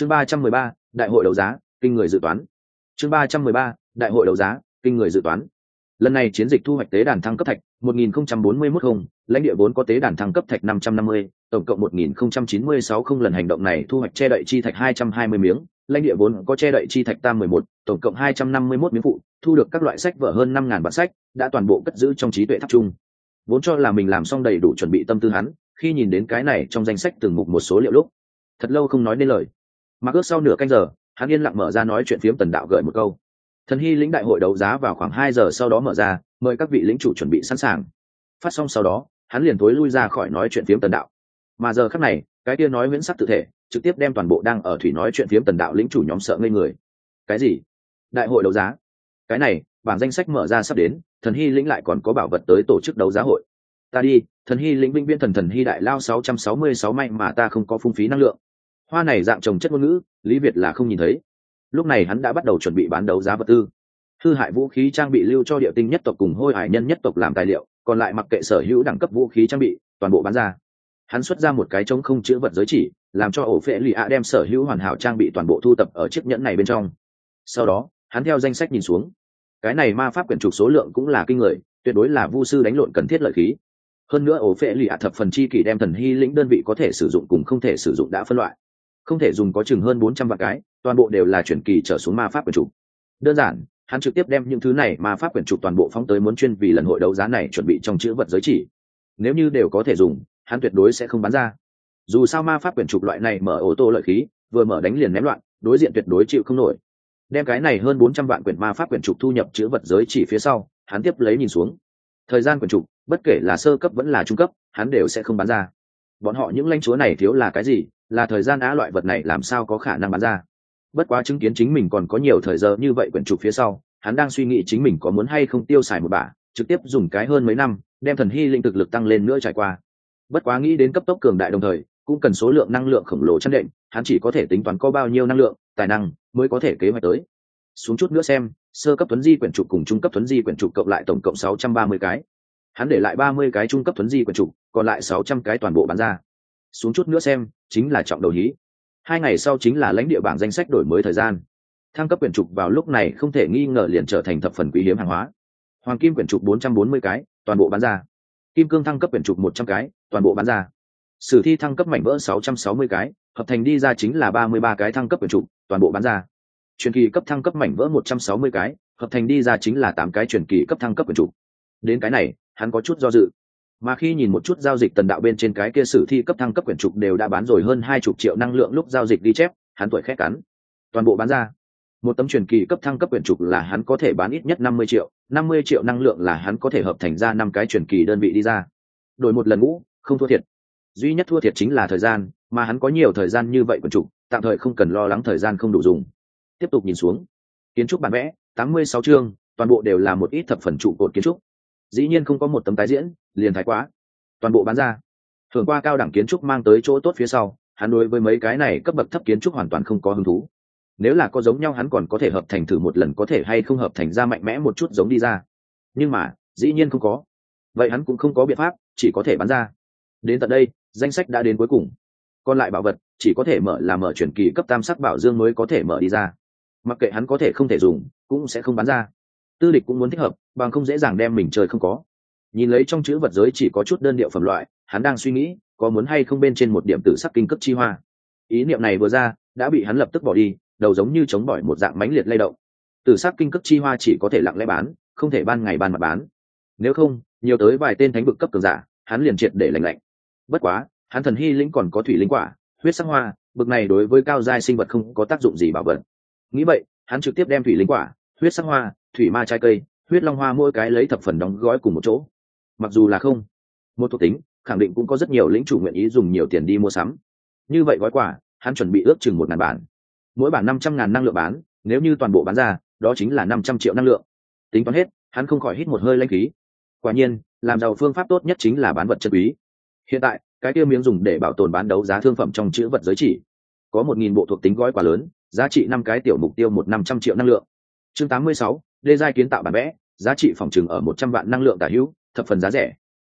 chương ba trăm mười ba đại hội đấu giá kinh người dự toán. Chương ba trăm mười ba đại hội đấu giá kinh người dự toán. Lần này chiến dịch thu hoạch tế đàn thăng cấp thạch 1041 không lãnh địa vốn có tế đàn thăng cấp thạch 550, tổng cộng 1096 không lần hành động này thu hoạch che đậy chi thạch 220 miếng lãnh địa vốn có che đậy chi thạch tam 11, tổng cộng 251 miếng phụ thu được các loại sách vở hơn 5.000 bản sách đã toàn bộ cất giữ trong trí tuệ tháp trung vốn cho là mình làm xong đầy đủ chuẩn bị tâm tư hắn khi nhìn đến cái này trong danh sách từng mục một số liệu lúc thật lâu không nói nên lời mà ước sau nửa canh giờ, hắn yên lặng mở ra nói chuyện phiếm tần đạo gợi một câu. Thần hy lĩnh đại hội đấu giá vào khoảng hai giờ sau đó mở ra, mời các vị lĩnh chủ chuẩn bị sẵn sàng. Phát xong sau đó, hắn liền thối lui ra khỏi nói chuyện phiếm tần đạo. Mà giờ khắc này, cái kia nói nguyễn sắc tự thể, trực tiếp đem toàn bộ đang ở thủy nói chuyện phiếm tần đạo lĩnh chủ nhóm sợ ngây người. Cái gì? Đại hội đấu giá? Cái này, bảng danh sách mở ra sắp đến, thần hy lĩnh lại còn có bảo vật tới tổ chức đấu giá hội. Ta đi, thần hy lĩnh vĩnh viên thần thần hy đại lao sáu trăm sáu mươi sáu may mà ta không có phung phí năng lượng hoa này dạng trồng chất ngôn ngữ, lý việt là không nhìn thấy. Lúc này hắn đã bắt đầu chuẩn bị bán đấu giá vật tư. Hư hại vũ khí trang bị lưu cho địa tinh nhất tộc cùng hôi hải nhân nhất tộc làm tài liệu, còn lại mặc kệ sở hữu đẳng cấp vũ khí trang bị, toàn bộ bán ra. Hắn xuất ra một cái trống không chữ vật giới chỉ, làm cho ổ phệ lì ạ đem sở hữu hoàn hảo trang bị toàn bộ thu tập ở chiếc nhẫn này bên trong. Sau đó, hắn theo danh sách nhìn xuống. Cái này ma pháp quyển trục số lượng cũng là kinh người, tuyệt đối là vu sư đánh lộn cần thiết lợi khí. Hơn nữa ổ phệ lì ạ thập phần chi kỷ đem thần hy lĩnh đơn vị có thể sử dụng cùng không thể sử dụng đã phân loại không thể dùng có chừng hơn bốn trăm vạn cái, toàn bộ đều là chuyển kỳ trở xuống ma pháp quyển trục đơn giản, hắn trực tiếp đem những thứ này ma pháp quyển trục toàn bộ phóng tới muốn chuyên vì lần hội đấu giá này chuẩn bị trong chữ vật giới chỉ. Nếu như đều có thể dùng, hắn tuyệt đối sẽ không bán ra. Dù sao ma pháp quyển trục loại này mở ô tô lợi khí, vừa mở đánh liền ném loạn, đối diện tuyệt đối chịu không nổi. Đem cái này hơn bốn trăm vạn quyển ma pháp quyển trục thu nhập chữ vật giới chỉ phía sau, hắn tiếp lấy nhìn xuống. Thời gian quyển trục bất kể là sơ cấp vẫn là trung cấp, hắn đều sẽ không bán ra bọn họ những lãnh chúa này thiếu là cái gì? Là thời gian á loại vật này làm sao có khả năng bán ra? Bất quá chứng kiến chính mình còn có nhiều thời giờ như vậy quyển trục phía sau hắn đang suy nghĩ chính mình có muốn hay không tiêu xài một bả trực tiếp dùng cái hơn mấy năm đem thần hy linh thực lực tăng lên nữa trải qua. Bất quá nghĩ đến cấp tốc cường đại đồng thời cũng cần số lượng năng lượng khổng lồ chăn định, hắn chỉ có thể tính toán có bao nhiêu năng lượng tài năng mới có thể kế hoạch tới. Xuống chút nữa xem sơ cấp tuấn di quyển trục cùng trung cấp tuấn di quyển trục cộng lại tổng cộng sáu trăm ba mươi cái hắn để lại ba mươi cái trung cấp thuấn di quyển trục còn lại sáu trăm cái toàn bộ bán ra. Xuống chút nữa xem, chính là trọng đầu hí. Hai ngày sau chính là lãnh địa bảng danh sách đổi mới thời gian. Thăng cấp quyển trục vào lúc này không thể nghi ngờ liền trở thành thập phần quý hiếm hàng hóa. Hoàng kim quyển trục bốn trăm bốn mươi cái, toàn bộ bán ra. Kim cương thăng cấp quyển trục một trăm cái, toàn bộ bán ra. Sử thi thăng cấp mảnh vỡ sáu trăm sáu mươi cái, hợp thành đi ra chính là ba mươi ba cái thăng cấp quyển trục, toàn bộ bán ra. Truyền kỳ cấp thăng cấp mảnh vỡ một trăm sáu mươi cái, hợp thành đi ra chính là tám cái truyền kỳ cấp thăng cấp quyển trục. Đến cái này hắn có chút do dự. Mà khi nhìn một chút giao dịch tần đạo bên trên cái kia sử thi cấp thăng cấp quyển trục đều đã bán rồi hơn hai chục triệu năng lượng lúc giao dịch ghi chép, hắn tuổi khét cắn. Toàn bộ bán ra. Một tấm truyền kỳ cấp thăng cấp quyển trục là hắn có thể bán ít nhất năm mươi triệu, năm mươi triệu năng lượng là hắn có thể hợp thành ra năm cái truyền kỳ đơn vị đi ra. Đổi một lần ngũ, không thua thiệt. Duy nhất thua thiệt chính là thời gian, mà hắn có nhiều thời gian như vậy quyển trục, tạm thời không cần lo lắng thời gian không đủ dùng. Tiếp tục nhìn xuống. Kiến trúc bản vẽ, tám mươi sáu chương, toàn bộ đều là một ít thập phần trụ cột kiến trúc dĩ nhiên không có một tấm tái diễn, liền thái quá. Toàn bộ bán ra. Thường qua cao đẳng kiến trúc mang tới chỗ tốt phía sau, hắn đối với mấy cái này cấp bậc thấp kiến trúc hoàn toàn không có hứng thú. Nếu là có giống nhau hắn còn có thể hợp thành thử một lần có thể hay không hợp thành ra mạnh mẽ một chút giống đi ra. Nhưng mà, dĩ nhiên không có. Vậy hắn cũng không có biện pháp, chỉ có thể bán ra. Đến tận đây, danh sách đã đến cuối cùng. Còn lại bảo vật, chỉ có thể mở là mở chuyển kỳ cấp tam sắc bảo dương mới có thể mở đi ra. Mặc kệ hắn có thể không thể dùng, cũng sẽ không bán ra tư lịch cũng muốn thích hợp, bằng không dễ dàng đem mình chơi không có. Nhìn lấy trong chữ vật giới chỉ có chút đơn điệu phẩm loại, hắn đang suy nghĩ, có muốn hay không bên trên một điểm tử sắc kinh cấp chi hoa. Ý niệm này vừa ra, đã bị hắn lập tức bỏ đi, đầu giống như chống bỏi một dạng mãnh liệt lay động. Tử sắc kinh cấp chi hoa chỉ có thể lặng lẽ bán, không thể ban ngày ban mặt bán. Nếu không, nhiều tới vài tên thánh vực cấp cường giả, hắn liền triệt để lành lạnh. Bất quá, hắn thần hy lĩnh còn có thủy linh quả, huyết sắc hoa, bực này đối với cao giai sinh vật không có tác dụng gì bảo vật. Nghĩ vậy, hắn trực tiếp đem thủy linh quả, huyết sắc hoa thủy ma trái cây, huyết long hoa mỗi cái lấy thập phần đóng gói cùng một chỗ. Mặc dù là không, một thuộc tính, khẳng định cũng có rất nhiều lĩnh chủ nguyện ý dùng nhiều tiền đi mua sắm. Như vậy gói quả hắn chuẩn bị ước chừng một ngàn bản. Mỗi bản năm trăm ngàn năng lượng bán, nếu như toàn bộ bán ra, đó chính là năm trăm triệu năng lượng. Tính toán hết, hắn không khỏi hít một hơi lanh khí. Quả nhiên, làm giàu phương pháp tốt nhất chính là bán vật chất quý. Hiện tại, cái kia miếng dùng để bảo tồn bán đấu giá thương phẩm trong chữ vật giới chỉ. Có một nghìn bộ thuộc tính gói quả lớn, giá trị năm cái tiểu mục tiêu một năm trăm triệu năng lượng. Chương tám mươi sáu đê giai kiến tạo bản vẽ, giá trị phòng chừng ở một trăm vạn năng lượng tả hữu, thập phần giá rẻ.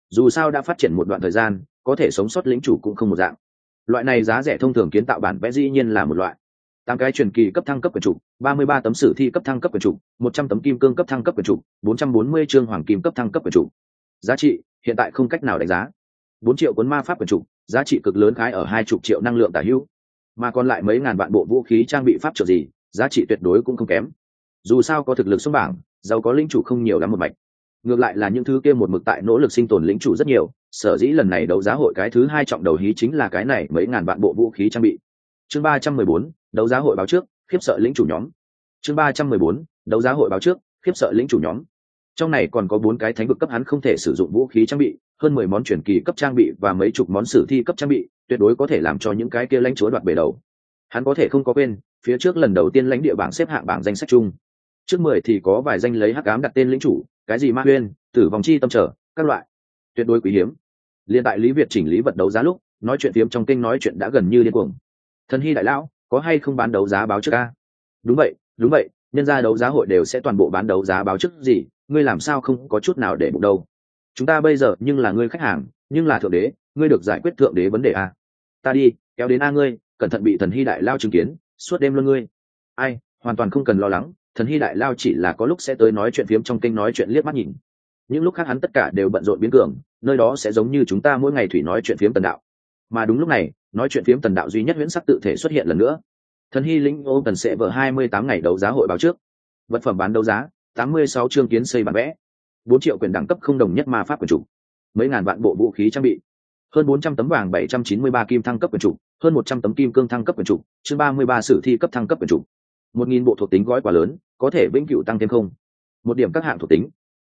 Dù sao đã phát triển một đoạn thời gian, có thể sống sót lĩnh chủ cũng không một dạng. Loại này giá rẻ thông thường kiến tạo bản vẽ dĩ nhiên là một loại. Tám cái truyền kỳ cấp thăng cấp quyền trục ba mươi ba tấm sử thi cấp thăng cấp quyền trục một trăm tấm kim cương cấp thăng cấp quyền trục bốn trăm bốn mươi chương hoàng kim cấp thăng cấp quyền trục giá trị, hiện tại không cách nào đánh giá. Bốn triệu cuốn ma pháp quyền trục giá trị cực lớn khái ở hai chục triệu năng lượng tả hữu. Mà còn lại mấy ngàn vạn bộ vũ khí trang bị pháp trợ gì, giá trị tuyệt đối cũng không kém dù sao có thực lực xuống bảng, giàu có lĩnh chủ không nhiều lắm một mạch. Ngược lại là những thứ kia một mực tại nỗ lực sinh tồn lĩnh chủ rất nhiều, sở dĩ lần này đấu giá hội cái thứ hai trọng đầu hí chính là cái này mấy ngàn vạn bộ vũ khí trang bị. Chương ba trăm mười bốn, đấu giá hội báo trước, khiếp sợ lĩnh chủ nhóm. Chương ba trăm mười bốn, đấu giá hội báo trước, khiếp sợ lĩnh chủ nhóm. Trong này còn có bốn cái thánh vực cấp hắn không thể sử dụng vũ khí trang bị, hơn mười món truyền kỳ cấp trang bị và mấy chục món sử thi cấp trang bị, tuyệt đối có thể làm cho những cái kia lãnh chúa đoạt bể đầu. Hắn có thể không có quên, phía trước lần đầu tiên lãnh địa bảng xếp hạng bảng danh sách chung trước mười thì có vài danh lấy hắc ám đặt tên lĩnh chủ, cái gì ma huyên, tử vòng chi tâm trở, các loại. Tuyệt đối quý hiếm. Liên tại lý việt chỉnh lý vật đấu giá lúc, nói chuyện phiếm trong kinh nói chuyện đã gần như điên cuồng. Thần hy đại lão, có hay không bán đấu giá báo trước a đúng vậy đúng vậy, nhân gia đấu giá hội đều sẽ toàn bộ bán đấu giá báo trước gì, ngươi làm sao không có chút nào để bụng đâu. Chúng ta bây giờ nhưng là ngươi khách hàng, nhưng là thượng đế, ngươi được giải quyết thượng đế vấn đề a ta đi, kéo đến a ngươi, cẩn thận bị thần hy đại lao chứng kiến, suốt đêm luôn ngươi. Ai, hoàn toàn không cần lo lắng thần hy đại lao chỉ là có lúc sẽ tới nói chuyện phiếm trong kênh nói chuyện liếc mắt nhìn. Những lúc khác hắn tất cả đều bận rộn biến cường, nơi đó sẽ giống như chúng ta mỗi ngày thủy nói chuyện phiếm tần đạo. Mà đúng lúc này, nói chuyện phiếm tần đạo duy nhất nguyễn sắc tự thể xuất hiện lần nữa. Thần hy lĩnh ô tần sẽ vở hai mươi tám ngày đấu giá hội báo trước. Vật phẩm bán đấu giá, tám mươi sáu chương kiến xây bản vẽ. bốn triệu quyền đẳng cấp không đồng nhất ma pháp quyền chủ. Mấy ngàn vạn bộ vũ khí trang bị. Hơn bốn trăm tấm vàng bảy trăm chín mươi ba kim thăng cấp quyền chủ. Hơn một trăm tấm kim cương thăng cấp quyền chủ. Chương ba mươi ba sử thi cấp thăng cấp quyền chủ một nghìn bộ thuộc tính gói quá lớn, có thể vĩnh cửu tăng thêm không. Một điểm các hạng thuộc tính.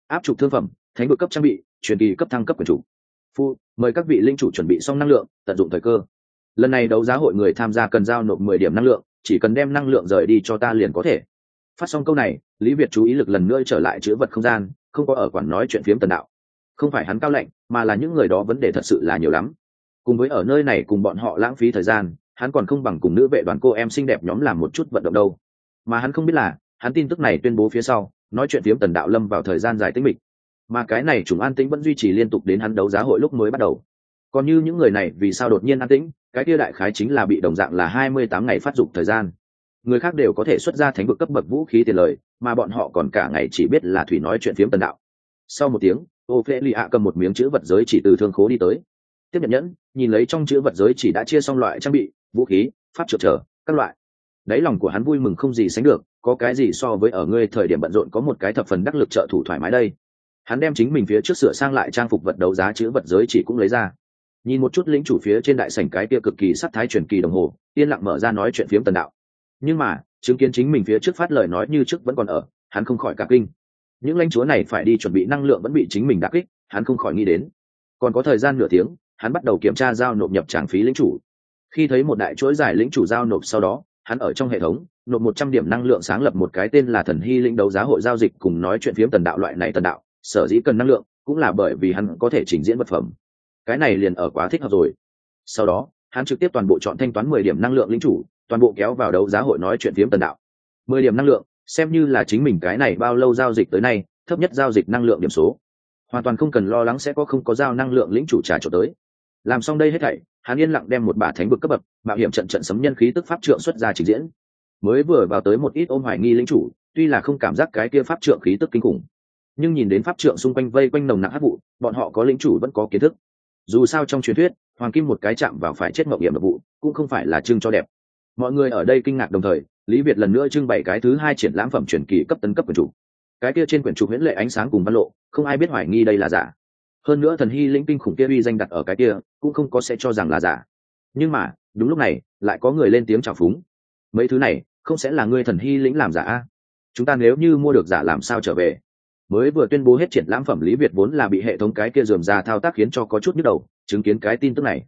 Áp trục thương phẩm, thánh vực cấp trang bị, truyền kỳ cấp thăng cấp quyền chủ. Phu, mời các vị linh chủ chuẩn bị xong năng lượng, tận dụng thời cơ. Lần này đấu giá hội người tham gia cần giao nộp mười điểm năng lượng, chỉ cần đem năng lượng rời đi cho ta liền có thể. Phát xong câu này, lý việt chú ý lực lần nữa trở lại chữ vật không gian, không có ở quản nói chuyện phiếm tần đạo. Không phải hắn cao lạnh, mà là những người đó vấn đề thật sự là nhiều lắm. Cùng với ở nơi này cùng bọn họ lãng phí thời gian, hắn còn không bằng cùng nữ vệ đoàn cô em xinh đẹp nhóm làm một chút vận động đâu mà hắn không biết là, hắn tin tức này tuyên bố phía sau, nói chuyện phiếm tần đạo lâm vào thời gian dài tĩnh mịch. Mà cái này chúng an tĩnh vẫn duy trì liên tục đến hắn đấu giá hội lúc mới bắt đầu. Còn như những người này, vì sao đột nhiên an tĩnh? Cái kia đại khái chính là bị đồng dạng là hai mươi tám ngày phát dụng thời gian. Người khác đều có thể xuất ra thánh vực cấp bậc vũ khí tiền lời, mà bọn họ còn cả ngày chỉ biết là thủy nói chuyện phiếm tần đạo. Sau một tiếng ô phê lì ạ cầm một miếng chữ vật giới chỉ từ thương khố đi tới. Tiếp nhận nhẫn, nhìn lấy trong chữ vật giới chỉ đã chia xong loại trang bị, vũ khí, pháp trượt trở, các loại đáy lòng của hắn vui mừng không gì sánh được, có cái gì so với ở ngươi thời điểm bận rộn có một cái thập phần đắc lực trợ thủ thoải mái đây. Hắn đem chính mình phía trước sửa sang lại trang phục vật đấu giá chữ vật giới chỉ cũng lấy ra. Nhìn một chút lĩnh chủ phía trên đại sảnh cái kia cực kỳ sắc thái truyền kỳ đồng hồ, yên lặng mở ra nói chuyện phiếm tần đạo. Nhưng mà, chứng kiến chính mình phía trước phát lời nói như trước vẫn còn ở, hắn không khỏi cả kinh. Những lãnh chúa này phải đi chuẩn bị năng lượng vẫn bị chính mình đắc kích, hắn không khỏi nghĩ đến. Còn có thời gian nửa tiếng, hắn bắt đầu kiểm tra giao nộp nhập tràng phí lĩnh chủ. Khi thấy một đại chuỗi giải lĩnh chủ giao nộp sau đó hắn ở trong hệ thống, nộp một trăm điểm năng lượng sáng lập một cái tên là thần hy lĩnh đấu giá hội giao dịch cùng nói chuyện phiếm tần đạo loại này tần đạo, sở dĩ cần năng lượng, cũng là bởi vì hắn có thể trình diễn vật phẩm. Cái này liền ở quá thích hợp rồi. Sau đó, hắn trực tiếp toàn bộ chọn thanh toán mười điểm năng lượng lĩnh chủ, toàn bộ kéo vào đấu giá hội nói chuyện phiếm tần đạo. Mười điểm năng lượng, xem như là chính mình cái này bao lâu giao dịch tới nay, thấp nhất giao dịch năng lượng điểm số. Hoàn toàn không cần lo lắng sẽ có không có giao năng lượng lĩnh chủ trả trộn tới làm xong đây hết thảy, hắn yên lặng đem một bả thánh vực cấp bậc, mạo hiểm trận trận sấm nhân khí tức pháp trượng xuất ra trình diễn. Mới vừa vào tới một ít ôm hoài nghi lĩnh chủ, tuy là không cảm giác cái kia pháp trượng khí tức kinh khủng, nhưng nhìn đến pháp trượng xung quanh vây quanh nồng nặc hát vụ, bọn họ có lĩnh chủ vẫn có kiến thức. Dù sao trong truyền thuyết, hoàng kim một cái chạm vào phải chết mậu hiểm độc vụ, cũng không phải là trưng cho đẹp. Mọi người ở đây kinh ngạc đồng thời, lý việt lần nữa trưng bày cái thứ hai triển lãm phẩm truyền kỳ cấp tấn cấp quyển chủ. Cái kia trên quyển chủ huyễn lệ ánh sáng cùng văn lộ, không ai biết hoài nghi đây là giả. Hơn nữa thần hy lĩnh kinh khủng kia uy danh đặt ở cái kia cũng không có sẽ cho rằng là giả. Nhưng mà, đúng lúc này, lại có người lên tiếng chào phúng. Mấy thứ này, không sẽ là ngươi thần hy lĩnh làm giả a? chúng ta nếu như mua được giả làm sao trở về? Mới vừa tuyên bố hết triển lãm phẩm lý việt vốn là bị hệ thống cái kia dườm ra thao tác khiến cho có chút nhức đầu, chứng kiến cái tin tức này.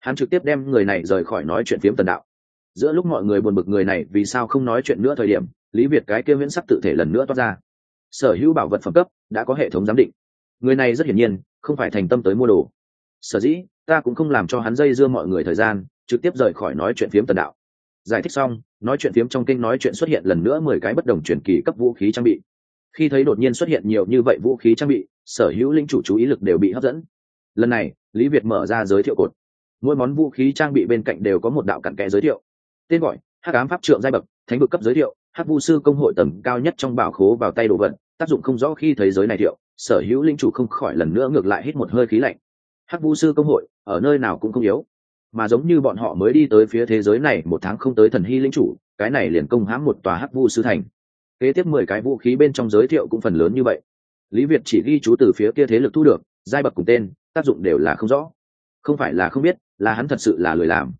Hắn trực tiếp đem người này rời khỏi nói chuyện phiếm tần đạo. Giữa lúc mọi người buồn bực người này vì sao không nói chuyện nữa thời điểm, lý việt cái kia viễn sắc tự thể lần nữa toát ra. Sở hữu bảo vật phẩm cấp đã có hệ thống giám định. Người này rất hiển nhiên, không phải thành tâm tới mua đồ. Sở dĩ ta cũng không làm cho hắn dây dưa mọi người thời gian, trực tiếp rời khỏi nói chuyện phiếm tần đạo. Giải thích xong, nói chuyện phiếm trong kinh nói chuyện xuất hiện lần nữa mười cái bất đồng chuyển kỳ cấp vũ khí trang bị. Khi thấy đột nhiên xuất hiện nhiều như vậy vũ khí trang bị, sở hữu linh chủ chú ý lực đều bị hấp dẫn. Lần này, lý việt mở ra giới thiệu cột. Mỗi món vũ khí trang bị bên cạnh đều có một đạo cặn kẽ giới thiệu. Tên gọi, hắc ám pháp trượng giai bậc, thánh vực cấp giới thiệu, hắc vu sư công hội tầm cao nhất trong bảo khố vào tay đồ vật. Tác dụng không rõ khi thấy giới này thiệu, sở hữu linh chủ không khỏi lần nữa ngược lại hít một hơi khí lạnh hắc vu sư công hội, ở nơi nào cũng không yếu. Mà giống như bọn họ mới đi tới phía thế giới này một tháng không tới thần hy linh chủ, cái này liền công hãm một tòa hắc vu sư thành. Kế tiếp mười cái vũ khí bên trong giới thiệu cũng phần lớn như vậy. Lý việt chỉ ghi chú từ phía kia thế lực thu được, giai bậc cùng tên, tác dụng đều là không rõ. Không phải là không biết, là hắn thật sự là lười làm.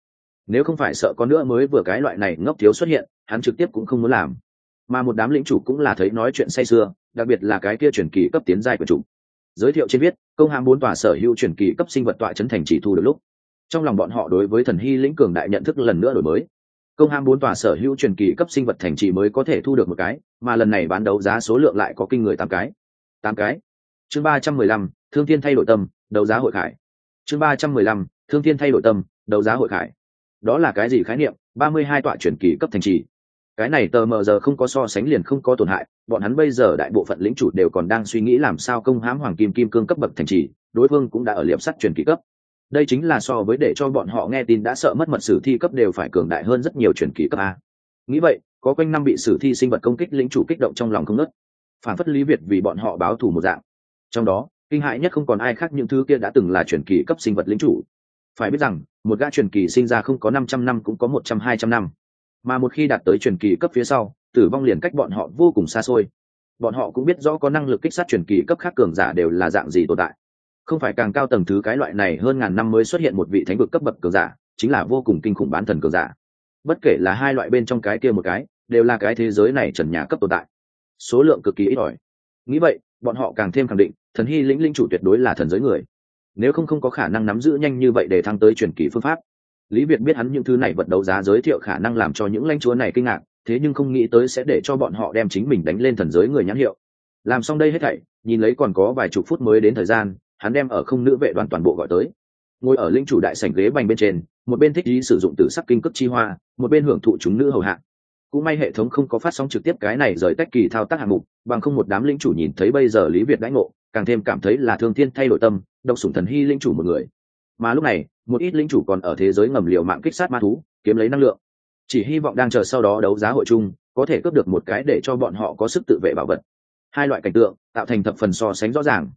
Nếu không phải sợ có nữa mới vừa cái loại này ngốc thiếu xuất hiện, hắn trực tiếp cũng không muốn làm. Mà một đám lĩnh chủ cũng là thấy nói chuyện say sưa, đặc biệt là cái kia truyền kỳ cấp tiến giai của chủ giới thiệu trên viết, công hàm bốn tòa sở hữu truyền kỳ cấp sinh vật tọa chấn thành chỉ thu được lúc. Trong lòng bọn họ đối với thần hy lĩnh cường đại nhận thức lần nữa đổi mới. Công hàm bốn tòa sở hữu truyền kỳ cấp sinh vật thành trì mới có thể thu được một cái, mà lần này bán đấu giá số lượng lại có kinh người tám cái. Tám cái. Chương ba trăm mười lăm, thương thiên thay đổi tâm, đấu giá hội khải. Chương ba trăm mười lăm, thương thiên thay đổi tâm, đấu giá hội khải. Đó là cái gì khái niệm? Ba mươi hai tọa truyền kỳ cấp thành trì cái này tờ mờ giờ không có so sánh liền không có tổn hại, bọn hắn bây giờ đại bộ phận lĩnh chủ đều còn đang suy nghĩ làm sao công hãm hoàng kim kim cương cấp bậc thành trì, đối phương cũng đã ở liệp sắt truyền kỳ cấp. Đây chính là so với để cho bọn họ nghe tin đã sợ mất mật sử thi cấp đều phải cường đại hơn rất nhiều truyền kỳ cấp a. Nghĩ vậy, có quanh năm bị sử thi sinh vật công kích lĩnh chủ kích động trong lòng không ngớt. Phản phất lý việt vì bọn họ báo thù một dạng. Trong đó, kinh hại nhất không còn ai khác những thứ kia đã từng là truyền kỳ cấp sinh vật lĩnh chủ. Phải biết rằng, một gã truyền kỳ sinh ra không có năm trăm năm cũng có một trăm hai trăm năm mà một khi đạt tới truyền kỳ cấp phía sau, tử vong liền cách bọn họ vô cùng xa xôi. Bọn họ cũng biết rõ có năng lực kích sát truyền kỳ cấp khác cường giả đều là dạng gì tồn tại. Không phải càng cao tầng thứ cái loại này hơn ngàn năm mới xuất hiện một vị thánh vực cấp bậc cường giả, chính là vô cùng kinh khủng bán thần cường giả. Bất kể là hai loại bên trong cái kia một cái, đều là cái thế giới này trần nhà cấp tồn tại. Số lượng cực kỳ ít ỏi. Nghĩ vậy, bọn họ càng thêm khẳng định, thần hy lĩnh linh chủ tuyệt đối là thần giới người. Nếu không không có khả năng nắm giữ nhanh như vậy để thăng tới truyền kỳ phương pháp lý việt biết hắn những thứ này vật đấu giá giới thiệu khả năng làm cho những lãnh chúa này kinh ngạc, thế nhưng không nghĩ tới sẽ để cho bọn họ đem chính mình đánh lên thần giới người nhãn hiệu. Làm xong đây hết thảy, nhìn lấy còn có vài chục phút mới đến thời gian, hắn đem ở không nữ vệ đoàn toàn bộ gọi tới. Ngồi ở linh chủ đại sảnh ghế bành bên trên, một bên thích ý sử dụng tử sắc kinh cấp chi hoa, một bên hưởng thụ chúng nữ hầu hạ. Cũng may hệ thống không có phát sóng trực tiếp cái này rời tách kỳ thao tác hạng mục, bằng không một đám linh chủ nhìn thấy bây giờ lý việt đãi ngộ, càng thêm cảm thấy là thương thiên thay đổi tâm, độc sủng thần hy linh chủ một người. Mà lúc này một ít linh chủ còn ở thế giới ngầm liều mạng kích sát ma thú, kiếm lấy năng lượng. Chỉ hy vọng đang chờ sau đó đấu giá hội chung, có thể cướp được một cái để cho bọn họ có sức tự vệ bảo vật. Hai loại cảnh tượng, tạo thành thập phần so sánh rõ ràng.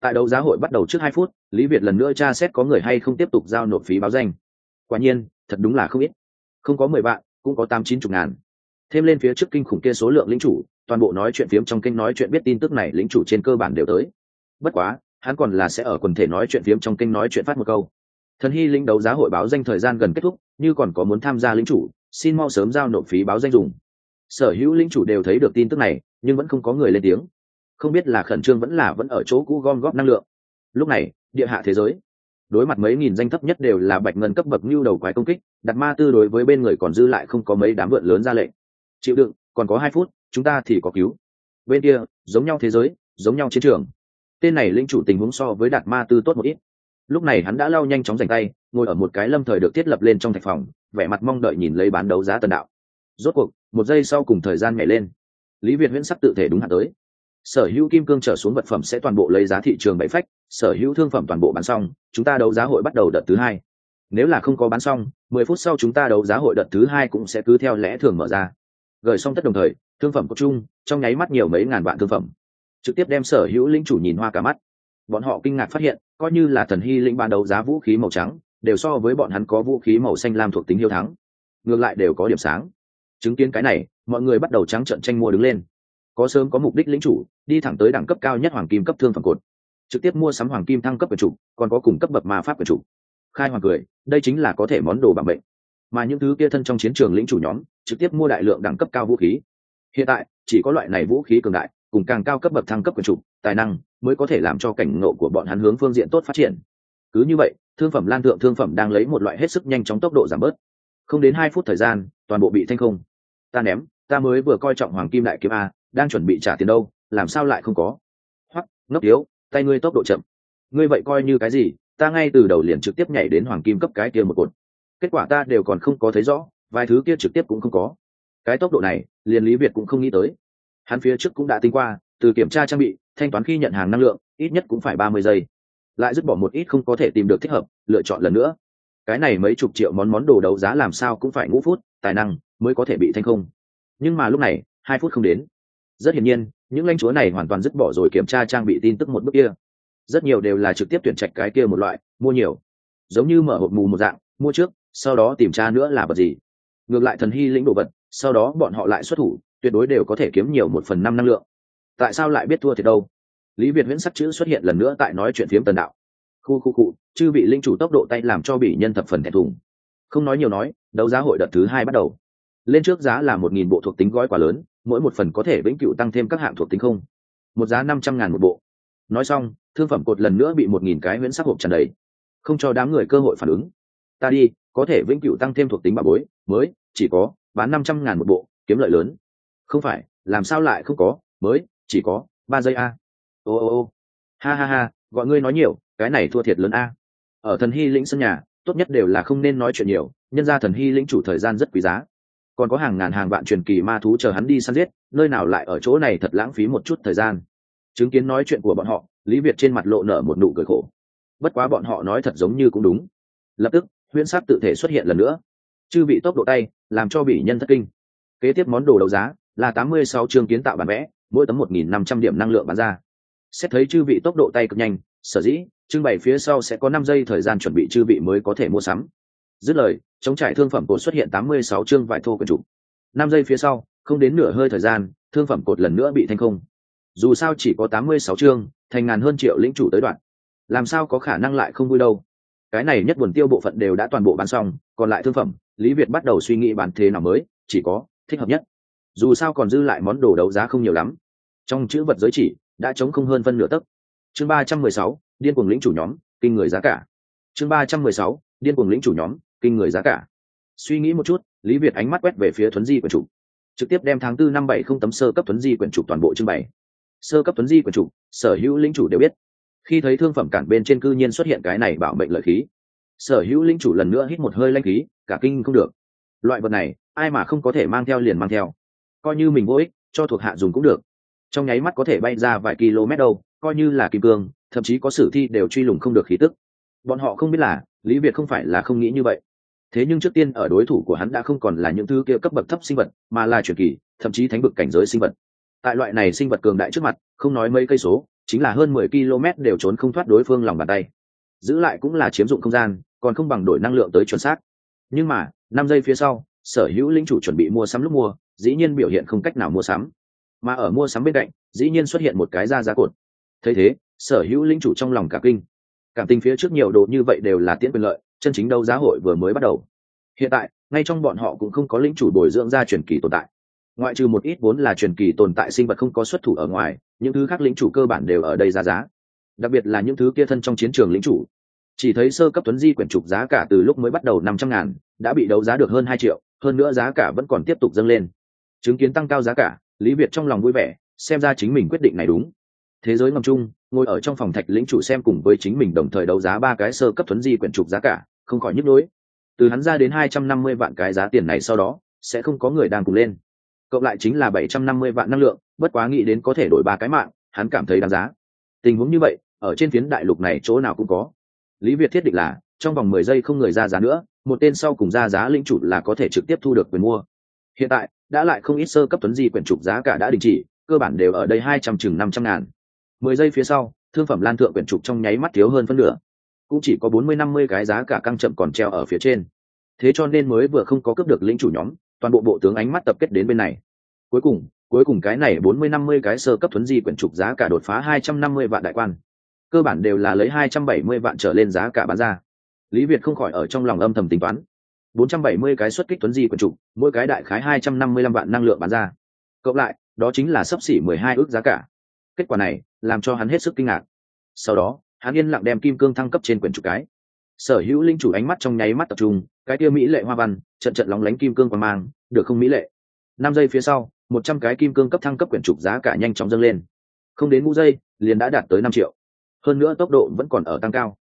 Tại đấu giá hội bắt đầu trước hai phút, lý việt lần nữa tra xét có người hay không tiếp tục giao nộp phí báo danh. Quả nhiên, thật đúng là không ít. Không có mười vạn, cũng có tám chín chục ngàn. Thêm lên phía trước kinh khủng kia số lượng lính chủ, toàn bộ nói chuyện phiếm trong kênh nói chuyện biết tin tức này lính chủ trên cơ bản đều tới. Bất quá, hắn còn là sẽ ở quần thể nói chuyện phiếm trong kênh nói chuyện phát một câu thần hy linh đấu giá hội báo danh thời gian gần kết thúc, như còn có muốn tham gia lĩnh chủ, xin mau sớm giao nộp phí báo danh dùng. Sở hữu lĩnh chủ đều thấy được tin tức này, nhưng vẫn không có người lên tiếng. Không biết là khẩn trương vẫn là vẫn ở chỗ cũ gom góp năng lượng. Lúc này, địa hạ thế giới. Đối mặt mấy nghìn danh thấp nhất đều là bạch ngân cấp bậc như đầu quái công kích, đặt ma tư đối với bên người còn dư lại không có mấy đám vượn lớn ra lệnh. Chịu đựng, còn có hai phút, chúng ta thì có cứu. Bên kia, giống nhau thế giới, giống nhau chiến trường. Tên này linh chủ tình huống so với đạt ma tư tốt một ít lúc này hắn đã lao nhanh chóng giành tay, ngồi ở một cái lâm thời được thiết lập lên trong thạch phòng, vẻ mặt mong đợi nhìn lấy bán đấu giá tần đạo. Rốt cuộc, một giây sau cùng thời gian nhảy lên. Lý việt huyễn sắc tự thể đúng hạn tới. Sở hữu kim cương trở xuống vật phẩm sẽ toàn bộ lấy giá thị trường bảy phách, sở hữu thương phẩm toàn bộ bán xong, chúng ta đấu giá hội bắt đầu đợt thứ hai. Nếu là không có bán xong, mười phút sau chúng ta đấu giá hội đợt thứ hai cũng sẽ cứ theo lẽ thường mở ra. Gửi xong tất đồng thời, thương phẩm có chung, trong nháy mắt nhiều mấy ngàn vạn thương phẩm. Trực tiếp đem sở hữu linh chủ nhìn hoa cả mắt bọn họ kinh ngạc phát hiện, coi như là thần hy lĩnh ban đấu giá vũ khí màu trắng, đều so với bọn hắn có vũ khí màu xanh lam thuộc tính hiếu thắng. Ngược lại đều có điểm sáng. Chứng kiến cái này, mọi người bắt đầu trắng trận tranh mua đứng lên. Có sớm có mục đích lĩnh chủ, đi thẳng tới đẳng cấp cao nhất hoàng kim cấp thương phẩm cột. Trực tiếp mua sắm hoàng kim thăng cấp quyền chủ, còn có cùng cấp bậc ma pháp quyền chủ. Khai hoàng cười, đây chính là có thể món đồ bằng bệnh. Mà những thứ kia thân trong chiến trường lĩnh chủ nhóm, trực tiếp mua đại lượng đẳng cấp cao vũ khí. Hiện tại, chỉ có loại này vũ khí cường đại, cùng càng cao cấp bậc thăng cấp quyền chủ, tài năng mới có thể làm cho cảnh ngộ của bọn hắn hướng phương diện tốt phát triển. Cứ như vậy, thương phẩm lan thượng thương phẩm đang lấy một loại hết sức nhanh chóng tốc độ giảm bớt. Không đến hai phút thời gian, toàn bộ bị thanh không. Ta ném, ta mới vừa coi trọng hoàng kim đại kiếm a, đang chuẩn bị trả tiền đâu, làm sao lại không có? Hoặc ngốc yếu tay ngươi tốc độ chậm. Ngươi vậy coi như cái gì, ta ngay từ đầu liền trực tiếp nhảy đến hoàng kim cấp cái kia một cột. Kết quả ta đều còn không có thấy rõ, vài thứ kia trực tiếp cũng không có. Cái tốc độ này, liền lý việt cũng không nghĩ tới. Hắn phía trước cũng đã tính qua, từ kiểm tra trang bị thanh toán khi nhận hàng năng lượng, ít nhất cũng phải ba mươi giây. Lại dứt bỏ một ít không có thể tìm được thích hợp, lựa chọn lần nữa. Cái này mấy chục triệu món món đồ đấu giá làm sao cũng phải ngũ phút, tài năng mới có thể bị thanh không. Nhưng mà lúc này, hai phút không đến. Rất hiển nhiên, những lãnh chúa này hoàn toàn dứt bỏ rồi kiểm tra trang bị tin tức một bước kia. Rất nhiều đều là trực tiếp tuyển trạch cái kia một loại, mua nhiều. Giống như mở hộp mù một dạng, mua trước, sau đó tìm tra nữa là vật gì. Ngược lại thần hy lĩnh đồ vật, sau đó bọn họ lại xuất thủ, tuyệt đối đều có thể kiếm nhiều một phần năm năng lượng tại sao lại biết thua thiệt đâu? Lý việt viễn sắc chữ xuất hiện lần nữa tại nói chuyện phiếm tần đạo. Khu khu cụ chư bị linh chủ tốc độ tay làm cho bị nhân thập phần thẹn thùng. Không nói nhiều nói, đấu giá hội đợt thứ hai bắt đầu. Lên trước giá là một nghìn bộ thuộc tính gói quá lớn, mỗi một phần có thể vĩnh cửu tăng thêm các hạng thuộc tính không? Một giá năm trăm ngàn một bộ. Nói xong, thương phẩm cột lần nữa bị một nghìn cái huyễn sắc hộp tràn đầy. Không cho đám người cơ hội phản ứng. Ta đi, có thể vĩnh cửu tăng thêm thuộc tính bà bối, mới, chỉ có, bán năm trăm ngàn một bộ, kiếm lợi lớn. Không phải, làm sao lại không có, mới chỉ có ba giây a. Ô ô ô. Ha ha ha, gọi ngươi nói nhiều, cái này thua thiệt lớn a. Ở thần hy lĩnh sân nhà, tốt nhất đều là không nên nói chuyện nhiều, nhân ra thần hy lĩnh chủ thời gian rất quý giá. Còn có hàng ngàn hàng vạn truyền kỳ ma thú chờ hắn đi săn giết, nơi nào lại ở chỗ này thật lãng phí một chút thời gian. Chứng kiến nói chuyện của bọn họ, lý việt trên mặt lộ nở một nụ cười khổ. Bất quá bọn họ nói thật giống như cũng đúng. Lập tức, huyễn sát tự thể xuất hiện lần nữa. Chư bị tốc độ tay, làm cho bị nhân thất kinh. Kế tiếp món đồ đấu giá là tám mươi sáu chương kiến tạo bản vẽ mỗi tấm một nghìn năm trăm điểm năng lượng bán ra. Xét thấy chư vị tốc độ tay cực nhanh, sở dĩ, trưng bày phía sau sẽ có năm giây thời gian chuẩn bị chư vị mới có thể mua sắm. Dứt lời, chống trải thương phẩm cột xuất hiện tám mươi sáu chương vải thô quần trục năm giây phía sau, không đến nửa hơi thời gian, thương phẩm cột lần nữa bị thanh không. Dù sao chỉ có tám mươi sáu chương, thành ngàn hơn triệu lĩnh chủ tới đoạn. Làm sao có khả năng lại không vui đâu? Cái này nhất buồn tiêu bộ phận đều đã toàn bộ bán xong, còn lại thương phẩm, lý việt bắt đầu suy nghĩ bán thế nào mới, chỉ có, thích hợp nhất dù sao còn dư lại món đồ đấu giá không nhiều lắm. Trong chữ vật giới chỉ, đã chống không hơn phân nửa tấc. Chương ba trăm mười sáu, điên cuồng lĩnh chủ nhóm, kinh người giá cả. Chương ba trăm mười sáu, điên cuồng lĩnh chủ nhóm, kinh người giá cả. Suy nghĩ một chút, lý việt ánh mắt quét về phía thuấn di quyển trục. Trực tiếp đem tháng tư năm bảy không tấm sơ cấp thuấn di quyển trục toàn bộ trưng bày. Sơ cấp thuấn di quyển trục, sở hữu lĩnh chủ đều biết. Khi thấy thương phẩm cản bên trên cư nhiên xuất hiện cái này bảo mệnh lợi khí, sở hữu lĩnh chủ lần nữa hít một hơi lanh khí, cả kinh không được. Loại vật này, ai mà không có thể mang theo liền mang theo coi như mình vô ích, cho thuộc hạ dùng cũng được. Trong nháy mắt có thể bay ra vài km đâu, coi như là kim cương, thậm chí có sử thi đều truy lùng không được khí tức. Bọn họ không biết là, lý việt không phải là không nghĩ như vậy. Thế nhưng trước tiên ở đối thủ của hắn đã không còn là những thứ kia cấp bậc thấp sinh vật, mà là truyền kỳ, thậm chí thánh bực cảnh giới sinh vật. Tại loại này sinh vật cường đại trước mặt, không nói mấy cây số, chính là hơn mười km đều trốn không thoát đối phương lòng bàn tay. Giữ lại cũng là chiếm dụng không gian, còn không bằng đổi năng lượng tới chuẩn xác. Nhưng mà, năm giây phía sau, sở hữu linh chủ chuẩn bị mua sắm lúc mua dĩ nhiên biểu hiện không cách nào mua sắm. Mà ở mua sắm bên cạnh, dĩ nhiên xuất hiện một cái ra giá cột. Thấy thế, sở hữu linh chủ trong lòng cả kinh. Cảm tình phía trước nhiều đồ như vậy đều là tiễn quyền lợi, chân chính đấu giá hội vừa mới bắt đầu. Hiện tại, ngay trong bọn họ cũng không có lĩnh chủ bồi dưỡng ra truyền kỳ tồn tại. Ngoại trừ một ít vốn là truyền kỳ tồn tại sinh vật không có xuất thủ ở ngoài, những thứ khác lĩnh chủ cơ bản đều ở đây ra giá. Đặc biệt là những thứ kia thân trong chiến trường lĩnh chủ. Chỉ thấy sơ cấp tuấn di quyển trục giá cả từ lúc mới bắt đầu năm trăm ngàn, đã bị đấu giá được hơn hai triệu, hơn nữa giá cả vẫn còn tiếp tục dâng lên chứng kiến tăng cao giá cả, lý việt trong lòng vui vẻ, xem ra chính mình quyết định này đúng. Thế giới ngầm chung, ngồi ở trong phòng thạch lĩnh chủ xem cùng với chính mình đồng thời đấu giá ba cái sơ cấp thuấn di quyển trục giá cả, không khỏi nhức nhối. Từ hắn ra đến hai trăm năm mươi vạn cái giá tiền này sau đó, sẽ không có người đang cùng lên. Cộng lại chính là bảy trăm năm mươi vạn năng lượng, bất quá nghĩ đến có thể đổi ba cái mạng, hắn cảm thấy đáng giá. Tình huống như vậy, ở trên phiến đại lục này chỗ nào cũng có. Lý việt thiết định là, trong vòng mười giây không người ra giá nữa, một tên sau cùng ra giá lĩnh chủ là có thể trực tiếp thu được quyền mua. Hiện tại đã lại không ít sơ cấp tuấn di quyển trục giá cả đã đình chỉ, cơ bản đều ở đây hai trăm chừng năm trăm ngàn. Mười giây phía sau, thương phẩm lan thượng quyển trục trong nháy mắt thiếu hơn phân nửa. Cũng chỉ có bốn mươi năm mươi cái giá cả căng chậm còn treo ở phía trên. Thế cho nên mới vừa không có cướp được lĩnh chủ nhóm, toàn bộ bộ tướng ánh mắt tập kết đến bên này. Cuối cùng cuối cùng cái này bốn mươi năm mươi cái sơ cấp thuấn di quyển trục giá cả đột phá hai trăm năm mươi vạn đại quan. Cơ bản đều là lấy hai trăm bảy mươi vạn trở lên giá cả bán ra. Lý việt không khỏi ở trong lòng âm thầm tính toán bốn trăm bảy mươi cái xuất kích tuấn di quyển trục mỗi cái đại khái hai trăm năm mươi lăm vạn năng lượng bán ra. Cộng lại, đó chính là sấp xỉ mười hai ước giá cả. Kết quả này, làm cho hắn hết sức kinh ngạc. Sau đó, hắn yên lặng đem kim cương thăng cấp trên quyển trục cái. Sở hữu linh chủ ánh mắt trong nháy mắt tập trung, cái kia mỹ lệ hoa văn, trận trận lóng lánh kim cương quang mang, được không mỹ lệ. Năm giây phía sau, một trăm cái kim cương cấp thăng cấp quyển trục giá cả nhanh chóng dâng lên. Không đến ngũ giây, liền đã đạt tới năm triệu. Hơn nữa tốc độ vẫn còn ở tăng cao.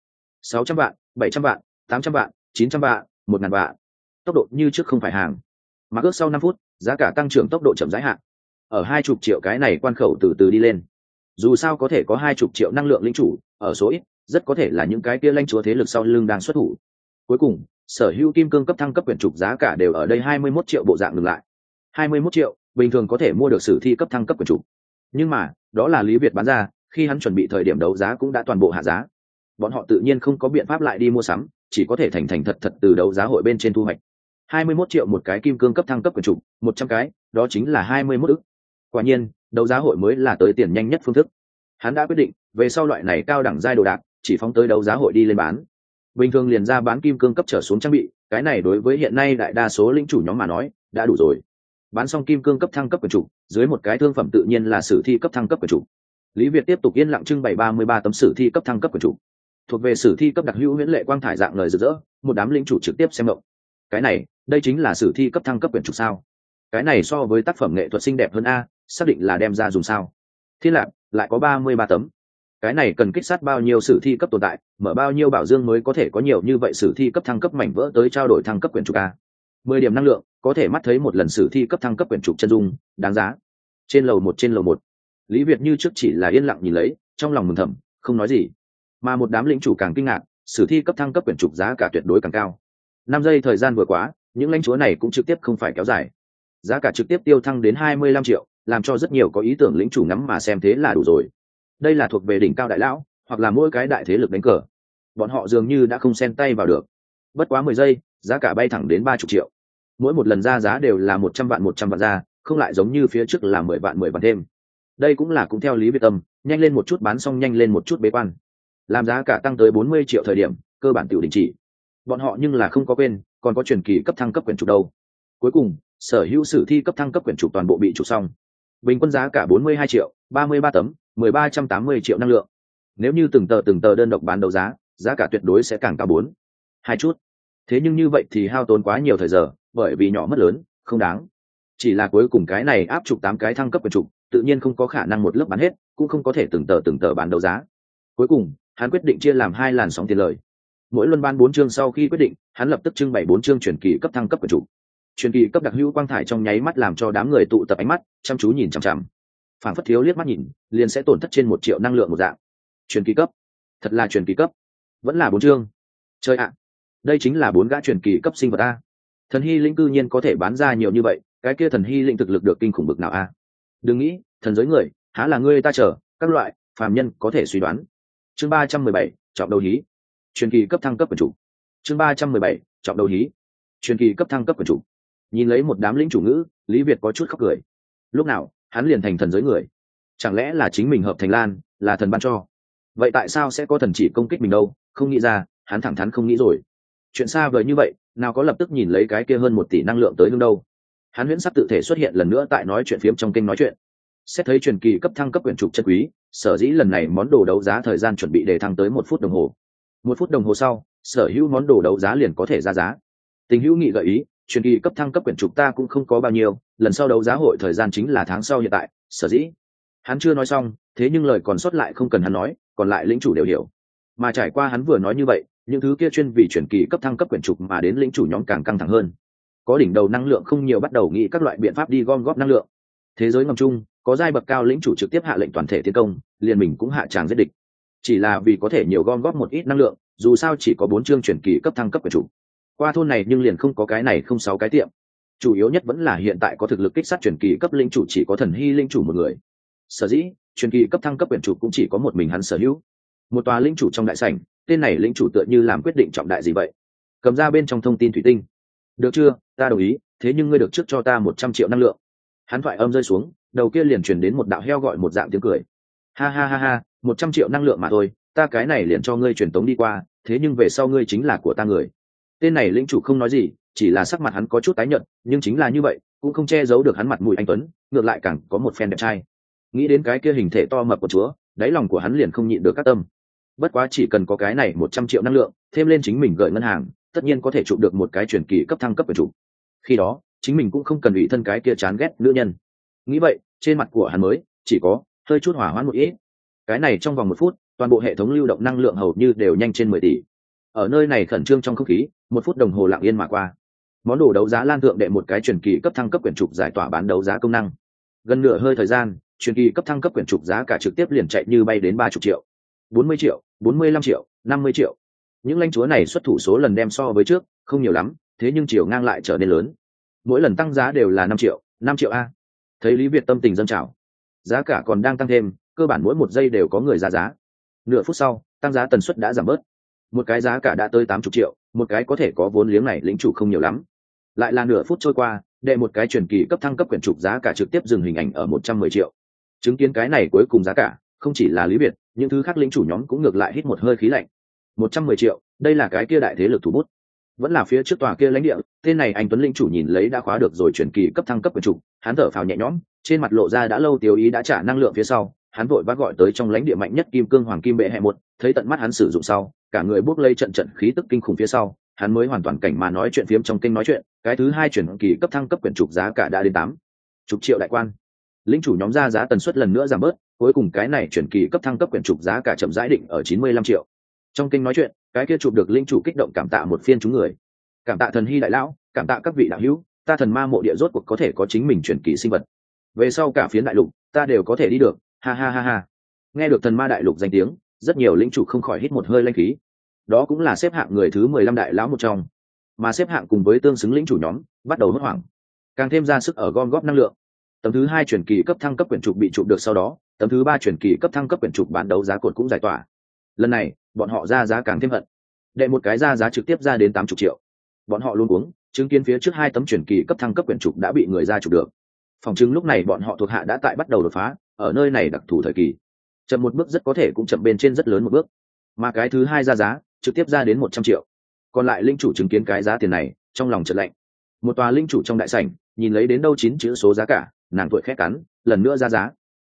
Sáu trăm vạn, bảy trăm vạn, tám trăm vạn, chín trăm vạn một ngàn vạn. Tốc độ như trước không phải hàng. Mà ước sau năm phút, giá cả tăng trưởng tốc độ chậm rãi hạn ở hai chục triệu cái này quan khẩu từ từ đi lên. Dù sao có thể có hai chục triệu năng lượng linh chủ, ở số ít, rất có thể là những cái kia lanh chúa thế lực sau lưng đang xuất thủ. Cuối cùng, sở hữu kim cương cấp thăng cấp quyển trục giá cả đều ở đây hai mươi 21 triệu bộ dạng ngừng lại. hai mươi 21 triệu, bình thường có thể mua được sử thi cấp thăng cấp quyển trục. Nhưng mà, đó là lý việt bán ra, khi hắn chuẩn bị thời điểm đấu giá cũng đã toàn bộ hạ giá. Bọn họ tự nhiên không có biện pháp lại đi mua sắm chỉ có thể thành thành thật thật từ đấu giá hội bên trên thu hoạch. Hai mươi 21 triệu một cái kim cương cấp thăng cấp quyền trục, một trăm cái, đó chính là hai mươi 21 ức. Quả nhiên, đấu giá hội mới là tới tiền nhanh nhất phương thức. Hắn đã quyết định, về sau loại này cao đẳng giai đồ đạc, chỉ phóng tới đấu giá hội đi lên bán. Bình thường liền ra bán kim cương cấp trở xuống trang bị, cái này đối với hiện nay đại đa số lĩnh chủ nhóm mà nói, đã đủ rồi. Bán xong kim cương cấp thăng cấp quyền chủ dưới một cái thương phẩm tự nhiên là sử thi cấp thăng cấp quyền chủ lý việt tiếp tục yên lặng trưng bày ba mươi ba tấm sử thi cấp thăng cấp quyền chủ thuộc về sử thi cấp đặc hữu huyễn lệ quang thải dạng lời rực rỡ, một đám lĩnh chủ trực tiếp xem mộng cái này, đây chính là sử thi cấp thăng cấp quyển trục sao? Cái này so với tác phẩm nghệ thuật xinh đẹp hơn a, xác định là đem ra dùng sao? Thiên lạc lại có ba mươi ba tấm. Cái này cần kích sát bao nhiêu sử thi cấp tồn tại, mở bao nhiêu bảo dương mới có thể có nhiều như vậy sử thi cấp thăng cấp mảnh vỡ tới trao đổi thăng cấp quyển trục a. Mười điểm năng lượng, có thể mắt thấy một lần sử thi cấp thăng cấp quyển trục chân dung, đáng giá. Trên lầu một, trên lầu một. Lý việt như trước chỉ là yên lặng nhìn lấy, trong lòng mừng thầm, không nói gì mà một đám lĩnh chủ càng kinh ngạc, sử thi cấp thăng cấp quyển trục giá cả tuyệt đối càng cao. Năm giây thời gian vừa quá những lãnh chúa này cũng trực tiếp không phải kéo dài. Giá cả trực tiếp tiêu thăng đến hai mươi lăm triệu, làm cho rất nhiều có ý tưởng lĩnh chủ ngắm mà xem thế là đủ rồi. Đây là thuộc về đỉnh cao đại lão, hoặc là mỗi cái đại thế lực đánh cờ. Bọn họ dường như đã không xen tay vào được. Bất quá mười giây, giá cả bay thẳng đến ba chục triệu. Mỗi một lần ra giá đều là một trăm vạn, một trăm vạn ra, không lại giống như phía trước là mười vạn mười vạn thêm. Đây cũng là cũng theo lý việt tâm, nhanh lên một chút bán xong nhanh lên một chút bế quan làm giá cả tăng tới bốn mươi triệu thời điểm, cơ bản tiểu đình chỉ. Bọn họ nhưng là không có quên, còn có truyền kỳ cấp thăng cấp quyển trục đâu. Cuối cùng, sở hữu sử thi cấp thăng cấp quyển trục toàn bộ bị trục xong. Bình quân giá cả bốn mươi hai triệu, ba mươi ba tấm, mười ba trăm tám mươi triệu năng lượng. Nếu như từng tờ từng tờ đơn độc bán đấu giá giá cả tuyệt đối sẽ càng cao bốn, hai chút. Thế nhưng như vậy thì hao tốn quá nhiều thời giờ, bởi vì nhỏ mất lớn, không đáng. Chỉ là cuối cùng cái này áp trục tám cái thăng cấp quyền trục, tự nhiên không có khả năng một lớp bán hết, cũng không có thể từng tờ từng tờ bán đấu giá. Cuối cùng hắn quyết định chia làm hai làn sóng tiền lời. Mỗi luân ban bốn chương sau khi quyết định, hắn lập tức trưng bày bốn chương truyền kỳ cấp thăng cấp của chủ. truyền kỳ cấp đặc hữu quang thải trong nháy mắt làm cho đám người tụ tập ánh mắt, chăm chú nhìn chằm chằm. Phản phất thiếu liếc mắt nhìn, liền sẽ tổn thất trên một triệu năng lượng một dạng. Truyền kỳ cấp. Thật là truyền kỳ cấp. Vẫn là bốn chương. Chơi ạ. À, đây chính là bốn gã truyền kỳ cấp sinh vật a. Thần hy lĩnh cư nhiên có thể bán ra nhiều như vậy, cái kia thần hy lĩnh thực lực được kinh khủng bực nào a. Đừng nghĩ, thần giới người, há là ngươi ta chờ, các loại, phàm nhân có thể suy đoán chương ba trăm mười bảy, trọng đầu hí. Truyền kỳ cấp thăng cấp quần chủ. Chương ba trăm mười bảy, trọng đầu hí. Truyền kỳ cấp thăng cấp quần chủ. Nhìn lấy một đám lĩnh chủ ngữ, lý việt có chút khóc cười. Lúc nào, hắn liền thành thần giới người. Chẳng lẽ là chính mình hợp thành lan, là thần ban cho? Vậy tại sao sẽ có thần chỉ công kích mình đâu? Không nghĩ ra, hắn thẳng thắn không nghĩ rồi. Chuyện xa vời như vậy, nào có lập tức nhìn lấy cái kia hơn một tỷ năng lượng tới hương đâu? Hắn huyễn sắp tự thể xuất hiện lần nữa tại nói chuyện phiếm trong kênh nói chuyện xét thấy truyền kỳ cấp thăng cấp quyển trục chất quý, sở dĩ lần này món đồ đấu giá thời gian chuẩn bị để thăng tới một phút đồng hồ. Một phút đồng hồ sau, sở hữu món đồ đấu giá liền có thể ra giá. Tình hữu nghị gợi ý, truyền kỳ cấp thăng cấp quyển trục ta cũng không có bao nhiêu, lần sau đấu giá hội thời gian chính là tháng sau hiện tại, sở dĩ. Hắn chưa nói xong, thế nhưng lời còn sót lại không cần hắn nói, còn lại lĩnh chủ đều hiểu. Mà trải qua hắn vừa nói như vậy, những thứ kia chuyên vì chuyển kỳ cấp thăng cấp quyển trục mà đến lĩnh chủ nhóm càng căng thẳng hơn. Có đỉnh đầu năng lượng không nhiều bắt đầu nghĩ các loại biện pháp đi gom góp năng lượng. Thế giới ngầm chung có giai bậc cao lĩnh chủ trực tiếp hạ lệnh toàn thể tiến công, liền mình cũng hạ tràng giết địch. Chỉ là vì có thể nhiều gom góp một ít năng lượng, dù sao chỉ có bốn chương chuyển kỳ cấp thăng cấp của chủ. Qua thôn này nhưng liền không có cái này không sáu cái tiệm. Chủ yếu nhất vẫn là hiện tại có thực lực kích sát truyền kỳ cấp linh chủ chỉ có thần hy linh chủ một người. Sở dĩ truyền kỳ cấp thăng cấp quyền chủ cũng chỉ có một mình hắn sở hữu. Một tòa linh chủ trong đại sảnh, tên này linh chủ tựa như làm quyết định trọng đại gì vậy? Cầm ra bên trong thông tin thủy tinh. Được chưa? Ta đồng ý, thế nhưng ngươi được trước cho ta một trăm triệu năng lượng. Hắn thoại âm rơi xuống đầu kia liền truyền đến một đạo heo gọi một dạng tiếng cười. Ha ha ha ha, một trăm triệu năng lượng mà thôi, ta cái này liền cho ngươi truyền tống đi qua, thế nhưng về sau ngươi chính là của ta người. Tên này lĩnh chủ không nói gì, chỉ là sắc mặt hắn có chút tái nhợt, nhưng chính là như vậy, cũng không che giấu được hắn mặt mũi anh tuấn, ngược lại càng có một phen đẹp trai. Nghĩ đến cái kia hình thể to mập của chúa, đáy lòng của hắn liền không nhịn được các tâm. Bất quá chỉ cần có cái này một trăm triệu năng lượng, thêm lên chính mình gợi ngân hàng, tất nhiên có thể chụp được một cái truyền kỳ cấp thăng cấp của chủ. Khi đó, chính mình cũng không cần ủy thân cái kia chán ghét nữ nhân. Nghĩ vậy trên mặt của hắn mới, chỉ có hơi chút hỏa hoãn một ít. Cái này trong vòng một phút, toàn bộ hệ thống lưu động năng lượng hầu như đều nhanh trên mười tỷ. Ở nơi này khẩn trương trong không khí, một phút đồng hồ lặng yên mà qua. Món đồ đấu giá lan thượng đệ một cái truyền kỳ cấp thăng cấp quyển trục giải tỏa bán đấu giá công năng. Gần nửa hơi thời gian, truyền kỳ cấp thăng cấp quyển trục giá cả trực tiếp liền chạy như bay đến ba chục triệu, bốn mươi triệu, bốn mươi lăm triệu, năm mươi triệu. Những lãnh chúa này xuất thủ số lần đem so với trước, không nhiều lắm, thế nhưng chiều ngang lại trở nên lớn. Mỗi lần tăng giá đều là năm triệu năm triệu a thấy lý việt tâm tình dân trào giá cả còn đang tăng thêm cơ bản mỗi một giây đều có người ra giá nửa phút sau tăng giá tần suất đã giảm bớt một cái giá cả đã tới tám chục triệu một cái có thể có vốn liếng này lĩnh chủ không nhiều lắm lại là nửa phút trôi qua đệ một cái truyền kỳ cấp thăng cấp quyển trục giá cả trực tiếp dừng hình ảnh ở một trăm mười triệu chứng kiến cái này cuối cùng giá cả không chỉ là lý việt những thứ khác lĩnh chủ nhóm cũng ngược lại hít một hơi khí lạnh một trăm mười triệu đây là cái kia đại thế lực thủ bút vẫn là phía trước tòa kia lãnh địa, tên này anh tuấn linh chủ nhìn lấy đã khóa được rồi chuyển kỳ cấp thăng cấp quyền chủ, hắn thở phào nhẹ nhõm, trên mặt lộ ra đã lâu tiêu ý đã trả năng lượng phía sau, hắn vội vác gọi tới trong lãnh địa mạnh nhất kim cương hoàng kim bệ hệ một thấy tận mắt hắn sử dụng sau, cả người bốc lây trận trận khí tức kinh khủng phía sau, hắn mới hoàn toàn cảnh mà nói chuyện phiếm trong kênh nói chuyện, cái thứ hai chuyển kỳ cấp thăng cấp quyển trục giá cả đã đến tám chục triệu đại quan. Lính chủ nhóm ra giá tần suất lần nữa giảm bớt, cuối cùng cái này chuyển kỳ cấp thăng cấp quyển trục giá cả chậm rãi định ở chín mươi lăm triệu trong kinh nói chuyện, cái kia chụp được linh chủ kích động cảm tạ một phiên chúng người. Cảm tạ thần hy đại lão, cảm tạ các vị đạo hữu, ta thần ma mộ địa rốt cuộc có thể có chính mình chuyển kỳ sinh vật. Về sau cả phiến đại lục, ta đều có thể đi được. Ha ha ha ha. Nghe được thần ma đại lục danh tiếng, rất nhiều lĩnh chủ không khỏi hít một hơi lanh khí. Đó cũng là xếp hạng người thứ mười lăm đại lão một trong. Mà xếp hạng cùng với tương xứng lĩnh chủ nhóm, bắt đầu hốt hoảng. Càng thêm ra sức ở gom góp năng lượng. Tấm thứ hai chuyển kỳ cấp thăng cấp quyển trục bị trục được sau đó, tấm thứ ba chuyển kỳ cấp thăng cấp quyển trục bán đấu giá cột cũng giải tỏa. Lần này bọn họ ra giá càng thêm hận. Đệ một cái ra giá trực tiếp ra đến tám chục triệu. Bọn họ luôn uống, chứng kiến phía trước hai tấm chuyển kỳ cấp thăng cấp quyển trục đã bị người ra trục được. Phòng chứng lúc này bọn họ thuộc hạ đã tại bắt đầu đột phá, ở nơi này đặc thù thời kỳ. Chậm một bước rất có thể cũng chậm bên trên rất lớn một bước. Mà cái thứ hai ra giá, trực tiếp ra đến một trăm triệu. Còn lại linh chủ chứng kiến cái giá tiền này, trong lòng chợt lạnh. Một tòa linh chủ trong đại sảnh, nhìn lấy đến đâu chín chữ số giá cả, nàng tuổi khét cắn, lần nữa ra giá.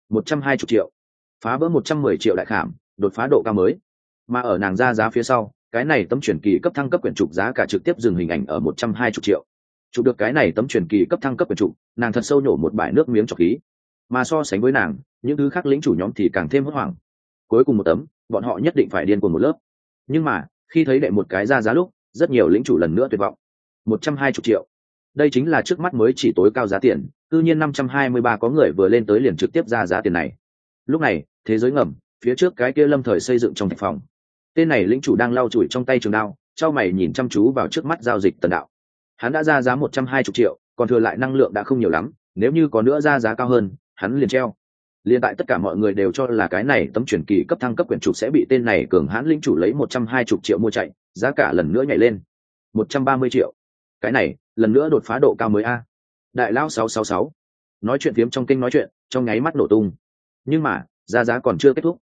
Một trăm hai mươi triệu. Phá vỡ một trăm mười triệu đại khảm, đột phá độ cao mới mà ở nàng ra giá phía sau, cái này tấm chuyển kỳ cấp thăng cấp quyển trục giá cả trực tiếp dừng hình ảnh ở một trăm hai mươi triệu. Chụp được cái này tấm chuyển kỳ cấp thăng cấp quyển trục, nàng thật sâu nhổ một bãi nước miếng trọc khí. Mà so sánh với nàng, những thứ khác lĩnh chủ nhóm thì càng thêm hốt hoảng. Cuối cùng một tấm, bọn họ nhất định phải điên cuồng một lớp. Nhưng mà, khi thấy đệ một cái ra giá lúc, rất nhiều lĩnh chủ lần nữa tuyệt vọng. Một trăm hai mươi triệu. Đây chính là trước mắt mới chỉ tối cao giá tiền, tự nhiên năm trăm hai mươi ba có người vừa lên tới liền trực tiếp ra giá tiền này. Lúc này, thế giới ngầm, phía trước cái kia lâm thời xây dựng trong thạch phòng tên này lĩnh chủ đang lau chùi trong tay trường đao trao mày nhìn chăm chú vào trước mắt giao dịch tần đạo. Hắn đã ra giá một trăm hai mươi triệu, còn thừa lại năng lượng đã không nhiều lắm, nếu như có nữa ra giá cao hơn, hắn liền treo. Liền tại tất cả mọi người đều cho là cái này tấm chuyển kỳ cấp thăng cấp quyển trục sẽ bị tên này cường hãn lĩnh chủ lấy một trăm hai mươi triệu mua chạy, giá cả lần nữa nhảy lên. Một trăm ba mươi triệu. Cái này, lần nữa đột phá độ cao mới a. Đại lão sáu sáu sáu. Nói chuyện phiếm trong kinh nói chuyện, trong nháy mắt nổ tung. Nhưng mà giá giá còn chưa kết thúc.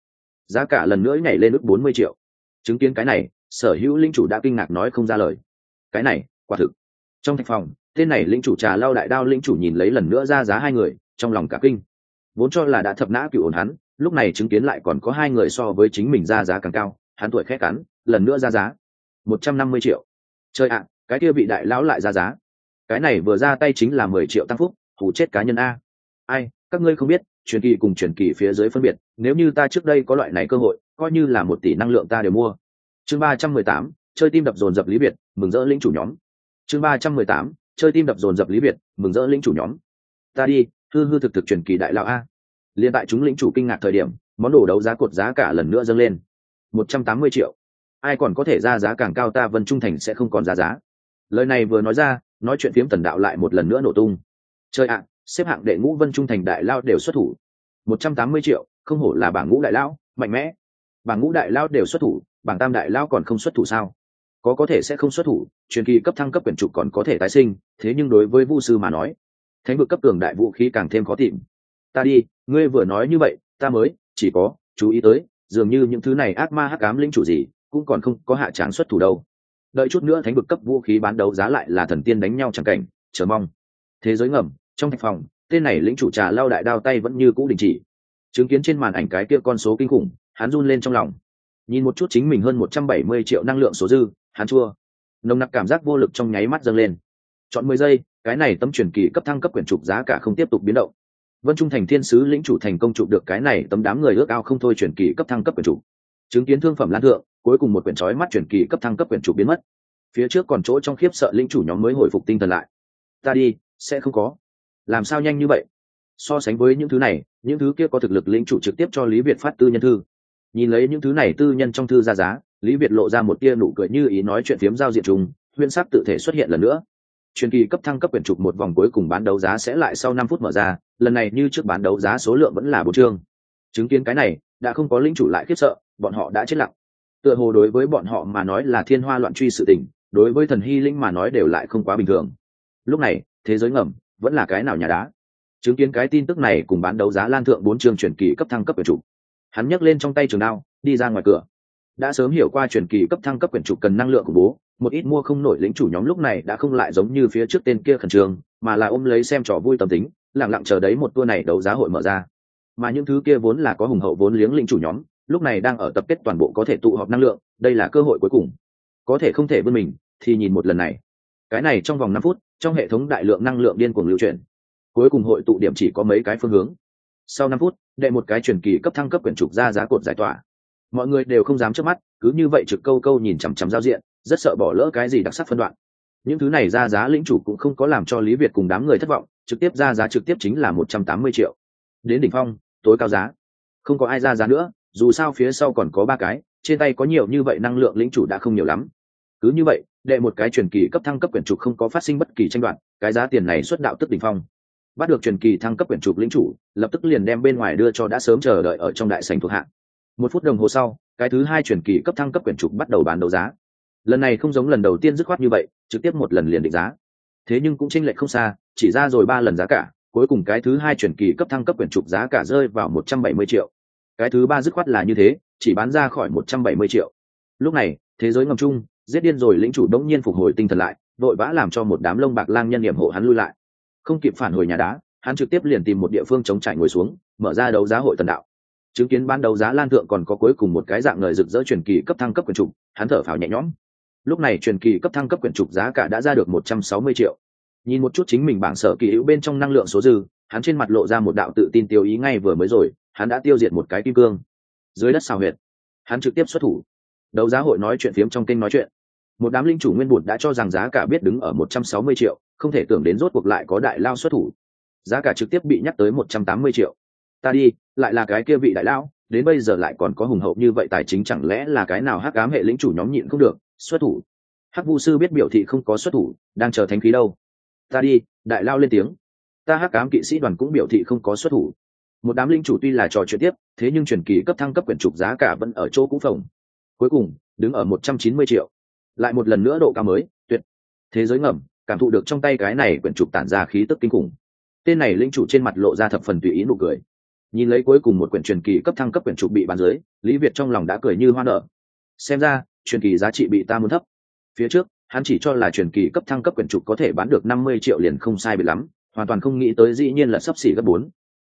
Giá cả lần nữa nhảy lên ước bốn mươi triệu chứng kiến cái này, sở hữu linh chủ đã kinh ngạc nói không ra lời. Cái này, quả thực. Trong thạch phòng, tên này linh chủ trà lao đại đao linh chủ nhìn lấy lần nữa ra giá hai người, trong lòng cả kinh. Vốn cho là đã thập nã cựu ổn hắn, lúc này chứng kiến lại còn có hai người so với chính mình ra giá càng cao, hắn tuổi khét cắn, lần nữa ra giá. Một trăm năm mươi triệu. Chơi ạ, cái kia bị đại lão lại ra giá. Cái này vừa ra tay chính là mười triệu tăng phúc hù chết cá nhân a. Ai, các ngươi không biết, truyền kỳ cùng truyền kỳ phía dưới phân biệt, nếu như ta trước đây có loại này cơ hội coi như là một tỷ năng lượng ta đều mua. Chương ba trăm mười tám, chơi tim đập dồn dập lý biệt, mừng rỡ lĩnh chủ nhóm. Chương ba trăm mười tám, chơi tim đập dồn dập lý biệt, mừng rỡ lĩnh chủ nhóm. Ta đi, hư hư thực thực truyền kỳ đại lão a. Liên tại chúng lĩnh chủ kinh ngạc thời điểm, món đồ đấu giá cột giá cả lần nữa dâng lên. Một trăm tám mươi triệu. Ai còn có thể ra giá càng cao ta vân trung thành sẽ không còn ra giá. Lời này vừa nói ra, nói chuyện phiếm tần đạo lại một lần nữa nổ tung. Chơi ạ, xếp hạng đệ ngũ vân trung thành đại lao đều xuất thủ. Một trăm tám mươi triệu, không hổ là bảng ngũ đại lao mạnh mẽ bảng ngũ đại lao đều xuất thủ, bảng tam đại lao còn không xuất thủ sao? Có có thể sẽ không xuất thủ, truyền kỳ cấp thăng cấp quyển trục còn có thể tái sinh, thế nhưng đối với vu sư mà nói, thánh vực cấp cường đại vũ khí càng thêm khó tìm. Ta đi, ngươi vừa nói như vậy, ta mới, chỉ có, chú ý tới, dường như những thứ này ác ma hắc ám linh chủ gì, cũng còn không có hạ tráng xuất thủ đâu. Đợi chút nữa thánh vực cấp vũ khí bán đấu giá lại là thần tiên đánh nhau chẳng cảnh, chờ mong. Thế giới ngầm, trong thạch phòng, tên này lĩnh chủ trà lao đại đao tay vẫn như cũ đình chỉ. Chứng kiến trên màn ảnh cái kia con số kinh khủng hắn run lên trong lòng. Nhìn một chút chính mình hơn một trăm bảy mươi triệu năng lượng số dư, hắn chua. Nồng nặc cảm giác vô lực trong nháy mắt dâng lên. Chọn mười giây, cái này tấm truyền kỳ cấp thăng cấp quyển trục giá cả không tiếp tục biến động. Vân trung thành thiên sứ lĩnh chủ thành công chụp được cái này tấm đám người ước ao không thôi truyền kỳ cấp thăng cấp quyển trục. Chứng kiến thương phẩm lan thượng, cuối cùng một quyển trói mắt truyền kỳ cấp thăng cấp quyển trục biến mất. Phía trước còn chỗ trong khiếp sợ lĩnh chủ nhóm mới hồi phục tinh thần lại. Ta đi, sẽ không có. Làm sao nhanh như vậy? So sánh với những thứ này, những thứ kia có thực lực lĩnh chủ trực tiếp cho lý việt phát tư nhân thư nhìn lấy những thứ này tư nhân trong thư ra giá, lý việt lộ ra một tia nụ cười như ý nói chuyện phiếm giao diện chung Huyên sắc tự thể xuất hiện lần nữa. Truyền kỳ cấp thăng cấp quyển trục một vòng cuối cùng bán đấu giá sẽ lại sau năm phút mở ra, lần này như trước bán đấu giá số lượng vẫn là bốn chương. Chứng kiến cái này, đã không có lính chủ lại khiếp sợ, bọn họ đã chết lặng. Tựa hồ đối với bọn họ mà nói là thiên hoa loạn truy sự tình, đối với thần hy linh mà nói đều lại không quá bình thường. Lúc này, thế giới ngầm, vẫn là cái nào nhà đá? Chứng kiến cái tin tức này cùng bán đấu giá lan thượng bốn chương truyền kỳ cấp thăng cấp quyển trục hắn nhấc lên trong tay trường đao, đi ra ngoài cửa. Đã sớm hiểu qua truyền kỳ cấp thăng cấp quyển trục cần năng lượng của bố, một ít mua không nổi lĩnh chủ nhóm lúc này đã không lại giống như phía trước tên kia khẩn trương, mà là ôm lấy xem trò vui tâm tính lẳng lặng chờ đấy một tour này đấu giá hội mở ra. Mà những thứ kia vốn là có hùng hậu vốn liếng lĩnh chủ nhóm, lúc này đang ở tập kết toàn bộ có thể tụ họp năng lượng, đây là cơ hội cuối cùng. Có thể không thể vươn mình, thì nhìn một lần này. Cái này trong vòng năm phút, trong hệ thống đại lượng năng lượng điên cuồng lưu chuyển cuối cùng hội tụ điểm chỉ có mấy cái phương hướng sau năm phút, đệ một cái truyền kỳ cấp thăng cấp quyển trục ra giá cột giải tỏa. Mọi người đều không dám trước mắt, cứ như vậy trực câu câu nhìn chằm chằm giao diện, rất sợ bỏ lỡ cái gì đặc sắc phân đoạn. Những thứ này ra giá lĩnh chủ cũng không có làm cho lý việt cùng đám người thất vọng, trực tiếp ra giá trực tiếp chính là một trăm tám mươi triệu. Đến đỉnh phong, tối cao giá. Không có ai ra giá nữa, dù sao phía sau còn có ba cái, trên tay có nhiều như vậy năng lượng lĩnh chủ đã không nhiều lắm. Cứ như vậy, đệ một cái truyền kỳ cấp thăng cấp quyển trục không có phát sinh bất kỳ tranh đoạt, cái giá tiền này xuất đạo tức đỉnh phong bắt được truyền kỳ thăng cấp quyển trục lĩnh chủ, lập tức liền đem bên ngoài đưa cho đã sớm chờ đợi ở trong đại sành thuộc hạng một phút đồng hồ sau, cái thứ hai truyền kỳ cấp thăng cấp quyển trục bắt đầu bán đấu giá. Lần này không giống lần đầu tiên dứt khoát như vậy, trực tiếp một lần liền định giá. Thế nhưng cũng tranh lệch không xa, chỉ ra rồi ba lần giá cả, cuối cùng cái thứ hai truyền kỳ cấp thăng cấp quyển trục giá cả rơi vào một trăm bảy mươi triệu. Cái thứ ba dứt khoát là như thế, chỉ bán ra khỏi một trăm bảy mươi triệu. Lúc này, thế giới ngầm chung, giết điên rồi lĩnh chủ đống nhiên phục hồi tinh thần lại vội vã làm cho một đám lông bạc lang nhân điểm hộ hắn lui lại không kịp phản hồi nhà đá, hắn trực tiếp liền tìm một địa phương chống trải ngồi xuống, mở ra đấu giá hội tần đạo. Chứng kiến ban đấu giá lan thượng còn có cuối cùng một cái dạng người rực rỡ truyền kỳ cấp thăng cấp quyển trục, hắn thở phào nhẹ nhõm. Lúc này truyền kỳ cấp thăng cấp quyển trục giá cả đã ra được một trăm sáu mươi triệu. Nhìn một chút chính mình bảng sở kỳ hữu bên trong năng lượng số dư, hắn trên mặt lộ ra một đạo tự tin tiêu ý ngay vừa mới rồi, hắn đã tiêu diệt một cái kim cương. Dưới đất xào huyệt, hắn trực tiếp xuất thủ. Đấu giá hội nói chuyện phiếm trong kênh nói chuyện. Một đám linh chủ nguyên bụt đã cho rằng giá cả biết đứng ở một trăm sáu mươi triệu không thể tưởng đến rốt cuộc lại có đại lao xuất thủ. Giá cả trực tiếp bị nhắc tới một trăm tám mươi triệu. Ta đi, lại là cái kia vị đại lao, đến bây giờ lại còn có hùng hậu như vậy tài chính chẳng lẽ là cái nào hắc ám hệ lĩnh chủ nhóm nhịn không được, xuất thủ. Hắc vu sư biết biểu thị không có xuất thủ, đang chờ thánh khí đâu. Ta đi, đại lao lên tiếng. Ta hắc ám kỵ sĩ đoàn cũng biểu thị không có xuất thủ. Một đám linh chủ tuy là trò chuyện tiếp, thế nhưng truyền kỳ cấp thăng cấp quyển trục giá cả vẫn ở chỗ cũ phòng cuối cùng, đứng ở một trăm chín mươi triệu. Lại một lần nữa độ cao mới, tuyệt. Thế giới ngầm cảm thụ được trong tay cái này quyển trục tản ra khí tức kinh khủng. Tên này linh chủ trên mặt lộ ra thập phần tùy ý nụ cười. Nhìn lấy cuối cùng một quyển truyền kỳ cấp thăng cấp quyển trục bị bán dưới, lý việt trong lòng đã cười như hoa nở. Xem ra, truyền kỳ giá trị bị ta muốn thấp. Phía trước, hắn chỉ cho là truyền kỳ cấp thăng cấp quyển trục có thể bán được năm mươi triệu liền không sai bị lắm, hoàn toàn không nghĩ tới dĩ nhiên là sấp xỉ gấp bốn.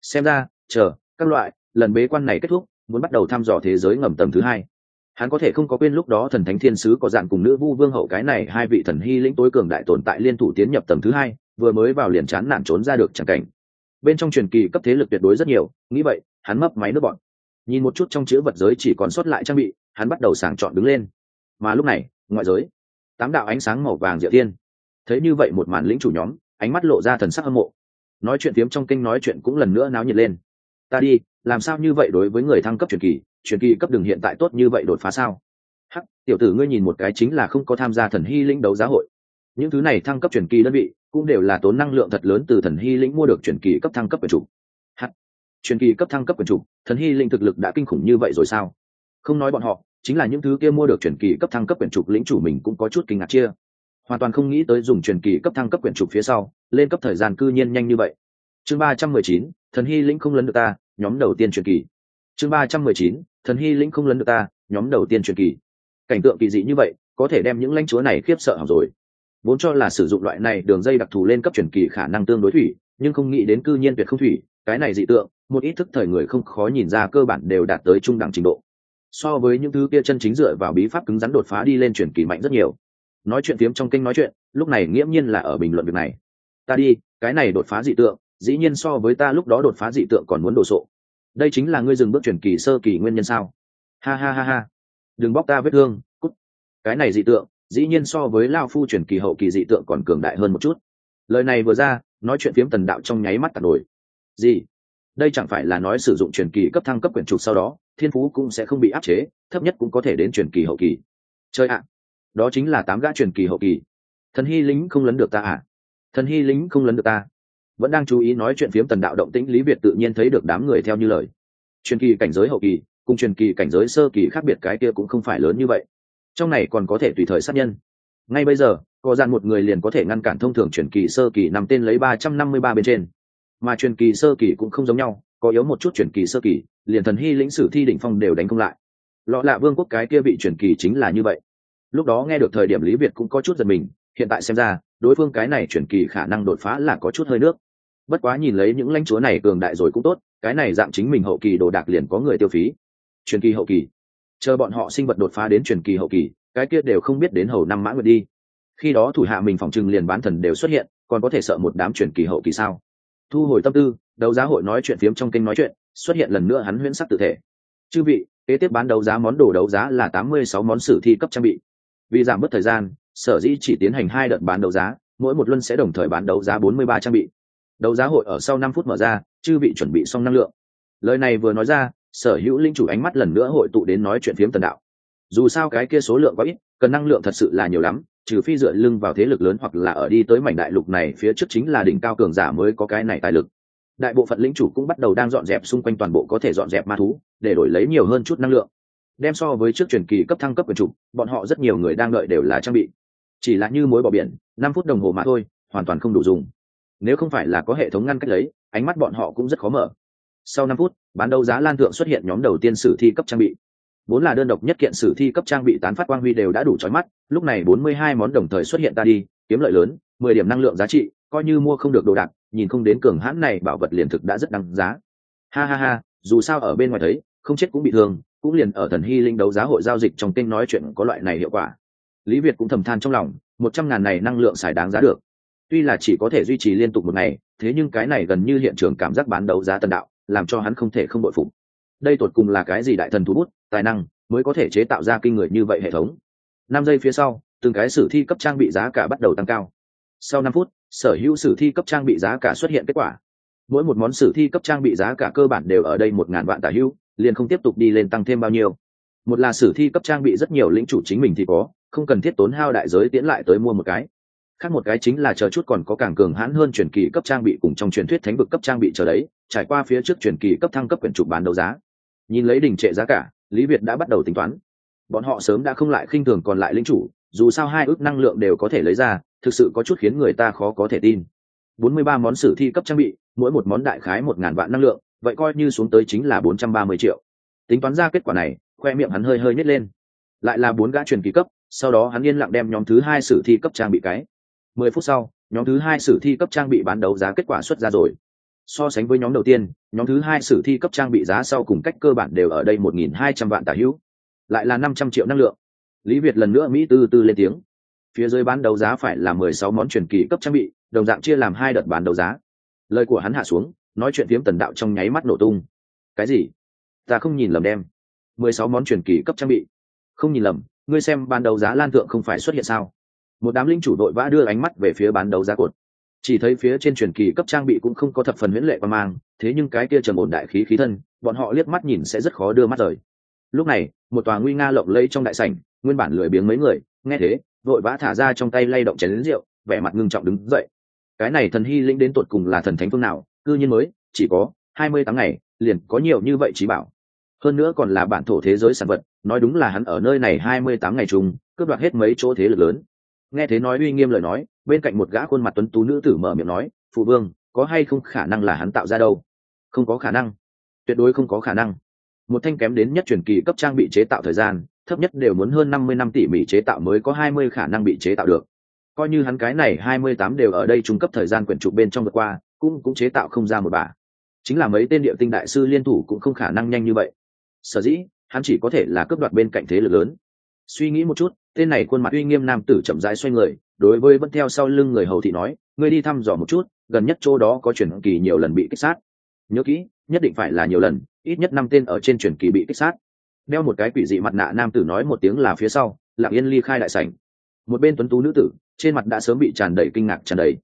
Xem ra, chờ, các loại, lần bế quan này kết thúc, muốn bắt đầu thăm dò thế giới ngầm tầng thứ hai hắn có thể không có quên lúc đó thần thánh thiên sứ có dạng cùng nữ vu vương hậu cái này, hai vị thần hy lĩnh tối cường đại tồn tại liên thủ tiến nhập tầng thứ hai, vừa mới vào liền chán nản trốn ra được chẳng cảnh. Bên trong truyền kỳ cấp thế lực tuyệt đối rất nhiều, nghĩ vậy, hắn mấp máy nước bọn. Nhìn một chút trong chữ vật giới chỉ còn sót lại trang bị, hắn bắt đầu sàng chọn đứng lên. Mà lúc này, ngoại giới, tám đạo ánh sáng màu vàng diệu thiên. Thấy như vậy một màn lĩnh chủ nhóm, ánh mắt lộ ra thần sắc hâm mộ. Nói chuyện tiếm trong kinh nói chuyện cũng lần nữa náo nhiệt lên. Ta đi, làm sao như vậy đối với người thăng cấp truyền kỳ? Truyền kỳ cấp đường hiện tại tốt như vậy đột phá sao? Hắc tiểu tử ngươi nhìn một cái chính là không có tham gia thần hy lĩnh đấu giá hội. Những thứ này thăng cấp truyền kỳ đơn vị cũng đều là tốn năng lượng thật lớn từ thần hy lĩnh mua được truyền kỳ cấp thăng cấp quyền chủ. hắc truyền kỳ cấp thăng cấp quyền chủ, thần hy lĩnh thực lực đã kinh khủng như vậy rồi sao? Không nói bọn họ chính là những thứ kia mua được truyền kỳ cấp thăng cấp quyền trục lĩnh chủ mình cũng có chút kinh ngạc chia. Hoàn toàn không nghĩ tới dùng truyền kỳ cấp thăng cấp quyền trục phía sau lên cấp thời gian cư nhiên nhanh như vậy. Chương ba trăm mười chín thần hy lĩnh không lấn được ta nhóm đầu tiên truyền kỳ. Chương ba trăm mười chín thần hy lĩnh không lấn được ta, nhóm đầu tiên truyền kỳ. Cảnh tượng kỳ dị như vậy, có thể đem những lãnh chúa này khiếp sợ hỏng rồi. Vốn cho là sử dụng loại này đường dây đặc thù lên cấp truyền kỳ khả năng tương đối thủy, nhưng không nghĩ đến cư nhiên tuyệt không thủy, cái này dị tượng, một ít thức thời người không khó nhìn ra cơ bản đều đạt tới trung đẳng trình độ. So với những thứ kia chân chính dựa vào bí pháp cứng rắn đột phá đi lên truyền kỳ mạnh rất nhiều. Nói chuyện tiếm trong kinh nói chuyện, lúc này nghiễm nhiên là ở bình luận việc này. Ta đi, cái này đột phá dị tượng, dĩ nhiên so với ta lúc đó đột phá dị tượng còn muốn đồ sộ đây chính là ngươi dừng bước chuyển kỳ sơ kỳ nguyên nhân sao? Ha ha ha ha. Đừng bóc ta vết thương, cút. Cái này dị tượng, dĩ nhiên so với lao phu chuyển kỳ hậu kỳ dị tượng còn cường đại hơn một chút. Lời này vừa ra, nói chuyện phiếm tần đạo trong nháy mắt tạt nổi. Gì? Đây chẳng phải là nói sử dụng truyền kỳ cấp thăng cấp quyển trục sau đó, thiên phú cũng sẽ không bị áp chế, thấp nhất cũng có thể đến truyền kỳ hậu kỳ. Chơi ạ! Đó chính là tám gã truyền kỳ hậu kỳ. Thần hy lính không lấn được ta à? Thần hy lính không lấn được ta vẫn đang chú ý nói chuyện phiếm tần đạo động tĩnh lý việt tự nhiên thấy được đám người theo như lời. Truyền kỳ cảnh giới hậu kỳ, cùng truyền kỳ cảnh giới sơ kỳ khác biệt cái kia cũng không phải lớn như vậy. Trong này còn có thể tùy thời sát nhân. Ngay bây giờ, có dàn một người liền có thể ngăn cản thông thường truyền kỳ sơ kỳ nằm tên lấy ba trăm năm mươi ba bên trên. Mà truyền kỳ sơ kỳ cũng không giống nhau, có yếu một chút truyền kỳ sơ kỳ, liền thần hy lĩnh sử thi đỉnh phong đều đánh không lại. Lọ lạ vương quốc cái kia bị truyền kỳ chính là như vậy. Lúc đó nghe được thời điểm lý việt cũng có chút giật mình, hiện tại xem ra, đối phương cái này truyền kỳ khả năng đột phá là có chút hơi nước bất quá nhìn lấy những lãnh chúa này cường đại rồi cũng tốt, cái này dạng chính mình hậu kỳ đồ đạc liền có người tiêu phí. Truyền kỳ hậu kỳ. Chờ bọn họ sinh vật đột phá đến truyền kỳ hậu kỳ, cái kia đều không biết đến hầu năm mã nguyệt đi. Khi đó thủ hạ mình phòng trừng liền bán thần đều xuất hiện, còn có thể sợ một đám truyền kỳ hậu kỳ sao? Thu hồi tâm tư, đấu giá hội nói chuyện phiếm trong kênh nói chuyện, xuất hiện lần nữa hắn huyễn sắc tự thể. Chư vị, kế tiếp bán đấu giá món đồ đấu giá là tám mươi sáu món sử thi cấp trang bị. Vì giảm bớt thời gian, sở dĩ chỉ tiến hành hai đợt bán đấu giá, mỗi một luân sẽ đồng thời bán đấu giá bốn mươi ba trang bị đấu giá hội ở sau năm phút mở ra chư vị chuẩn bị xong năng lượng. Lời này vừa nói ra sở hữu linh chủ ánh mắt lần nữa hội tụ đến nói chuyện phiếm tần đạo. Dù sao cái kia số lượng quá ít cần năng lượng thật sự là nhiều lắm trừ phi dựa lưng vào thế lực lớn hoặc là ở đi tới mảnh đại lục này phía trước chính là đỉnh cao cường giả mới có cái này tài lực. Đại bộ phận lĩnh chủ cũng bắt đầu đang dọn dẹp xung quanh toàn bộ có thể dọn dẹp ma thú để đổi lấy nhiều hơn chút năng lượng. Đem so với trước truyền kỳ cấp thăng cấp quyền chủ, bọn họ rất nhiều người đang đợi đều là trang bị. Chỉ là như mối bỏ biển năm phút đồng hồ mà thôi hoàn toàn không đủ dùng nếu không phải là có hệ thống ngăn cách lấy ánh mắt bọn họ cũng rất khó mở. Sau năm phút, bán đấu giá lan thượng xuất hiện nhóm đầu tiên sử thi cấp trang bị. Vốn là đơn độc nhất kiện sử thi cấp trang bị tán phát quang huy đều đã đủ trói mắt, lúc này bốn mươi hai món đồng thời xuất hiện ta đi, kiếm lợi lớn, mười điểm năng lượng giá trị, coi như mua không được đồ đạc, nhìn không đến cường hãn này bảo vật liền thực đã rất đăng giá. Ha ha ha, dù sao ở bên ngoài thấy, không chết cũng bị thương, cũng liền ở thần hy linh đấu giá hội giao dịch trong kênh nói chuyện có loại này hiệu quả. Lý việt cũng thầm than trong lòng, một trăm ngàn này năng lượng xài đáng giá được tuy là chỉ có thể duy trì liên tục một ngày, thế nhưng cái này gần như hiện trường cảm giác bán đấu giá tần đạo, làm cho hắn không thể không bội phục. Đây tột cùng là cái gì đại thần thu bút, tài năng mới có thể chế tạo ra kinh người như vậy hệ thống? Năm giây phía sau, từng cái sử thi cấp trang bị giá cả bắt đầu tăng cao. Sau năm phút, sở hữu sử thi cấp trang bị giá cả xuất hiện kết quả. Mỗi một món sử thi cấp trang bị giá cả cơ bản đều ở đây một ngàn vạn tả hữu, liền không tiếp tục đi lên tăng thêm bao nhiêu. Một là sử thi cấp trang bị rất nhiều lĩnh chủ chính mình thì có, không cần thiết tốn hao đại giới tiễn lại tới mua một cái khác một cái chính là chờ chút còn có càng cường hãn hơn truyền kỳ cấp trang bị cùng trong truyền thuyết thánh vực cấp trang bị chờ đấy, trải qua phía trước truyền kỳ cấp thăng cấp quyển trục bán đấu giá. Nhìn lấy đỉnh trệ giá cả, lý việt đã bắt đầu tính toán. Bọn họ sớm đã không lại khinh thường còn lại linh chủ, dù sao hai ước năng lượng đều có thể lấy ra, thực sự có chút khiến người ta khó có thể tin. Bốn mươi ba món sử thi cấp trang bị, mỗi một món đại khái một ngàn vạn năng lượng, vậy coi như xuống tới chính là bốn trăm ba mươi triệu. Tính toán ra kết quả này, khoe miệng hắn hơi hơi nhét lên. Lại là bốn gã truyền kỳ cấp, sau đó hắn yên lặng đem nhóm thứ hai sử thi cấp trang bị cái mười phút sau, nhóm thứ hai sử thi cấp trang bị bán đấu giá kết quả xuất ra rồi. So sánh với nhóm đầu tiên, nhóm thứ hai sử thi cấp trang bị giá sau cùng cách cơ bản đều ở đây một nghìn hai trăm vạn tả hữu. Lại là năm trăm triệu năng lượng. Lý việt lần nữa mỹ tư tư lên tiếng. Phía dưới bán đấu giá phải là mười sáu món truyền kỳ cấp trang bị, đồng dạng chia làm hai đợt bán đấu giá. Lời của hắn hạ xuống, nói chuyện phiếm tần đạo trong nháy mắt nổ tung. Cái gì? Ta không nhìn lầm đem. mười sáu món truyền kỳ cấp trang bị. Không nhìn lầm, ngươi xem bán đấu giá lan thượng không phải xuất hiện sao? Một đám linh chủ đội vã đưa ánh mắt về phía bán đấu giá cột. Chỉ thấy phía trên truyền kỳ cấp trang bị cũng không có thập phần huyễn lệ và mang, thế nhưng cái kia trầm ổn đại khí khí thân, bọn họ liếc mắt nhìn sẽ rất khó đưa mắt rời. Lúc này, một tòa nguy nga lộng lẫy trong đại sảnh, nguyên bản lười biếng mấy người, nghe thế vội vã thả ra trong tay lay động chén lính rượu, vẻ mặt ngưng trọng đứng dậy. Cái này thần hy linh đến tột cùng là thần thánh phương nào, cư nhiên mới, chỉ có hai mươi tháng ngày, liền có nhiều như vậy trí bảo. Hơn nữa còn là bản thổ thế giới sản vật, nói đúng là hắn ở nơi này hai mươi tám ngày chung, cướp đoạt hết mấy chỗ thế lực lớn nghe thế nói uy nghiêm lời nói, bên cạnh một gã khuôn mặt tuấn tú nữ tử mở miệng nói, phụ vương, có hay không khả năng là hắn tạo ra đâu? Không có khả năng. Tuyệt đối không có khả năng. Một thanh kém đến nhất truyền kỳ cấp trang bị chế tạo thời gian, thấp nhất đều muốn hơn năm mươi năm tỷ mỹ chế tạo mới có hai mươi khả năng bị chế tạo được. Coi như hắn cái này hai mươi tám đều ở đây trung cấp thời gian quyển trục bên trong vượt qua, cũng cũng chế tạo không ra một bà. Chính là mấy tên địa tinh đại sư liên thủ cũng không khả năng nhanh như vậy. Sở dĩ, hắn chỉ có thể là cướp đoạt bên cạnh thế lực lớn suy nghĩ một chút, tên này khuôn mặt uy nghiêm nam tử chậm rãi xoay người, đối với vẫn theo sau lưng người hầu thị nói, ngươi đi thăm dò một chút, gần nhất chỗ đó có truyền kỳ nhiều lần bị kích sát. Nhớ kỹ, nhất định phải là nhiều lần, ít nhất năm tên ở trên truyền kỳ bị kích sát. Đeo một cái quỷ dị mặt nạ nam tử nói một tiếng là phía sau, lặng yên ly khai đại sảnh. Một bên tuấn tú nữ tử, trên mặt đã sớm bị tràn đầy kinh ngạc tràn đầy.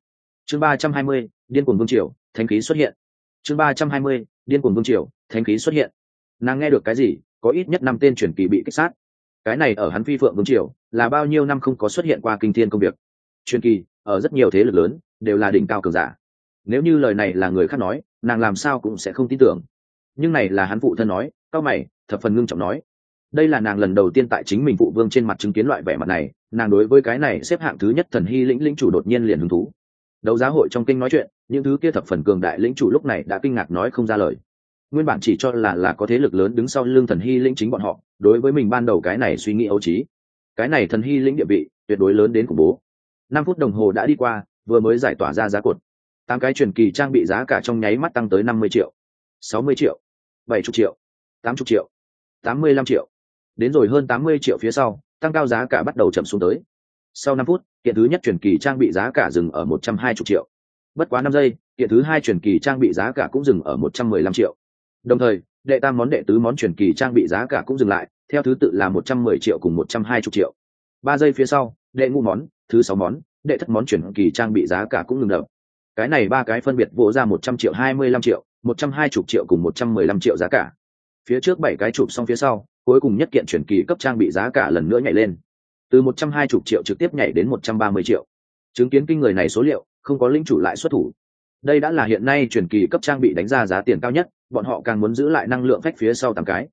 Chương ba trăm hai mươi, điên cuồng vương triều, thánh khí xuất hiện. Chương ba trăm hai mươi, điên cuồng vương triều, thánh khí xuất hiện. Nàng nghe được cái gì, có ít nhất năm tên truyền kỳ bị kích sát cái này ở hắn phi phượng vương triều là bao nhiêu năm không có xuất hiện qua kinh thiên công việc. Truyền kỳ, ở rất nhiều thế lực lớn, đều là đỉnh cao cường giả. Nếu như lời này là người khác nói, nàng làm sao cũng sẽ không tin tưởng. Nhưng này là hắn phụ thân nói, cao mày, thập phần ngưng trọng nói. Đây là nàng lần đầu tiên tại chính mình phụ vương trên mặt chứng kiến loại vẻ mặt này, nàng đối với cái này xếp hạng thứ nhất thần hy lĩnh lĩnh chủ đột nhiên liền hứng thú. Đấu giá hội trong kinh nói chuyện, những thứ kia thập phần cường đại lĩnh chủ lúc này đã kinh ngạc nói không ra lời. Nguyên bản chỉ cho là là có thế lực lớn đứng sau lưng thần hy lĩnh chính bọn họ đối với mình ban đầu cái này suy nghĩ ấu trí. Cái này thần hy lĩnh địa vị, tuyệt đối lớn đến khủng bố. Năm phút đồng hồ đã đi qua, vừa mới giải tỏa ra giá cột. Tám cái truyền kỳ trang bị giá cả trong nháy mắt tăng tới năm mươi triệu, sáu mươi triệu, bảy chục triệu, tám chục triệu, tám mươi lăm triệu. Đến rồi hơn tám mươi triệu phía sau, tăng cao giá cả bắt đầu chậm xuống tới. Sau năm phút, kiện thứ nhất truyền kỳ trang bị giá cả dừng ở một trăm hai mươi triệu. Bất quá năm giây, kiện thứ hai truyền kỳ trang bị giá cả cũng dừng ở một trăm mười lăm triệu. Đồng thời đệ tam món đệ tứ món truyền kỳ trang bị giá cả cũng dừng lại, theo thứ tự là một trăm mười triệu cùng một trăm hai mươi triệu. Ba giây phía sau, đệ ngũ món, thứ sáu món, đệ thất món truyền kỳ trang bị giá cả cũng ngừng đậm cái này ba cái phân biệt vỗ ra một trăm triệu, hai mươi lăm triệu, một trăm hai chục triệu cùng một trăm mười lăm triệu giá cả. Phía trước bảy cái chụp xong phía sau, cuối cùng nhất kiện chuyển kỳ cấp trang bị giá cả lần nữa nhảy lên. Từ một trăm hai chục triệu trực tiếp nhảy đến một trăm ba mươi triệu. Chứng kiến kinh người này số liệu, không có linh chủ lại xuất thủ. Đây đã là hiện nay chuyển kỳ cấp trang bị đánh ra giá tiền cao nhất bọn họ càng muốn giữ lại năng lượng phách phía sau tám cái.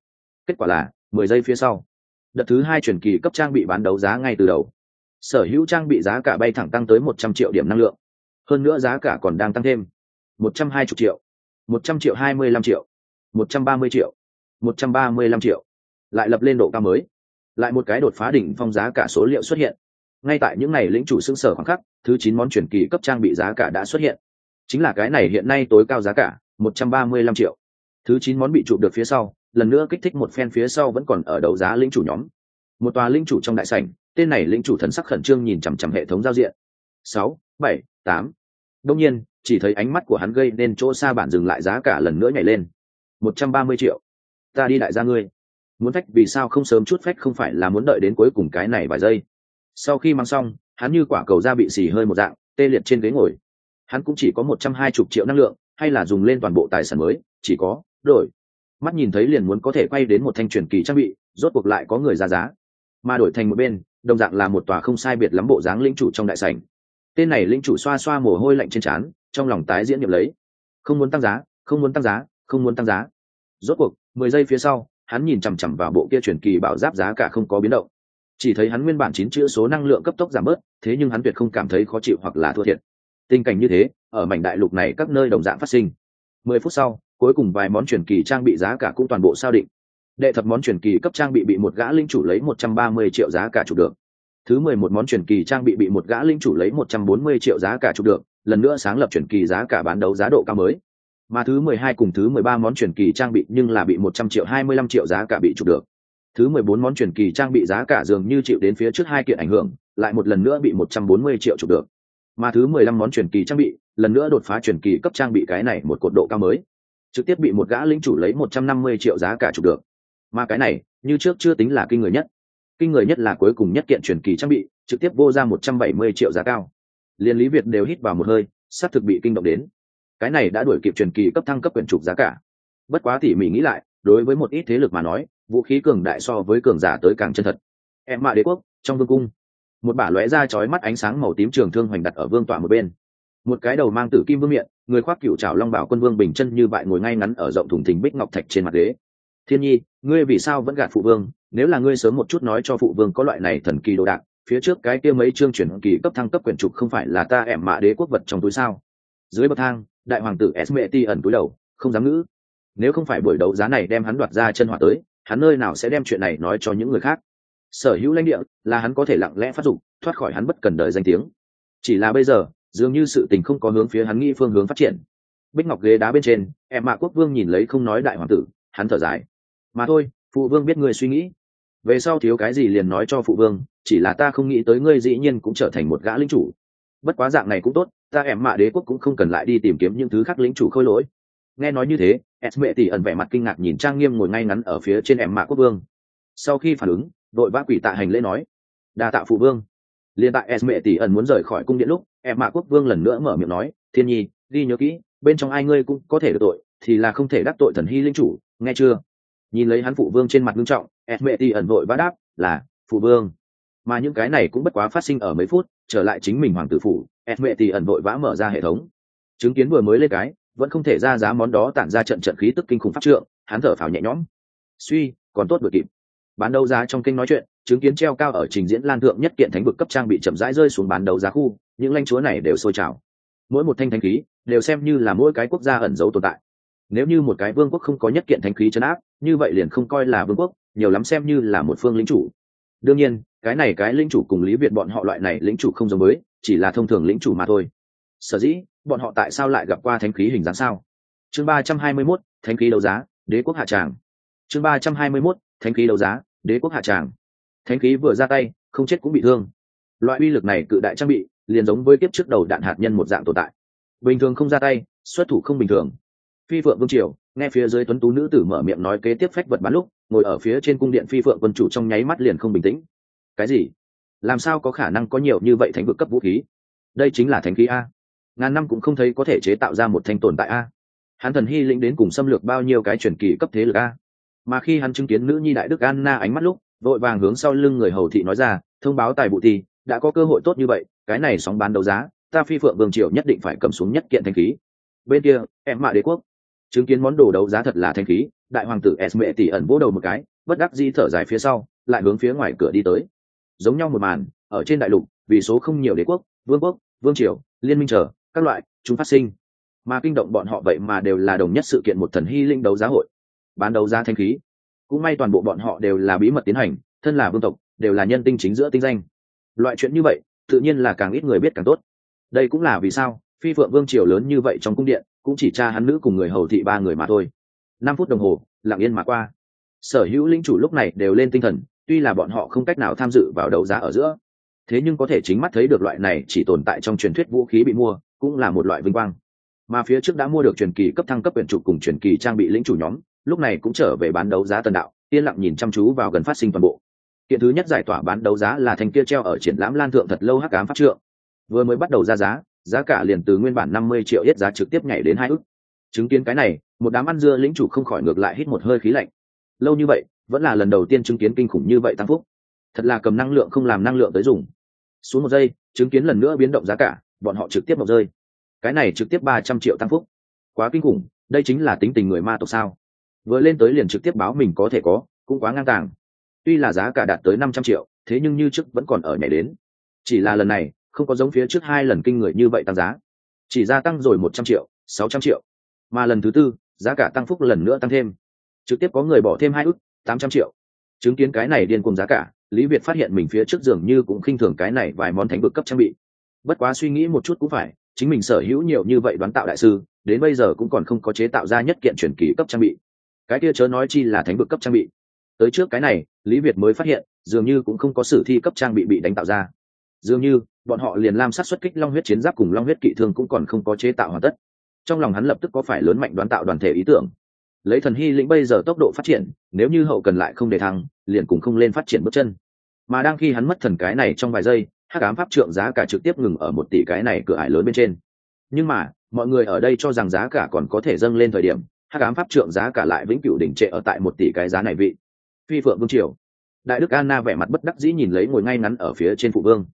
Kết quả là, mười giây phía sau, đợt thứ hai chuyển kỳ cấp trang bị bán đấu giá ngay từ đầu. Sở hữu trang bị giá cả bay thẳng tăng tới một trăm triệu điểm năng lượng. Hơn nữa giá cả còn đang tăng thêm. Một trăm hai mươi triệu, một trăm triệu hai mươi lăm triệu, một trăm ba mươi triệu, một trăm ba mươi lăm triệu. Lại lập lên độ cao mới. Lại một cái đột phá đỉnh phong giá cả số liệu xuất hiện. Ngay tại những ngày lĩnh chủ xương sở khoảng khắc, thứ chín món chuyển kỳ cấp trang bị giá cả đã xuất hiện. Chính là cái này hiện nay tối cao giá cả, một trăm ba mươi lăm triệu thứ chín món bị chụp được phía sau, lần nữa kích thích một phen phía sau vẫn còn ở đấu giá linh chủ nhóm. Một tòa linh chủ trong đại sảnh, tên này linh chủ thần sắc khẩn trương nhìn chằm chằm hệ thống giao diện. Sáu, bảy, tám. Đông nhiên, chỉ thấy ánh mắt của hắn gây nên chỗ xa bản dừng lại giá cả lần nữa nhảy lên. Một trăm ba mươi triệu. Ta đi đại gia ngươi. Muốn phách vì sao không sớm chút phách không phải là muốn đợi đến cuối cùng cái này vài giây. Sau khi mang xong, hắn như quả cầu da bị xì hơi một dạng, tê liệt trên ghế ngồi. Hắn cũng chỉ có một trăm hai chục triệu năng lượng, hay là dùng lên toàn bộ tài sản mới, chỉ có đổi. Mắt nhìn thấy liền muốn có thể quay đến một thanh truyền kỳ trang bị, rốt cuộc lại có người ra giá. Mà đổi thành một bên, đồng dạng là một tòa không sai biệt lắm bộ dáng lĩnh chủ trong đại sảnh. Tên này lĩnh chủ xoa xoa mồ hôi lạnh trên trán, trong lòng tái diễn nhập lấy. Không muốn tăng giá, không muốn tăng giá, không muốn tăng giá. Rốt cuộc, mười giây phía sau, hắn nhìn chằm chằm vào bộ kia truyền kỳ bảo giáp giá cả không có biến động. Chỉ thấy hắn nguyên bản chín chữ số năng lượng cấp tốc giảm bớt, thế nhưng hắn tuyệt không cảm thấy khó chịu hoặc là thua thiệt. Tình cảnh như thế, ở mảnh đại lục này các nơi đồng dạng phát sinh. Mười phút sau cuối cùng vài món truyền kỳ trang bị giá cả cũng toàn bộ sao định. Đệ thập món truyền kỳ cấp trang bị bị một gã linh chủ lấy một trăm ba mươi triệu giá cả chụp được. Thứ mười một món truyền kỳ trang bị bị một gã linh chủ lấy một trăm bốn mươi triệu giá cả chụp được, lần nữa sáng lập truyền kỳ giá cả bán đấu giá độ cao mới. Mà thứ mười hai cùng thứ mười ba món truyền kỳ trang bị nhưng là bị một trăm triệu, hai mươi lăm triệu giá cả bị chụp được. Thứ mười bốn món truyền kỳ trang bị giá cả dường như chịu đến phía trước hai kiện ảnh hưởng, lại một lần nữa bị một trăm bốn mươi triệu chụp được. Mà thứ mười lăm món truyền kỳ trang bị, lần nữa đột phá truyền kỳ cấp trang bị cái này một cột độ cao mới trực tiếp bị một gã lĩnh chủ lấy một trăm năm mươi triệu giá cả chụp được. Mà cái này, như trước chưa tính là kinh người nhất. Kinh người nhất là cuối cùng nhất kiện truyền kỳ trang bị, trực tiếp vô ra một trăm bảy mươi triệu giá cao. Liên lý việt đều hít vào một hơi sát thực bị kinh động đến. Cái này đã đuổi kịp truyền kỳ cấp thăng cấp quyển trục giá cả. Bất quá tỉ mỉ nghĩ lại, đối với một ít thế lực mà nói, vũ khí cường đại so với cường giả tới càng chân thật. Em mạ đế quốc, trong vương cung, một bả lóe ra chói mắt ánh sáng màu tím trường thương hoành đặt ở vương tọa một bên. Một cái đầu mang tử kim vương miệng người khoác cựu trảo long bảo quân vương bình chân như bại ngồi ngay ngắn ở rộng thùng thình bích ngọc thạch trên mặt ghế. Thiên nhi, ngươi vì sao vẫn gạt phụ vương? Nếu là ngươi sớm một chút nói cho phụ vương có loại này thần kỳ đồ đạc, phía trước cái kia mấy chương chuyển kỳ cấp thăng cấp quyển trục không phải là ta ẻm mạ đế quốc vật trong túi sao? Dưới bậc thang, đại hoàng tử esmeti ẩn túi đầu, không dám ngữ. Nếu không phải buổi đấu giá này đem hắn đoạt ra chân hỏa tới, hắn nơi nào sẽ đem chuyện này nói cho những người khác? Sở hữu lãnh địa là hắn có thể lặng lẽ phát dụng thoát khỏi hắn bất cần đời danh tiếng. Chỉ là bây giờ dường như sự tình không có hướng phía hắn nghĩ phương hướng phát triển. Bích ngọc ghế đá bên trên, em mạ quốc vương nhìn lấy không nói đại hoàng tử, hắn thở dài. Mà thôi, phụ vương biết ngươi suy nghĩ. Về sau thiếu cái gì liền nói cho phụ vương, chỉ là ta không nghĩ tới ngươi dĩ nhiên cũng trở thành một gã lính chủ. Bất quá dạng này cũng tốt, ta em mạ đế quốc cũng không cần lại đi tìm kiếm những thứ khác lính chủ khôi lỗi. Nghe nói như thế esmệ tỷ ẩn vẻ mặt kinh ngạc nhìn trang nghiêm ngồi ngay ngắn ở phía trên em mạ quốc vương. Sau khi phản ứng, đội vã quỷ tạ hành lễ nói, đa tạ phụ vương. Liên tại esmệ tỷ ẩn muốn rời khỏi cung điện lúc em mạ quốc vương lần nữa mở miệng nói, thiên nhi đi nhớ kỹ, bên trong ai ngươi cũng có thể được tội, thì là không thể đắc tội thần hy linh chủ, nghe chưa? Nhìn lấy hắn phụ vương trên mặt nghiêm trọng esmệ tỷ ẩn vội vã đáp, là, phụ vương. Mà những cái này cũng bất quá phát sinh ở mấy phút, trở lại chính mình hoàng tử phủ e mẹ tỷ ẩn vội vã mở ra hệ thống. Chứng kiến vừa mới lên cái, vẫn không thể ra giá món đó tản ra trận trận khí tức kinh khủng pháp trượng, hắn thở phào nhẹ nhõm. Suy, còn tốt vừa kịp. Bán đấu giá trong kinh nói chuyện, chứng kiến treo cao ở trình diễn lan thượng nhất kiện thánh vực cấp trang bị chậm rãi rơi xuống bán đấu giá khu những lãnh chúa này đều sôi trào. Mỗi một thanh thanh khí đều xem như là mỗi cái quốc gia ẩn giấu tồn tại. Nếu như một cái vương quốc không có nhất kiện thanh khí chấn áp như vậy liền không coi là vương quốc nhiều lắm xem như là một phương lính chủ. Đương nhiên cái này cái lính chủ cùng lý việt bọn họ loại này lính chủ không giống mới chỉ là thông thường lính chủ mà thôi. Sở dĩ bọn họ tại sao lại gặp qua thánh khí hình dáng sao? Chương ba trăm hai mươi 321, thánh khí đấu giá đế quốc hạ tràng. Chương ba trăm hai mươi 321, thánh khí đấu giá đế quốc hạ tràng. Thánh khí vừa ra tay không chết cũng bị thương. Loại uy lực này cự đại trang bị liền giống với kiếp trước đầu đạn hạt nhân một dạng tồn tại. Bình thường không ra tay, xuất thủ không bình thường. Phi phượng vương triều, nghe phía dưới tuấn tú nữ tử mở miệng nói kế tiếp phách vật bán lúc, ngồi ở phía trên cung điện phi phượng quân chủ trong nháy mắt liền không bình tĩnh. Cái gì? Làm sao có khả năng có nhiều như vậy thánh vực cấp vũ khí? Đây chính là thánh khí a. Ngàn năm cũng không thấy có thể chế tạo ra một thanh tồn tại a. Hắn thần hy lĩnh đến cùng xâm lược bao nhiêu cái truyền kỳ cấp thế lực a. Mà khi hắn chứng kiến nữ nhi đại đức anna ánh mắt lúc, vội vàng hướng sau lưng người hầu thị nói ra, thông báo tài vụ thì, đã có cơ hội tốt như vậy cái này sóng bán đấu giá, ta phi phượng vương triều nhất định phải cầm xuống nhất kiện thanh khí. Bên kia, em mạ đế quốc. Chứng kiến món đồ đấu giá thật là thanh khí, đại hoàng tử esme tỉ ẩn vỗ đầu một cái, bất đắc di thở dài phía sau, lại hướng phía ngoài cửa đi tới. Giống nhau một màn, ở trên đại lục, vì số không nhiều đế quốc, vương quốc, vương triều, liên minh trở các loại, chúng phát sinh. Mà kinh động bọn họ vậy mà đều là đồng nhất sự kiện một thần hy linh đấu giá hội. Bán đấu giá thanh khí. Cũng may toàn bộ bọn họ đều là bí mật tiến hành, thân là vương tộc, đều là nhân tinh chính giữa tinh danh. Loại chuyện như vậy tự nhiên là càng ít người biết càng tốt. Đây cũng là vì sao phi phượng vương triều lớn như vậy trong cung điện, cũng chỉ cha hắn nữ cùng người hầu thị ba người mà thôi. Năm phút đồng hồ, lặng yên mà qua. Sở hữu linh chủ lúc này đều lên tinh thần, tuy là bọn họ không cách nào tham dự vào đấu giá ở giữa, thế nhưng có thể chính mắt thấy được loại này chỉ tồn tại trong truyền thuyết vũ khí bị mua, cũng là một loại vinh quang. Mà phía trước đã mua được truyền kỳ cấp thăng cấp quyển trục cùng truyền kỳ trang bị lĩnh chủ nhóm, lúc này cũng trở về bán đấu giá tần đạo, yên lặng nhìn chăm chú vào gần phát sinh toàn bộ kiện thứ nhất giải tỏa bán đấu giá là thành kia treo ở triển lãm lan thượng thật lâu hắc ám pháp trượng. Vừa mới bắt đầu ra giá giá cả liền từ nguyên bản năm mươi triệu yết giá trực tiếp nhảy đến hai ức. Chứng kiến cái này, một đám ăn dưa lĩnh chủ không khỏi ngược lại hít một hơi khí lạnh. Lâu như vậy, vẫn là lần đầu tiên chứng kiến kinh khủng như vậy tăng phúc. Thật là cầm năng lượng không làm năng lượng tới dùng. Xuống một giây, chứng kiến lần nữa biến động giá cả, bọn họ trực tiếp mọc rơi. Cái này trực tiếp ba trăm triệu tăng phúc. Quá kinh khủng, đây chính là tính tình người ma tộc sao? Vừa lên tới liền trực tiếp báo mình có thể có, cũng quá ngang tàng tuy là giá cả đạt tới năm trăm triệu, thế nhưng như trước vẫn còn ở nhảy đến. Chỉ là lần này, không có giống phía trước hai lần kinh người như vậy tăng giá. Chỉ gia tăng rồi một trăm triệu, sáu trăm triệu. Mà lần thứ tư, giá cả tăng phúc lần nữa tăng thêm. Trực tiếp có người bỏ thêm hai ức, tám trăm triệu. Chứng kiến cái này điên cùng giá cả, lý việt phát hiện mình phía trước giường như cũng khinh thường cái này vài món thánh vực cấp trang bị. Bất quá suy nghĩ một chút cũng phải, chính mình sở hữu nhiều như vậy đoán tạo đại sư, đến bây giờ cũng còn không có chế tạo ra nhất kiện truyền kỳ cấp trang bị. Cái kia chớ nói chi là thánh vực cấp trang bị tới trước cái này, lý việt mới phát hiện, dường như cũng không có sử thi cấp trang bị bị đánh tạo ra. Dường như, bọn họ liền lam sát xuất kích long huyết chiến giáp cùng long huyết kỵ thương cũng còn không có chế tạo hoàn tất. Trong lòng hắn lập tức có phải lớn mạnh đoán tạo đoàn thể ý tưởng. Lấy thần hy lĩnh bây giờ tốc độ phát triển, nếu như hậu cần lại không để thăng, liền cũng không lên phát triển bước chân. Mà đang khi hắn mất thần cái này trong vài giây hát cám pháp trượng giá cả trực tiếp ngừng ở một tỷ cái này cửa ải lớn bên trên. Nhưng mà, mọi người ở đây cho rằng giá cả còn có thể dâng lên thời điểm hát cám pháp trượng giá cả lại vĩnh cửu đỉnh trệ ở tại một tỷ cái giá này vị phi phượng vương triều. Đại đức anna vẻ mặt bất đắc dĩ nhìn lấy ngồi ngay ngắn ở phía trên phụ vương.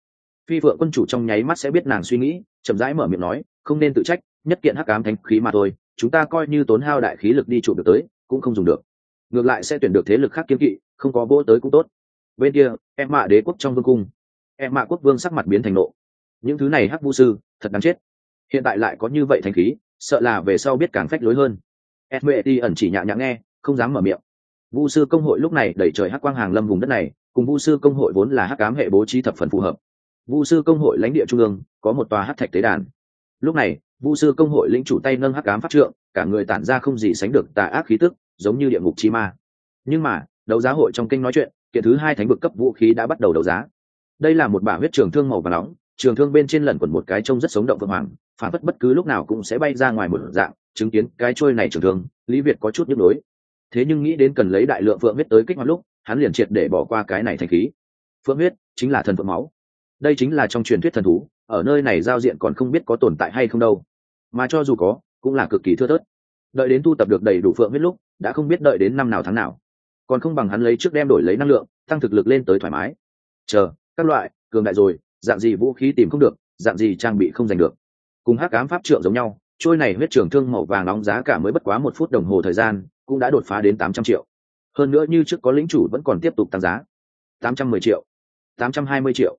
Phi phượng quân chủ trong nháy mắt sẽ biết nàng suy nghĩ, chậm rãi mở miệng nói, không nên tự trách, nhất kiện hắc ám thánh khí mà thôi, chúng ta coi như tốn hao đại khí lực đi trụ được tới, cũng không dùng được. Ngược lại sẽ tuyển được thế lực khác kiếm kỵ, không có vỗ tới cũng tốt. Bên kia, em mạ đế quốc trong vương cung, em mạ quốc vương sắc mặt biến thành nộ. Những thứ này hắc vũ sư, thật đáng chết. Hiện tại lại có như vậy thanh khí, sợ là về sau biết càng phách lối hơn. Esme ti ẩn chỉ nhạ nhã nghe, không dám mở miệng vu sư công hội lúc này đẩy trời hắc quang hàng lâm vùng đất này, cùng vu sư công hội vốn là hắc ám hệ bố trí thập phần phù hợp. Vu sư công hội lãnh địa trung ương, có một tòa hắc thạch tế đàn. Lúc này, vu sư công hội lĩnh chủ tay nâng hắc ám pháp trượng, cả người tản ra không gì sánh được tà ác khí tức, giống như địa ngục chi ma. Nhưng mà, đấu giá hội trong kinh nói chuyện, kiện thứ hai thánh vực cấp vũ khí đã bắt đầu đấu giá. Đây là một bả huyết trường thương màu và nóng, trường thương bên trên lẩn quẩn một cái trông rất sống động vương hoàng, phản phất bất cứ lúc nào cũng sẽ bay ra ngoài một dạng, chứng kiến cái trôi này trường thương, lý việt có chút nhức nhối thế nhưng nghĩ đến cần lấy đại lượng phượng huyết tới kích hoạt lúc, hắn liền triệt để bỏ qua cái này thành khí. Phượng huyết chính là thần phượng máu. Đây chính là trong truyền thuyết thần thú, ở nơi này giao diện còn không biết có tồn tại hay không đâu. Mà cho dù có, cũng là cực kỳ thưa thớt. Đợi đến tu tập được đầy đủ phượng huyết lúc, đã không biết đợi đến năm nào tháng nào. Còn không bằng hắn lấy trước đem đổi lấy năng lượng, tăng thực lực lên tới thoải mái. Chờ, các loại, cường đại rồi, dạng gì vũ khí tìm không được, dạng gì trang bị không giành được. Cùng hắc ám pháp trượng giống nhau, trôi này huyết trường thương màu vàng nóng giá cả mới bất quá một phút đồng hồ thời gian cũng đã đột phá đến tám trăm triệu. Hơn nữa như trước có lĩnh chủ vẫn còn tiếp tục tăng giá. Tám trăm mười triệu, tám trăm hai mươi triệu,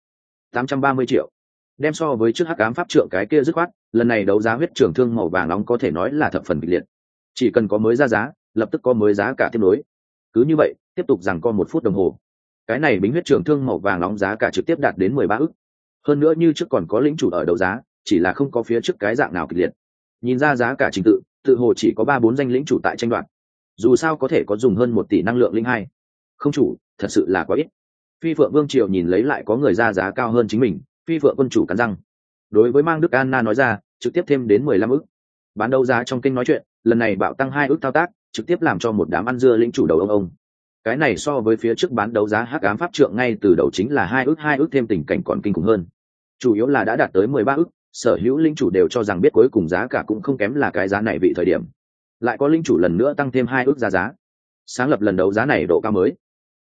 tám trăm ba mươi triệu. Đem so với trước hắc ám pháp trượng cái kia dứt khoát, lần này đấu giá huyết trường thương màu vàng nóng có thể nói là thập phần kịch liệt. Chỉ cần có mới ra giá, lập tức có mới giá cả tiếp nối. Cứ như vậy, tiếp tục rằng co một phút đồng hồ. Cái này bính huyết trường thương màu vàng nóng giá cả trực tiếp đạt đến mười ba ức. Hơn nữa như trước còn có lĩnh chủ ở đấu giá, chỉ là không có phía trước cái dạng nào kịch liệt. Nhìn ra giá cả trình tự tự hồ chỉ có ba bốn danh lĩnh chủ tại tranh đoạt dù sao có thể có dùng hơn một tỷ năng lượng linh hai. Không chủ, thật sự là quá ít. Phi phượng vương triều nhìn lấy lại có người ra giá cao hơn chính mình, phi phượng quân chủ cắn răng. Đối với mang đức anna nói ra, trực tiếp thêm đến mười lăm ức. Bán đấu giá trong kinh nói chuyện, lần này bạo tăng hai ước thao tác, trực tiếp làm cho một đám ăn dưa lĩnh chủ đầu ông ông. Cái này so với phía trước bán đấu giá hắc ám pháp trượng ngay từ đầu chính là hai ước hai ước thêm tình cảnh còn kinh khủng hơn. Chủ yếu là đã đạt tới mười ba ước, sở hữu linh chủ đều cho rằng biết cuối cùng giá cả cũng không kém là cái giá này vị thời điểm lại có linh chủ lần nữa tăng thêm hai ước giá giá. Sáng lập lần đấu giá này độ cao mới.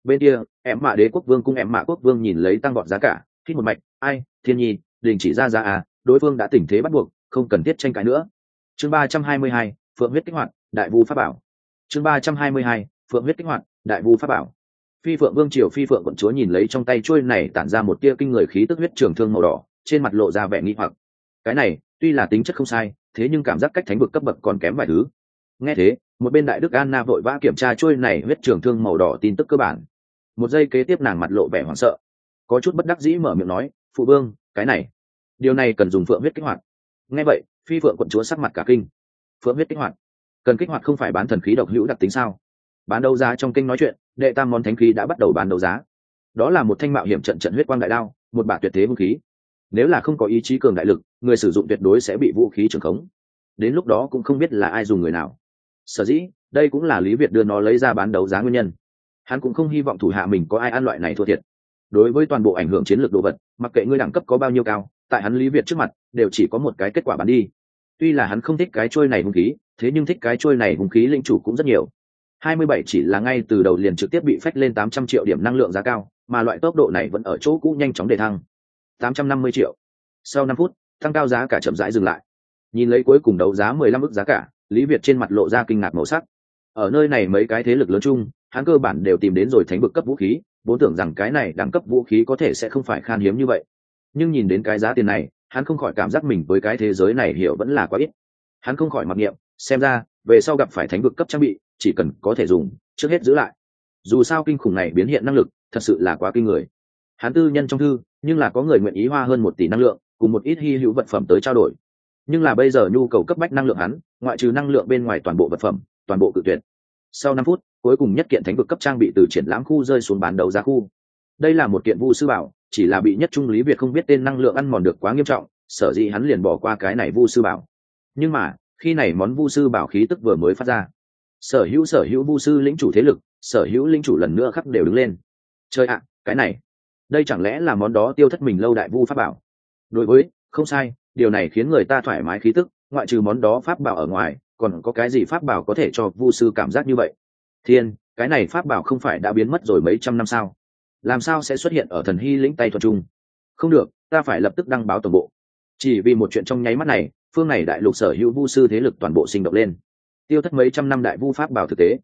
Bên kia, em mạ đế quốc vương cung em mạ quốc vương nhìn lấy tăng gọn giá cả khi một mạch, ai, thiên nhi, đình chỉ ra giá à đối phương đã tình thế bắt buộc, không cần thiết tranh cãi nữa. Chương ba trăm hai mươi hai, phượng huyết kích hoạt, đại vu pháp bảo. Chương ba trăm hai mươi hai, phượng huyết kích hoạt, đại vu pháp bảo. Phi phượng vương triều phi phượng quận chúa nhìn lấy trong tay chuôi này tản ra một tia kinh người khí tức huyết trường thương màu đỏ, trên mặt lộ ra vẻ nghi hoặc. Cái này, tuy là tính chất không sai, thế nhưng cảm giác cách thánh vực cấp bậc còn kém vài thứ nghe thế, một bên đại đức anna vội vã kiểm tra trôi này huyết trường thương màu đỏ tin tức cơ bản. Một giây kế tiếp nàng mặt lộ vẻ hoảng sợ. Có chút bất đắc dĩ mở miệng nói, phụ vương, cái này, điều này cần dùng phượng huyết kích hoạt. Nghe vậy, phi phượng quận chúa sắc mặt cả kinh. Phượng huyết kích hoạt? Cần kích hoạt không phải bán thần khí độc hữu đặc tính sao? Bán đấu giá trong kinh nói chuyện, đệ tam món thánh khí đã bắt đầu bán đấu giá. Đó là một thanh mạo hiểm trận trận huyết quang đại đao, một bả tuyệt thế vũ khí. Nếu là không có ý chí cường đại lực, người sử dụng tuyệt đối sẽ bị vũ khí trưởng khống. Đến lúc đó cũng không biết là ai dùng người nào sở dĩ, đây cũng là lý việt đưa nó lấy ra bán đấu giá nguyên nhân. Hắn cũng không hy vọng thủ hạ mình có ai ăn loại này thua thiệt. Đối với toàn bộ ảnh hưởng chiến lược đồ vật, mặc kệ ngươi đẳng cấp có bao nhiêu cao, tại hắn lý việt trước mặt, đều chỉ có một cái kết quả bán đi. Tuy là hắn không thích cái trôi này hung khí, thế nhưng thích cái trôi này hung khí linh chủ cũng rất nhiều. Hai mươi bảy chỉ là ngay từ đầu liền trực tiếp bị phách lên tám trăm triệu điểm năng lượng giá cao, mà loại tốc độ này vẫn ở chỗ cũ nhanh chóng để thăng. tám trăm năm mươi triệu. Sau năm phút tăng cao giá cả chậm rãi dừng lại. Nhìn lấy cuối cùng đấu giá mười lăm ức giá cả lý việt trên mặt lộ ra kinh ngạc màu sắc. Ở nơi này mấy cái thế lực lớn chung, hắn cơ bản đều tìm đến rồi thánh vực cấp vũ khí, vốn tưởng rằng cái này đẳng cấp vũ khí có thể sẽ không phải khan hiếm như vậy. Nhưng nhìn đến cái giá tiền này, hắn không khỏi cảm giác mình với cái thế giới này hiểu vẫn là quá ít. Hắn không khỏi mặc niệm, xem ra, về sau gặp phải thánh vực cấp trang bị, chỉ cần có thể dùng, trước hết giữ lại. Dù sao kinh khủng này biến hiện năng lực, thật sự là quá kinh người. Hắn tư nhân trong thư, nhưng là có người nguyện ý hoa hơn một tỷ năng lượng, cùng một ít hy hữu vật phẩm tới trao đổi nhưng là bây giờ nhu cầu cấp bách năng lượng hắn, ngoại trừ năng lượng bên ngoài toàn bộ vật phẩm, toàn bộ cự tuyệt. Sau năm phút, cuối cùng nhất kiện thánh vực cấp trang bị từ triển lãm khu rơi xuống bán đấu giá khu. Đây là một kiện vu sư bảo, chỉ là bị nhất trung lý việt không biết tên năng lượng ăn mòn được quá nghiêm trọng, sở dĩ hắn liền bỏ qua cái này vu sư bảo. Nhưng mà, khi này món vu sư bảo khí tức vừa mới phát ra, sở hữu sở hữu vu sư lĩnh chủ thế lực, sở hữu lĩnh chủ lần nữa khắc đều đứng lên. Chơi ạ, cái này, đây chẳng lẽ là món đó tiêu thất mình lâu đại vu pháp bảo? Đối với, không sai điều này khiến người ta thoải mái khí tức, ngoại trừ món đó pháp bảo ở ngoài, còn có cái gì pháp bảo có thể cho vu sư cảm giác như vậy? Thiên, cái này pháp bảo không phải đã biến mất rồi mấy trăm năm sao? Làm sao sẽ xuất hiện ở thần hy lĩnh tay thuật trung? Không được, ta phải lập tức đăng báo toàn bộ. Chỉ vì một chuyện trong nháy mắt này, phương này đại lục sở hữu vu sư thế lực toàn bộ sinh động lên. Tiêu thất mấy trăm năm đại vu pháp bảo thực tế.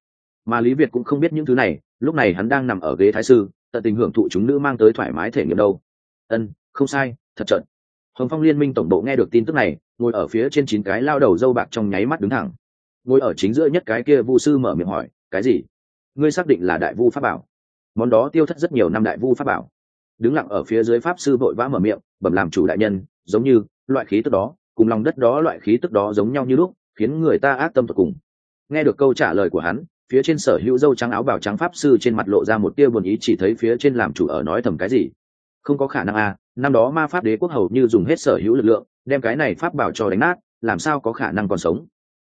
Mà lý việt cũng không biết những thứ này, lúc này hắn đang nằm ở ghế thái sư, tận tình hưởng thụ chúng nữ mang tới thoải mái thể nghiệm đâu. Ân, không sai, thật trận hồng phong liên minh tổng bộ nghe được tin tức này, ngồi ở phía trên chín cái lao đầu dâu bạc trong nháy mắt đứng thẳng. Ngồi ở chính giữa nhất cái kia vu sư mở miệng hỏi, cái gì? Ngươi xác định là đại vu pháp bảo? Món đó tiêu thất rất nhiều năm đại vu pháp bảo. Đứng lặng ở phía dưới pháp sư vội vã mở miệng, bẩm làm chủ đại nhân, giống như loại khí tức đó, cùng lòng đất đó loại khí tức đó giống nhau như lúc, khiến người ta ác tâm tột cùng. Nghe được câu trả lời của hắn, phía trên sở hữu dâu trắng áo bào trắng pháp sư trên mặt lộ ra một tia buồn ý, chỉ thấy phía trên làm chủ ở nói thầm cái gì. Không có khả năng à năm đó ma pháp đế quốc hầu như dùng hết sở hữu lực lượng, đem cái này pháp bảo cho đánh nát, làm sao có khả năng còn sống?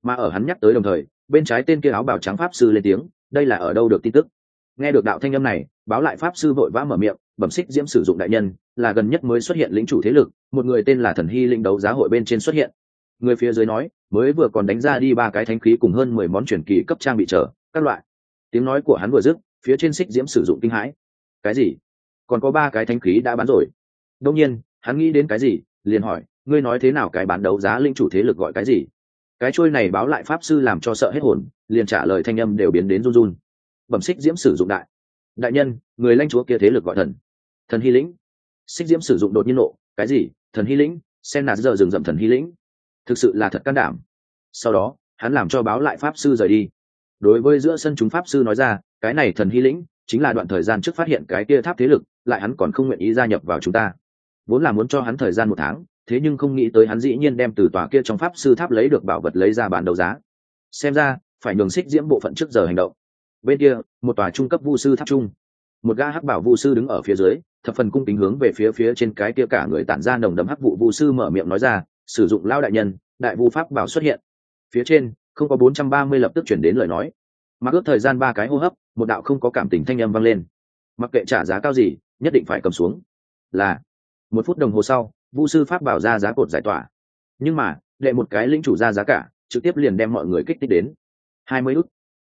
Mà ở hắn nhắc tới đồng thời, bên trái tên kia áo bào trắng pháp sư lên tiếng, đây là ở đâu được tin tức? Nghe được đạo thanh âm này, báo lại pháp sư vội vã mở miệng, bẩm xích diễm sử dụng đại nhân, là gần nhất mới xuất hiện lĩnh chủ thế lực, một người tên là thần hy linh đấu giá hội bên trên xuất hiện. Người phía dưới nói, mới vừa còn đánh ra đi ba cái thánh khí cùng hơn mười món truyền kỳ cấp trang bị trở các loại. Tiếng nói của hắn vừa dứt, phía trên xích diễm sử dụng kinh hãi. Cái gì? Còn có ba cái thanh khí đã bán rồi? Đông nhiên, hắn nghĩ đến cái gì, liền hỏi, ngươi nói thế nào cái bán đấu giá linh chủ thế lực gọi cái gì? Cái trôi này báo lại pháp sư làm cho sợ hết hồn, liền trả lời thanh âm đều biến đến run run. Bẩm xích diễm sử dụng đại. Đại nhân, người lãnh chúa kia thế lực gọi thần. Thần hy lĩnh. Xích diễm sử dụng đột nhiên nộ. Cái gì? Thần hy lĩnh? Sen nạt giờ dừng dậm thần hy lĩnh. Thực sự là thật can đảm. Sau đó, hắn làm cho báo lại pháp sư rời đi. Đối với giữa sân chúng pháp sư nói ra, cái này thần hy lĩnh chính là đoạn thời gian trước phát hiện cái kia tháp thế lực, lại hắn còn không nguyện ý gia nhập vào chúng ta vốn là muốn cho hắn thời gian một tháng, thế nhưng không nghĩ tới hắn dĩ nhiên đem từ tòa kia trong pháp sư tháp lấy được bảo vật lấy ra bán đấu giá. Xem ra, phải nhường xích diễm bộ phận trước giờ hành động. Bên kia, một tòa trung cấp vu sư tháp trung một ga hắc bảo vu sư đứng ở phía dưới, thập phần cung kính hướng về phía phía trên cái kia cả người tản ra nồng đấm hắc vụ vu sư mở miệng nói ra, sử dụng lao đại nhân, đại vu pháp bảo xuất hiện. Phía trên, không có bốn trăm ba mươi lập tức chuyển đến lời nói. Mặc ước thời gian ba cái hô hấp, một đạo không có cảm tình thanh âm vang lên. Mặc kệ trả giá cao gì, nhất định phải cầm xuống. Là một phút đồng hồ sau, vu sư pháp bảo ra giá cột giải tỏa. Nhưng mà, đệ một cái lĩnh chủ ra giá cả, trực tiếp liền đem mọi người kích thích đến. Hai mươi út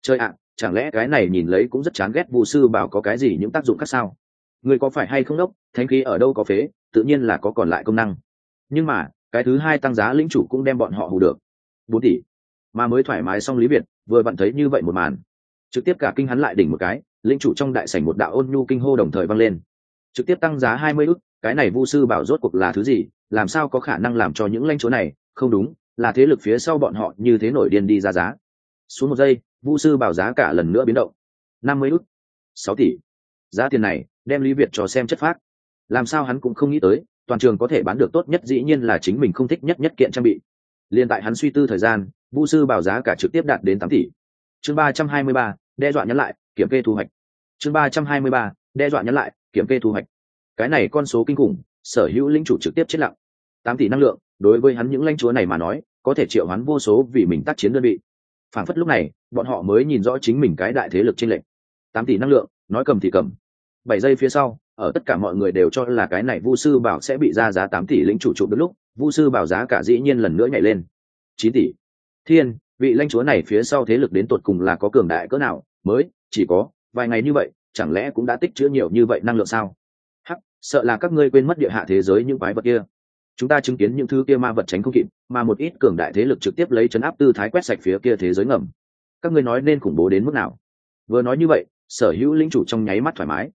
chơi ạ, chẳng lẽ cái này nhìn lấy cũng rất chán ghét vu sư bảo có cái gì những tác dụng khác sao? Người có phải hay không đốc, thánh khí ở đâu có phế, tự nhiên là có còn lại công năng. Nhưng mà, cái thứ hai tăng giá lĩnh chủ cũng đem bọn họ hù được. Bốn tỷ. Mà mới thoải mái xong lý việt, vừa vặn thấy như vậy một màn. Trực tiếp cả kinh hắn lại đỉnh một cái, lĩnh chủ trong đại sảnh một đạo ôn nhu kinh hô đồng thời vang lên. Trực tiếp tăng giá hai mươi ức cái này vu sư bảo rốt cuộc là thứ gì? Làm sao có khả năng làm cho những lãnh chúa này? Không đúng, là thế lực phía sau bọn họ như thế nổi điên đi ra giá. Xuống một giây, vu sư bảo giá cả lần nữa biến động. Năm mươi ức. Sáu tỷ. Giá tiền này, đem lý việt cho xem chất phát làm sao hắn cũng không nghĩ tới, toàn trường có thể bán được tốt nhất dĩ nhiên là chính mình không thích nhất nhất kiện trang bị. Liền tại hắn suy tư thời gian, vu sư bảo giá cả trực tiếp đạt đến tám tỷ. Chương ba trăm hai mươi ba, đe dọa nhắn lại, kiểm kê thu hoạch. Chương ba trăm hai mươi ba, đe dọa nhắn lại, kiểm kê thu hoạch cái này con số kinh khủng, sở hữu linh chủ trực tiếp chết lặng. Tám tỷ năng lượng, đối với hắn những lãnh chúa này mà nói, có thể triệu hắn vô số vì mình tác chiến đơn vị. Phản phất lúc này, bọn họ mới nhìn rõ chính mình cái đại thế lực trên lệnh tám tỷ năng lượng, nói cầm thì cầm. Bảy giây phía sau, ở tất cả mọi người đều cho là cái này vu sư bảo sẽ bị ra giá tám tỷ lĩnh chủ trụ đến lúc, vu sư bảo giá cả dĩ nhiên lần nữa nhảy lên. Chín tỷ. Thiên, vị lãnh chúa này phía sau thế lực đến tột cùng là có cường đại cỡ nào? Mới, chỉ có vài ngày như vậy, chẳng lẽ cũng đã tích chứa nhiều như vậy năng lượng sao? Sợ là các ngươi quên mất địa hạ thế giới những quái vật kia. Chúng ta chứng kiến những thứ kia ma vật tránh không kịp, mà một ít cường đại thế lực trực tiếp lấy chấn áp tư thái quét sạch phía kia thế giới ngầm. Các ngươi nói nên khủng bố đến mức nào? Vừa nói như vậy, sở hữu linh chủ trong nháy mắt thoải mái.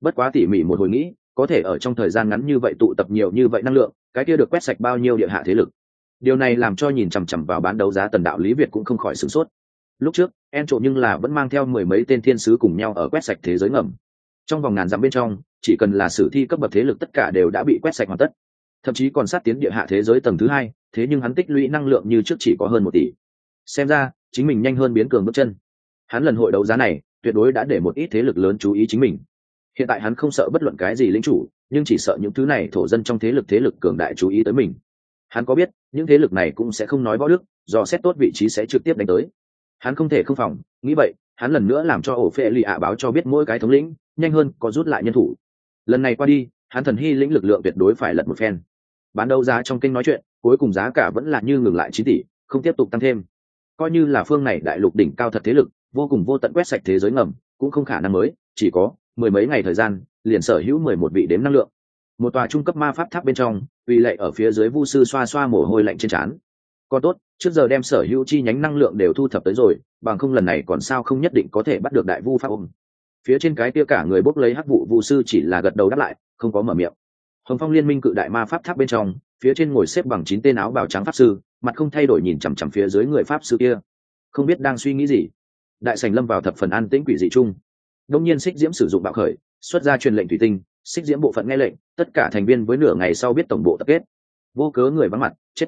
Bất quá tỉ mỉ một hồi nghĩ, có thể ở trong thời gian ngắn như vậy tụ tập nhiều như vậy năng lượng, cái kia được quét sạch bao nhiêu địa hạ thế lực. Điều này làm cho nhìn chằm chằm vào bán đấu giá tần đạo lý việt cũng không khỏi sửng sốt. Lúc trước, en trộm nhưng là vẫn mang theo mười mấy tên thiên sứ cùng nhau ở quét sạch thế giới ngầm. Trong vòng ngàn dặm bên trong chỉ cần là sử thi cấp bậc thế lực tất cả đều đã bị quét sạch hoàn tất. Thậm chí còn sát tiến địa hạ thế giới tầng thứ hai, thế nhưng hắn tích lũy năng lượng như trước chỉ có hơn một tỷ. Xem ra, chính mình nhanh hơn biến cường bước chân. Hắn lần hội đấu giá này, tuyệt đối đã để một ít thế lực lớn chú ý chính mình. Hiện tại hắn không sợ bất luận cái gì lính chủ, nhưng chỉ sợ những thứ này thổ dân trong thế lực thế lực cường đại chú ý tới mình. Hắn có biết, những thế lực này cũng sẽ không nói võ đức, do xét tốt vị trí sẽ trực tiếp đánh tới. Hắn không thể không phòng, nghĩ vậy, hắn lần nữa làm cho ổ phệ lì ạ báo cho biết mỗi cái thống lĩnh, nhanh hơn có rút lại nhân thủ lần này qua đi, hắn thần hy lĩnh lực lượng tuyệt đối phải lật một phen. Bán đấu giá trong kênh nói chuyện, cuối cùng giá cả vẫn là như ngừng lại chín tỷ, không tiếp tục tăng thêm. Coi như là phương này đại lục đỉnh cao thật thế lực, vô cùng vô tận quét sạch thế giới ngầm, cũng không khả năng mới, chỉ có mười mấy ngày thời gian, liền sở hữu mười một vị đếm năng lượng. Một tòa trung cấp ma pháp tháp bên trong, vì lệ ở phía dưới vu sư xoa xoa mồ hôi lạnh trên trán. Còn tốt, trước giờ đem sở hữu chi nhánh năng lượng đều thu thập tới rồi, bằng không lần này còn sao không nhất định có thể bắt được đại vu pháp ôm phía trên cái kia cả người bốc lấy hắc vụ vụ sư chỉ là gật đầu đáp lại, không có mở miệng. Hồng phong liên minh cự đại ma pháp tháp bên trong, phía trên ngồi xếp bằng chín tên áo bào trắng pháp sư, mặt không thay đổi nhìn chằm chằm phía dưới người pháp sư kia. Không biết đang suy nghĩ gì. Đại sành lâm vào thập phần an tĩnh quỷ dị chung. Đông nhiên xích diễm sử dụng bạo khởi, xuất ra truyền lệnh thủy tinh xích diễm bộ phận nghe lệnh, tất cả thành viên với nửa ngày sau biết tổng bộ tập kết. Vô cớ người vắng mặt, chết.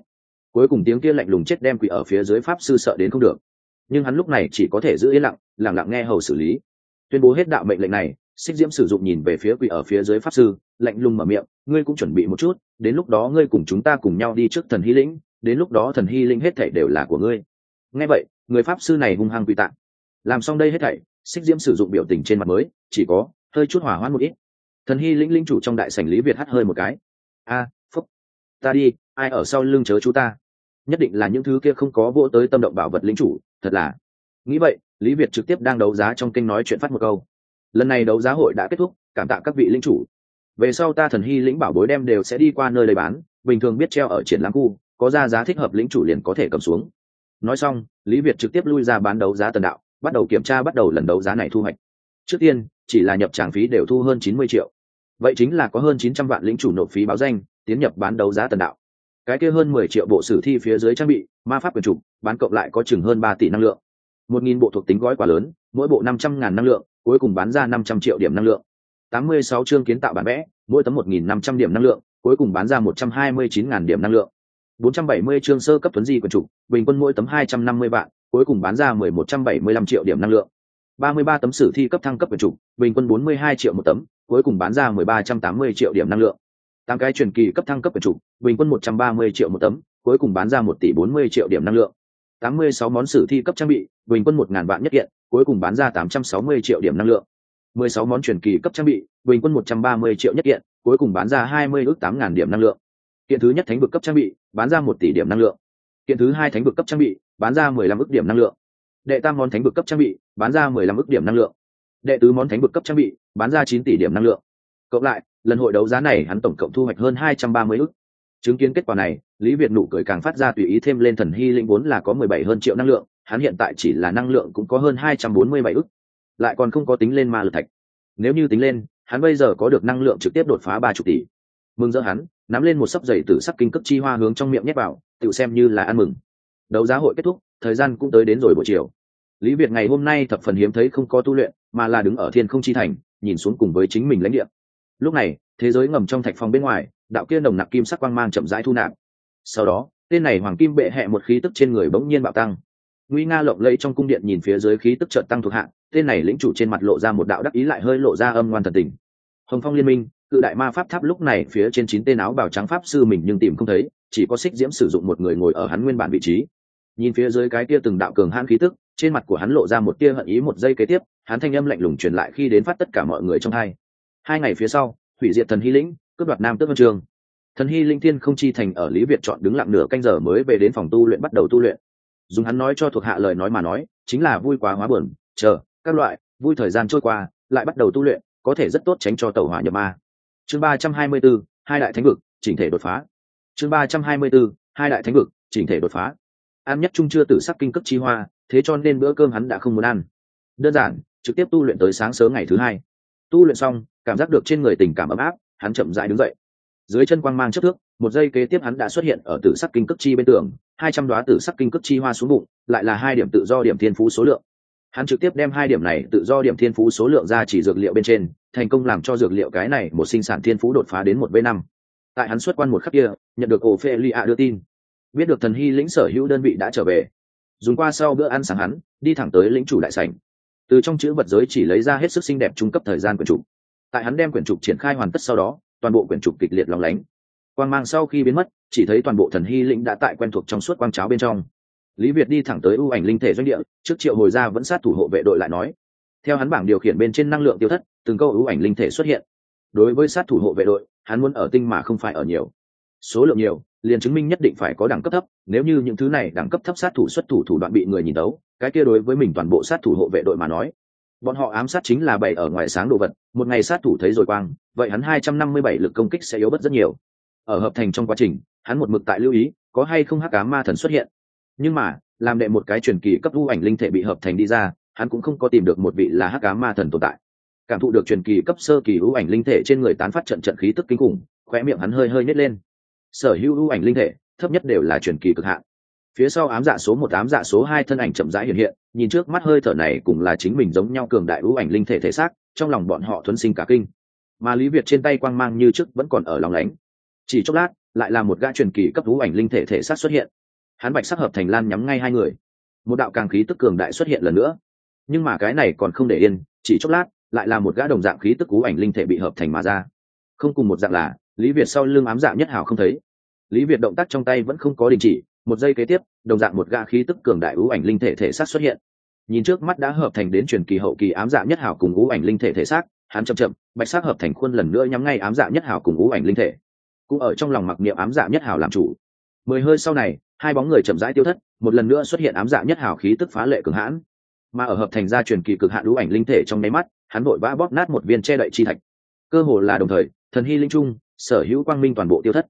Cuối cùng tiếng kia lạnh lùng chết đem quỷ ở phía dưới pháp sư sợ đến không được. Nhưng hắn lúc này chỉ có thể giữ yên lặng lặng lặng nghe hầu xử lý tuyên bố hết đạo mệnh lệnh này, xích diễm sử dụng nhìn về phía quỷ ở phía dưới pháp sư, lạnh lùng mở miệng, ngươi cũng chuẩn bị một chút, đến lúc đó ngươi cùng chúng ta cùng nhau đi trước thần hy lĩnh, đến lúc đó thần hy lĩnh hết thảy đều là của ngươi. Nghe vậy, người pháp sư này hung hăng quỷ tạng. Làm xong đây hết thảy, xích diễm sử dụng biểu tình trên mặt mới, chỉ có hơi chút hỏa hoãn một ít. Thần hy lĩnh linh chủ trong đại sảnh lý việt hắt hơi một cái. A, phúc, ta đi, ai ở sau lưng chớ chú ta. Nhất định là những thứ kia không có vỗ tới tâm động bảo vật linh chủ, thật là nghĩ vậy, lý việt trực tiếp đang đấu giá trong kênh nói chuyện phát một câu. Lần này đấu giá hội đã kết thúc, cảm tạ các vị linh chủ. Về sau ta thần hy lĩnh bảo bối đem đều sẽ đi qua nơi lấy bán, bình thường biết treo ở triển lãm khu, có ra giá thích hợp lĩnh chủ liền có thể cầm xuống. Nói xong, lý việt trực tiếp lui ra bán đấu giá tần đạo, bắt đầu kiểm tra bắt đầu lần đấu giá này thu hoạch. Trước tiên, chỉ là nhập tràng phí đều thu hơn chín mươi triệu. Vậy chính là có hơn chín trăm vạn lĩnh chủ nộp phí báo danh, tiến nhập bán đấu giá tần đạo. Cái kia hơn mười triệu bộ sử thi phía dưới trang bị, ma pháp quyền trục bán cộng lại có chừng hơn ba tỷ năng lượng một nghìn bộ thuộc tính gói quả lớn, mỗi bộ năm trăm ngàn năng lượng, cuối cùng bán ra năm trăm triệu điểm năng lượng. Tám mươi sáu chương kiến tạo bản vẽ, mỗi tấm một nghìn năm trăm điểm năng lượng, cuối cùng bán ra một trăm hai mươi chín ngàn điểm năng lượng. Bốn trăm bảy mươi chương sơ cấp tuấn di quyền chủ, bình quân mỗi tấm hai trăm năm mươi vạn, cuối cùng bán ra mười một trăm bảy mươi lăm triệu điểm năng lượng. Ba mươi ba tấm sử thi cấp thăng cấp quyền chủ, bình quân bốn mươi hai triệu một tấm, cuối cùng bán ra mười ba trăm tám mươi triệu điểm năng lượng. Tám cái truyền kỳ cấp thăng cấp quyền chủ, bình quân một trăm ba mươi triệu một tấm, cuối cùng bán ra một tỷ bốn mươi triệu điểm năng lượng tám mươi sáu món sử thi cấp trang bị, bình quân một ngàn vạn nhất kiện, cuối cùng bán ra tám trăm sáu mươi triệu điểm năng lượng. mười sáu món truyền kỳ cấp trang bị, bình quân một trăm ba mươi triệu nhất kiện, cuối cùng bán ra hai mươi ước tám ngàn điểm năng lượng. Kiện thứ nhất thánh vực cấp trang bị, bán ra một tỷ điểm năng lượng. Kiện thứ hai thánh vực cấp trang bị, bán ra mười lăm ước điểm năng lượng. Đệ tam món thánh vực cấp trang bị, bán ra mười lăm ước điểm năng lượng. Đệ tứ món thánh vực cấp trang bị, bán ra chín tỷ điểm năng lượng. Cộng lại, lần hội đấu giá này hắn tổng cộng thu hoạch hơn hai trăm ba mươi ước chứng kiến kết quả này lý việt nụ cười càng phát ra tùy ý thêm lên thần hy linh vốn là có mười bảy hơn triệu năng lượng hắn hiện tại chỉ là năng lượng cũng có hơn hai trăm bốn mươi bảy ức, lại còn không có tính lên ma lực thạch. Nếu như tính lên hắn bây giờ có được năng lượng trực tiếp đột phá ba chục tỷ. Mừng rỡ hắn nắm lên một sấp giày tử sắc kinh cấp chi hoa hướng trong miệng nhét vào tự xem như là ăn mừng. Đấu giá hội kết thúc thời gian cũng tới đến rồi buổi chiều. Lý việt ngày hôm nay thập phần hiếm thấy không có tu luyện mà là đứng ở thiên không chi thành nhìn xuống cùng với chính mình lãnh địa. Lúc này thế giới ngầm trong thạch phòng bên ngoài đạo kia nồng nặc kim sắc quang mang chậm rãi thu nạp. Sau đó, tên này hoàng kim bệ hẹ một khí tức trên người bỗng nhiên bạo tăng. Nguy nga lộng lẫy trong cung điện nhìn phía dưới khí tức trợn tăng thuộc hạng, tên này lĩnh chủ trên mặt lộ ra một đạo đắc ý lại hơi lộ ra âm ngoan thần tình. Hồng phong liên minh, cự đại ma pháp tháp lúc này phía trên chín tên áo bào trắng pháp sư mình nhưng tìm không thấy, chỉ có xích diễm sử dụng một người ngồi ở hắn nguyên bản vị trí. Nhìn phía dưới cái kia từng đạo cường hãn khí tức, trên mặt của hắn lộ ra một tia hận ý một giây kế tiếp, hắn thanh âm lạnh lùng truyền lại khi đến phát tất cả mọi người trong hai. Hai ngày phía sau, hủy diệt thần hy lĩnh cướp đoạt nam tước văn trường. Thần hy linh thiên không chi thành ở lý việt chọn đứng lặng nửa canh giờ mới về đến phòng tu luyện bắt đầu tu luyện. Dùng hắn nói cho thuộc hạ lời nói mà nói chính là vui quá hóa buồn chờ các loại vui thời gian trôi qua lại bắt đầu tu luyện có thể rất tốt tránh cho tàu hỏa nhập ma. Chương ba trăm hai mươi 324, hai đại thánh vực chỉnh thể đột phá. Chương ba trăm hai mươi 324, hai đại thánh vực chỉnh thể đột phá. Ăn nhất trung chưa tử sắc kinh cấp chi hoa thế cho nên bữa cơm hắn đã không muốn ăn. Đơn giản trực tiếp tu luyện tới sáng sớm ngày thứ hai. Tu luyện xong cảm giác được trên người tình cảm ấm áp hắn chậm rãi đứng dậy. Dưới chân quang mang chất thước, một giây kế tiếp hắn đã xuất hiện ở tử sắc kinh cực chi bên tường, hai trăm đoá tử sắc kinh cực chi hoa xuống bụng, lại là hai điểm tự do điểm thiên phú số lượng. Hắn trực tiếp đem hai điểm này tự do điểm thiên phú số lượng ra chỉ dược liệu bên trên, thành công làm cho dược liệu cái này một sinh sản thiên phú đột phá đến một v năm. Tại hắn xuất quan một khắc kia, nhận được ổ phê li a đưa tin. Biết được thần hy lĩnh sở hữu đơn vị đã trở về. Dùng qua sau bữa ăn sáng hắn, đi thẳng tới lĩnh chủ đại sảnh. Từ trong chữ vật giới chỉ lấy ra hết sức xinh đẹp trung cấp thời gian của chủ tại hắn đem quyển trục triển khai hoàn tất sau đó, toàn bộ quyển trục kịch liệt lòng lánh. Quang mang sau khi biến mất, chỉ thấy toàn bộ thần hy lĩnh đã tại quen thuộc trong suốt quang cháo bên trong. Lý việt đi thẳng tới ưu ảnh linh thể doanh địa, trước triệu hồi ra vẫn sát thủ hộ vệ đội lại nói, theo hắn bảng điều khiển bên trên năng lượng tiêu thất, từng câu ưu ảnh linh thể xuất hiện. Đối với sát thủ hộ vệ đội, hắn muốn ở tinh mà không phải ở nhiều. Số lượng nhiều, liền chứng minh nhất định phải có đẳng cấp thấp, nếu như những thứ này đẳng cấp thấp sát thủ xuất thủ thủ đoạn bị người nhìn đấu cái kia đối với mình toàn bộ sát thủ hộ vệ đội mà nói bọn họ ám sát chính là bày ở ngoài sáng đồ vật, một ngày sát thủ thấy rồi quang, vậy hắn hai trăm năm mươi bảy lực công kích sẽ yếu bớt rất nhiều. Ở hợp thành trong quá trình, hắn một mực tại lưu ý, có hay không hắc cá ma thần xuất hiện. Nhưng mà, làm đệ một cái truyền kỳ cấp ưu ảnh linh thể bị hợp thành đi ra, hắn cũng không có tìm được một vị là hắc cá ma thần tồn tại. Cảm thụ được truyền kỳ cấp sơ kỳ ưu ảnh linh thể trên người tán phát trận trận khí tức kinh khủng, khóe miệng hắn hơi hơi nhét lên. Sở hữu ưu ảnh linh thể, thấp nhất đều là truyền kỳ cực hạn phía sau ám dạ số một, ám dạ số hai thân ảnh chậm rãi hiện hiện, nhìn trước mắt hơi thở này cũng là chính mình giống nhau cường đại ưu ảnh linh thể thể xác, trong lòng bọn họ thuấn sinh cả kinh. Mà lý việt trên tay quang mang như trước vẫn còn ở lòng lánh. Chỉ chốc lát, lại là một gã truyền kỳ cấp ưu ảnh linh thể thể xác xuất hiện. Hắn bạch sắc hợp thành lan nhắm ngay hai người. Một đạo càng khí tức cường đại xuất hiện lần nữa. Nhưng mà cái này còn không để yên, chỉ chốc lát, lại là một gã đồng dạng khí tức ưu ảnh linh thể bị hợp thành mà ra. Không cùng một dạng là, lý việt sau lưng ám dạ nhất hào không thấy. Lý việt động tác trong tay vẫn không có đình chỉ một giây kế tiếp, đồng dạng một gã khí tức cường đại ưu ảnh linh thể thể xác xuất hiện. Nhìn trước mắt đã hợp thành đến truyền kỳ hậu kỳ ám dạ nhất hảo cùng ưu ảnh linh thể thể xác, hắn chậm chậm, bạch sắc hợp thành khuôn lần nữa nhắm ngay ám dạ nhất hảo cùng ưu ảnh linh thể. Cũng ở trong lòng mặc niệm ám dạ nhất hảo làm chủ. Mười hơi sau này, hai bóng người chậm rãi tiêu thất, một lần nữa xuất hiện ám dạ nhất hảo khí tức phá lệ cường hãn. Mà ở hợp thành ra truyền kỳ cực hạn ưu ảnh linh thể trong nháy mắt, hắn vội vã bóp nát một viên che đậy chi thạch. Cơ hồ là đồng thời, thần hy linh trung, sở hữu quang minh toàn bộ tiêu thất.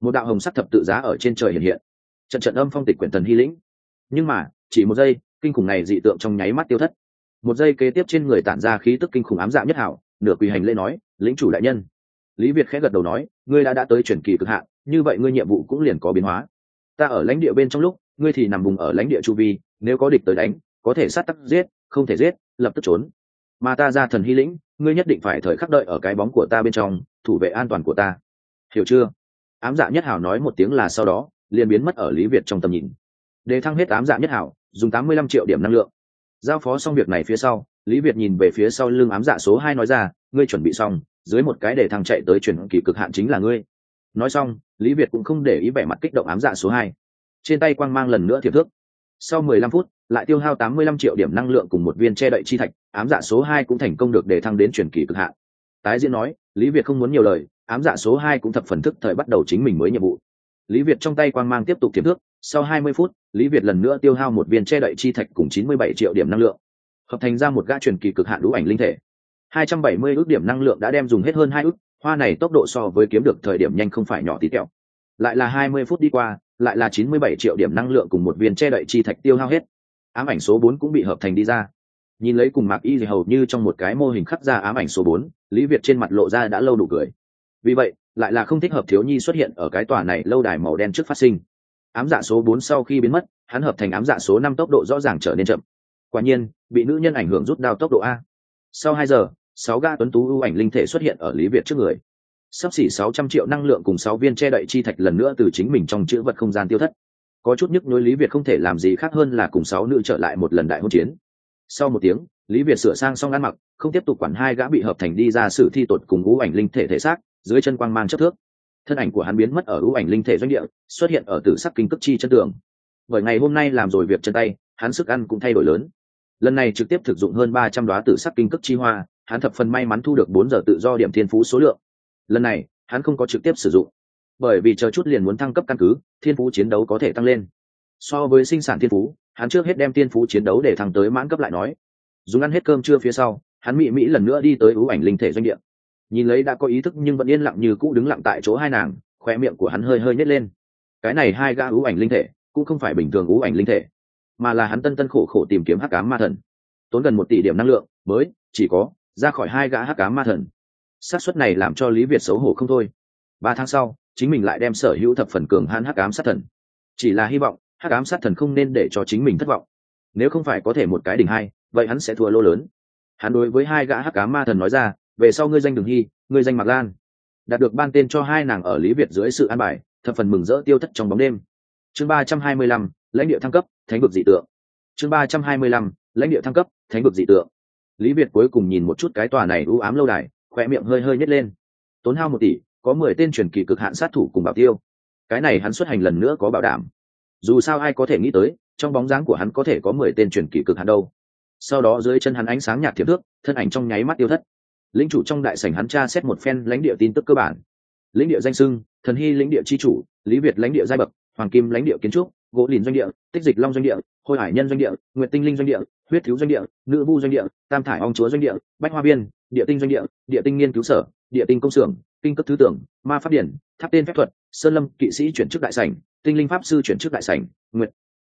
Một đạo hồng sắc thập tự giá ở trên trời hiện hiện trận trận âm phong tịch quyển thần hy lĩnh. Nhưng mà, chỉ một giây, kinh khủng này dị tượng trong nháy mắt tiêu thất. Một giây kế tiếp trên người tản ra khí tức kinh khủng ám dạ nhất hảo, nửa quỳ hành lễ nói, lĩnh chủ đại nhân. Lý việt khẽ gật đầu nói, ngươi đã đã tới chuyển kỳ cực hạn, như vậy ngươi nhiệm vụ cũng liền có biến hóa. Ta ở lãnh địa bên trong lúc, ngươi thì nằm vùng ở lãnh địa chu vi, nếu có địch tới đánh, có thể sát tắc giết, không thể giết, lập tức trốn. Mà ta ra thần hy lĩnh, ngươi nhất định phải thời khắc đợi ở cái bóng của ta bên trong, thủ vệ an toàn của ta. Hiểu chưa? Ám dạ nhất hảo nói một tiếng là sau đó liền biến mất ở lý việt trong tầm nhìn. Đề thăng hết ám dạng nhất hảo, dùng tám mươi lăm triệu điểm năng lượng. Giao phó xong việc này phía sau, lý việt nhìn về phía sau lưng ám dạ số hai nói ra, ngươi chuẩn bị xong, dưới một cái để thăng chạy tới chuyển kỳ cực hạn chính là ngươi. Nói xong, lý việt cũng không để ý vẻ mặt kích động ám dạ số hai. Trên tay quang mang lần nữa thiệp thước. Sau mười lăm phút, lại tiêu hao tám mươi lăm triệu điểm năng lượng cùng một viên che đậy chi thạch, ám dạ số hai cũng thành công được để thăng đến chuyển kỳ cực hạn. Tái diễn nói, lý việt không muốn nhiều lời, ám dạ số hai cũng thập phần thức thời bắt đầu chính mình mới nhiệm vụ lý việt trong tay quang mang tiếp tục thiệp thước sau hai mươi phút, lý việt lần nữa tiêu hao một viên che đậy chi thạch cùng chín mươi bảy triệu điểm năng lượng, hợp thành ra một gã truyền kỳ cực hạn lũ ảnh linh thể. hai trăm bảy mươi ước điểm năng lượng đã đem dùng hết hơn hai ước, hoa này tốc độ so với kiếm được thời điểm nhanh không phải nhỏ tí tẹo. Lại là hai mươi phút đi qua, lại là chín mươi bảy triệu điểm năng lượng cùng một viên che đậy chi thạch tiêu hao hết. Ám ảnh số bốn cũng bị hợp thành đi ra. Nhìn lấy cùng mạc y thì hầu như trong một cái mô hình khắc ra ám ảnh số bốn, lý việt trên mặt lộ ra đã lâu đủ cười. Vì vậy lại là không thích hợp thiếu nhi xuất hiện ở cái tòa này lâu đài màu đen trước phát sinh. Ám dạ số bốn sau khi biến mất, hắn hợp thành ám dạ số năm tốc độ rõ ràng trở nên chậm. Quả nhiên, bị nữ nhân ảnh hưởng rút đao tốc độ a. Sau hai giờ, sáu ga tuấn tú ưu ảnh linh thể xuất hiện ở lý việt trước người. Sắp xỉ sáu trăm triệu năng lượng cùng sáu viên che đậy chi thạch lần nữa từ chính mình trong chữ vật không gian tiêu thất. Có chút nhức nhối lý việt không thể làm gì khác hơn là cùng sáu nữ trở lại một lần đại hôn chiến. Sau một tiếng, lý việt sửa sang xong ăn mặc, không tiếp tục quản hai gã bị hợp thành đi ra sử thi tột cùng ưu ảnh linh thể thể xác dưới chân quang mang chất thước. Thân ảnh của hắn biến mất ở ưu ảnh linh thể doanh địa, xuất hiện ở tử sắc kinh cấp chi chân tường. Bởi ngày hôm nay làm rồi việc chân tay, hắn sức ăn cũng thay đổi lớn. Lần này trực tiếp thực dụng hơn ba trăm đoá tử sắc kinh cấp chi hoa, hắn thập phần may mắn thu được bốn giờ tự do điểm thiên phú số lượng. Lần này, hắn không có trực tiếp sử dụng. Bởi vì chờ chút liền muốn thăng cấp căn cứ, thiên phú chiến đấu có thể tăng lên. So với sinh sản thiên phú, hắn trước hết đem thiên phú chiến đấu để thăng tới mãn cấp lại nói. Dùng ăn hết cơm trưa phía sau, hắn mỹ mỹ lần nữa đi tới ưu ảnh linh thể doanh địa nhìn lấy đã có ý thức nhưng vẫn yên lặng như cũ đứng lặng tại chỗ hai nàng khoe miệng của hắn hơi hơi nhét lên. Cái này hai gã ưu ảnh linh thể, cũng không phải bình thường ưu ảnh linh thể, mà là hắn tân tân khổ khổ tìm kiếm hắc cám ma thần. Tốn gần một tỷ điểm năng lượng, mới, chỉ có, ra khỏi hai gã hắc cám ma thần. Xác suất này làm cho lý việt xấu hổ không thôi. Ba tháng sau, chính mình lại đem sở hữu thập phần cường hắn hắc ám sát thần. Chỉ là hy vọng, hắc ám sát thần không nên để cho chính mình thất vọng. Nếu không phải có thể một cái đỉnh hai, vậy hắn sẽ thua lô lớn. Hắn đối với hai gã hắc ám ma thần nói ra về sau ngươi danh đường hy, ngươi danh mạc lan. Đạt được ban tên cho hai nàng ở lý việt dưới sự an bài, thập phần mừng rỡ tiêu thất trong bóng đêm. Chương ba trăm hai mươi lăm, lãnh địa thăng cấp, thánh vực dị tượng. Chương ba trăm hai mươi lăm, lãnh địa thăng cấp, thánh vực dị tượng. Lý việt cuối cùng nhìn một chút cái tòa này u ám lâu đài khoe miệng hơi hơi nhét lên. Tốn hao một tỷ, có mười tên truyền kỳ cực hạn sát thủ cùng bảo tiêu. Cái này hắn xuất hành lần nữa có bảo đảm. Dù sao ai có thể nghĩ tới, trong bóng dáng của hắn có thể có mười tên truyền kỳ cực hạn đâu. Sau đó dưới chân hắn ánh sáng nhạt thiệp thước, thân ảnh trong nháy mắt tiêu thất lĩnh chủ trong đại sảnh hắn tra xét một phen lãnh địa tin tức cơ bản. Lĩnh địa danh sưng thần hy lĩnh địa c h i chủ lý việt lãnh địa giai bậc hoàng kim lãnh địa kiến trúc gỗ lìn doanh địa tích dịch long doanh địa hồi hải nhân doanh địa nguyệt tinh linh doanh địa huyết thiếu doanh địa nữ vu doanh địa tam thải ong chúa doanh địa bách hoa viên, địa tinh doanh địa địa tinh nghiên cứu sở địa tinh công xưởng kinh cấp thứ tưởng ma pháp điển tháp tên phép thuật sơn lâm kỵ sĩ chuyển chức đại sảnh tinh linh pháp sư chuyển chức đại sảnh nguyện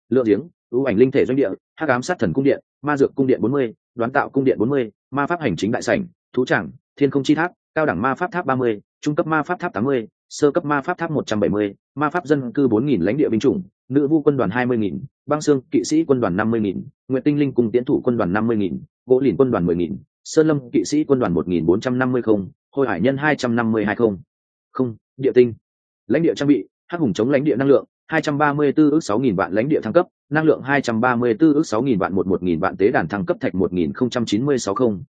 lượng giếng ưu ảnh linh thể doanh địa hắc ám sát thần cung điện ma dược cung điện bốn mươi đoán tạo cung điện bốn mươi ma pháp hành chính đại sảnh thú trảng thiên không chi tháp cao đẳng ma pháp tháp ba mươi trung cấp ma pháp tháp tám mươi sơ cấp ma pháp tháp một trăm bảy mươi ma pháp dân cư bốn nghìn lãnh địa binh chủng nữ vu quân đoàn hai mươi nghìn băng sương kỵ sĩ quân đoàn năm mươi nghìn nguyện tinh linh cùng tiến thủ quân đoàn năm mươi nghìn gỗ lìn quân đoàn mười nghìn sơn lâm kỵ sĩ quân đoàn một nghìn bốn trăm năm mươi không hồi hải nhân hai trăm năm mươi hai không. Không địa tinh. Lãnh địa trang bị hắc hùng chống lãnh địa năng lượng hai trăm ba mươi 234 ước 6000 vạn lãnh địa thăng cấp, năng lượng 234 ước 6000 vạn 11000 vạn tế đàn thăng cấp thạch 10960,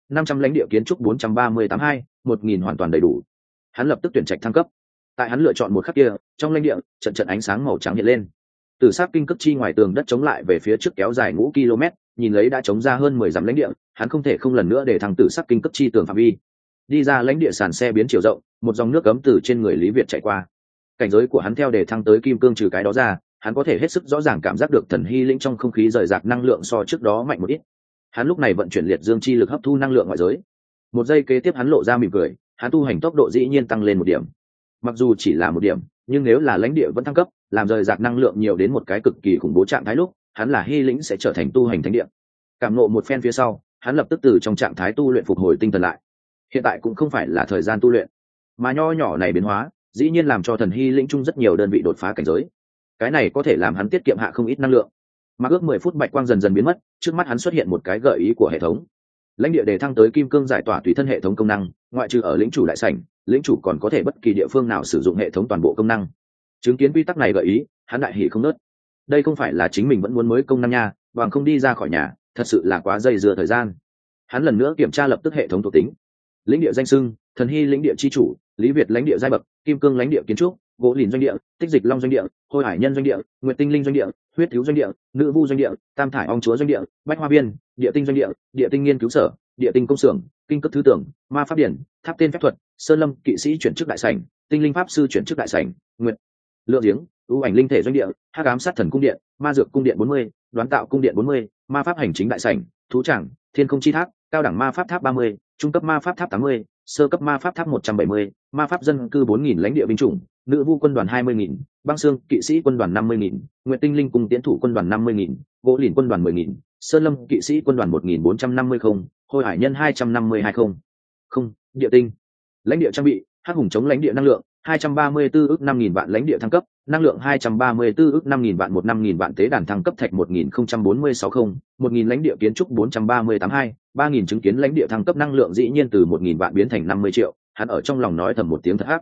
500 lãnh địa kiến trúc 4382, 1000 hoàn toàn đầy đủ. Hắn lập tức tuyển trạch thăng cấp. Tại hắn lựa chọn một khắc kia, trong lãnh địa, trận trận ánh sáng màu trắng hiện lên. Từ sát kinh cấp chi ngoài tường đất chống lại về phía trước kéo dài ngũ km, nhìn lấy đã chống ra hơn 10 dặm lãnh địa, hắn không thể không lần nữa để thăng tử sát kinh cấp chi tường phạm vi. Đi ra lãnh địa sàn xe biến chiều rộng, một dòng nước cấm từ trên người Lý Việt chảy qua cảnh giới của hắn theo để thăng tới kim cương trừ cái đó ra hắn có thể hết sức rõ ràng cảm giác được thần hy linh trong không khí rời rạc năng lượng so trước đó mạnh một ít. Hắn lúc này vận chuyển liệt dương chi lực hấp thu năng lượng ngoại giới. Một giây kế tiếp hắn lộ ra mỉm cười, hắn tu hành tốc độ dĩ nhiên tăng lên một điểm. Mặc dù chỉ là một điểm, nhưng nếu là lãnh địa vẫn thăng cấp, làm rời rạc năng lượng nhiều đến một cái cực kỳ khủng bố trạng thái lúc, hắn là hy lĩnh sẽ trở thành tu hành thánh địa. Cảm nộ một phen phía sau, hắn lập tức từ trong trạng thái tu luyện phục hồi tinh thần lại. Hiện tại cũng không phải là thời gian tu luyện, mà nho nhỏ này biến hóa, dĩ nhiên làm cho thần hy lĩnh chung rất nhiều đơn vị đột phá cảnh giới cái này có thể làm hắn tiết kiệm hạ không ít năng lượng. Mà ước mười phút bạch quang dần dần biến mất, trước mắt hắn xuất hiện một cái gợi ý của hệ thống. Lãnh địa đề thăng tới kim cương giải tỏa tùy thân hệ thống công năng, ngoại trừ ở lĩnh chủ đại sảnh, lĩnh chủ còn có thể bất kỳ địa phương nào sử dụng hệ thống toàn bộ công năng. Chứng kiến quy tắc này gợi ý, hắn đại hỉ không nớt. Đây không phải là chính mình vẫn muốn mới công năng nha, bằng không đi ra khỏi nhà, thật sự là quá dây dưa thời gian. Hắn lần nữa kiểm tra lập tức hệ thống thuộc tính lĩnh địa danh sưng thần hy lĩnh địa c h i chủ lý việt lãnh địa giai bậc kim cương lãnh địa kiến trúc gỗ lìn doanh địa tích dịch long doanh địa hôi hải nhân doanh địa nguyện tinh linh doanh địa huyết thiếu doanh địa nữ vu doanh địa tam thải ong chúa doanh địa bách hoa viên, địa tinh doanh địa địa tinh nghiên cứu sở địa tinh công xưởng kinh cấp thứ tưởng ma pháp điển tháp tên phép thuật sơn lâm kỵ sĩ chuyển chức đại sảnh tinh linh pháp sư chuyển chức đại sảnh nguyện lượng giếng ưu ảnh linh thể doanh địa hát ám sát thần cung điện ma dược cung điện bốn mươi đoán tạo cung điện bốn mươi ma pháp hành chính đại sảnh thú trảng thiên không chi tháp cao đẳng ma pháp tháp ba mươi trung cấp ma pháp tháp tám mươi sơ cấp ma pháp tháp một trăm bảy mươi ma pháp dân cư bốn nghìn lãnh địa binh chủng nữ vu quân đoàn hai mươi nghìn băng xương kỵ sĩ quân đoàn năm mươi nghìn nguyện tinh linh cùng tiến thủ quân đoàn năm mươi nghìn gỗ lìn quân đoàn mười nghìn sơn lâm kỵ sĩ quân đoàn một nghìn bốn trăm năm mươi không hôi hải nhân hai trăm năm mươi hai không. Không địa tinh. Lãnh địa trang bị hắc hùng chống lãnh địa năng lượng 234 ước 5000 vạn lãnh địa thăng cấp, năng lượng 234 ước 5000 vạn một 5000 vạn tế đàn thăng cấp thạch 10046 không, 1000 lãnh địa kiến trúc 4382, 3000 chứng kiến lãnh địa thăng cấp năng lượng dĩ nhiên từ 1000 vạn biến thành 50 triệu, hắn ở trong lòng nói thầm một tiếng thật hắc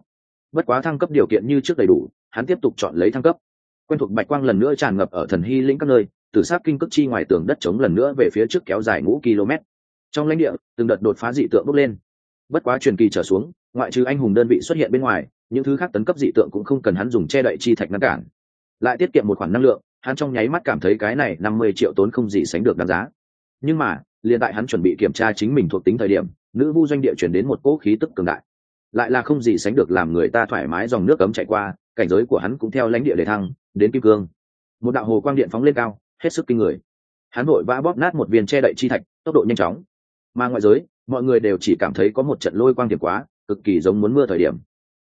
Bất quá thăng cấp điều kiện như trước đầy đủ, hắn tiếp tục chọn lấy thăng cấp. Quen thuộc bạch quang lần nữa tràn ngập ở thần hy lĩnh các nơi, từ sát kinh cực chi ngoài tường đất chống lần nữa về phía trước kéo dài ngũ km. Trong lãnh địa, từng đợt đột phá dị tượng bốc lên. Bất quá truyền kỳ trở xuống, ngoại trừ anh hùng đơn vị xuất hiện bên ngoài, những thứ khác tấn cấp dị tượng cũng không cần hắn dùng che đậy chi thạch ngăn cản lại tiết kiệm một khoản năng lượng hắn trong nháy mắt cảm thấy cái này năm mươi triệu tốn không gì sánh được đáng giá nhưng mà liền tại hắn chuẩn bị kiểm tra chính mình thuộc tính thời điểm, nữ vu doanh địa chuyển đến một cỗ khí tức cường đại. Lại là không gì sánh được làm người ta thoải mái dòng nước cấm chạy qua, cảnh giới của hắn cũng theo lãnh địa để thăng, đến kim cương. Một đạo hồ quang điện phóng lên cao, hết sức kinh người. Hắn vội vã bóp nát một viên che đậy chi thạch, tốc độ nhanh chóng. Mà ngoại giới, mọi người đều chỉ cảm thấy có một trận lôi quang điểm quá, cực kỳ giống muốn mưa thời điểm.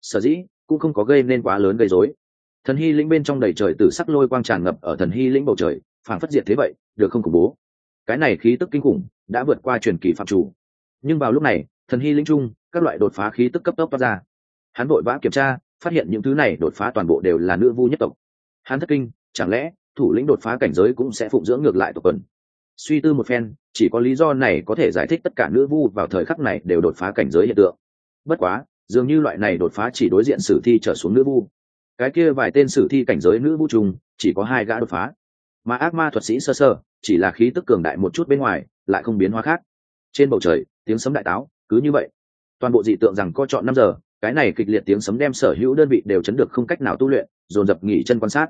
Sở dĩ, cũng không có gây nên quá lớn gây rối. Thần hy lĩnh bên trong đầy trời tử sắc lôi quang tràn ngập ở thần hy lĩnh bầu trời, phảng phất diệt thế vậy, được không khủng bố cái này khí tức kinh khủng đã vượt qua truyền kỳ phạm chủ. Nhưng vào lúc này, thần hy lĩnh trung, các loại đột phá khí tức cấp tốc toát ra. Hắn vội vã kiểm tra, phát hiện những thứ này đột phá toàn bộ đều là nữ vu nhất tộc. Hắn thất kinh, chẳng lẽ thủ lĩnh đột phá cảnh giới cũng sẽ phụng dưỡng ngược lại tộc quần? Suy tư một phen, chỉ có lý do này có thể giải thích tất cả nữ vu vào thời khắc này đều đột phá cảnh giới hiện tượng. Bất quá, dường như loại này đột phá chỉ đối diện sử thi trở xuống nữ vu. Cái kia vài tên sử thi cảnh giới nữ vu trùng, chỉ có hai gã đột phá. Mà ác ma thuật sĩ sơ sơ chỉ là khí tức cường đại một chút bên ngoài, lại không biến hóa khác. Trên bầu trời, tiếng sấm đại táo, cứ như vậy. Toàn bộ dị tượng rằng co chọn năm giờ, cái này kịch liệt tiếng sấm đem sở hữu đơn vị đều chấn được không cách nào tu luyện, dồn dập nghỉ chân quan sát.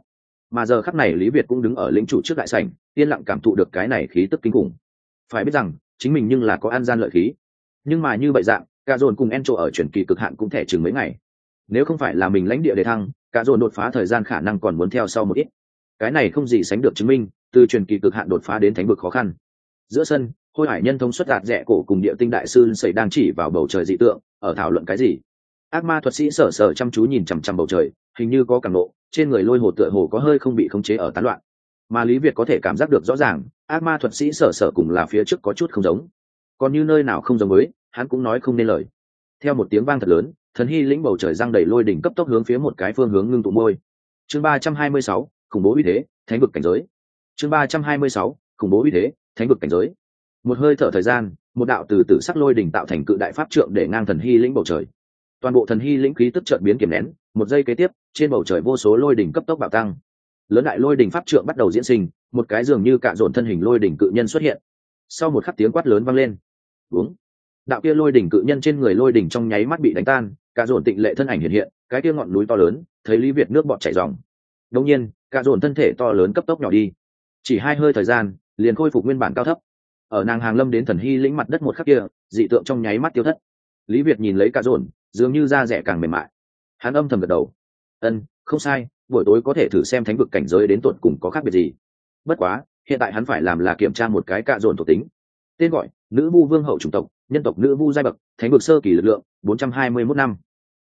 Mà giờ khắc này lý việt cũng đứng ở lĩnh chủ trước đại sảnh, yên lặng cảm thụ được cái này khí tức kinh khủng. Phải biết rằng, chính mình nhưng là có an gian lợi khí. Nhưng mà như vậy dạng, cả dồn cùng en ở chuyển kỳ cực hạn cũng thể chừng mấy ngày. Nếu không phải là mình lãnh địa đề thăng, cả dồn đột phá thời gian khả năng còn muốn theo sau một ít cái này không gì sánh được chứng minh, từ truyền kỳ cực hạn đột phá đến thánh vực khó khăn. Giữa sân, hôi hải nhân thông xuất đạt rẽ cổ cùng địa tinh đại sư sẩy đang chỉ vào bầu trời dị tượng, ở thảo luận cái gì? Ác ma thuật sĩ sở sở chăm chú nhìn chằm chằm bầu trời, hình như có cảm nộ, trên người lôi hồ tựa hồ có hơi không bị khống chế ở tán loạn. Mà lý việt có thể cảm giác được rõ ràng, ác ma thuật sĩ sở sở cùng là phía trước có chút không giống. Còn như nơi nào không giống với, hắn cũng nói không nên lời. Theo một tiếng vang thật lớn, thần hy lĩnh bầu trời giang đầy lôi đỉnh cấp tốc hướng phía một cái phương hướng ngưng tụ môi. Chương ba trăm hai mươi sáu khủng bố uy thế, thánh vực cảnh giới. Chương ba trăm hai mươi sáu, khủng bố uy thế, thánh vực cảnh giới. Một hơi thở thời gian, một đạo từ tử sắc lôi đỉnh tạo thành cự đại pháp trượng để ngang thần hy lĩnh bầu trời. Toàn bộ thần hy lĩnh khí tức trợn biến kiềm nén, một giây kế tiếp, trên bầu trời vô số lôi đỉnh cấp tốc bạo tăng. Lớn đại lôi đỉnh pháp trượng bắt đầu diễn sinh, một cái dường như cạ dồn thân hình lôi đỉnh cự nhân xuất hiện. Sau một khắc tiếng quát lớn vang lên. Uống đạo kia lôi đỉnh cự nhân trên người lôi đỉnh trong nháy mắt bị đánh tan cả dồn tịnh lệ thân ảnh hiện hiện, cái kia ngọn núi to lớn, thấy lý việt nước bọt chảy dòng đông nhiên cả dồn thân thể to lớn cấp tốc nhỏ đi. Chỉ hai hơi thời gian, liền khôi phục nguyên bản cao thấp. Ở nàng hàng lâm đến thần hy lĩnh mặt đất một khắc kia, dị tượng trong nháy mắt tiêu thất. Lý việt nhìn lấy cả dồn, dường như da rẻ càng mềm mại. Hắn âm thầm gật đầu. Ân, không sai, buổi tối có thể thử xem thánh vực cảnh giới đến tột cùng có khác biệt gì. Bất quá, hiện tại hắn phải làm là kiểm tra một cái cạ dồn thuộc tính. Tên gọi, nữ vu vương hậu chủng tộc, nhân tộc nữ vu giai bậc, thánh vực sơ kỳ lực lượng 421 năm.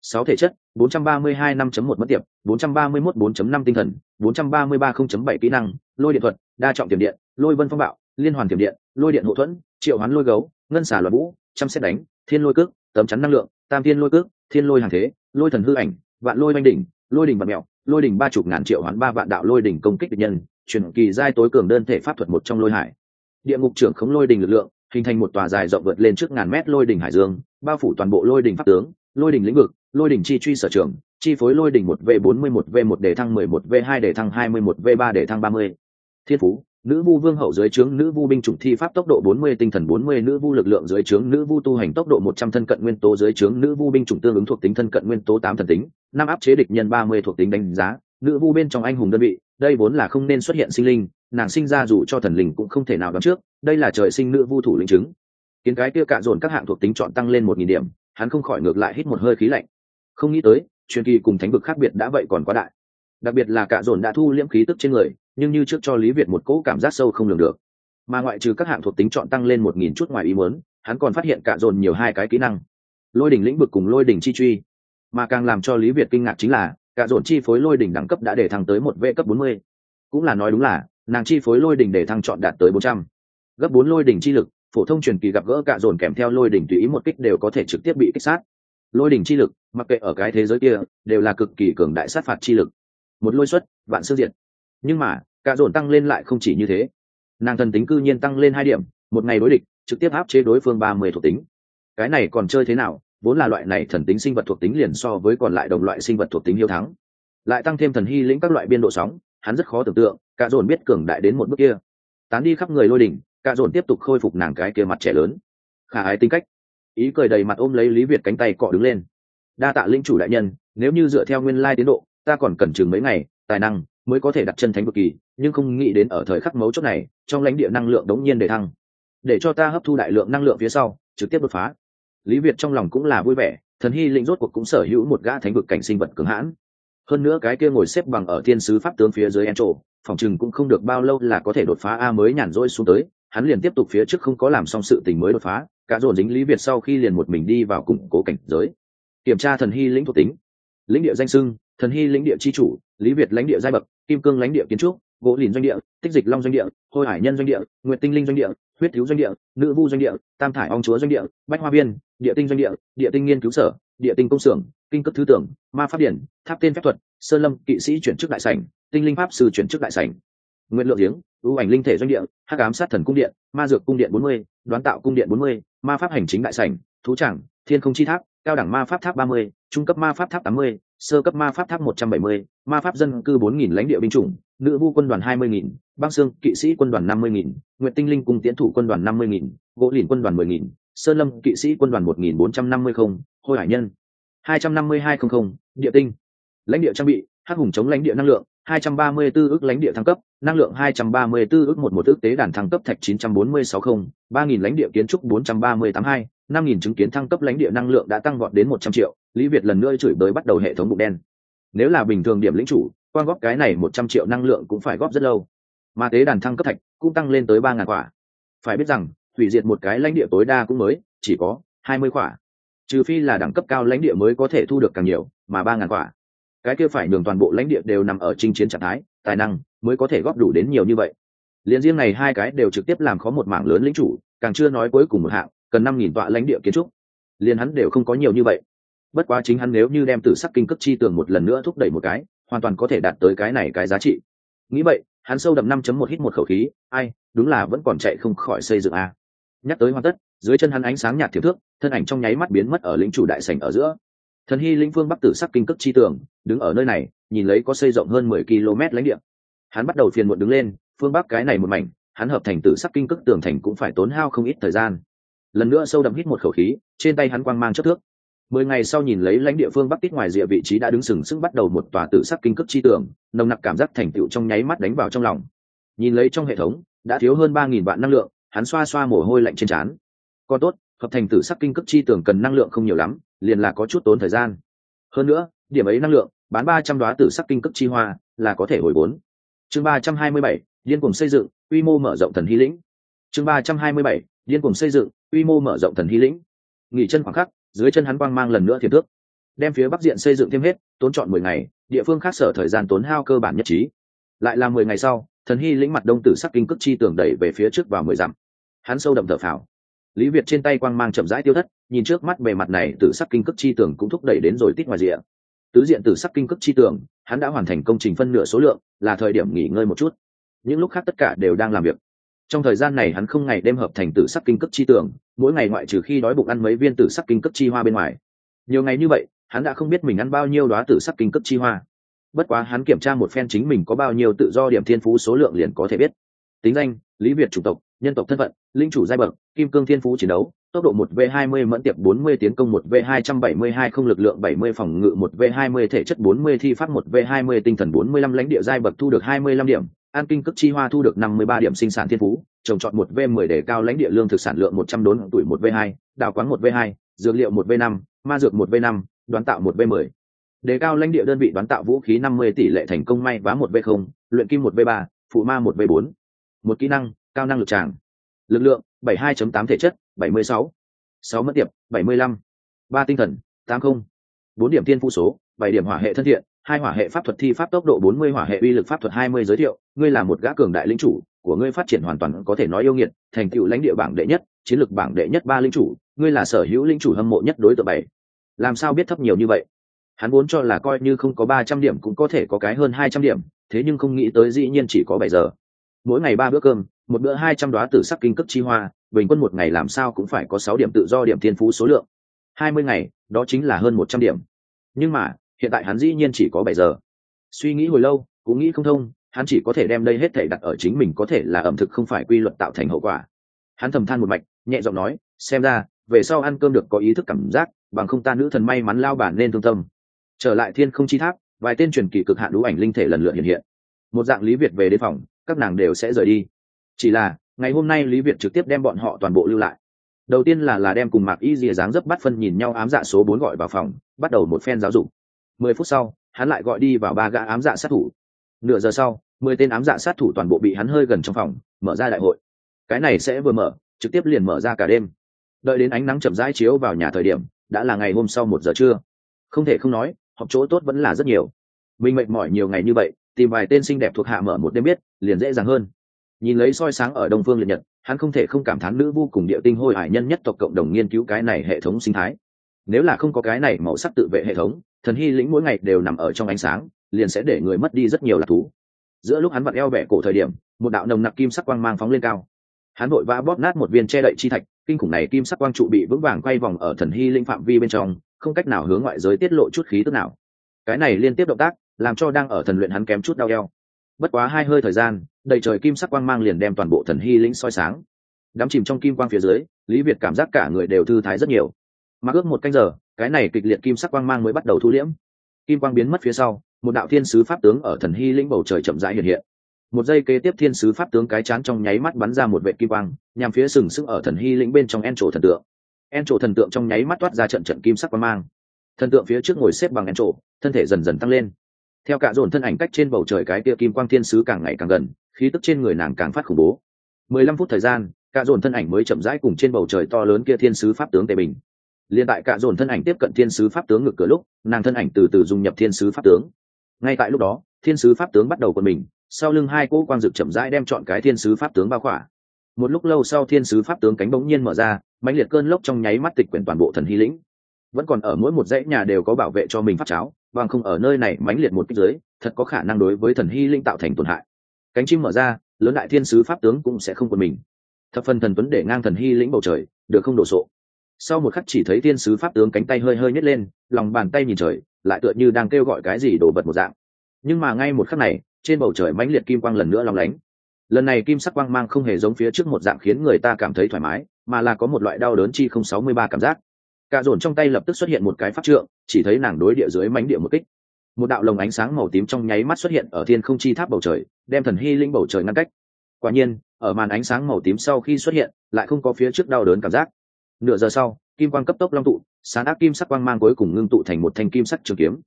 Sáu thể chất 432 năm một mất tiệp 431 4.5 tinh thần 433 0.7 kỹ năng, lôi điện thuật, đa trọng tiềm điện, lôi vân phong bạo, liên hoàn tiềm điện, lôi điện hộ thuẫn, triệu hoán lôi gấu, ngân xả loạn vũ, trăm xét đánh, thiên lôi cước, tấm chắn năng lượng, tam thiên lôi cước, thiên lôi hàng thế, lôi thần hư ảnh, vạn lôi banh đỉnh, lôi đỉnh vật mẹo, lôi đỉnh ba chục ngàn triệu hoán ba vạn đạo lôi đỉnh công kích địch nhân, truyền kỳ giai tối cường đơn thể pháp thuật một trong lôi hải. Địa ngục trưởng khống lôi đỉnh lực lượng, hình thành một tòa dài rộng vượt lên trước ngàn mét lôi đỉnh hải dương, bao phủ toàn bộ lôi đỉnh pháp tướng lôi đỉnh lĩnh vực, lôi đỉnh chi truy sở trường, chi phối lôi đỉnh một v bốn mươi một, v một để thăng mười một, v hai để thăng hai mươi một v ba để thăng ba mươi. Thiên phú, nữ vu vương hậu dưới trướng, nữ vu binh chủng thi pháp tốc độ 40 tinh thần 40 nữ vu lực lượng dưới trướng, nữ vu tu hành tốc độ 100 thân cận nguyên tố dưới trướng, nữ vu binh chủng tương ứng thuộc tính thân cận nguyên tố tám thần tính, năm áp chế địch nhân 30 thuộc tính đánh giá, nữ vu bên trong anh hùng đơn vị, đây vốn là không nên xuất hiện sinh linh, nàng sinh ra dù cho thần linh cũng không thể nào đoán trước, đây là trời sinh nữ vu thủ lĩnh chứng kiến cái kia cạ dồn các hạng thuộc tính chọn tăng lên một nghìn điểm, hắn không khỏi ngược lại hít một hơi khí lạnh. Không nghĩ tới, truyền kỳ cùng thánh vực khác biệt đã vậy còn quá đại. Đặc biệt là cạ dồn đã thu liễm khí tức trên người, nhưng như trước cho lý việt một cỗ cảm giác sâu không lường được. Mà ngoại trừ các hạng thuộc tính chọn tăng lên một nghìn chút ngoài ý muốn, hắn còn phát hiện cạ dồn nhiều hai cái kỹ năng. Lôi đỉnh lĩnh vực cùng lôi đỉnh chi truy. Mà càng làm cho lý việt kinh ngạc chính là cạ dồn chi phối lôi đỉnh đẳng cấp đã để thăng tới một vệ cấp bốn mươi. Cũng là nói đúng là, nàng chi phối lôi đỉnh để thăng chọn đạt tới bốn trăm. Gấp bốn lôi đỉnh chi lực phổ thông truyền kỳ gặp gỡ cạ dồn kèm theo lôi đỉnh tùy ý một kích đều có thể trực tiếp bị kích sát. Lôi đỉnh chi lực, mặc kệ ở cái thế giới kia, đều là cực kỳ cường đại sát phạt chi lực. Một lôi xuất, vạn sư diệt. Nhưng mà, cạ dồn tăng lên lại không chỉ như thế. Nàng thần tính cư nhiên tăng lên hai điểm, một ngày đối địch, trực tiếp áp chế đối phương ba mươi thuộc tính. Cái này còn chơi thế nào, vốn là loại này thần tính sinh vật thuộc tính liền so với còn lại đồng loại sinh vật thuộc tính hiếu thắng. Lại tăng thêm thần hy lĩnh các loại biên độ sóng, hắn rất khó tưởng tượng cả dồn biết cường đại đến một bước kia. Tán đi khắp người lôi đỉnh cả dồn tiếp tục khôi phục nàng cái kia mặt trẻ lớn. Khả ái tính cách. Ý cười đầy mặt ôm lấy lý việt cánh tay cọ đứng lên. Đa tạ linh chủ đại nhân, nếu như dựa theo nguyên lai tiến độ, ta còn cần chừng mấy ngày, tài năng mới có thể đặt chân thánh vực kỳ, nhưng không nghĩ đến ở thời khắc mấu chốt này, trong lãnh địa năng lượng đống nhiên để thăng. Để cho ta hấp thu đại lượng năng lượng phía sau, trực tiếp đột phá. Lý việt trong lòng cũng là vui vẻ, thần hy lĩnh rốt cuộc cũng sở hữu một gã thánh vực cảnh sinh vật cường hãn. Hơn nữa cái kia ngồi xếp bằng ở thiên sứ pháp tướng phía dưới en trộ phòng chừng cũng không được bao lâu là có thể đột phá a mới nhàn rỗi xuống tới hắn liền tiếp tục phía trước không có làm xong sự tình mới đột phá, cả dồn dính lý việt sau khi liền một mình đi vào củng cố cảnh giới. Kiểm tra thần hy lĩnh thuộc tính. Lĩnh địa danh sưng, thần hy lĩnh địa c h i chủ, lý việt lãnh địa giai bậc, kim cương lãnh địa kiến trúc, gỗ lìn doanh địa, tích dịch long doanh địa, hôi hải nhân doanh địa nguyện tinh linh doanh địa, huyết thiếu doanh địa, nữ vu doanh địa, tam thải ong chúa doanh địa, bách hoa viên, địa tinh doanh địa địa tinh nghiên cứu sở, địa tinh công xưởng, kinh cấp thứ tưởng, ma pháp điển, tháp tên phép thuật sơn lâm, kỵ sĩ chuyển chức đại sảnh, tinh linh pháp sư chuyển chức đại sảnh nguyện lượng giếng, ưu ảnh linh thể doanh địa, hắc ám sát thần cung điện, ma dược cung điện bốn mươi, đoán tạo cung điện bốn mươi, ma pháp hành chính đại sảnh, thú trảng thiên không chi tháp, cao đẳng ma pháp tháp ba mươi, trung cấp ma pháp tháp tám mươi, sơ cấp ma pháp tháp một trăm bảy mươi, ma pháp dân cư bốn nghìn lãnh địa binh chủng, nữ vu quân đoàn hai mươi nghìn, băng sương kỵ sĩ quân đoàn năm mươi nghìn nguyện tinh linh cùng tiến thủ quân đoàn năm mươi nghìn, gỗ lìn quân đoàn mười nghìn, sơn lâm kỵ sĩ quân đoàn một nghìn bốn trăm năm mươi không, hôi hải nhân hai trăm năm mươi hai không không, địa tinh. Lãnh địa trang bị, hắc hùng chống lãnh địa năng lượng 234 ước lãnh địa thăng cấp, năng lượng 234 ước một một ước tế đàn thăng cấp thạch 9460, 3000 lãnh địa kiến trúc 4382, 5000 chứng kiến thăng cấp lãnh địa năng lượng đã tăng vọt đến 100 triệu, Lý Việt lần nữa chửi bới bắt đầu hệ thống bụng đen. Nếu là bình thường điểm lĩnh chủ, quan góp cái này 100 triệu năng lượng cũng phải góp rất lâu. Mà tế đàn thăng cấp thạch cũng tăng lên tới 3000 quả. Phải biết rằng, hủy diệt một cái lãnh địa tối đa cũng mới chỉ có 20 quả. Trừ phi là đẳng cấp cao lãnh địa mới có thể thu được càng nhiều, mà 3000 quả cái kia phải nhường toàn bộ lãnh địa đều nằm ở chinh chiến trạng thái, tài năng mới có thể góp đủ đến nhiều như vậy. Liền riêng này hai cái đều trực tiếp làm khó một mảng lớn lính chủ, càng chưa nói cuối cùng một hạng, cần năm nghìn tọa lãnh địa kiến trúc. Liền hắn đều không có nhiều như vậy. Bất quá chính hắn nếu như đem tử sắc kinh cấp chi tường một lần nữa thúc đẩy một cái, hoàn toàn có thể đạt tới cái này cái giá trị. Nghĩ vậy, hắn sâu đậm năm chấm một hít một khẩu khí, ai, đúng là vẫn còn chạy không khỏi xây dựng a. Nhắc tới hoàn tất, dưới chân hắn ánh sáng nhạt thiểu thước, thân ảnh trong nháy mắt biến mất ở lĩnh chủ đại sảnh ở giữa thần hy linh phương bắc tử sắc kinh cước chi tường, đứng ở nơi này, nhìn lấy có xây rộng hơn mười km lãnh địa. Hắn bắt đầu phiền muộn đứng lên, phương bắc cái này một mảnh, hắn hợp thành tử sắc kinh cước tường thành cũng phải tốn hao không ít thời gian. Lần nữa sâu đậm hít một khẩu khí, trên tay hắn quang mang chất thước. Mười ngày sau nhìn lấy lãnh địa phương bắc tít ngoài rìa vị trí đã đứng sừng sững bắt đầu một tòa tử sắc kinh cước chi tường, nồng nặc cảm giác thành tựu trong nháy mắt đánh vào trong lòng. Nhìn lấy trong hệ thống, đã thiếu hơn ba nghìn vạn năng lượng, hắn xoa xoa mồ hôi lạnh trên trán. Còn tốt hợp thành tử sắc kinh cấp chi tường cần năng lượng không nhiều lắm, liền là có chút tốn thời gian. Hơn nữa, điểm ấy năng lượng, bán ba trăm đoá tử sắc kinh cấp chi hoa, là có thể hồi vốn chương ba trăm hai mươi bảy, điên cùng xây dựng, quy mô mở rộng thần hy lĩnh. Chương ba trăm hai mươi bảy, điên cùng xây dựng, quy mô mở rộng thần hy lĩnh. Nghỉ chân khoảng khắc, dưới chân hắn quang mang lần nữa thiệp thước. Đem phía bắc diện xây dựng thêm hết, tốn chọn mười ngày, địa phương khác sở thời gian tốn hao cơ bản nhất trí. Lại là mười ngày sau, thần hy lĩnh mặt đông tử sắc kinh cước chi tường đẩy về phía trước vào mười dặm. Hắn sâu đậm thở phào lý việt trên tay quang mang chậm rãi tiêu thất, nhìn trước mắt bề mặt này tử sắc kinh cước chi tường cũng thúc đẩy đến rồi tít ngoài rìa. Tứ diện tử sắc kinh cước chi tường, hắn đã hoàn thành công trình phân nửa số lượng, là thời điểm nghỉ ngơi một chút. Những lúc khác tất cả đều đang làm việc. Trong thời gian này hắn không ngày đêm hợp thành tử sắc kinh cước chi tường, mỗi ngày ngoại trừ khi đói bụng ăn mấy viên tử sắc kinh cước chi hoa bên ngoài. Nhiều ngày như vậy, hắn đã không biết mình ăn bao nhiêu đoá tử sắc kinh cước chi hoa. Bất quá hắn kiểm tra một phen chính mình có bao nhiêu tự do điểm thiên phú số lượng liền có thể biết. Tính danh, lý việt chủng tộc nhân tộc thân phận linh chủ giai bậc kim cương thiên phú chiến đấu tốc độ một v hai mươi mẫn tiệp bốn mươi tiến công một v hai trăm bảy mươi hai không lực lượng bảy mươi phòng ngự một v hai mươi thể chất bốn mươi thi pháp một v hai mươi tinh thần bốn mươi lăm lãnh địa giai bậc thu được hai mươi lăm điểm an kinh cước chi hoa thu được năm mươi ba điểm sinh sản thiên phú trồng trọt một v mười để cao lãnh địa lương thực sản lượng một trăm đốn tuổi một v hai đào quáng một v hai dược liệu một v năm ma dược một v năm đoán tạo một v mười đề cao lãnh địa đơn vị đoán tạo vũ khí năm mươi tỷ lệ thành công may vá một v không luyện kim một v ba phụ ma một v bốn một kỹ năng cao năng lực tràng. Lực lượng, bảy hai tám thể chất, bảy mươi sáu. Sáu mất tiệp bảy mươi lăm. Ba tinh thần, tám không. Bốn điểm tiên phụ số 7 điểm hỏa hệ thân thiện, hai hỏa hệ pháp thuật thi pháp tốc độ bốn mươi, hỏa hệ uy lực pháp thuật hai mươi giới thiệu. Ngươi là một gã cường đại lĩnh chủ, của ngươi phát triển hoàn toàn có thể nói yêu nghiệt, thành tựu lãnh địa bảng đệ nhất, chiến lược bảng đệ nhất ba linh chủ. Ngươi là sở hữu linh chủ hâm mộ nhất đối tượng bảy. Làm sao biết thấp nhiều như vậy? Hắn vốn cho là coi như không có ba trăm điểm cũng có thể có cái hơn hai trăm điểm, thế nhưng không nghĩ tới dĩ nhiên chỉ có bảy giờ. Mỗi ngày ba bữa cơm một bữa hai trăm đoá tử sắc kinh cấp chi hoa, bình quân một ngày làm sao cũng phải có sáu điểm tự do điểm thiên phú số lượng. Hai mươi ngày, đó chính là hơn một trăm điểm. Nhưng mà, hiện tại hắn dĩ nhiên chỉ có bảy giờ. Suy nghĩ hồi lâu, cũng nghĩ không thông, hắn chỉ có thể đem đây hết thể đặt ở chính mình có thể là ẩm thực không phải quy luật tạo thành hậu quả. Hắn thầm than một mạch, nhẹ giọng nói, xem ra, về sau ăn cơm được có ý thức cảm giác, bằng không ta nữ thần may mắn lao bản nên thương tâm. Trở lại thiên không chi tháp, vài tên truyền kỳ cực hạn đũ ảnh linh thể lần lượt hiện hiện. Một dạng lý việt về đến phòng, các nàng đều sẽ rời đi chỉ là, ngày hôm nay lý viện trực tiếp đem bọn họ toàn bộ lưu lại. Đầu tiên là là đem cùng mạc y rìa dáng dấp bắt phân nhìn nhau ám dạ số bốn gọi vào phòng, bắt đầu một phen giáo dục. Mười phút sau, hắn lại gọi đi vào ba gã ám dạ sát thủ. Nửa giờ sau, mười tên ám dạ sát thủ toàn bộ bị hắn hơi gần trong phòng, mở ra đại hội. Cái này sẽ vừa mở, trực tiếp liền mở ra cả đêm. Đợi đến ánh nắng chậm rãi chiếu vào nhà thời điểm, đã là ngày hôm sau một giờ trưa. Không thể không nói họp chỗ tốt vẫn là rất nhiều. Mình mệt mỏi nhiều ngày như vậy, tìm vài tên xinh đẹp thuộc hạ mở một đêm biết, liền dễ dàng hơn nhìn lấy soi sáng ở đông phương liệt nhật, hắn không thể không cảm thán nữ vô cùng địa tinh hôi hải nhân nhất tộc cộng đồng nghiên cứu cái này hệ thống sinh thái. Nếu là không có cái này màu sắc tự vệ hệ thống, thần hy lĩnh mỗi ngày đều nằm ở trong ánh sáng, liền sẽ để người mất đi rất nhiều lạc thú. Giữa lúc hắn vặn eo bẻ cổ thời điểm, một đạo nồng nặc kim sắc quang mang phóng lên cao. Hắn vội vã bóp nát một viên che đậy chi thạch, kinh khủng này kim sắc quang trụ bị vững vàng quay vòng ở thần hy linh phạm vi bên trong, không cách nào hướng ngoại giới tiết lộ chút khí tức nào. Cái này liên tiếp động tác, làm cho đang ở thần luyện hắn kém chút đau eo bất quá hai hơi thời gian, đầy trời kim sắc quang mang liền đem toàn bộ thần hy lĩnh soi sáng. Đắm chìm trong kim quang phía dưới, lý việt cảm giác cả người đều thư thái rất nhiều. Mặc ước một canh giờ, cái này kịch liệt kim sắc quang mang mới bắt đầu thu liễm. Kim quang biến mất phía sau, một đạo thiên sứ pháp tướng ở thần hy lĩnh bầu trời chậm rãi hiện hiện. Một giây kế tiếp thiên sứ pháp tướng cái chán trong nháy mắt bắn ra một vệ kim quang, nhằm phía sừng sững ở thần hy lĩnh bên trong en trổ thần tượng. En trổ thần tượng trong nháy mắt toát ra trận trận kim sắc quang mang. Thần tượng phía trước ngồi xếp bằng en trổ, thân thể dần dần tăng lên theo cả dồn thân ảnh cách trên bầu trời cái tia kim quang thiên sứ càng ngày càng gần, khí tức trên người nàng càng phát khủng bố. Mười lăm phút thời gian, cả dồn thân ảnh mới chậm rãi cùng trên bầu trời to lớn kia thiên sứ pháp tướng tề bình. Liền tại cả dồn thân ảnh tiếp cận thiên sứ pháp tướng ngực cửa lúc, nàng thân ảnh từ từ dung nhập thiên sứ pháp tướng. Ngay tại lúc đó, thiên sứ pháp tướng bắt đầu quân mình, sau lưng hai cỗ quang dực chậm rãi đem chọn cái thiên sứ pháp tướng bao khỏa. Một lúc lâu sau thiên sứ pháp tướng cánh bỗng nhiên mở ra, mãnh liệt cơn lốc trong nháy mắt tịch quyển toàn bộ thần hy lĩnh. Vẫn còn ở mỗi một dãy nhà đều có bảo vệ cho mình pháp cháo bằng không ở nơi này mãnh liệt một kích giới thật có khả năng đối với thần hy linh tạo thành tổn hại. Cánh chim mở ra, lớn đại thiên sứ pháp tướng cũng sẽ không quân mình. Thập phần thần tuấn để ngang thần hy lĩnh bầu trời, được không đổ sộ. Sau một khắc chỉ thấy thiên sứ pháp tướng cánh tay hơi hơi nhét lên, lòng bàn tay nhìn trời, lại tựa như đang kêu gọi cái gì đổ vật một dạng. Nhưng mà ngay một khắc này, trên bầu trời mãnh liệt kim quang lần nữa long lánh. Lần này kim sắc quang mang không hề giống phía trước một dạng khiến người ta cảm thấy thoải mái, mà là có một loại đau đớn chi không sáu mươi ba cảm giác cả dồn trong tay lập tức xuất hiện một cái pháp trượng, chỉ thấy nàng đối địa dưới mánh địa một kích. Một đạo lồng ánh sáng màu tím trong nháy mắt xuất hiện ở thiên không chi tháp bầu trời, đem thần hy linh bầu trời ngăn cách. Quả nhiên, ở màn ánh sáng màu tím sau khi xuất hiện, lại không có phía trước đau đớn cảm giác. Nửa giờ sau, kim quang cấp tốc long tụ, sáng ác kim sắc quang mang cuối cùng ngưng tụ thành một thanh kim sắc trường kiếm.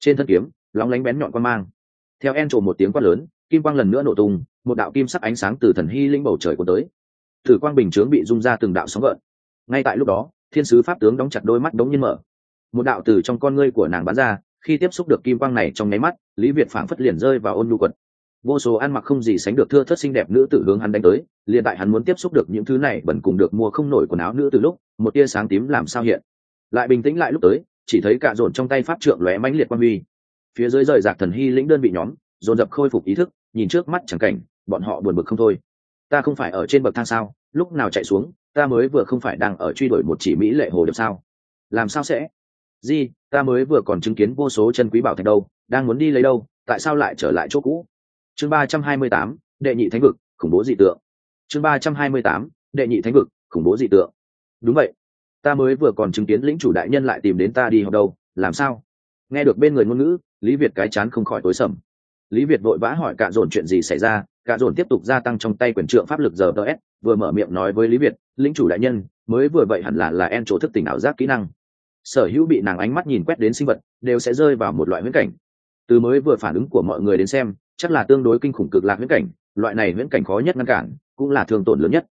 Trên thân kiếm, lóng lánh bén nhọn quang mang. Theo en trộm một tiếng quát lớn, kim quang lần nữa nổ tung, một đạo kim sắc ánh sáng từ thần hy linh bầu trời của tới. Thử quang bình chướng bị rung ra từng đạo sóng gợn. Ngay tại lúc đó thiên sứ pháp tướng đóng chặt đôi mắt đống nhiên mở. Một đạo từ trong con ngươi của nàng bắn ra, khi tiếp xúc được kim quang này trong nháy mắt, lý việt phảng phất liền rơi vào ôn nhu quật. Vô số ăn mặc không gì sánh được thưa thất xinh đẹp nữ tử hướng hắn đánh tới, liền tại hắn muốn tiếp xúc được những thứ này bẩn cùng được mua không nổi quần áo nữ từ lúc, một tia sáng tím làm sao hiện. Lại bình tĩnh lại lúc tới, chỉ thấy cả dồn trong tay pháp trượng lóe mãnh liệt quan huy. Phía dưới rời rạc thần hy lĩnh đơn vị nhóm, dồn dập khôi phục ý thức, nhìn trước mắt chẳng cảnh, bọn họ buồn bực không thôi. Ta không phải ở trên bậc thang sao, lúc nào chạy xuống ta mới vừa không phải đang ở truy đuổi một chỉ mỹ lệ hồ điệp sao? Làm sao sẽ? Di, ta mới vừa còn chứng kiến vô số chân quý bảo thạch đâu, đang muốn đi lấy đâu, tại sao lại trở lại chỗ cũ? Chương ba trăm hai mươi tám, đệ nhị thánh vực, khủng bố dị tượng. Chương ba trăm hai mươi tám, đệ nhị thánh vực, khủng bố dị tượng. Đúng vậy. Ta mới vừa còn chứng kiến lĩnh chủ đại nhân lại tìm đến ta đi học đâu, làm sao? Nghe được bên người ngôn ngữ, lý việt cái chán không khỏi tối sầm. Lý việt vội vã hỏi cạ dồn chuyện gì xảy ra, cạ dồn tiếp tục gia tăng trong tay quyền trượng pháp lực giờ ts vừa mở miệng nói với lý việt lĩnh chủ đại nhân, mới vừa vậy hẳn là là en chỗ thức tỉnh ảo giác kỹ năng. Sở hữu bị nàng ánh mắt nhìn quét đến sinh vật, đều sẽ rơi vào một loại huyễn cảnh. Từ mới vừa phản ứng của mọi người đến xem, chắc là tương đối kinh khủng cực lạc huyễn cảnh, loại này huyễn cảnh khó nhất ngăn cản, cũng là thường tổn lớn nhất.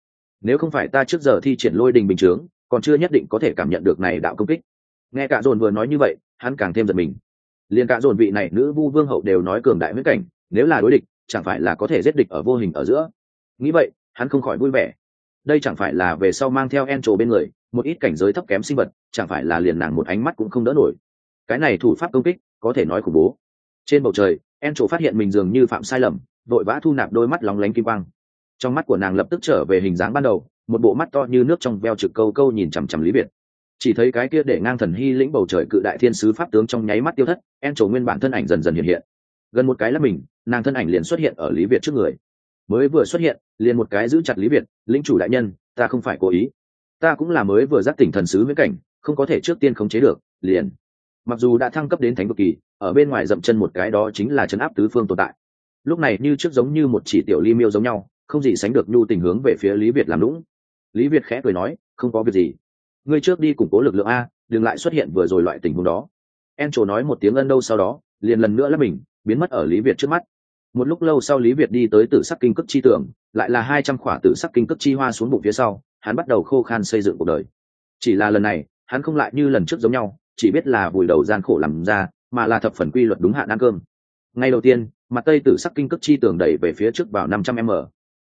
Nếu không phải ta trước giờ thi triển lôi đình bình chướng, còn chưa nhất định có thể cảm nhận được này đạo công kích. Nghe cả dồn vừa nói như vậy, hắn càng thêm giật mình. Liền cả dồn vị này nữ vu vương hậu đều nói cường đại huyễn cảnh, nếu là đối địch, chẳng phải là có thể giết địch ở vô hình ở giữa. Nghĩ vậy, hắn không khỏi vui vẻ đây chẳng phải là về sau mang theo en trổ bên người, một ít cảnh giới thấp kém sinh vật, chẳng phải là liền nàng một ánh mắt cũng không đỡ nổi. Cái này thủ pháp công kích, có thể nói khủng bố. Trên bầu trời en trổ phát hiện mình dường như phạm sai lầm, vội vã thu nạp đôi mắt lóng lánh kim quang. Trong mắt của nàng lập tức trở về hình dáng ban đầu, một bộ mắt to như nước trong veo trực câu câu nhìn chằm chằm lý biệt. Chỉ thấy cái kia để ngang thần hy lĩnh bầu trời cự đại thiên sứ pháp tướng trong nháy mắt tiêu thất en trổ nguyên bản thân ảnh dần dần hiện hiện. Gần một cái là mình, nàng thân ảnh liền xuất hiện ở lý việt trước người mới vừa xuất hiện, liền một cái giữ chặt lý việt linh chủ đại nhân, ta không phải cố ý. Ta cũng là mới vừa giác tỉnh thần sứ với cảnh, không có thể trước tiên khống chế được, liền. Mặc dù đã thăng cấp đến thánh vực kỳ, ở bên ngoài dậm chân một cái đó chính là chấn áp tứ phương tồn tại. Lúc này như trước giống như một chỉ tiểu ly miêu giống nhau, không gì sánh được nhu tình hướng về phía lý việt làm lũng. Lý việt khẽ cười nói, không có việc gì. Ngươi trước đi củng cố lực lượng a, đừng lại xuất hiện vừa rồi loại tình huống đó. En trổ nói một tiếng ân đâu sau đó, liền lần nữa lắp mình, biến mất ở lý việt trước mắt một lúc lâu sau lý việt đi tới tử sắc kinh cước chi tưởng lại là hai trăm khỏa tử sắc kinh cước chi hoa xuống bụng phía sau, hắn bắt đầu khô khan xây dựng cuộc đời. Chỉ là lần này, hắn không lại như lần trước giống nhau, chỉ biết là vùi đầu gian khổ làm ra, mà là thập phần quy luật đúng hạn ăn cơm. Ngay đầu tiên, mặt tây tử sắc kinh cước chi tường đẩy về phía trước vào năm trăm m.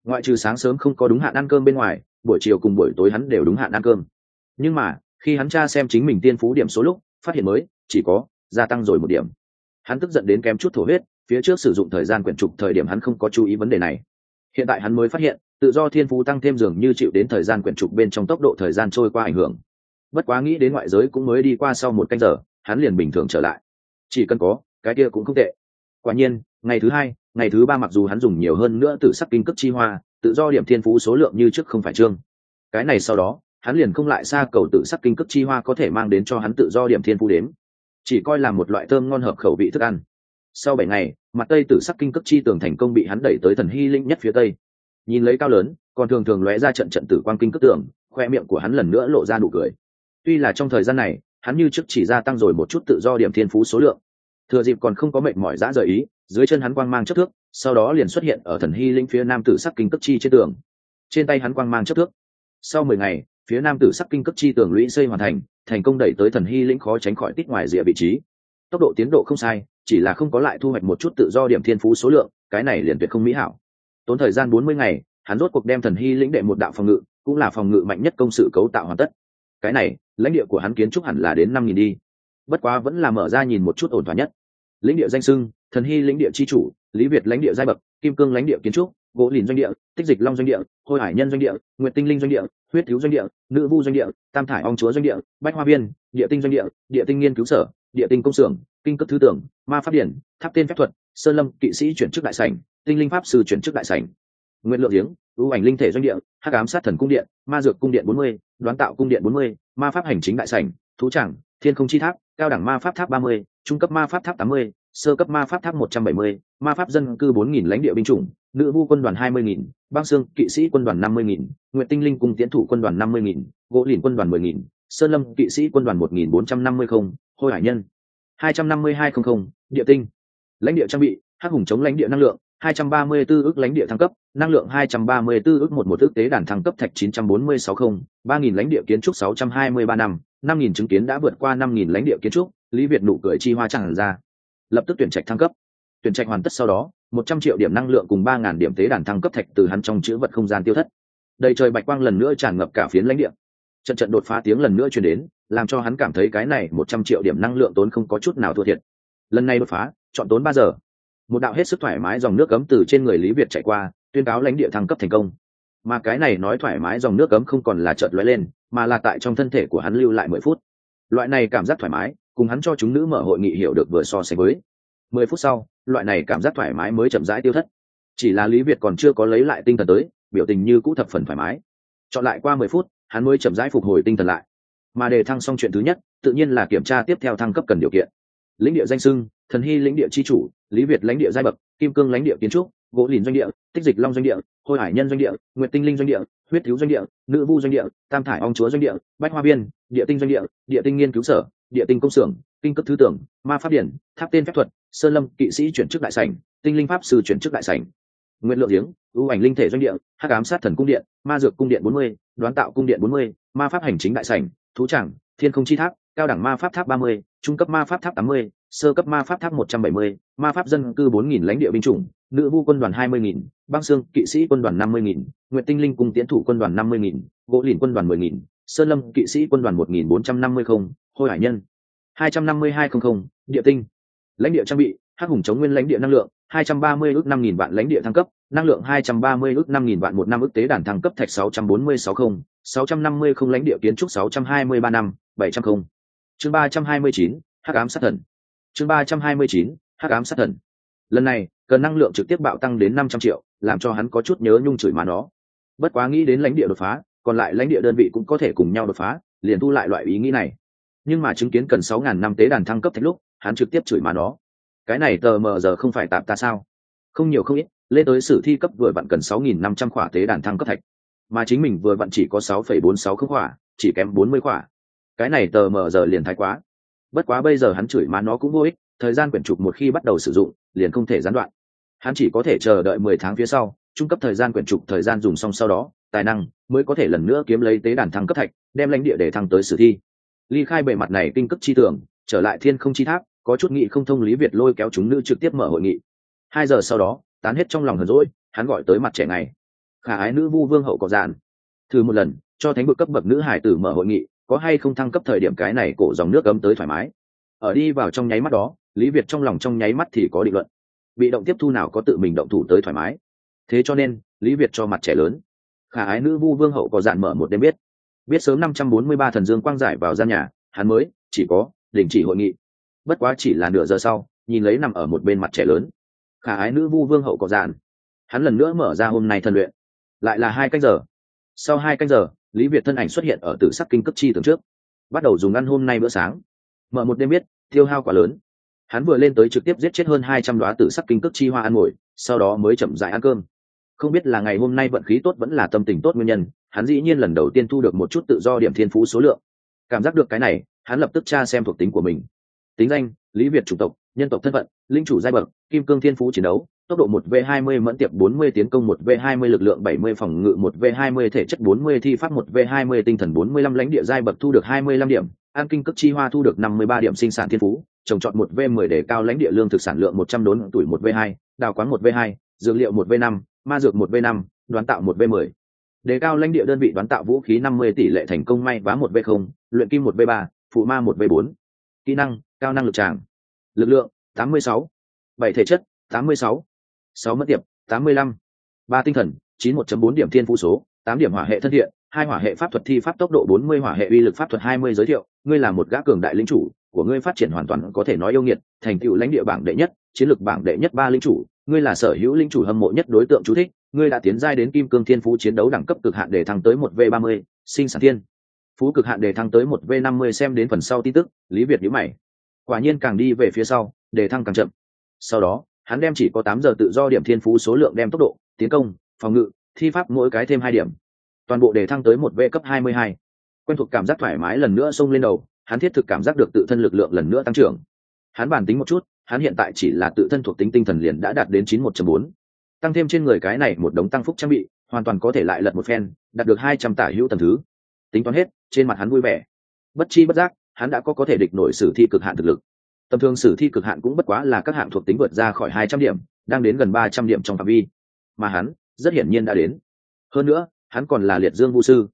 Ngoại trừ sáng sớm không có đúng hạn ăn cơm bên ngoài, buổi chiều cùng buổi tối hắn đều đúng hạn ăn cơm. Nhưng mà, khi hắn tra xem chính mình tiên phú điểm số lúc, phát hiện mới, chỉ có, gia tăng rồi một điểm. Hắn tức giận đến kém chút thổ huyết phía trước sử dụng thời gian quyển trục thời điểm hắn không có chú ý vấn đề này. Hiện tại hắn mới phát hiện, tự do thiên phú tăng thêm dường như chịu đến thời gian quyển trục bên trong tốc độ thời gian trôi qua ảnh hưởng. Bất quá nghĩ đến ngoại giới cũng mới đi qua sau một canh giờ, hắn liền bình thường trở lại. Chỉ cần có, cái kia cũng không tệ. Quả nhiên, ngày thứ hai, ngày thứ ba mặc dù hắn dùng nhiều hơn nữa từ sắc kinh cấp chi hoa, tự do điểm thiên phú số lượng như trước không phải trương cái này sau đó, hắn liền không lại xa cầu tự sắc kinh cấp chi hoa có thể mang đến cho hắn tự do điểm thiên phú đếm. Chỉ coi là một loại thơm ngon hợp khẩu vị thức ăn sau bảy ngày, mặt tây tử sắc kinh cấp chi tường thành công bị hắn đẩy tới thần hy linh nhất phía tây. Nhìn lấy cao lớn, còn thường thường lóe ra trận trận tử quang kinh cấp tường, khoe miệng của hắn lần nữa lộ ra nụ cười. Tuy là trong thời gian này, hắn như trước chỉ gia tăng rồi một chút tự do điểm thiên phú số lượng. Thừa dịp còn không có mệnh mỏi dã rời ý, dưới chân hắn quang mang chất thước, sau đó liền xuất hiện ở thần hy linh phía nam tử sắc kinh cấp chi trên tường. Trên tay hắn quang mang chất thước. Sau mười ngày, phía nam tử sắc kinh cấp chi tường lũy xây hoàn thành thành công đẩy tới thần hy lĩnh khó tránh khỏi tít ngoài rìa vị trí. Tốc độ tiến độ không sai chỉ là không có lại thu hoạch một chút tự do điểm thiên phú số lượng, cái này liền tuyệt không mỹ hảo. Tốn thời gian bốn mươi ngày, hắn rốt cuộc đem thần hy lĩnh đệ một đạo phòng ngự, cũng là phòng ngự mạnh nhất công sự cấu tạo hoàn tất. Cái này, lãnh địa của hắn kiến trúc hẳn là đến năm nghìn đi. Bất quá vẫn là mở ra nhìn một chút ổn thỏa nhất. Lĩnh địa danh sưng, thần hy lĩnh địa c h i chủ, lý việt lãnh địa giai bậc, kim cương lãnh địa kiến trúc, gỗ lìn doanh địa, tích dịch long doanh địa hôi hải nhân doanh địa nguyện tinh linh doanh địa, huyết thiếu doanh địa, nữ vu doanh địa, tam thải ong chúa doanh địa, bách hoa viên, địa tinh doanh địa địa tinh nghiên cứu sở, địa tinh công xưởng kinh cấp thứ tưởng, ma pháp điển, tháp tên phép thuật, sơn lâm, kỵ sĩ chuyển chức đại sảnh, tinh linh pháp sư chuyển chức đại sảnh. Nguyện lượng giếng, ưu ảnh linh thể doanh địa, hắc ám sát thần cung điện, ma dược cung điện bốn mươi, đoán tạo cung điện bốn mươi, ma pháp hành chính đại sảnh, thú trảng thiên không chi tháp, cao đẳng ma pháp tháp ba mươi, trung cấp ma pháp tháp tám mươi, sơ cấp ma pháp tháp một trăm bảy mươi, ma pháp dân cư bốn nghìn lãnh địa binh chủng, nữ vu quân đoàn hai mươi nghìn, băng xương, kỵ sĩ quân đoàn năm mươi nghìn, nguyện tinh linh cung tiến thủ quân đoàn năm mươi nghìn, gỗ lìn quân đoàn mười nghìn, sơn lâm, kỵ sĩ quân đoàn một nghìn bốn trăm năm mươi không, hôi hải nhân hai trăm năm mươi hai không không địa tinh lãnh địa trang bị hắc hùng chống lãnh địa năng lượng 234 ức lãnh địa thăng cấp, năng lượng 234 ức một một ức tế đàn thăng cấp thạch 9460, 3000 lãnh địa kiến trúc 623 năm, 5000 chứng kiến đã vượt qua 5000 lãnh địa kiến trúc, Lý Việt nụ cười chi hoa chẳng ra. Lập tức tuyển trạch thăng cấp. Tuyển trạch hoàn tất sau đó, 100 triệu điểm năng lượng cùng 3000 điểm tế đàn thăng cấp thạch từ hắn trong chữ vật không gian tiêu thất. Đầy trời bạch quang lần nữa tràn ngập cả phiến lãnh địa. Trận trận đột phá tiếng lần nữa truyền đến, làm cho hắn cảm thấy cái này 100 triệu điểm năng lượng tốn không có chút nào thua thiệt. Lần này đột phá, chọn tốn 3 giờ, một đạo hết sức thoải mái dòng nước cấm từ trên người lý việt chạy qua tuyên cáo lãnh địa thăng cấp thành công. Mà cái này nói thoải mái dòng nước cấm không còn là chợt lóe lên mà là tại trong thân thể của hắn lưu lại mười phút. Loại này cảm giác thoải mái cùng hắn cho chúng nữ mở hội nghị hiểu được vừa so sánh với. Mười phút sau loại này cảm giác thoải mái mới chậm rãi tiêu thất. Chỉ là lý việt còn chưa có lấy lại tinh thần tới biểu tình như cũ thập phần thoải mái. Chọn lại qua mười phút hắn mới chậm rãi phục hồi tinh thần lại mà để thăng xong chuyện thứ nhất tự nhiên là kiểm tra tiếp theo thăng cấp cần điều kiện. Lĩnh địa danh sưng thần hy lĩnh địa c h i chủ lý việt lãnh địa giai bậc kim cương lãnh địa kiến trúc gỗ lìn doanh địa tích dịch long doanh địa hôi hải nhân doanh địa nguyện tinh linh doanh địa huyết thiếu doanh địa nữ vu doanh địa tam thải ong chúa doanh địa bách hoa viên, địa tinh doanh địa địa tinh nghiên cứu sở địa tinh công xưởng kinh cấp thứ tưởng ma pháp điển tháp tên phép thuật sơn lâm kỵ sĩ chuyển chức đại sảnh tinh linh pháp sư chuyển chức đại sảnh. Nguyện lượng giếng ưu ảnh linh thể doanh địa hắc ám sát thần cung điện ma dược cung điện bốn mươi đoán tạo cung điện bốn mươi ma pháp hành chính đại sảnh thú chẳng, thiên không chi tháp, cao đẳng ma pháp tháp ba mươi, trung cấp ma pháp tháp tám mươi, sơ cấp ma pháp tháp một trăm bảy mươi, ma pháp dân cư bốn nghìn lãnh địa binh chủng, nữ vu quân đoàn hai mươi nghìn, băng sương kỵ sĩ quân đoàn năm mươi nghìn nguyện tinh linh cung tiến thủ quân đoàn năm mươi nghìn, gỗ lìn quân đoàn mười nghìn, sơn lâm kỵ sĩ quân đoàn một nghìn bốn trăm năm mươi không, hôi hải nhân hai trăm năm mươi hai không không, địa tinh. Lãnh địa trang bị, hắc hùng chống nguyên lãnh địa năng lượng, hai trăm ba mươi ước năm nghìn vạn lãnh địa thăng cấp, năng lượng hai trăm ba mươi ước năm nghìn vạn một năm ước tế đàn thăng cấp thạch sáu trăm bốn mươi sáu không lãnh địa kiến trúc sáu trăm hai mươi ba năm, bảy trăm không. Chương ba trăm hai mươi chín, hắc ám sát thần. Chương ba trăm hai mươi chín, hắc ám sát thần. Lần này, cần năng lượng trực tiếp bạo tăng đến năm trăm triệu, làm cho hắn có chút nhớ nhung chửi mà nó. Bất quá nghĩ đến lãnh địa đột phá, còn lại lãnh địa đơn vị cũng có thể cùng nhau đột phá, liền thu lại loại ý nghĩ này. Nhưng mà chứng kiến cần 6000 năm tế đàn thăng cấp thạch lúc, hắn trực tiếp chửi mà nó. Cái này tờ mờ giờ không phải tạm ta sao? Không nhiều không ít, lên tới sử thi cấp vừa vặn cần sáu nghìn năm trăm khỏa tế đàn thăng cấp thạch mà chính mình vừa vặn chỉ có sáu phẩy bốn sáu chỉ kém bốn mươi khỏa. Cái này tờ mờ giờ liền thái quá. Bất quá bây giờ hắn chửi má nó cũng vô ích, thời gian quyển trục một khi bắt đầu sử dụng, liền không thể gián đoạn. Hắn chỉ có thể chờ đợi mười tháng phía sau, trung cấp thời gian quyển trục thời gian dùng xong sau đó, tài năng mới có thể lần nữa kiếm lấy tế đàn thăng cấp thạch, đem lãnh địa để thăng tới sử thi. Ly khai bề mặt này kinh cấp chi tưởng, trở lại thiên không chi tháp, có chút nghị không thông lý việt lôi kéo chúng nữ trực tiếp mở hội nghị. Hai giờ sau đó, tán hết trong lòng hờn rỗi hắn gọi tới mặt trẻ này khả ái nữ vu vương hậu có dạn thử một lần, cho thánh vực cấp bậc nữ hải tử mở hội nghị, có hay không thăng cấp thời điểm cái này cổ dòng nước ấm tới thoải mái. Ở đi vào trong nháy mắt đó, lý việt trong lòng trong nháy mắt thì có định luận. Bị động tiếp thu nào có tự mình động thủ tới thoải mái. Thế cho nên, lý việt cho mặt trẻ lớn. Khả ái nữ vu vương hậu có dạn mở một đêm biết. Biết sớm năm trăm bốn mươi ba thần dương quang giải vào gian nhà, hắn mới, chỉ có, đình chỉ hội nghị. Bất quá chỉ là nửa giờ sau, nhìn lấy nằm ở một bên mặt trẻ lớn. Khả ái nữ vu vương hậu có dạn hắn lần nữa mở ra hôm nay thân luyện lại là hai canh giờ. Sau hai canh giờ, lý việt thân ảnh xuất hiện ở tử sắc kinh cấp chi tường trước. Bắt đầu dùng ăn hôm nay bữa sáng. Mở một đêm biết, tiêu hao quá lớn. Hắn vừa lên tới trực tiếp giết chết hơn hai trăm đoá tử sắc kinh cước chi hoa ăn mồi sau đó mới chậm dại ăn cơm. Không biết là ngày hôm nay vận khí tốt vẫn là tâm tình tốt nguyên nhân, hắn dĩ nhiên lần đầu tiên thu được một chút tự do điểm thiên phú số lượng. Cảm giác được cái này, hắn lập tức tra xem thuộc tính của mình. Tính danh lý việt chủng tộc nhân tộc thân phận linh chủ giai bậc kim cương thiên phú chiến đấu tốc độ 1 v 20 mẫn tiệp 40 tiến công 1 v 20 lực lượng 70 phòng ngự 1 v 20 thể chất 40 thi pháp 1 v 20 tinh thần 45 lãnh địa giai bậc thu được 25 điểm an kinh cước chi hoa thu được 53 điểm sinh sản thiên phú trồng trọt 1 v 10 để cao lãnh địa lương thực sản lượng 100 đốn tuổi 1 v 2 đào quán 1 v 2 dược liệu 1 v 5 ma dược 1 v 5 đoán tạo 1 v 10 đề cao lãnh địa đơn vị đoán tạo vũ khí 50 tỷ lệ thành công may vá 1 v 0 luyện kim 1 v 3 phụ ma 1 v 4 kỹ năng cao năng lực tràng. Lực lượng 86 bảy thể chất 86 sáu. Mất tiệp, tám mươi lăm. Ba tinh thần, chín một bốn điểm thiên phú số, tám điểm hỏa hệ thân thiện, hai hỏa hệ pháp thuật thi pháp tốc độ bốn mươi, hỏa hệ uy lực pháp thuật hai mươi giới thiệu. Ngươi là một gã cường đại lính chủ, của ngươi phát triển hoàn toàn có thể nói yêu nghiệt, thành tựu lãnh địa bảng đệ nhất, chiến lược bảng đệ nhất ba lính chủ. Ngươi là sở hữu lính chủ hâm mộ nhất đối tượng chú thích, ngươi đã tiến giai đến kim cương thiên phú chiến đấu đẳng cấp cực hạn để thăng tới một v ba mươi, sinh sản thiên. Phú cực hạn để thăng tới một v năm mươi xem đến phần sau tin tức, lý việt nhữ mày quả nhiên càng đi về phía sau, để thăng càng chậm. Sau đó, hắn đem chỉ có tám giờ tự do điểm thiên phú số lượng đem tốc độ, tiến công, phòng ngự, thi pháp mỗi cái thêm hai điểm. Toàn bộ đề thăng tới một v cấp hai mươi hai. Quen thuộc cảm giác thoải mái lần nữa xông lên đầu, hắn thiết thực cảm giác được tự thân lực lượng lần nữa tăng trưởng. Hắn bản tính một chút, hắn hiện tại chỉ là tự thân thuộc tính tinh thần liền đã đạt đến chín một bốn. Tăng thêm trên người cái này một đống tăng phúc trang bị, hoàn toàn có thể lại lật một phen, đạt được hai trăm tả hữu tầm thứ. Tính toán hết, trên mặt hắn vui vẻ. Bất chi bất giác hắn đã có có thể địch nổi sử thi cực hạn thực lực. Tầm thường sử thi cực hạn cũng bất quá là các hạng thuộc tính vượt ra khỏi hai trăm điểm, đang đến gần ba trăm điểm trong phạm vi. Mà hắn, rất hiển nhiên đã đến. Hơn nữa, hắn còn là liệt dương vũ sư.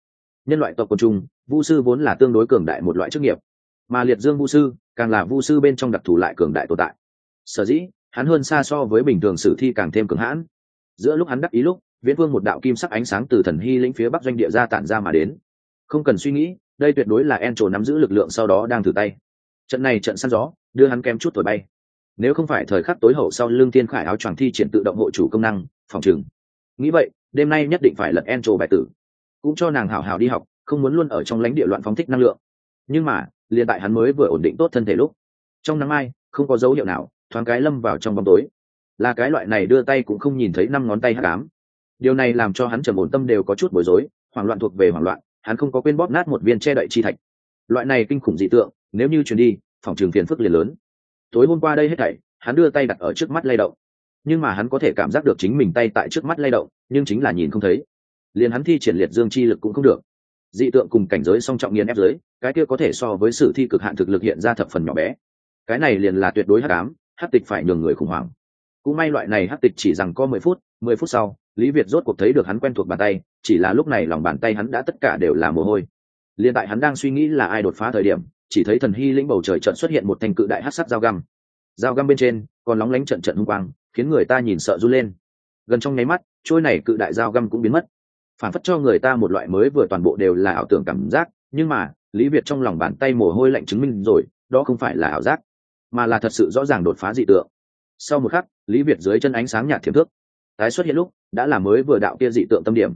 Nhân loại tộc quần trung vũ sư vốn là tương đối cường đại một loại chức nghiệp. Mà liệt dương vũ sư, càng là vũ sư bên trong đặc thù lại cường đại tồn tại. Sở dĩ, hắn hơn xa so với bình thường sử thi càng thêm cường hãn. Giữa lúc hắn đắc ý lúc, viễn vương một đạo kim sắc ánh sáng từ thần hy lĩnh phía bắc doanh địa ra tản ra mà đến. Không cần suy nghĩ đây tuyệt đối là en trổ nắm giữ lực lượng sau đó đang thử tay. Trận này trận săn gió, đưa hắn kém chút thổi bay. Nếu không phải thời khắc tối hậu sau lưng thiên khải áo choàng thi triển tự động hộ chủ công năng, phòng trừng nghĩ vậy, đêm nay nhất định phải lật en trổ bài tử. Cũng cho nàng hảo hảo đi học, không muốn luôn ở trong lãnh địa loạn phóng thích năng lượng. Nhưng mà, liền tại hắn mới vừa ổn định tốt thân thể lúc, trong nắng mai, không có dấu hiệu nào, thoáng cái lâm vào trong bóng tối. Là cái loại này đưa tay cũng không nhìn thấy năm ngón tay hát cám điều này làm cho hắn trầm ổn tâm đều có chút bối rối, hoảng loạn thuộc về hoảng loạn hắn không có quên bóp nát một viên che đậy chi thạch. Loại này kinh khủng dị tượng, nếu như truyền đi, phòng trường phiền phức liền lớn. Tối hôm qua đây hết thảy, hắn đưa tay đặt ở trước mắt lay động. Nhưng mà hắn có thể cảm giác được chính mình tay tại trước mắt lay động, nhưng chính là nhìn không thấy. Liền hắn thi triển liệt dương chi lực cũng không được. Dị tượng cùng cảnh giới song trọng nghiền ép giới, cái kia có thể so với sự thi cực hạn thực lực hiện ra thập phần nhỏ bé. Cái này liền là tuyệt đối hắc ám, hắc tịch phải nhường người khủng hoảng. Cũng may loại này hắc tịch chỉ rằng có mười phút mười phút sau lý việt rốt cuộc thấy được hắn quen thuộc bàn tay, chỉ là lúc này lòng bàn tay hắn đã tất cả đều là mồ hôi. Liền tại hắn đang suy nghĩ là ai đột phá thời điểm, chỉ thấy thần hy lĩnh bầu trời trận xuất hiện một thành cự đại hát sắc dao găm. Dao găm bên trên còn lóng lánh trận trận hung quang, khiến người ta nhìn sợ run lên. Gần trong nháy mắt trôi này cự đại dao găm cũng biến mất. Phản phất cho người ta một loại mới vừa toàn bộ đều là ảo tưởng cảm giác, nhưng mà, lý việt trong lòng bàn tay mồ hôi lạnh chứng minh rồi, đó không phải là ảo giác, mà là thật sự rõ ràng đột phá dị tượng. Sau một khắc, lý việt dưới chân ánh sáng nhạt thiệp thước tái xuất hiện lúc, đã là mới vừa đạo kia dị tượng tâm điểm.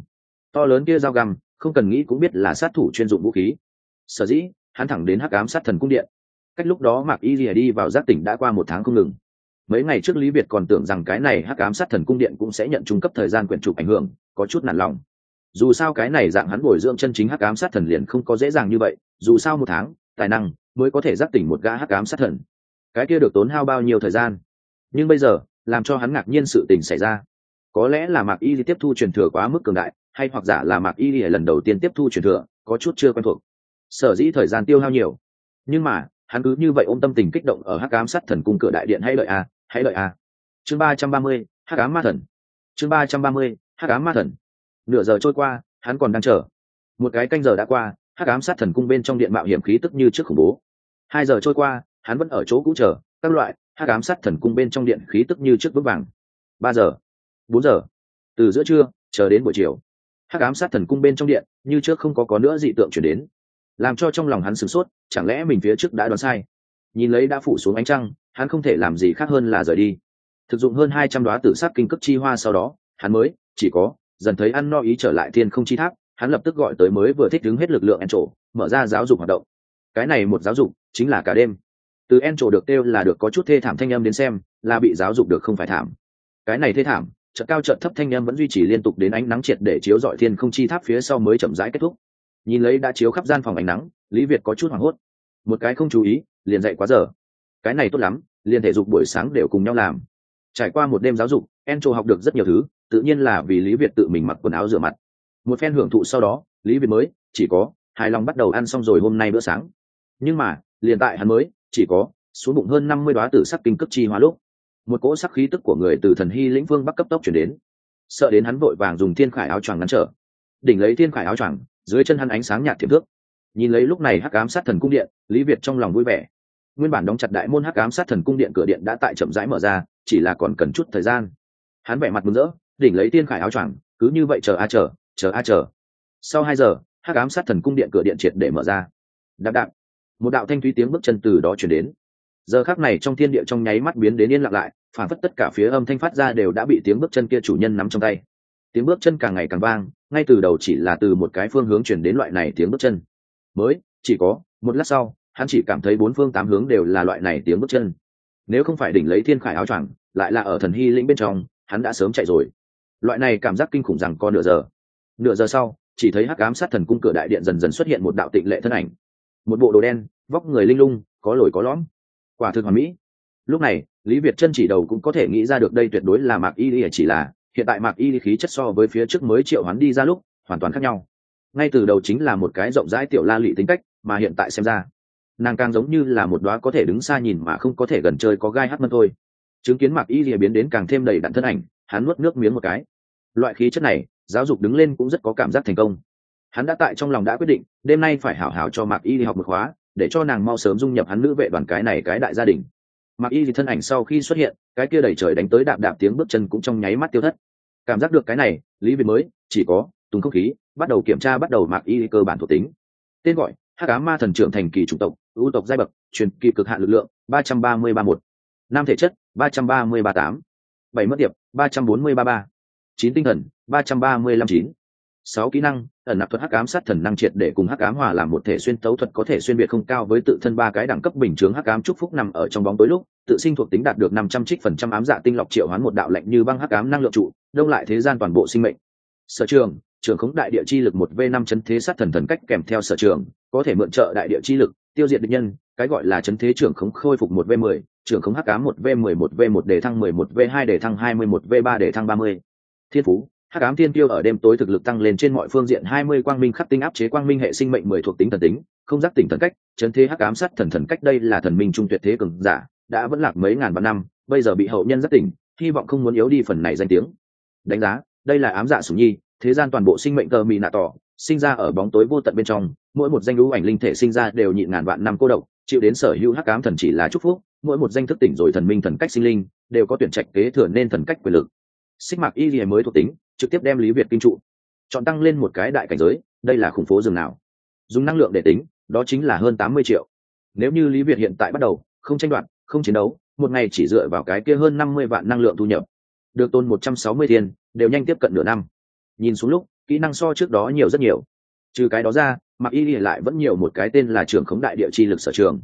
To lớn kia dao găm, không cần nghĩ cũng biết là sát thủ chuyên dụng vũ khí. Sở dĩ, hắn thẳng đến hắc ám sát thần cung điện. Cách lúc đó mạc y rìa đi vào giác tỉnh đã qua một tháng không ngừng. Mấy ngày trước lý việt còn tưởng rằng cái này hắc ám sát thần cung điện cũng sẽ nhận trung cấp thời gian quyển trục ảnh hưởng, có chút nản lòng. Dù sao cái này dạng hắn bồi dưỡng chân chính hắc ám sát thần liền không có dễ dàng như vậy, dù sao một tháng, tài năng mới có thể giác tỉnh một gã hắc ám sát thần. Cái kia được tốn hao bao nhiêu thời gian? Nhưng bây giờ, làm cho hắn ngạc nhiên sự tình xảy ra có lẽ là mạc y tiếp thu truyền thừa quá mức cường đại, hay hoặc giả là mạc y lần đầu tiên tiếp thu truyền thừa, có chút chưa quen thuộc. Sở dĩ thời gian tiêu hao nhiều. Nhưng mà, hắn cứ như vậy ôm tâm tình kích động ở hắc ám sát thần cung cửa đại điện hãy đợi a à, hãy đợi a à. chương ba trăm ba mươi, hắc ám ma thần. Chương ba trăm ba mươi, hắc ám ma thần. Nửa giờ trôi qua, hắn còn đang chờ. Một cái canh giờ đã qua, hắc ám sát thần cung bên trong điện mạo hiểm khí tức như trước khủng bố. Hai giờ trôi qua, hắn vẫn ở chỗ cũ chờ, các loại, hắc ám sát thần cung bên trong điện khí tức như trước vững vàng. Ba giờ bốn giờ. Từ giữa trưa, chờ đến buổi chiều. Hắc ám sát thần cung bên trong điện, như trước không có có nữa dị tượng chuyển đến. Làm cho trong lòng hắn sửng sốt, chẳng lẽ mình phía trước đã đoán sai? Nhìn lấy đã phủ xuống ánh trăng, hắn không thể làm gì khác hơn là rời đi. Thực dụng hơn hai trăm đoá tử sát kinh cấp chi hoa sau đó, hắn mới, chỉ có, dần thấy ăn no ý trở lại thiên không chi tháp, hắn lập tức gọi tới mới vừa thích đứng hết lực lượng en trổ, mở ra giáo dục hoạt động. Cái này một giáo dục, chính là cả đêm. Từ en trổ được kêu là được có chút thê thảm thanh âm đến xem, là bị giáo dục được không phải thảm. Cái này thê thảm trận cao trận thấp thanh âm vẫn duy trì liên tục đến ánh nắng triệt để chiếu dọi thiên không chi tháp phía sau mới chậm rãi kết thúc. Nhìn lấy đã chiếu khắp gian phòng ánh nắng, lý việt có chút hoảng hốt. Một cái không chú ý, liền dậy quá giờ. Cái này tốt lắm, liền thể dục buổi sáng đều cùng nhau làm. Trải qua một đêm giáo dục, encho học được rất nhiều thứ, tự nhiên là vì lý việt tự mình mặc quần áo rửa mặt. Một phen hưởng thụ sau đó, lý việt mới, chỉ có, hài lòng bắt đầu ăn xong rồi hôm nay bữa sáng. Nhưng mà, liền tại hắn mới, chỉ có, xuống bụng hơn năm mươi đoá tử sắc kinh cấp chi hóa lúc một cỗ sắc khí tức của người từ thần hy lĩnh vương bắc cấp tốc chuyển đến. Sợ đến hắn vội vàng dùng thiên khải áo choàng ngăn trở. Đỉnh lấy thiên khải áo choàng, dưới chân hắn ánh sáng nhạt thiệp thước. Nhìn lấy lúc này hắc ám sát thần cung điện, lý việt trong lòng vui vẻ. Nguyên bản đóng chặt đại môn hắc ám sát thần cung điện cửa điện đã tại chậm rãi mở ra, chỉ là còn cần chút thời gian. Hắn vẻ mặt mừng rỡ, đỉnh lấy thiên khải áo choàng, cứ như vậy chờ a chờ chờ a chờ. Sau hai giờ, hắc ám sát thần cung điện cửa điện triệt để mở ra. Đạp đạp. Một đạo thanh thúy tiếng bước chân từ đó chuyển đến giờ khác này trong thiên địa trong nháy mắt biến đến yên lặng lại, phản phất tất cả phía âm thanh phát ra đều đã bị tiếng bước chân kia chủ nhân nắm trong tay. Tiếng bước chân càng ngày càng vang, ngay từ đầu chỉ là từ một cái phương hướng chuyển đến loại này tiếng bước chân. Mới, chỉ có, một lát sau, hắn chỉ cảm thấy bốn phương tám hướng đều là loại này tiếng bước chân. Nếu không phải đỉnh lấy thiên khải áo choàng, lại là ở thần hy lĩnh bên trong, hắn đã sớm chạy rồi. Loại này cảm giác kinh khủng rằng có nửa giờ. Nửa giờ sau, chỉ thấy hắc ám sát thần cung cửa đại điện dần dần xuất hiện một đạo tịnh lệ thân ảnh. Một bộ đồ đen, vóc người linh lung, có lồi có lõm quả thực hoàn mỹ. Lúc này, lý việt chân chỉ đầu cũng có thể nghĩ ra được đây tuyệt đối là mạc y Lìa chỉ là, hiện tại mạc y khí chất so với phía trước mới triệu hắn đi ra lúc, hoàn toàn khác nhau. Ngay từ đầu chính là một cái rộng rãi tiểu la lị tính cách, mà hiện tại xem ra, nàng càng giống như là một đoá có thể đứng xa nhìn mà không có thể gần chơi có gai hát mân thôi. Chứng kiến mạc y lìa biến đến càng thêm đầy đặn thân ảnh, hắn nuốt nước miếng một cái. Loại khí chất này, giáo dục đứng lên cũng rất có cảm giác thành công. Hắn đã tại trong lòng đã quyết định, đêm nay phải hảo hảo cho mạc y đi học một khóa để cho nàng mau sớm dung nhập hắn nữ vệ đoàn cái này cái đại gia đình. Mặc y thì thân ảnh sau khi xuất hiện, cái kia đẩy trời đánh tới đạp đạp tiếng bước chân cũng trong nháy mắt tiêu thất. Cảm giác được cái này, lý việt mới, chỉ có, tùng không khí, bắt đầu kiểm tra bắt đầu Mặc y cơ bản thuộc tính. Tên gọi, hắc cá ma thần trưởng thành kỳ chủng tộc, ưu tộc giai bậc, truyền kỳ cực hạn lực lượng, ba trăm ba mươi ba một nam thể chất, ba trăm ba mươi ba tám. Bảy mất điệp, ba trăm bốn mươi ba ba. Chín tinh thần, ba trăm ba mươi lăm chín sáu kỹ năng, ẩn nạp thuật hắc ám sát thần năng triệt để cùng hắc ám hòa làm một thể xuyên tấu thuật có thể xuyên biệt không cao với tự thân ba cái đẳng cấp bình chướng hắc ám chúc phúc nằm ở trong bóng tối lúc, tự sinh thuộc tính đạt được năm trăm trích phần trăm ám dạ tinh lọc triệu hoán một đạo lệnh như băng hắc ám năng lượng trụ, đông lại thế gian toàn bộ sinh mệnh. Sở trường trường khống đại địa chi lực một v năm chấn thế sát thần thần cách kèm theo sở trường, có thể mượn trợ đại địa chi lực, tiêu diệt địch nhân, cái gọi là chấn thế trưởng khống khôi phục một v mười trưởng khống hắc ám một v mười một v một đề thăng mười một v hai đề thăng hai mươi một v ba đề thăng ba mươi. Thiên phú hắc ám thiên tiêu ở đêm tối thực lực tăng lên trên mọi phương diện, hai mươi quang minh khắc tinh áp chế quang minh hệ sinh mệnh mười thuộc tính thần tính, không giác tỉnh thần cách, chấn thế hắc ám sát thần thần cách đây là thần minh trung tuyệt thế cường giả, đã vẫn lạc mấy ngàn vạn năm, bây giờ bị hậu nhân giác tỉnh, hy vọng không muốn yếu đi phần này danh tiếng. Đánh giá, đây là ám dạ sủng nhi, thế gian toàn bộ sinh mệnh cơ mị nạ tỏ, sinh ra ở bóng tối vô tận bên trong, mỗi một danh lũ ảnh linh thể sinh ra đều nhịn ngàn vạn năm cô độc, chịu đến sở hữu hắc ám thần chỉ là chúc phúc, mỗi một danh thức tỉnh rồi thần minh thần cách sinh linh, đều có tuyển trạch kế thừa nên thần cách quyền lực. Xích mạc y gì mới thuộc tính trực tiếp đem lý việt kinh trụ. Chọn tăng lên một cái đại cảnh giới đây là khủng phố rừng nào? Dùng năng lượng để tính đó chính là hơn tám mươi triệu. Nếu như lý việt hiện tại bắt đầu không tranh đoạt không chiến đấu một ngày chỉ dựa vào cái kia hơn năm mươi vạn năng lượng thu nhập. Được tôn một trăm sáu mươi thiên, đều nhanh tiếp cận nửa năm. Nhìn xuống lúc kỹ năng so trước đó nhiều rất nhiều. Trừ cái đó ra mặc y lại vẫn nhiều một cái tên là trường khống đại địa chi lực sở trường.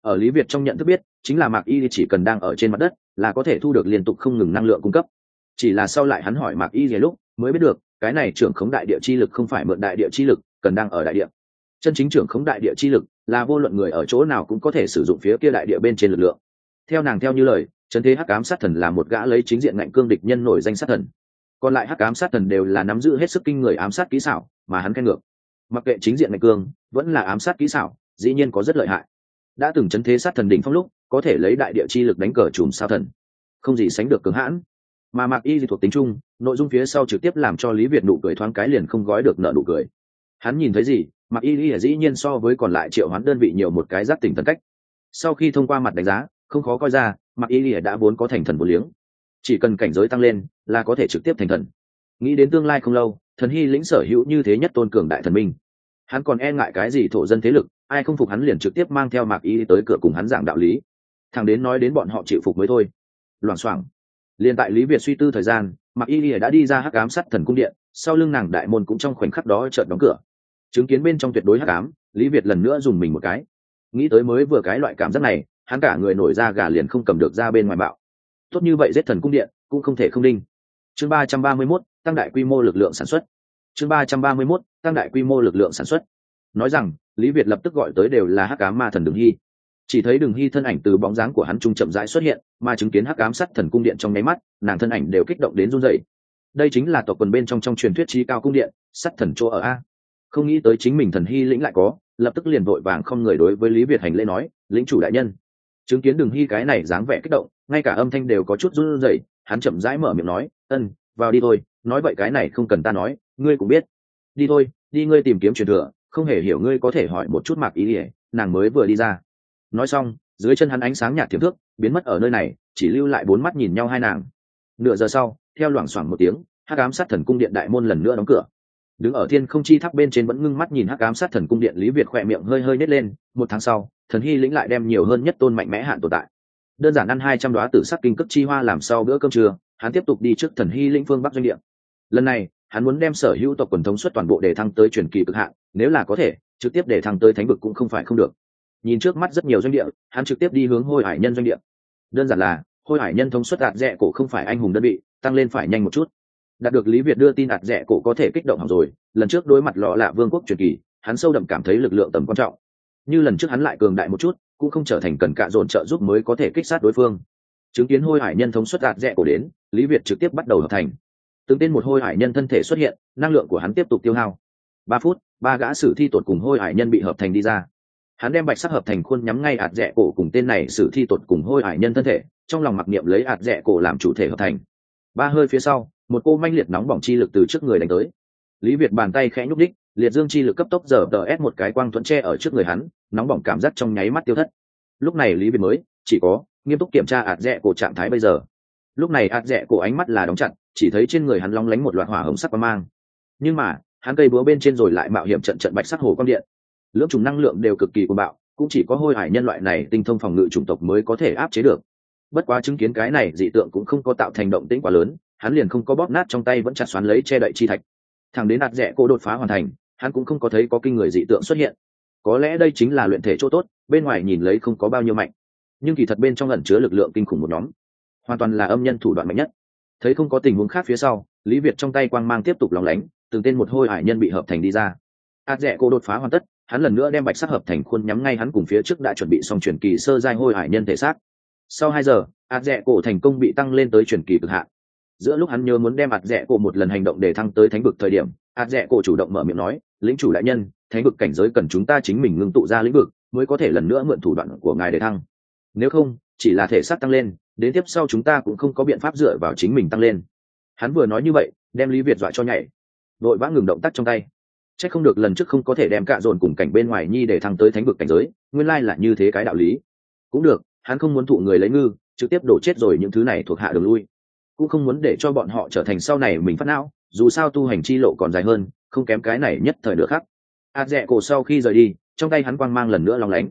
Ở lý việt trong nhận thức biết chính là mạc y chỉ cần đang ở trên mặt đất là có thể thu được liên tục không ngừng năng lượng cung cấp chỉ là sau lại hắn hỏi mạc y dìa lúc, mới biết được, cái này trưởng khống đại địa chi lực không phải mượn đại địa chi lực, cần đang ở đại địa. Chân chính trưởng khống đại địa chi lực, là vô luận người ở chỗ nào cũng có thể sử dụng phía kia đại địa bên trên lực lượng. Theo nàng theo như lời trần thế hắc ám sát thần là một gã lấy chính diện ngạnh cương địch nhân nổi danh sát thần. Còn lại hắc ám sát thần đều là nắm giữ hết sức kinh người ám sát kỹ xảo, mà hắn khen ngược. Mặc kệ chính diện ngạnh cương, vẫn là ám sát kỹ xảo, dĩ nhiên có rất lợi hại. Đã từng chấn thế sát thần đỉnh phong lúc, có thể lấy đại địa chi lực đánh cờ chùm sao thần. Không gì sánh được cứng hãn mà mạc y thuộc tính chung, nội dung phía sau trực tiếp làm cho lý việt nụ cười thoáng cái liền không gói được nợ nụ cười. Hắn nhìn thấy gì, mạc y y dĩ nhiên so với còn lại triệu hoán đơn vị nhiều một cái giác tỉnh thần cách. Sau khi thông qua mặt đánh giá, không khó coi ra, mạc y y đã vốn có thành thần vô liếng. Chỉ cần cảnh giới tăng lên là có thể trực tiếp thành thần. Nghĩ đến tương lai không lâu, thần hy lĩnh sở hữu như thế nhất tôn cường đại thần minh. Hắn còn e ngại cái gì thổ dân thế lực, ai không phục hắn liền trực tiếp mang theo mạc y tới cửa cùng hắn giảng đạo lý. Thằng đến nói đến bọn họ chịu phục mới thôi. Loảng xoảng liền tại lý việt suy tư thời gian mặc y đã đi ra hắc ám sát thần cung điện, sau lưng nàng đại môn cũng trong khoảnh khắc đó chợt đóng cửa. Chứng kiến bên trong tuyệt đối hắc ám, lý việt lần nữa dùng mình một cái. Nghĩ tới mới vừa cái loại cảm giác này, hắn cả người nổi ra gà liền không cầm được ra bên ngoài bạo tốt như vậy giết thần cung điện, cũng không thể không đinh. Chương ba trăm ba mươi mốt, tăng đại quy mô lực lượng sản xuất. Chương ba trăm ba mươi mốt, tăng đại quy mô lực lượng sản xuất. Nói rằng, lý việt lập tức gọi tới đều là hắc cá ma thần đường hy chỉ thấy đường hy thân ảnh từ bóng dáng của hắn trung chậm rãi xuất hiện, mà chứng kiến hắc ám sắt thần cung điện trong nháy mắt, nàng thân ảnh đều kích động đến run dậy đây chính là tộc quần bên trong trong truyền thuyết trí cao cung điện sắt thần chỗ ở a. Không nghĩ tới chính mình thần hy lĩnh lại có, lập tức liền vội vàng không người đối với lý việt hành lễ nói, lĩnh chủ đại nhân. Chứng kiến đường hy cái này dáng vẻ kích động, ngay cả âm thanh đều có chút run rẩy, hắn chậm rãi mở miệng nói, ân, vào đi thôi, nói vậy cái này không cần ta nói, ngươi cũng biết. Đi thôi, đi ngươi tìm kiếm truyền thừa, không hề hiểu ngươi có thể hỏi một chút mạc ý ỉa nàng mới vừa đi ra nói xong, dưới chân hắn ánh sáng nhạt tiềm thước biến mất ở nơi này, chỉ lưu lại bốn mắt nhìn nhau hai nàng. Nửa giờ sau, theo loảng xoảng một tiếng, hắc ám sát thần cung điện đại môn lần nữa đóng cửa. Đứng ở thiên không chi tháp bên trên vẫn ngưng mắt nhìn hắc ám sát thần cung điện lý việt khỏe miệng hơi hơi nhét lên, một tháng sau, thần hy lĩnh lại đem nhiều hơn nhất tôn mạnh mẽ hạn tồn tại. Đơn giản ăn hai trăm đoá tử sắc kinh cấp chi hoa làm sau bữa cơm trưa, hắn tiếp tục đi trước thần hy lĩnh phương bắc doanh địa. Lần này, hắn muốn đem sở hữu tộc quần thống suất toàn bộ để thăng tới truyền kỳ cực hạn, nếu là có thể, trực tiếp để thăng tới thánh vực cũng không phải không được nhìn trước mắt rất nhiều doanh địa, hắn trực tiếp đi hướng hôi hải nhân doanh địa. Đơn giản là, hôi hải nhân thống suất đạt rẽ cổ không phải anh hùng đơn vị, tăng lên phải nhanh một chút. Đạt được lý việt đưa tin đạt rẽ cổ có thể kích động học rồi, lần trước đối mặt lọ là vương quốc truyền kỳ, hắn sâu đậm cảm thấy lực lượng tầm quan trọng. Như lần trước hắn lại cường đại một chút, cũng không trở thành cần cạ dồn trợ giúp mới có thể kích sát đối phương. Chứng kiến hôi hải nhân thống suất đạt rẽ cổ đến, lý việt trực tiếp bắt đầu hợp thành. Từng tên một hôi hải nhân thân thể xuất hiện, năng lượng của hắn tiếp tục tiêu hao. Ba phút, ba gã sử thi tột cùng hôi hải nhân bị hợp thành đi ra hắn đem bạch sắc hợp thành khuôn nhắm ngay ạt rẽ cổ cùng tên này sử thi tột cùng hôi hải nhân thân thể, trong lòng mặc niệm lấy ạt rẽ cổ làm chủ thể hợp thành. Ba hơi phía sau, một cô manh liệt nóng bỏng chi lực từ trước người đánh tới. Lý việt bàn tay khẽ nhúc đích, liệt dương chi lực cấp tốc giờ tờ ép một cái quang thuẫn tre ở trước người hắn, nóng bỏng cảm giác trong nháy mắt tiêu thất. Lúc này lý việt mới, chỉ có, nghiêm túc kiểm tra ạt rẽ cổ trạng thái bây giờ. Lúc này ạt rẽ cổ ánh mắt là đóng chặt, chỉ thấy trên người hắn long lánh một loạt hỏa hồng sắc và mang. Nhưng mà, hắn cây búa bên trên rồi lại mạo hiểm trận trận bạch sắc hồ quang điện lưỡng trùng năng lượng đều cực kỳ cuồng bạo, cũng chỉ có hôi hải nhân loại này tinh thông phòng ngự chủng tộc mới có thể áp chế được. Bất quá chứng kiến cái này, dị tượng cũng không có tạo thành động tĩnh quá lớn, hắn liền không có bóp nát trong tay vẫn chặt xoắn lấy che đậy chi thạch. Thằng đến đạt rẽ cô đột phá hoàn thành, hắn cũng không có thấy có kinh người dị tượng xuất hiện. Có lẽ đây chính là luyện thể chỗ tốt, bên ngoài nhìn lấy không có bao nhiêu mạnh. Nhưng kỳ thật bên trong ẩn chứa lực lượng kinh khủng một nhóm, hoàn toàn là âm nhân thủ đoạn mạnh nhất. Thấy không có tình huống khác phía sau, lý việt trong tay quang mang tiếp tục lóng lánh, từng tên một hôi hải nhân bị hợp thành đi ra. Ạt rẽ cô đột phá hoàn tất hắn lần nữa đem bạch sắc hợp thành khuôn nhắm ngay hắn cùng phía trước đã chuẩn bị xong truyền kỳ sơ giai hôi hải nhân thể xác. Sau hai giờ, ạt rẽ cổ thành công bị tăng lên tới truyền kỳ cực hạn. Giữa lúc hắn nhớ muốn đem ạt rẽ cổ một lần hành động để thăng tới thánh vực thời điểm, ạt rẽ cổ chủ động mở miệng nói, lĩnh chủ đại nhân, thánh vực cảnh giới cần chúng ta chính mình ngưng tụ ra lĩnh vực, mới có thể lần nữa mượn thủ đoạn của ngài để thăng. Nếu không, chỉ là thể xác tăng lên, đến tiếp sau chúng ta cũng không có biện pháp dựa vào chính mình tăng lên. Hắn vừa nói như vậy, đem lý việt dọa cho nhảy, vội vã ngừng động tác trong tay. Chắc không được lần trước không có thể đem cạ dồn cùng cảnh bên ngoài nhi để thăng tới thánh vực cảnh giới, nguyên lai là như thế cái đạo lý. Cũng được, hắn không muốn thụ người lấy ngư, trực tiếp đổ chết rồi những thứ này thuộc hạ đường lui. Cũng không muốn để cho bọn họ trở thành sau này mình phát não, dù sao tu hành chi lộ còn dài hơn, không kém cái này nhất thời nữa khác. ạt rẽ cổ sau khi rời đi, trong tay hắn quang mang lần nữa long lánh.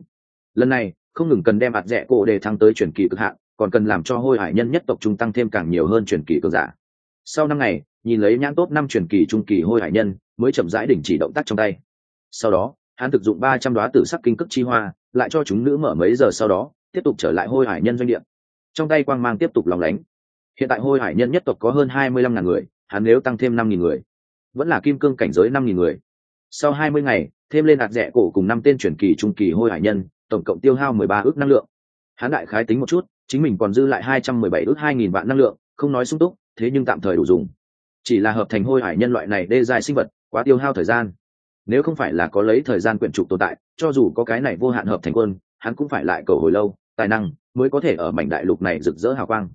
Lần này, không ngừng cần đem ạt rẽ cổ để thăng tới truyền kỳ cực hạn, còn cần làm cho hôi hải nhân nhất tộc trung tăng thêm càng nhiều hơn truyền kỳ cường giả. Sau năm ngày, nhìn lấy nhãn tốt năm truyền kỳ trung kỳ hôi hải nhân, mới chậm rãi đỉnh chỉ động tác trong tay. Sau đó hắn thực dụng ba trăm đoá tử sắc kinh cước chi hoa lại cho chúng nữ mở mấy giờ sau đó tiếp tục trở lại hôi hải nhân doanh địa. Trong tay quang mang tiếp tục lòng lánh. Hiện tại hôi hải nhân nhất tộc có hơn hai mươi lăm ngàn người hắn nếu tăng thêm năm nghìn người vẫn là kim cương cảnh giới năm nghìn người. Sau hai mươi ngày thêm lên hạt rẻ cổ cùng năm tên truyền kỳ trung kỳ hôi hải nhân tổng cộng tiêu hao mười ba ước năng lượng. Hắn đại khái tính một chút chính mình còn dư lại hai trăm mười bảy ước hai nghìn vạn năng lượng không nói sung túc thế nhưng tạm thời đủ dùng chỉ là hợp thành hôi hải nhân loại này đê dài sinh vật, quá tiêu hao thời gian. Nếu không phải là có lấy thời gian quyển trục tồn tại, cho dù có cái này vô hạn hợp thành quân, hắn cũng phải lại cầu hồi lâu, tài năng mới có thể ở mảnh đại lục này rực rỡ hào quang.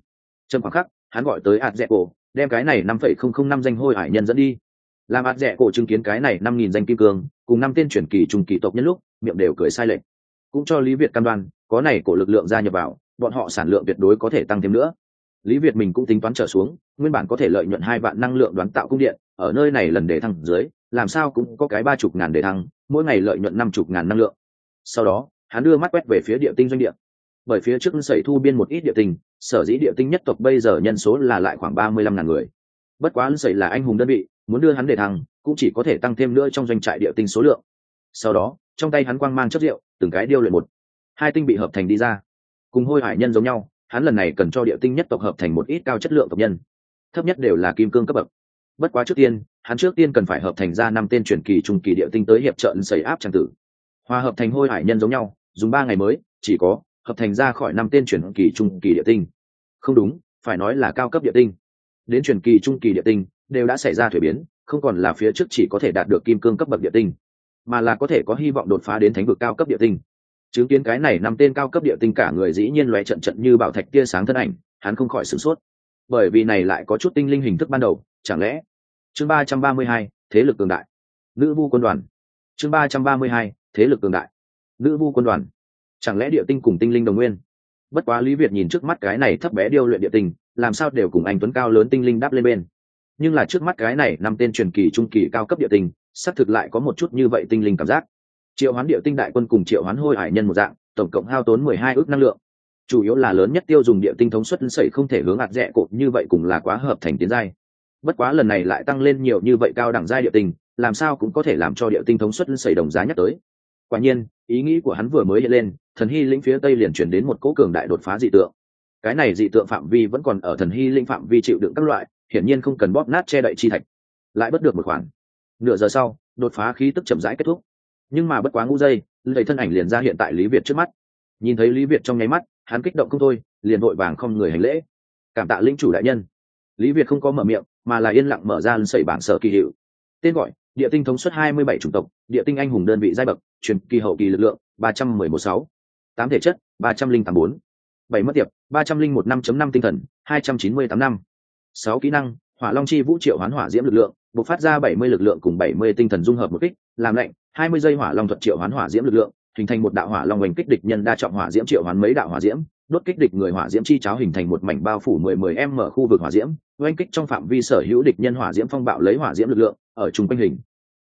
Trầm khoảng khắc, hắn gọi tới ạt dẹ cổ, đem cái này năm phẩy không không năm danh hôi hải nhân dẫn đi. Làm ạt dẹ cổ chứng kiến cái này năm nghìn danh kim cương, cùng năm tên truyền kỳ, trùng kỳ tộc nhân lúc, miệng đều cười sai lệch. Cũng cho lý việt cam đoan, có này cổ lực lượng gia nhập vào, bọn họ sản lượng tuyệt đối có thể tăng thêm nữa lý việt mình cũng tính toán trở xuống, nguyên bản có thể lợi nhuận hai vạn năng lượng đoán tạo cung điện, ở nơi này lần để thăng dưới, làm sao cũng có cái ba chục ngàn để thăng, mỗi ngày lợi nhuận năm chục ngàn năng lượng. Sau đó, hắn đưa mắt quét về phía địa tinh doanh địa. Bởi phía trước sẩy thu biên một ít địa tinh, sở dĩ địa tinh nhất tộc bây giờ nhân số là lại khoảng ba mươi lăm ngàn người. Bất quá sẩy là anh hùng đơn vị, muốn đưa hắn để thăng, cũng chỉ có thể tăng thêm nữa trong doanh trại địa tinh số lượng. Sau đó, trong tay hắn quang mang chất rượu, từng cái điêu luyện một. Hai tinh bị hợp thành đi ra. Cùng hôi hải nhân giống nhau hắn lần này cần cho địa tinh nhất tộc hợp thành một ít cao chất lượng tộc nhân. Thấp nhất đều là kim cương cấp bậc. Bất quá trước tiên, hắn trước tiên cần phải hợp thành ra năm tên truyền kỳ trung kỳ địa tinh tới hiệp trợ xảy áp trang tử. Hòa hợp thành hôi hải nhân giống nhau, dùng ba ngày mới, chỉ có hợp thành ra khỏi năm tên truyền kỳ trung kỳ địa tinh. Không đúng, phải nói là cao cấp địa tinh. Đến truyền kỳ trung kỳ địa tinh, đều đã xảy ra thuế biến, không còn là phía trước chỉ có thể đạt được kim cương cấp bậc địa tinh, mà là có thể có hy vọng đột phá đến thánh vực cao cấp địa tinh chứng kiến cái này năm tên cao cấp địa tinh cả người dĩ nhiên loé trận trận như bảo thạch tia sáng thân ảnh, hắn không khỏi sửng sốt. Bởi vì này lại có chút tinh linh hình thức ban đầu, chẳng lẽ? Chương ba trăm ba mươi hai, thế lực cường đại. Nữ vu quân đoàn. Chương ba trăm ba mươi hai, thế lực cường đại. Nữ vu quân đoàn. Chẳng lẽ địa tinh cùng tinh linh đồng nguyên? Bất quá lý việt nhìn trước mắt cái này thấp bé điêu luyện địa tinh, làm sao đều cùng anh tuấn cao lớn tinh linh đáp lên bên. Nhưng là trước mắt cái này năm tên truyền kỳ, trung kỳ, cao cấp địa tinh, xác thực lại có một chút như vậy tinh linh cảm giác triệu hoán địa tinh đại quân cùng triệu hoán hôi hải nhân một dạng, tổng cộng hao tốn mười hai ước năng lượng. Chủ yếu là lớn nhất tiêu dùng địa tinh thống suất sẩy không thể hướng ạt rẽ cột như vậy cùng là quá hợp thành tiến giai. Bất quá lần này lại tăng lên nhiều như vậy cao đẳng giai địa tinh, làm sao cũng có thể làm cho địa tinh thống suất sẩy đồng giá nhắc tới. Quả nhiên, ý nghĩ của hắn vừa mới hiện lên, thần hy lĩnh phía tây liền chuyển đến một cỗ cường đại đột phá dị tượng. Cái này dị tượng phạm vi vẫn còn ở thần hy lĩnh phạm vi chịu đựng các loại, hiển nhiên không cần bóp nát che đậy chi thạch. Lại bất được một khoản. Nửa giờ sau, đột phá khí tức chậm rãi kết thúc nhưng mà bất quá ngũ giây lấy thân ảnh liền ra hiện tại lý việt trước mắt. Nhìn thấy lý việt trong nháy mắt, hắn kích động không thôi, liền vội vàng không người hành lễ. Cảm tạ linh chủ đại nhân. Lý việt không có mở miệng, mà là yên lặng mở ra sẩy bảng sở kỳ hiệu. Tên gọi, địa tinh thống suất 27 chủng tộc, địa tinh anh hùng đơn vị giai bậc, truyền kỳ hậu kỳ lực lượng 311 tám thể chất 3084 bảy mất tiệp 301 5.5 tinh thần 298 năm. Sáu kỹ năng, hỏa long chi vũ triệu hoán hỏa diễm lực lượng bộc phát ra 70 lực lượng cùng 70 tinh thần dung hợp một kích, làm lạnh 20 giây hỏa long thuật triệu hoán hỏa diễm lực lượng, hình thành một đạo hỏa long oanh kích địch nhân đa trọng hỏa diễm triệu hoán mấy đạo hỏa diễm, đốt kích địch người hỏa diễm chi cháo hình thành một mảnh bao phủ 10-10 m khu vực hỏa diễm oanh kích trong phạm vi sở hữu địch nhân hỏa diễm phong bạo lấy hỏa diễm lực lượng ở trung quanh hình.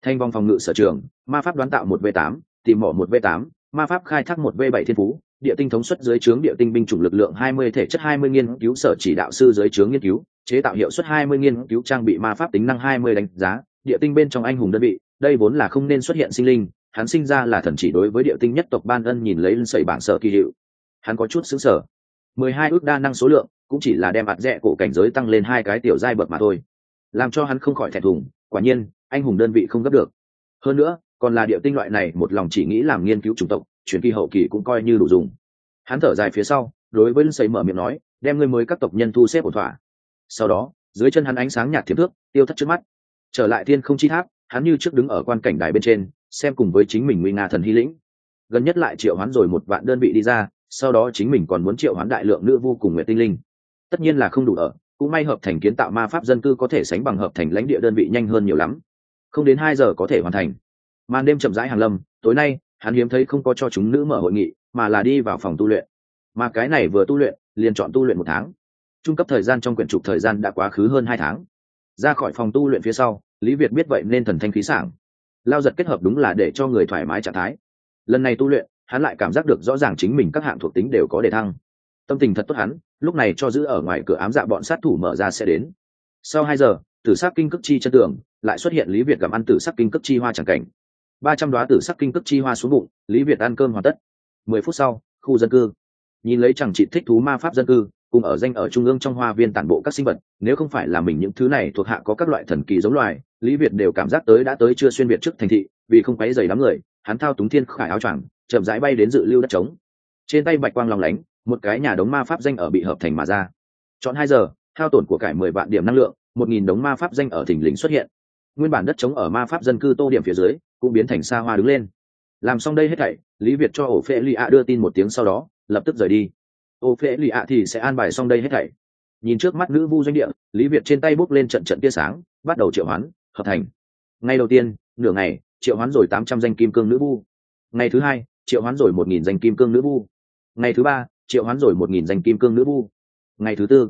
Thanh vong phòng ngự sở trường, ma pháp đoán tạo một v 8 tìm mỏ một v 8 ma pháp khai thác một v 7 thiên phú địa tinh thống suất dưới trướng địa tinh binh chủng lực lượng 20 thể chất 20 nghiên cứu sở chỉ đạo sư dưới trướng nghiên cứu, chế tạo hiệu suất 20 nghiên cứu trang bị ma pháp tính năng 20 đánh giá. Địa tinh bên trong anh hùng đơn vị, đây vốn là không nên xuất hiện sinh linh, hắn sinh ra là thần chỉ đối với địa tinh nhất tộc ban ân nhìn lấy sẩy bảng sở kỳ hiệu. Hắn có chút sững sờ mười hai ước đa năng số lượng, cũng chỉ là đem mặt rẻ cổ cảnh giới tăng lên hai cái tiểu giai bậc mà thôi. Làm cho hắn không khỏi thẹn thùng, quả nhiên, anh hùng đơn vị không gấp được. Hơn nữa, còn là địa tinh loại này, một lòng chỉ nghĩ làm nghiên cứu chủng tộc chuyển kỳ hậu kỳ cũng coi như đủ dùng. Hắn thở dài phía sau, đối với sấy mở miệng nói, đem ngươi mới các tộc nhân thu xếp ổn thỏa. Sau đó, dưới chân hắn ánh sáng nhạt thiếp thước, tiêu thất trước mắt. Trở lại thiên không chi tháp, hắn như trước đứng ở quan cảnh đài bên trên, xem cùng với chính mình nguy nga thần hy lĩnh. Gần nhất lại triệu hoán rồi một vạn đơn vị đi ra, sau đó chính mình còn muốn triệu hoán đại lượng nữ vu cùng nguyện tinh linh. Tất nhiên là không đủ ở, cũng may hợp thành kiến tạo ma pháp dân cư có thể sánh bằng hợp thành lãnh địa đơn vị nhanh hơn nhiều lắm. Không đến hai giờ có thể hoàn thành. Màn đêm chậm rãi hàng lâm, tối nay hắn hiếm thấy không có cho chúng nữ mở hội nghị, mà là đi vào phòng tu luyện. Mà cái này vừa tu luyện, liền chọn tu luyện một tháng. Trung cấp thời gian trong quyển trục thời gian đã quá khứ hơn hai tháng. Ra khỏi phòng tu luyện phía sau, lý việt biết vậy nên thần thanh khí sảng. Lao giật kết hợp đúng là để cho người thoải mái trạng thái. Lần này tu luyện, hắn lại cảm giác được rõ ràng chính mình các hạng thuộc tính đều có đề thăng. Tâm tình thật tốt hắn, lúc này cho giữ ở ngoài cửa ám dạ bọn sát thủ mở ra sẽ đến. Sau hai giờ, tử sắc kinh cước chi chân tường, lại xuất hiện lý việt gặm ăn tử sắc kinh cước chi hoa chẳng cảnh ba trăm đoá tử sắc kinh cước chi hoa xuống bụng, lý việt ăn cơm hoàn tất. Mười phút sau, khu dân cư. Nhìn lấy chẳng chị thích thú ma pháp dân cư, cùng ở danh ở trung ương trong hoa viên tản bộ các sinh vật, nếu không phải là mình những thứ này thuộc hạ có các loại thần kỳ giống loài, lý việt đều cảm giác tới đã tới chưa xuyên việt trước thành thị, vì không quấy dày đám người, hắn thao túng thiên khải áo choàng, chậm rãi bay đến dự lưu đất trống. Trên tay bạch quang lòng lánh, một cái nhà đống ma pháp danh ở bị hợp thành mà ra. Chọn hai giờ thao tổn của cải mười vạn điểm năng lượng, một nghìn đống ma pháp danh ở thình lình xuất hiện nguyên bản đất trống ở ma pháp dân cư tô điểm phía dưới, cũng biến thành xa hoa đứng lên. Làm xong đây hết thảy, lý việt cho ổ phê lì ạ đưa tin một tiếng sau đó, lập tức rời đi. Ổ phê lì ạ thì sẽ an bài xong đây hết thảy. Nhìn trước mắt nữ vu doanh địa, lý việt trên tay bốc lên trận trận tia sáng, bắt đầu triệu hoán, hợp thành. Ngay đầu tiên, nửa ngày, triệu hoán rồi tám trăm danh kim cương nữ vu. Ngày thứ hai, triệu hoán rồi một nghìn danh kim cương nữ vu. Ngày thứ ba, triệu hoán rồi một nghìn danh kim cương nữ vu. Ngày thứ tư,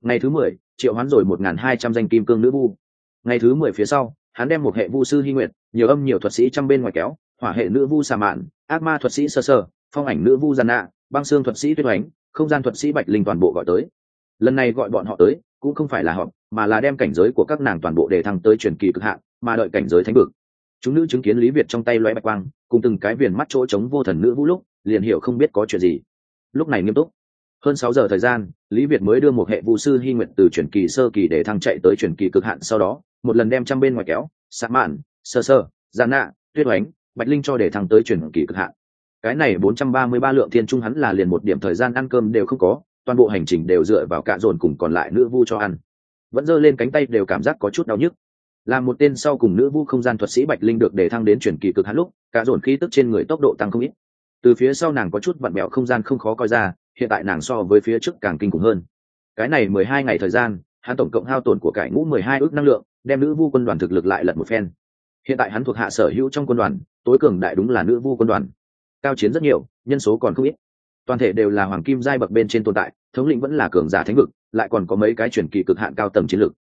ngày thứ mười, triệu hoán rồi một n g h n hai trăm danh kim cương nữ vu ngày thứ mười phía sau hắn đem một hệ vu sư hy nguyện, nhiều âm nhiều thuật sĩ trăm bên ngoài kéo hỏa hệ nữ vu xà mạn ác ma thuật sĩ sơ sơ phong ảnh nữ vu giàn nạ băng xương thuật sĩ tuyết oánh không gian thuật sĩ bạch linh toàn bộ gọi tới. Lần này gọi bọn họ tới cũng không phải là họ, mà là đem cảnh giới của các nàng toàn bộ để thăng tới truyền kỳ cực hạn mà đợi cảnh giới thánh vực. Chúng nữ chứng kiến lý việt trong tay loé bạch quang cùng từng cái viền mắt chỗ trống vô thần nữ vũ lúc liền hiểu không biết có chuyện gì. Lúc này nghiêm túc hơn sáu giờ thời gian, lý việt mới đưa một hệ vũ sư hy nguyện từ chuyển kỳ sơ kỳ để thăng chạy tới chuyển kỳ cực hạn sau đó, một lần đem trăm bên ngoài kéo sát mạn, sơ sơ gian nạ, tuyết oánh, bạch linh cho để thăng tới chuyển kỳ cực hạn. Cái này bốn trăm ba mươi ba lượng thiên trung hắn là liền một điểm thời gian ăn cơm đều không có, toàn bộ hành trình đều dựa vào cạ dồn cùng còn lại nữ vu cho ăn. Vẫn giơ lên cánh tay đều cảm giác có chút đau nhức. Là một tên sau cùng nữ vu không gian thuật sĩ bạch linh được để thăng đến chuyển kỳ cực hạn lúc cả dồn khí tức trên người tốc độ tăng không ít từ phía sau nàng có chút vặn mẹo không gian không khó coi ra, hiện tại nàng so với phía trước càng kinh khủng hơn. Cái này mười hai ngày thời gian, hắn tổng cộng hao tổn của cải ngũ mười hai ước năng lượng, đem nữ vu quân đoàn thực lực lại lật một phen. Hiện tại hắn thuộc hạ sở hữu trong quân đoàn, tối cường đại đúng là nữ vu quân đoàn. Cao chiến rất nhiều, nhân số còn không ít. Toàn thể đều là hoàng kim giai bậc bên trên tồn tại, thống lĩnh vẫn là cường giả thánh vực, lại còn có mấy cái chuyển kỳ cực hạn cao tầng chiến lược.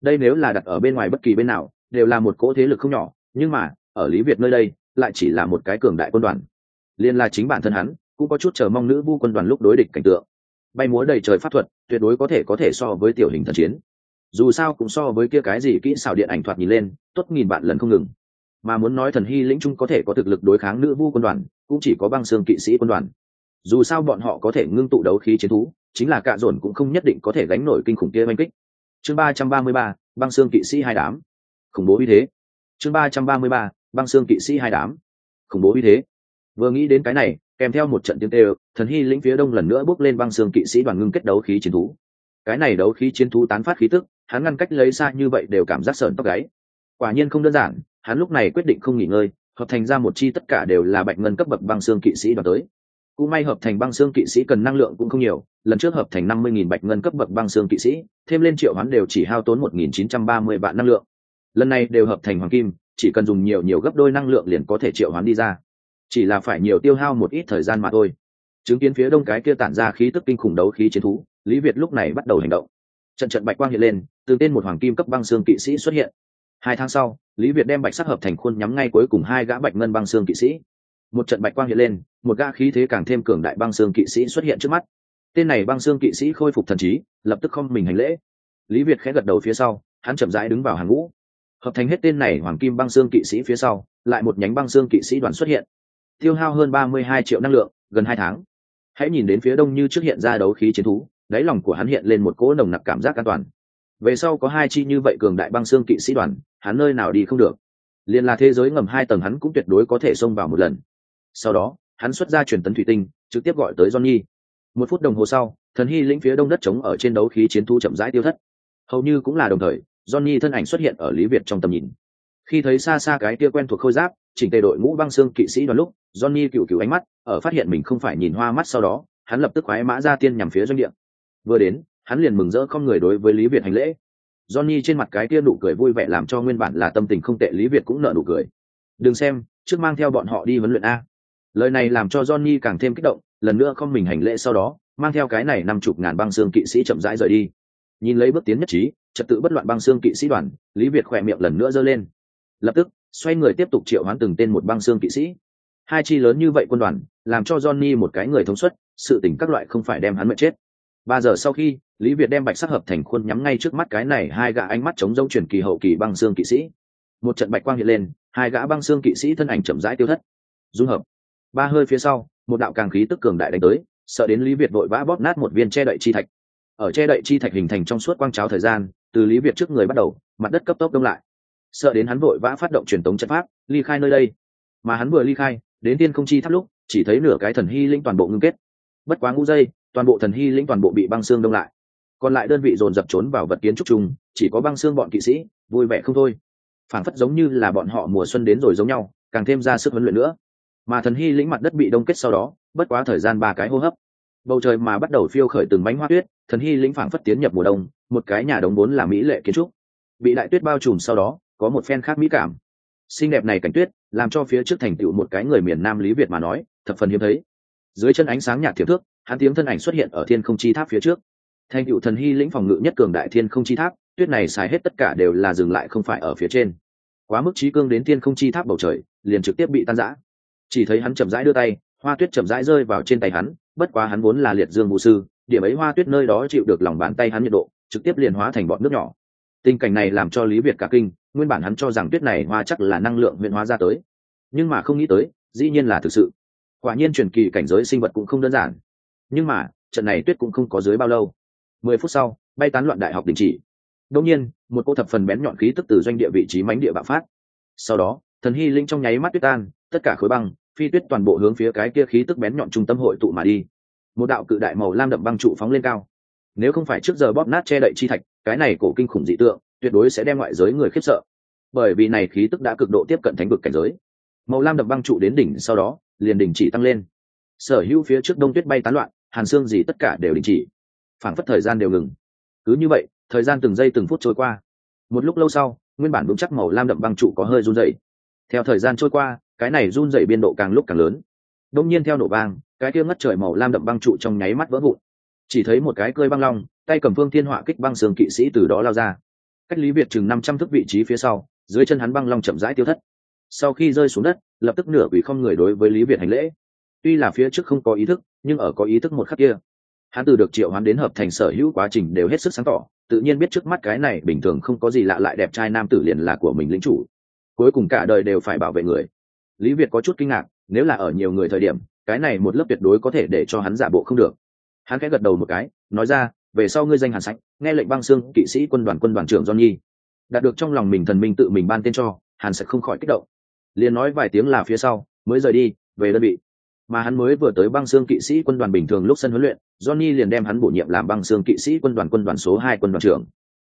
Đây nếu là đặt ở bên ngoài bất kỳ bên nào, đều là một cỗ thế lực không nhỏ, nhưng mà, ở lý việt nơi đây, lại chỉ là một cái cường đại quân đoàn liên là chính bản thân hắn, cũng có chút chờ mong nữ vu quân đoàn lúc đối địch cảnh tượng. Bay múa đầy trời pháp thuật, tuyệt đối có thể có thể so với tiểu hình thần chiến. Dù sao cũng so với kia cái gì kỹ xảo điện ảnh thoạt nhìn lên, tốt nghìn bạn lần không ngừng. Mà muốn nói thần hy lĩnh trung có thể có thực lực đối kháng nữ vu quân đoàn, cũng chỉ có băng xương kỵ sĩ quân đoàn. Dù sao bọn họ có thể ngưng tụ đấu khí chiến thú, chính là cạ dồn cũng không nhất định có thể gánh nổi kinh khủng kia oanh kích. Chương ba trăm ba mươi ba, băng xương kỵ sĩ hai đám. Khủng bố uy thế. Chương ba trăm ba mươi ba, băng xương kỵ sĩ hai đám. Khủng bố uy thế vừa nghĩ đến cái này, kèm theo một trận tiếng tê thần hy lĩnh phía đông lần nữa bước lên băng xương kỵ sĩ đoàn ngưng kết đấu khí chiến thú. Cái này đấu khí chiến thú tán phát khí tức, hắn ngăn cách lấy xa như vậy đều cảm giác sờn tóc gáy. Quả nhiên không đơn giản, hắn lúc này quyết định không nghỉ ngơi, hợp thành ra một chi tất cả đều là bạch ngân cấp bậc băng xương kỵ sĩ đoàn tới. Cũng may hợp thành băng xương kỵ sĩ cần năng lượng cũng không nhiều, lần trước hợp thành năm mươi nghìn bạch ngân cấp bậc băng xương kỵ sĩ, thêm lên triệu hắn đều chỉ hao tốn một nghìn chín trăm ba mươi vạn năng lượng. Lần này đều hợp thành hoàng kim, chỉ cần dùng nhiều nhiều gấp đôi năng lượng liền có thể triệu hoán đi ra chỉ là phải nhiều tiêu hao một ít thời gian mà thôi. Chứng kiến phía đông cái kia tản ra khí tức kinh khủng đấu khí chiến thú, lý việt lúc này bắt đầu hành động. Trận trận bạch quang hiện lên, từ tên một hoàng kim cấp băng xương kỵ sĩ xuất hiện. Hai tháng sau, lý việt đem bạch sắc hợp thành khuôn nhắm ngay cuối cùng hai gã bạch ngân băng xương kỵ sĩ. Một trận bạch quang hiện lên, một gã khí thế càng thêm cường đại băng xương kỵ sĩ xuất hiện trước mắt. Tên này băng xương kỵ sĩ khôi phục thần trí, lập tức không mình hành lễ. Lý việt khẽ gật đầu phía sau, hắn chậm rãi đứng vào hàng ngũ. Hợp thành hết tên này hoàng kim băng xương kỵ sĩ phía sau, lại một nhánh băng xương kỵ sĩ đoàn xuất hiện tiêu hao hơn ba mươi hai triệu năng lượng, gần hai tháng. Hãy nhìn đến phía đông như trước hiện ra đấu khí chiến thú, đáy lòng của hắn hiện lên một cỗ nồng nặc cảm giác an toàn. Về sau có hai chi như vậy cường đại băng xương kỵ sĩ đoàn, hắn nơi nào đi không được. Liền là thế giới ngầm hai tầng hắn cũng tuyệt đối có thể xông vào một lần. Sau đó, hắn xuất ra truyền tấn thủy tinh, trực tiếp gọi tới johnny. Một phút đồng hồ sau, thần hy lĩnh phía đông đất trống ở trên đấu khí chiến thu chậm rãi tiêu thất. Hầu như cũng là đồng thời, johnny thân ảnh xuất hiện ở lý việt trong tầm nhìn. Khi thấy xa xa cái kia quen thuộc khôi giáp, chỉnh tề đội ngũ băng xương kỵ sĩ đoàn lúc johnny cựu cựu ánh mắt, ở phát hiện mình không phải nhìn hoa mắt sau đó, hắn lập tức khoái mã ra tiên nhằm phía doanh địa. Vừa đến, hắn liền mừng rỡ không người đối với lý việt hành lễ. Johnny trên mặt cái kia nụ cười vui vẻ làm cho nguyên bản là tâm tình không tệ lý việt cũng nở nụ cười. Đừng xem, trước mang theo bọn họ đi huấn luyện a. Lời này làm cho johnny càng thêm kích động, lần nữa không mình hành lễ sau đó, mang theo cái này năm chục ngàn băng xương kỵ sĩ chậm rãi rời đi. Nhìn lấy bước tiến nhất trí, trật tự bất loạn băng xương kỵ sĩ đoàn, lý việt khỏe miệng lần nữa giơ lên. Lập tức, xoay người tiếp tục triệu hoán từng tên một băng xương kỵ sĩ hai chi lớn như vậy quân đoàn, làm cho johnny một cái người thống suất, sự tình các loại không phải đem hắn mệt chết. Ba giờ sau khi, lý việt đem bạch sắc hợp thành khuôn nhắm ngay trước mắt cái này hai gã ánh mắt chống dâu chuyển kỳ hậu kỳ băng xương kỵ sĩ. Một trận bạch quang hiện lên, hai gã băng xương kỵ sĩ thân ảnh chậm rãi tiêu thất. Dung hợp. Ba hơi phía sau, một đạo càng khí tức cường đại đánh tới, sợ đến lý việt vội vã bóp nát một viên che đậy chi thạch. Ở che đậy chi thạch hình thành trong suốt quang cháo thời gian, từ lý việt trước người bắt đầu, mặt đất cấp tốc đông lại. Sợ đến hắn vội vã phát động truyền tống trận pháp, ly khai nơi đây. Mà hắn vừa ly khai đến tiên không chi tháp lúc, chỉ thấy nửa cái thần hy linh toàn bộ ngưng kết. Bất quá ngũ dây toàn bộ thần hy linh toàn bộ bị băng xương đông lại. Còn lại đơn vị dồn dập trốn vào vật kiến trúc chung, chỉ có băng xương bọn kỵ sĩ, vui vẻ không thôi. Phản phất giống như là bọn họ mùa xuân đến rồi giống nhau, càng thêm ra sức huấn luyện nữa. Mà thần hy lĩnh mặt đất bị đông kết sau đó, bất quá thời gian ba cái hô hấp. Bầu trời mà bắt đầu phiêu khởi từng bánh hoa tuyết, thần hy lĩnh phảng phất tiến nhập mùa đông, một cái nhà đống vốn là mỹ lệ kiến trúc. Bị đại tuyết bao trùm sau đó, có một phen khác mỹ cảm xinh đẹp này cảnh tuyết, làm cho phía trước thành tựu một cái người miền nam lý việt mà nói, thập phần hiếm thấy. Dưới chân ánh sáng nhạt thiệp thước, hắn tiếng thân ảnh xuất hiện ở thiên không chi tháp phía trước. Thành tựu thần hy lĩnh phòng ngự nhất cường đại thiên không chi tháp, tuyết này xài hết tất cả đều là dừng lại không phải ở phía trên. Quá mức trí cương đến thiên không chi tháp bầu trời, liền trực tiếp bị tan rã. Chỉ thấy hắn chậm rãi đưa tay, hoa tuyết chậm rãi rơi vào trên tay hắn, bất quá hắn vốn là liệt dương vũ sư, điểm ấy hoa tuyết nơi đó chịu được lòng bàn tay hắn nhiệt độ, trực tiếp liền hóa thành bọn nước nhỏ. Tình cảnh này làm cho lý việt cả kinh nguyên bản hắn cho rằng tuyết này hoa chắc là năng lượng huyện hóa ra tới. Nhưng mà không nghĩ tới, dĩ nhiên là thực sự. Quả nhiên truyền kỳ cảnh giới sinh vật cũng không đơn giản. Nhưng mà, trận này tuyết cũng không có dưới bao lâu. Mười phút sau, bay tán loạn đại học đình chỉ. Đông nhiên, một cô thập phần bén nhọn khí tức từ doanh địa vị trí mánh địa bạo phát. Sau đó, thần hy linh trong nháy mắt tuyết tan, tất cả khối băng, phi tuyết toàn bộ hướng phía cái kia khí tức bén nhọn trung tâm hội tụ mà đi. Một đạo cự đại màu lam đậm băng trụ phóng lên cao. Nếu không phải trước giờ bóp nát che đậy chi thạch, cái này cổ kinh khủng dị tượng tuyệt đối sẽ đem ngoại giới người khiếp sợ. Bởi vì này khí tức đã cực độ tiếp cận thánh vực cảnh giới. Màu lam đậm băng trụ đến đỉnh sau đó, liền đình chỉ tăng lên. Sở hữu phía trước đông tuyết bay tán loạn, hàn xương gì tất cả đều đình chỉ. Phảng phất thời gian đều ngừng. Cứ như vậy, thời gian từng giây từng phút trôi qua. Một lúc lâu sau, nguyên bản vững chắc màu lam đậm băng trụ có hơi run dày theo thời gian trôi qua, cái này run dày biên độ càng lúc càng lớn. Đông nhiên theo nổ vang, cái kia ngất trời màu lam đậm băng trụ trong nháy mắt vỡ vụn. Chỉ thấy một cái cơi băng long, tay cầm phương thiên họa kích băng xương kỵ sĩ từ đó lao ra cách lý việt chừng năm trăm thước vị trí phía sau, dưới chân hắn băng long chậm rãi tiêu thất. Sau khi rơi xuống đất, lập tức nửa quỷ không người đối với lý việt hành lễ. Tuy là phía trước không có ý thức, nhưng ở có ý thức một khắc kia, hắn từ được triệu hắn đến hợp thành sở hữu quá trình đều hết sức sáng tỏ, tự nhiên biết trước mắt cái này bình thường không có gì lạ lại đẹp trai nam tử liền là của mình lính chủ. Cuối cùng cả đời đều phải bảo vệ người. Lý việt có chút kinh ngạc, nếu là ở nhiều người thời điểm, cái này một lớp tuyệt đối có thể để cho hắn giả bộ không được. Hắn khẽ gật đầu một cái, nói ra về sau ngươi danh hàn sách, nghe lệnh băng xương, kỵ sĩ, quân đoàn quân đoàn trưởng johnny. Đạt được trong lòng mình thần minh tự mình ban tên cho, hàn sẽ không khỏi kích động. Liền nói vài tiếng là phía sau, mới rời đi, về đơn vị. Mà hắn mới vừa tới băng xương, kỵ sĩ, quân đoàn bình thường lúc sân huấn luyện, johnny liền đem hắn bổ nhiệm làm băng xương, kỵ sĩ, quân đoàn quân đoàn số hai, quân đoàn trưởng.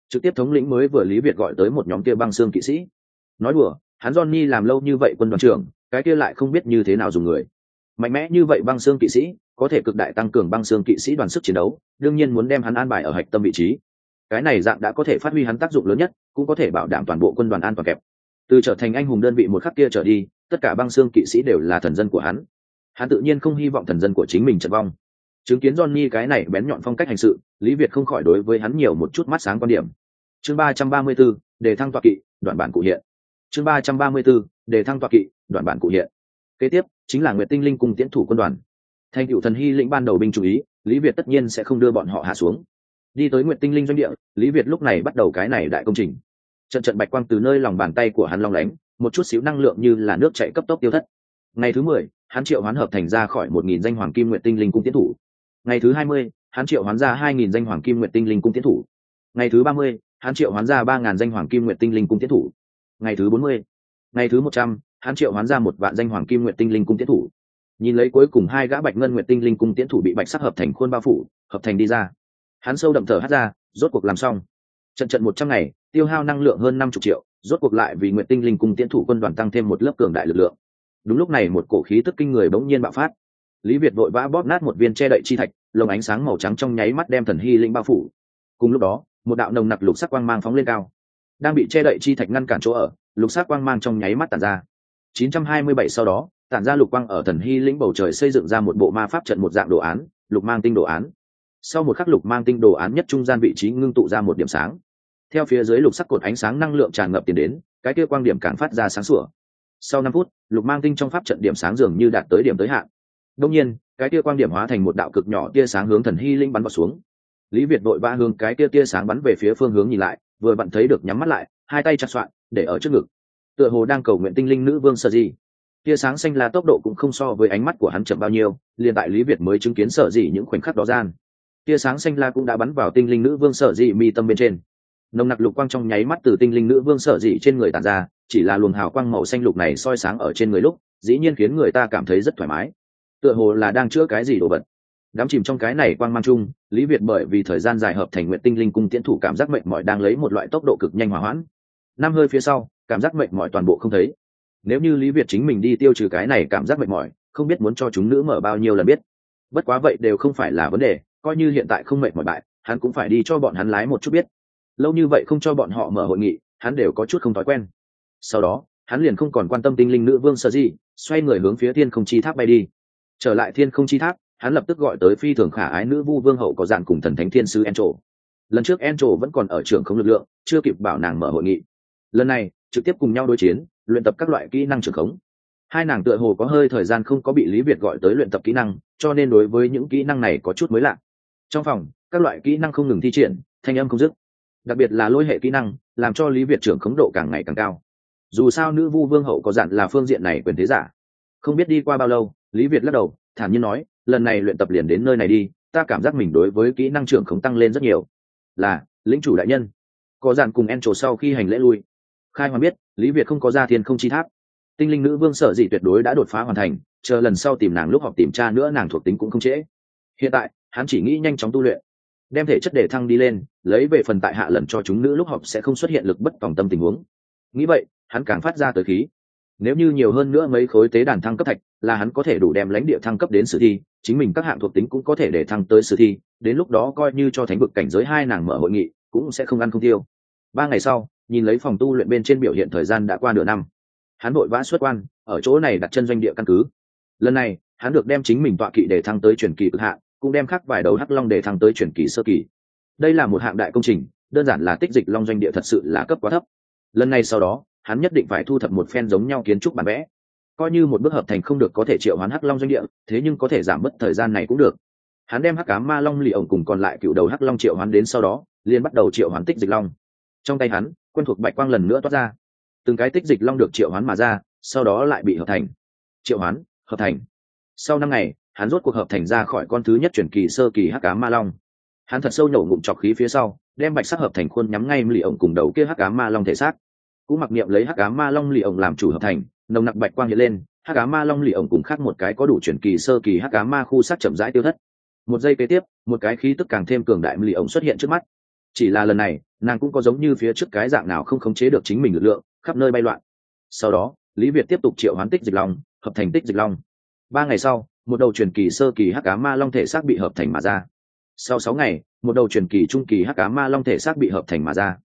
Trực tiếp thống lĩnh mới vừa lý việt gọi tới một nhóm kia băng xương, kỵ sĩ. Nói đùa, hắn johnny làm lâu như vậy, quân đoàn trưởng, cái kia lại không biết như thế nào dùng người mạnh mẽ như vậy băng xương kỵ sĩ, có thể cực đại tăng cường băng xương kỵ sĩ đoàn sức chiến đấu, đương nhiên muốn đem hắn an bài ở hạch tâm vị trí. Cái này dạng đã có thể phát huy hắn tác dụng lớn nhất, cũng có thể bảo đảm toàn bộ quân đoàn an toàn kẹp. Từ trở thành anh hùng đơn vị một khắc kia trở đi, tất cả băng xương kỵ sĩ đều là thần dân của hắn. Hắn tự nhiên không hy vọng thần dân của chính mình trận vong. Chứng kiến johnny cái này bén nhọn phong cách hành sự, lý việt không khỏi đối với hắn nhiều một chút mắt sáng quan điểm. Chương ba trăm ba mươi b ố đề thăng toạc kỵ, đoạn bản cụ hiện. Chương ba trăm ba mươi b ố đề thăng toạc kỵ, đoạn bản cụ hiện. Kế tiếp chính là nguyệt tinh linh cùng tiến thủ quân đoàn. Thành cựu thần hy lĩnh ban đầu binh chủ ý, lý việt tất nhiên sẽ không đưa bọn họ hạ xuống. Đi tới nguyệt tinh linh doanh địa, lý việt lúc này bắt đầu cái này đại công trình. Trận trận bạch quang từ nơi lòng bàn tay của hắn long lánh, một chút xíu năng lượng như là nước chạy cấp tốc tiêu thất. Ngày thứ mười, hắn triệu hoán hợp thành ra khỏi một nghìn danh hoàng kim nguyện tinh linh cung tiến thủ. Ngày thứ hai mươi, hắn triệu hoán ra hai nghìn danh hoàng kim nguyện tinh linh cung tiến thủ. Ngày thứ ba mươi, hắn triệu hoán ra ba ngàn danh hoàng kim nguyện tinh linh cung tiến thủ. Ngày thứ bốn mươi, ngày thứ một trăm hắn triệu hoán ra một vạn danh hoàng kim nguyện tinh linh cung tiến thủ. Nhìn lấy cuối cùng hai gã bạch ngân nguyện tinh linh cung tiến thủ bị bạch sắc hợp thành khuôn bao phủ, hợp thành đi ra. Hắn sâu đậm thở hắt ra, rốt cuộc làm xong. Trận trận một trăm ngày, tiêu hao năng lượng hơn năm chục triệu, rốt cuộc lại vì nguyện tinh linh cung tiến thủ quân đoàn tăng thêm một lớp cường đại lực lượng. Đúng lúc này một cổ khí tức kinh người bỗng nhiên bạo phát. Lý việt vội vã bóp nát một viên che đậy chi thạch, lồng ánh sáng màu trắng trong nháy mắt đem thần hy linh bao phủ. Cùng lúc đó, một đạo nồng nặc lục sắc quang mang phóng lên cao. Đang bị che đậy chi thạch ngăn cản chỗ ở, lục sắc quang mang trong nháy mắt tàn ra. 927 sau đó, tản ra lục quang ở thần hy lĩnh bầu trời xây dựng ra một bộ ma pháp trận một dạng đồ án, lục mang tinh đồ án. Sau một khắc lục mang tinh đồ án nhất trung gian vị trí ngưng tụ ra một điểm sáng. Theo phía dưới lục sắc cột ánh sáng năng lượng tràn ngập tiền đến, cái kia quang điểm càng phát ra sáng sủa. Sau năm phút, lục mang tinh trong pháp trận điểm sáng dường như đạt tới điểm tới hạn. Đương nhiên, cái tia quang điểm hóa thành một đạo cực nhỏ tia sáng hướng thần hy linh bắn vào xuống. Lý việt đội ba hướng cái tia tia sáng bắn về phía phương hướng nhìn lại, vừa bận thấy được nhắm mắt lại, hai tay chặt soạn, để ở trước ngực tựa hồ đang cầu nguyện tinh linh nữ vương sở gì tia sáng xanh là tốc độ cũng không so với ánh mắt của hắn chậm bao nhiêu, liền tại lý việt mới chứng kiến sở gì những khoảnh khắc đó gian. Tia sáng xanh la cũng đã bắn vào tinh linh nữ vương sở gì mi tâm bên trên. Nồng nặc lục quang trong nháy mắt từ tinh linh nữ vương sở dị trên người tàn ra, chỉ là luồng hào quang màu xanh lục này soi sáng ở trên người lúc, dĩ nhiên khiến người ta cảm thấy rất thoải mái. Tựa hồ là đang chữa cái gì đồ vật. Đám chìm trong cái này quang mang chung, lý việt bởi vì thời gian dài hợp thành nguyện tinh linh cung tiễn thủ cảm giác mệnh mỏi đang lấy một loại tốc độ cực nhanh hỏa hoãn. Năm hơi phía sau cảm giác mệt mỏi toàn bộ không thấy. Nếu như lý việt chính mình đi tiêu trừ cái này cảm giác mệt mỏi, không biết muốn cho chúng nữ mở bao nhiêu lần biết. Bất quá vậy đều không phải là vấn đề, coi như hiện tại không mệt mỏi bại, hắn cũng phải đi cho bọn hắn lái một chút biết. Lâu như vậy không cho bọn họ mở hội nghị, hắn đều có chút không thói quen. Sau đó, hắn liền không còn quan tâm tinh linh nữ vương sợ gì xoay người hướng phía thiên không chi tháp bay đi. Trở lại thiên không chi tháp, hắn lập tức gọi tới phi thường khả ái nữ vu vương hậu có dạng cùng thần thánh thiên sư encho. Lần trước encho vẫn còn ở trường không lực lượng, chưa kịp bảo nàng mở hội nghị. Lần này trực tiếp cùng nhau đối chiến, luyện tập các loại kỹ năng trưởng khống. Hai nàng tựa hồ có hơi thời gian không có bị lý việt gọi tới luyện tập kỹ năng, cho nên đối với những kỹ năng này có chút mới lạ. Trong phòng, các loại kỹ năng không ngừng thi triển, thanh âm không dứt. Đặc biệt là lôi hệ kỹ năng, làm cho lý việt trưởng khống độ càng ngày càng cao. Dù sao nữ vu vương hậu có dặn là phương diện này quyền thế giả. Không biết đi qua bao lâu, lý việt lắc đầu, thản nhiên nói, lần này luyện tập liền đến nơi này đi, ta cảm giác mình đối với kỹ năng trưởng khống tăng lên rất nhiều. Là, lĩnh chủ đại nhân. Có dặn cùng en trổ sau khi hành lễ lui khai hoàn biết, lý việt không có ra thiên không chi tháp. Tinh linh nữ vương sở dĩ tuyệt đối đã đột phá hoàn thành, chờ lần sau tìm nàng lúc học tìm tra nữa nàng thuộc tính cũng không trễ. Hiện tại, hắn chỉ nghĩ nhanh chóng tu luyện, đem thể chất để thăng đi lên, lấy về phần tại hạ lần cho chúng nữ lúc học sẽ không xuất hiện lực bất tòng tâm tình huống. Nghĩ vậy, hắn càng phát ra tới khí. Nếu như nhiều hơn nữa mấy khối tế đàn thăng cấp thạch, là hắn có thể đủ đem lãnh địa thăng cấp đến sử thi, chính mình các hạng thuộc tính cũng có thể để thăng tới sử thi, đến lúc đó coi như cho thánh vực cảnh giới hai nàng mở hội nghị, cũng sẽ không ăn không tiêu. Ba ngày sau nhìn lấy phòng tu luyện bên trên biểu hiện thời gian đã qua nửa năm. Hắn vội vã xuất quan ở chỗ này đặt chân doanh địa căn cứ. Lần này hắn được đem chính mình tọa kỵ để thăng tới truyền kỳ cực hạ, cũng đem khắc vài đầu hắc long để thăng tới truyền kỳ sơ kỳ. Đây là một hạng đại công trình đơn giản là tích dịch long doanh địa thật sự là cấp quá thấp. Lần này sau đó hắn nhất định phải thu thập một phen giống nhau kiến trúc bản vẽ. Coi như một bước hợp thành không được có thể triệu hoán hắc long doanh địa thế nhưng có thể giảm bớt thời gian này cũng được. Hắn đem hắc cá ma long lì ổng cùng còn lại cựu đầu hắc long triệu hoán đến sau đó liền bắt đầu triệu hoán tích dịch long. Trong tay hắn quen thuộc bạch quang lần nữa toát ra. Từng cái tích dịch long được triệu hoán mà ra, sau đó lại bị hợp thành. Triệu hoán, hợp thành. Sau năm ngày, hắn rốt cuộc hợp thành ra khỏi con thứ nhất chuyển kỳ sơ kỳ hắc cá ma long. Hắn thật sâu nhổ ngụm trọc khí phía sau, đem bạch sắc hợp thành khuôn nhắm ngay lì ổng cùng đầu kia hắc cá ma long thể xác. Cũng mặc niệm lấy hắc cá ma long lì ổng làm chủ hợp thành, nồng nặc bạch quang hiện lên, hắc cá ma long lì ổng cùng khác một cái có đủ chuyển kỳ sơ kỳ hắc cá ma khu sắc chậm rãi tiêu thất. Một giây kế tiếp, một cái khí tức càng thêm cường đại lì ổng xuất hiện trước mắt chỉ là lần này, nàng cũng có giống như phía trước cái dạng nào không khống chế được chính mình lực lượng, khắp nơi bay loạn. Sau đó, lý việt tiếp tục triệu hoán tích dịch long, hợp thành tích dịch long. Ba ngày sau, một đầu truyền kỳ sơ kỳ hắc cá ma long thể xác bị hợp thành mà ra. Sau sáu ngày, một đầu truyền kỳ trung kỳ hắc cá ma long thể xác bị hợp thành mà ra.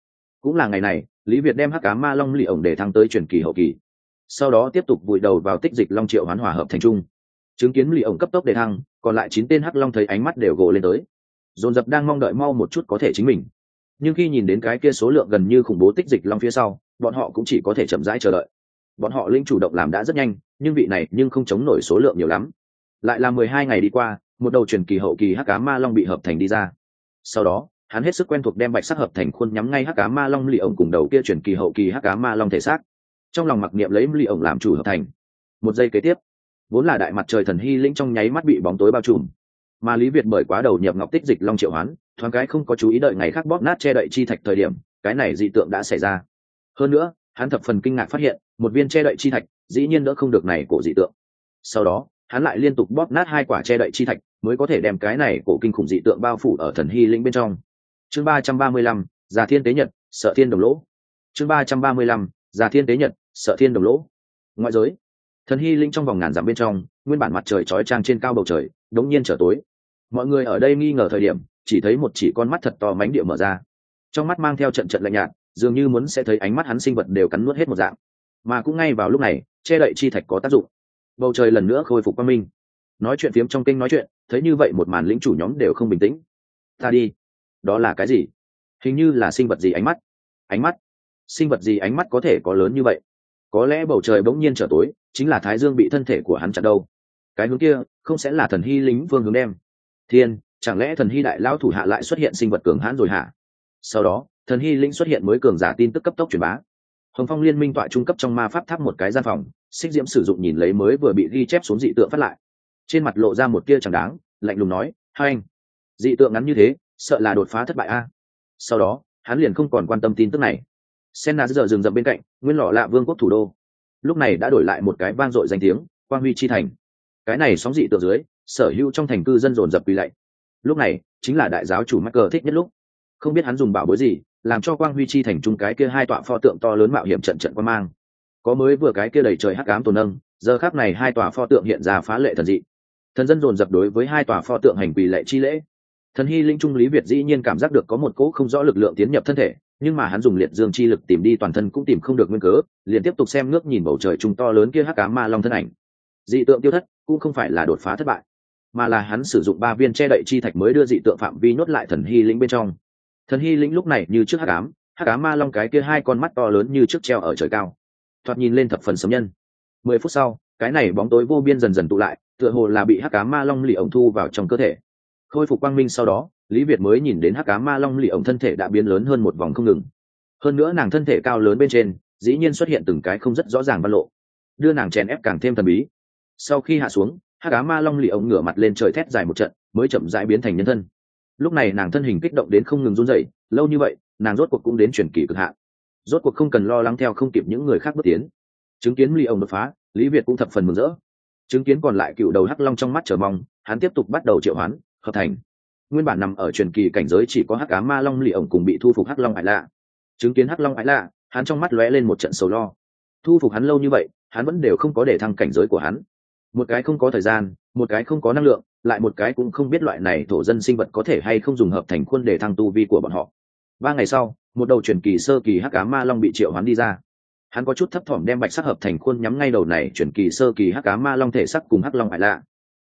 Cũng là ngày này, lý việt đem hắc cá ma long lì ổng để thăng tới truyền kỳ hậu kỳ. Sau đó tiếp tục vùi đầu vào tích dịch long triệu hoán hòa hợp thành trung chứng kiến lì ổng cấp tốc để thăng, còn lại chín tên hắc long thấy ánh mắt đều gồ lên tới. Dồn dập đang mong đợi mau một chút có thể chính mình nhưng khi nhìn đến cái kia số lượng gần như khủng bố tích dịch long phía sau, bọn họ cũng chỉ có thể chậm rãi chờ đợi. Bọn họ linh chủ động làm đã rất nhanh, nhưng vị này nhưng không chống nổi số lượng nhiều lắm. Lại là mười hai ngày đi qua, một đầu truyền kỳ hậu kỳ hắc cá ma long bị hợp thành đi ra. Sau đó, hắn hết sức quen thuộc đem bạch sắc hợp thành khuôn nhắm ngay hắc cá ma long lì ổng cùng đầu kia truyền kỳ hậu kỳ hắc cá ma long thể xác. Trong lòng mặc niệm lấy lì ổng làm chủ hợp thành. Một giây kế tiếp, vốn là đại mặt trời thần hy lĩnh trong nháy mắt bị bóng tối bao trùm. Mà lý việt bởi quá đầu nhập ngọc tích dịch long triệu hoán thoáng cái không có chú ý đợi ngày khác bóp nát che đậy chi thạch thời điểm, cái này dị tượng đã xảy ra. Hơn nữa, hắn thập phần kinh ngạc phát hiện, một viên che đậy chi thạch, dĩ nhiên đỡ không được này cổ dị tượng. Sau đó, hắn lại liên tục bóp nát hai quả che đậy chi thạch, mới có thể đem cái này cổ kinh khủng dị tượng bao phủ ở thần hy linh bên trong. Chương ba trăm ba mươi lăm, già thiên tế nhật, sợ thiên đồng lỗ. Chương ba trăm ba mươi lăm, già thiên tế nhật, sợ thiên đồng lỗ. Ngoại giới, thần hy linh trong vòng ngàn dặm bên trong, nguyên bản mặt trời chói trang trên cao bầu trời, đống nhiên trở tối mọi người ở đây nghi ngờ thời điểm, chỉ thấy một chỉ con mắt thật to mánh địa mở ra. Trong mắt mang theo trận trận lạnh nhạt, dường như muốn sẽ thấy ánh mắt hắn sinh vật đều cắn nuốt hết một dạng. Mà cũng ngay vào lúc này, che đậy chi thạch có tác dụng. Bầu trời lần nữa khôi phục quang minh. Nói chuyện phiếm trong kinh nói chuyện, thấy như vậy một màn lĩnh chủ nhóm đều không bình tĩnh. Ta đi. Đó là cái gì? Hình như là sinh vật gì ánh mắt. Ánh mắt? Sinh vật gì ánh mắt có thể có lớn như vậy? Có lẽ bầu trời bỗng nhiên trở tối, chính là thái dương bị thân thể của hắn chặn đâu. Cái hướng kia, không sẽ là thần hy lính vương hướng đem thiên, chẳng lẽ thần hy đại lão thủ hạ lại xuất hiện sinh vật cường hãn rồi hả? Sau đó, thần hy linh xuất hiện mới cường giả tin tức cấp tốc truyền bá. Hồng phong liên minh tọa trung cấp trong ma pháp tháp một cái gian phòng, xích diễm sử dụng nhìn lấy mới vừa bị ghi chép xuống dị tượng phát lại. Trên mặt lộ ra một tia chẳng đáng, lạnh lùng nói, hai anh, dị tượng ngắn như thế, sợ là đột phá thất bại a. Sau đó, hắn liền không còn quan tâm tin tức này. Senna giờ dừng dậm bên cạnh, nguyên lọ lạ vương quốc thủ đô. Lúc này đã đổi lại một cái vang dội danh tiếng, quang huy chi thành. Cái này sóng dị tượng dưới sở hữu trong thành cư dân dồn dập quỳ lạy. Lúc này, chính là đại giáo chủ mắc cờ thích nhất lúc. Không biết hắn dùng bảo bối gì, làm cho quang huy chi thành trung cái kia hai tọa pho tượng to lớn mạo hiểm trận trận quan mang. Có mới vừa cái kia đầy trời hắc ám tồn nâng, giờ khác này hai tòa pho tượng hiện ra phá lệ thần dị. Thần dân dồn dập đối với hai tòa pho tượng hành quỳ lệ chi lễ. Thần hy linh trung lý việt dĩ nhiên cảm giác được có một cỗ không rõ lực lượng tiến nhập thân thể, nhưng mà hắn dùng liệt dương chi lực tìm đi toàn thân cũng tìm không được nguyên cớ, liền tiếp tục xem ngước nhìn bầu trời trung to lớn kia hắc cá ma long thân ảnh. Dị tượng tiêu thất cũng không phải là đột phá thất bại mà là hắn sử dụng ba viên che đậy chi thạch mới đưa dị tượng phạm vi nhốt lại thần hy lĩnh bên trong. Thần hy lĩnh lúc này như trước hắc ám hắc ám ma long cái kia hai con mắt to lớn như trước treo ở trời cao. Thoạt nhìn lên thập phần sấm nhân. Mười phút sau, cái này bóng tối vô biên dần dần tụ lại, tựa hồ là bị hắc ám ma long lì ổng thu vào trong cơ thể. Khôi phục quang minh sau đó, lý việt mới nhìn đến hắc cá ma long lì ổng thân thể đã biến lớn hơn một vòng không ngừng. Hơn nữa nàng thân thể cao lớn bên trên, dĩ nhiên xuất hiện từng cái không rất rõ ràng văn lộ. Đưa nàng chèn ép càng thêm thần bí. Sau khi hạ xuống hắc cá ma long lì ống ngửa mặt lên trời thét dài một trận, mới chậm rãi biến thành nhân thân. Lúc này nàng thân hình kích động đến không ngừng run rẩy, lâu như vậy, nàng rốt cuộc cũng đến chuyển kỳ cực hạn. Rốt cuộc không cần lo lắng theo không kịp những người khác bước tiến. Chứng kiến lì ống đột phá, lý việt cũng thập phần mừng rỡ. Chứng kiến còn lại cựu đầu hắc long trong mắt chờ mong, hắn tiếp tục bắt đầu triệu hoán, hợp thành. Nguyên bản nằm ở truyền kỳ cảnh giới chỉ có hắc cá ma long lì ổng cùng bị thu phục hắc long ải lạ. Chứng kiến hắc long ải lạ, hắn trong mắt lóe lên một trận sầu lo. Thu phục hắn lâu như vậy, hắn vẫn đều không có để thăng cảnh giới của hắn một cái không có thời gian, một cái không có năng lượng, lại một cái cũng không biết loại này thổ dân sinh vật có thể hay không dùng hợp thành khuôn để thăng tu vi của bọn họ. Ba ngày sau, một đầu truyền kỳ sơ kỳ hắc cá ma long bị triệu hắn đi ra. Hắn có chút thấp thỏm đem bạch sắc hợp thành khuôn nhắm ngay đầu này truyền kỳ sơ kỳ hắc cá ma long thể sắc cùng hắc long ải lạ.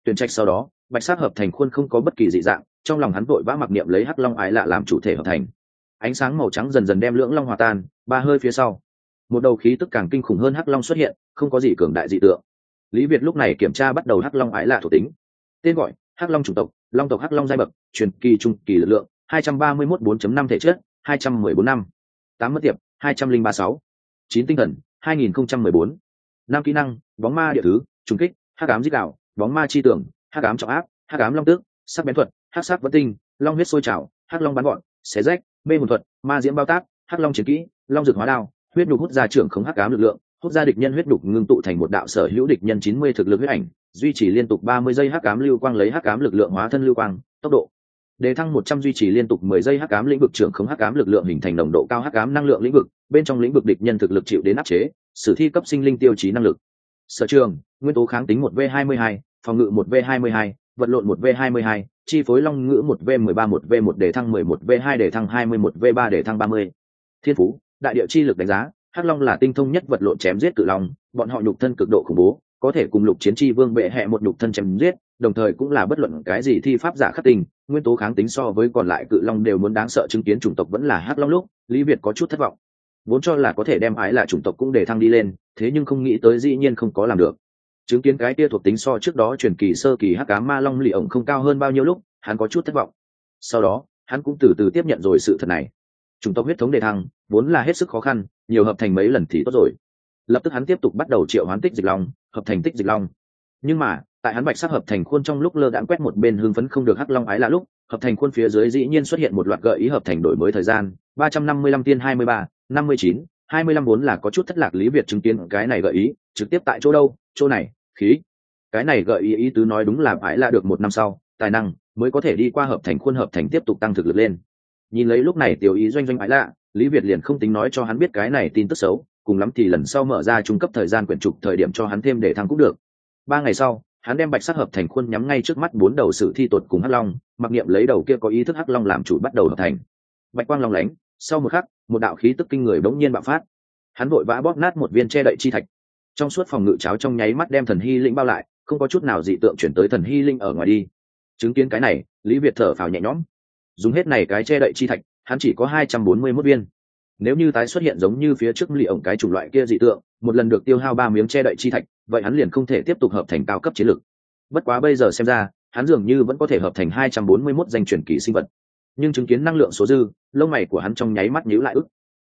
Tuyển trạch sau đó, bạch sắc hợp thành khuôn không có bất kỳ dị dạng, trong lòng hắn vội vã mặc niệm lấy hắc long ải lạ làm chủ thể hợp thành. Ánh sáng màu trắng dần dần đem lưỡng long hòa tan, ba hơi phía sau, một đầu khí tức càng kinh khủng hơn hắc long xuất hiện, không có gì cường đại dị tượng lý việt lúc này kiểm tra bắt đầu hắc long ái lạ thuộc tính. Tên gọi, hắc long chủng tộc, long tộc hắc long giai bậc, truyền kỳ trung kỳ lực lượng, hai trăm ba mươi mốt bốn năm thể chất, hai trăm mười bốn năm. Tám mất tiệp, hai trăm linh ba sáu. Chín tinh thần, hai nghìn không trăm mười bốn. Năm kỹ năng, bóng ma địa thứ trung kích, hắc ám dích đạo, bóng ma chi tưởng, hắc ám trọng áp, hắc ám long tước, sắc bén thuật, hắc sắc vẫn tinh, long huyết sôi trào, hắc long bắn gọn, xé rách, mê hồn thuật, ma diễm bao tác, hắc long chiến kỹ, long dược hóa đao, huyết nhục hút ra trưởng khống hắc ám lực lượng hút ra địch nhân huyết đục ngưng tụ thành một đạo sở hữu địch nhân chín mươi thực lực huyết ảnh, duy trì liên tục ba mươi giây hắc ám lưu quang lấy hắc ám lực lượng hóa thân lưu quang, tốc độ. Đề thăng một trăm duy trì liên tục mười giây hắc ám lĩnh vực trưởng không hắc ám lực lượng hình thành nồng độ cao hắc ám năng lượng lĩnh vực, bên trong lĩnh vực địch nhân thực lực chịu đến áp chế, sử thi cấp sinh linh tiêu chí năng lực. Sở trường, nguyên tố kháng tính một v hai mươi hai, phòng ngự một v hai mươi hai, vật lộn một v hai mươi hai, chi phối long ngữ một v mười ba một v một đề thăng mười một v hai đề thăng hai mươi một v ba đề thăng ba mươi. Thiên phú, đại địa chi lực đánh giá hắc long là tinh thông nhất vật lộn chém giết cự long, bọn họ nhục thân cực độ khủng bố, có thể cùng lục chiến chi vương bệ hẹ một nhục thân chém giết, đồng thời cũng là bất luận cái gì thi pháp giả khắc tình nguyên tố kháng tính so với còn lại cự long đều muốn đáng sợ chứng kiến chủng tộc vẫn là hắc long lúc, lý việt có chút thất vọng. Vốn cho là có thể đem ái là chủng tộc cũng để thăng đi lên, thế nhưng không nghĩ tới dĩ nhiên không có làm được. Chứng kiến cái tia thuộc tính so trước đó truyền kỳ sơ kỳ hắc cá ma long lì ổng không cao hơn bao nhiêu lúc, hắn có chút thất vọng. Sau đó, hắn cũng từ từ tiếp nhận rồi sự thật này chủng tộc huyết thống đề thăng, vốn là hết sức khó khăn, nhiều hợp thành mấy lần thì tốt rồi. Lập tức hắn tiếp tục bắt đầu triệu hoán tích dịch long, hợp thành tích dịch long. Nhưng mà, tại hắn bạch sắc hợp thành khuôn trong lúc lơ đãng quét một bên hưng phấn không được hắc long ái là lúc, hợp thành khuôn phía dưới dĩ nhiên xuất hiện một loạt gợi ý hợp thành đổi mới thời gian, ba trăm năm mươi lăm tiên hai mươi ba, năm mươi chín, hai mươi lăm vốn là có chút thất lạc lý việt chứng kiến cái này gợi ý, trực tiếp tại chỗ đâu, chỗ này, khí. Cái này gợi ý ý tứ nói đúng là phải là được một năm sau, tài năng mới có thể đi qua hợp thành khuôn hợp thành tiếp tục tăng thực lực lên nhìn lấy lúc này tiểu ý doanh doanh ái lạ, lý việt liền không tính nói cho hắn biết cái này tin tức xấu, cùng lắm thì lần sau mở ra trung cấp thời gian quyển trục thời điểm cho hắn thêm để thăng cũng được. Ba ngày sau, hắn đem bạch sắc hợp thành khuôn nhắm ngay trước mắt bốn đầu sử thi tột cùng hắc long, mặc niệm lấy đầu kia có ý thức hắc long làm chủ bắt đầu hợp thành. Bạch quang long lánh, sau một khắc, một đạo khí tức kinh người bỗng nhiên bạo phát. Hắn vội vã bóp nát một viên che đậy chi thạch. Trong suốt phòng ngự cháo trong nháy mắt đem thần hy linh bao lại, không có chút nào dị tượng chuyển tới thần hy linh ở ngoài đi. Chứng kiến cái này, lý việt thở phào nhẹ nhõm dùng hết này cái che đậy chi thạch, hắn chỉ có hai trăm bốn mươi mốt viên. Nếu như tái xuất hiện giống như phía trước lì ổng cái chủng loại kia dị tượng, một lần được tiêu hao ba miếng che đậy chi thạch, vậy hắn liền không thể tiếp tục hợp thành cao cấp chiến lược. Bất quá bây giờ xem ra, hắn dường như vẫn có thể hợp thành hai trăm bốn mươi mốt danh truyền kỳ sinh vật. Nhưng chứng kiến năng lượng số dư, lông mày của hắn trong nháy mắt nhíu lại ức.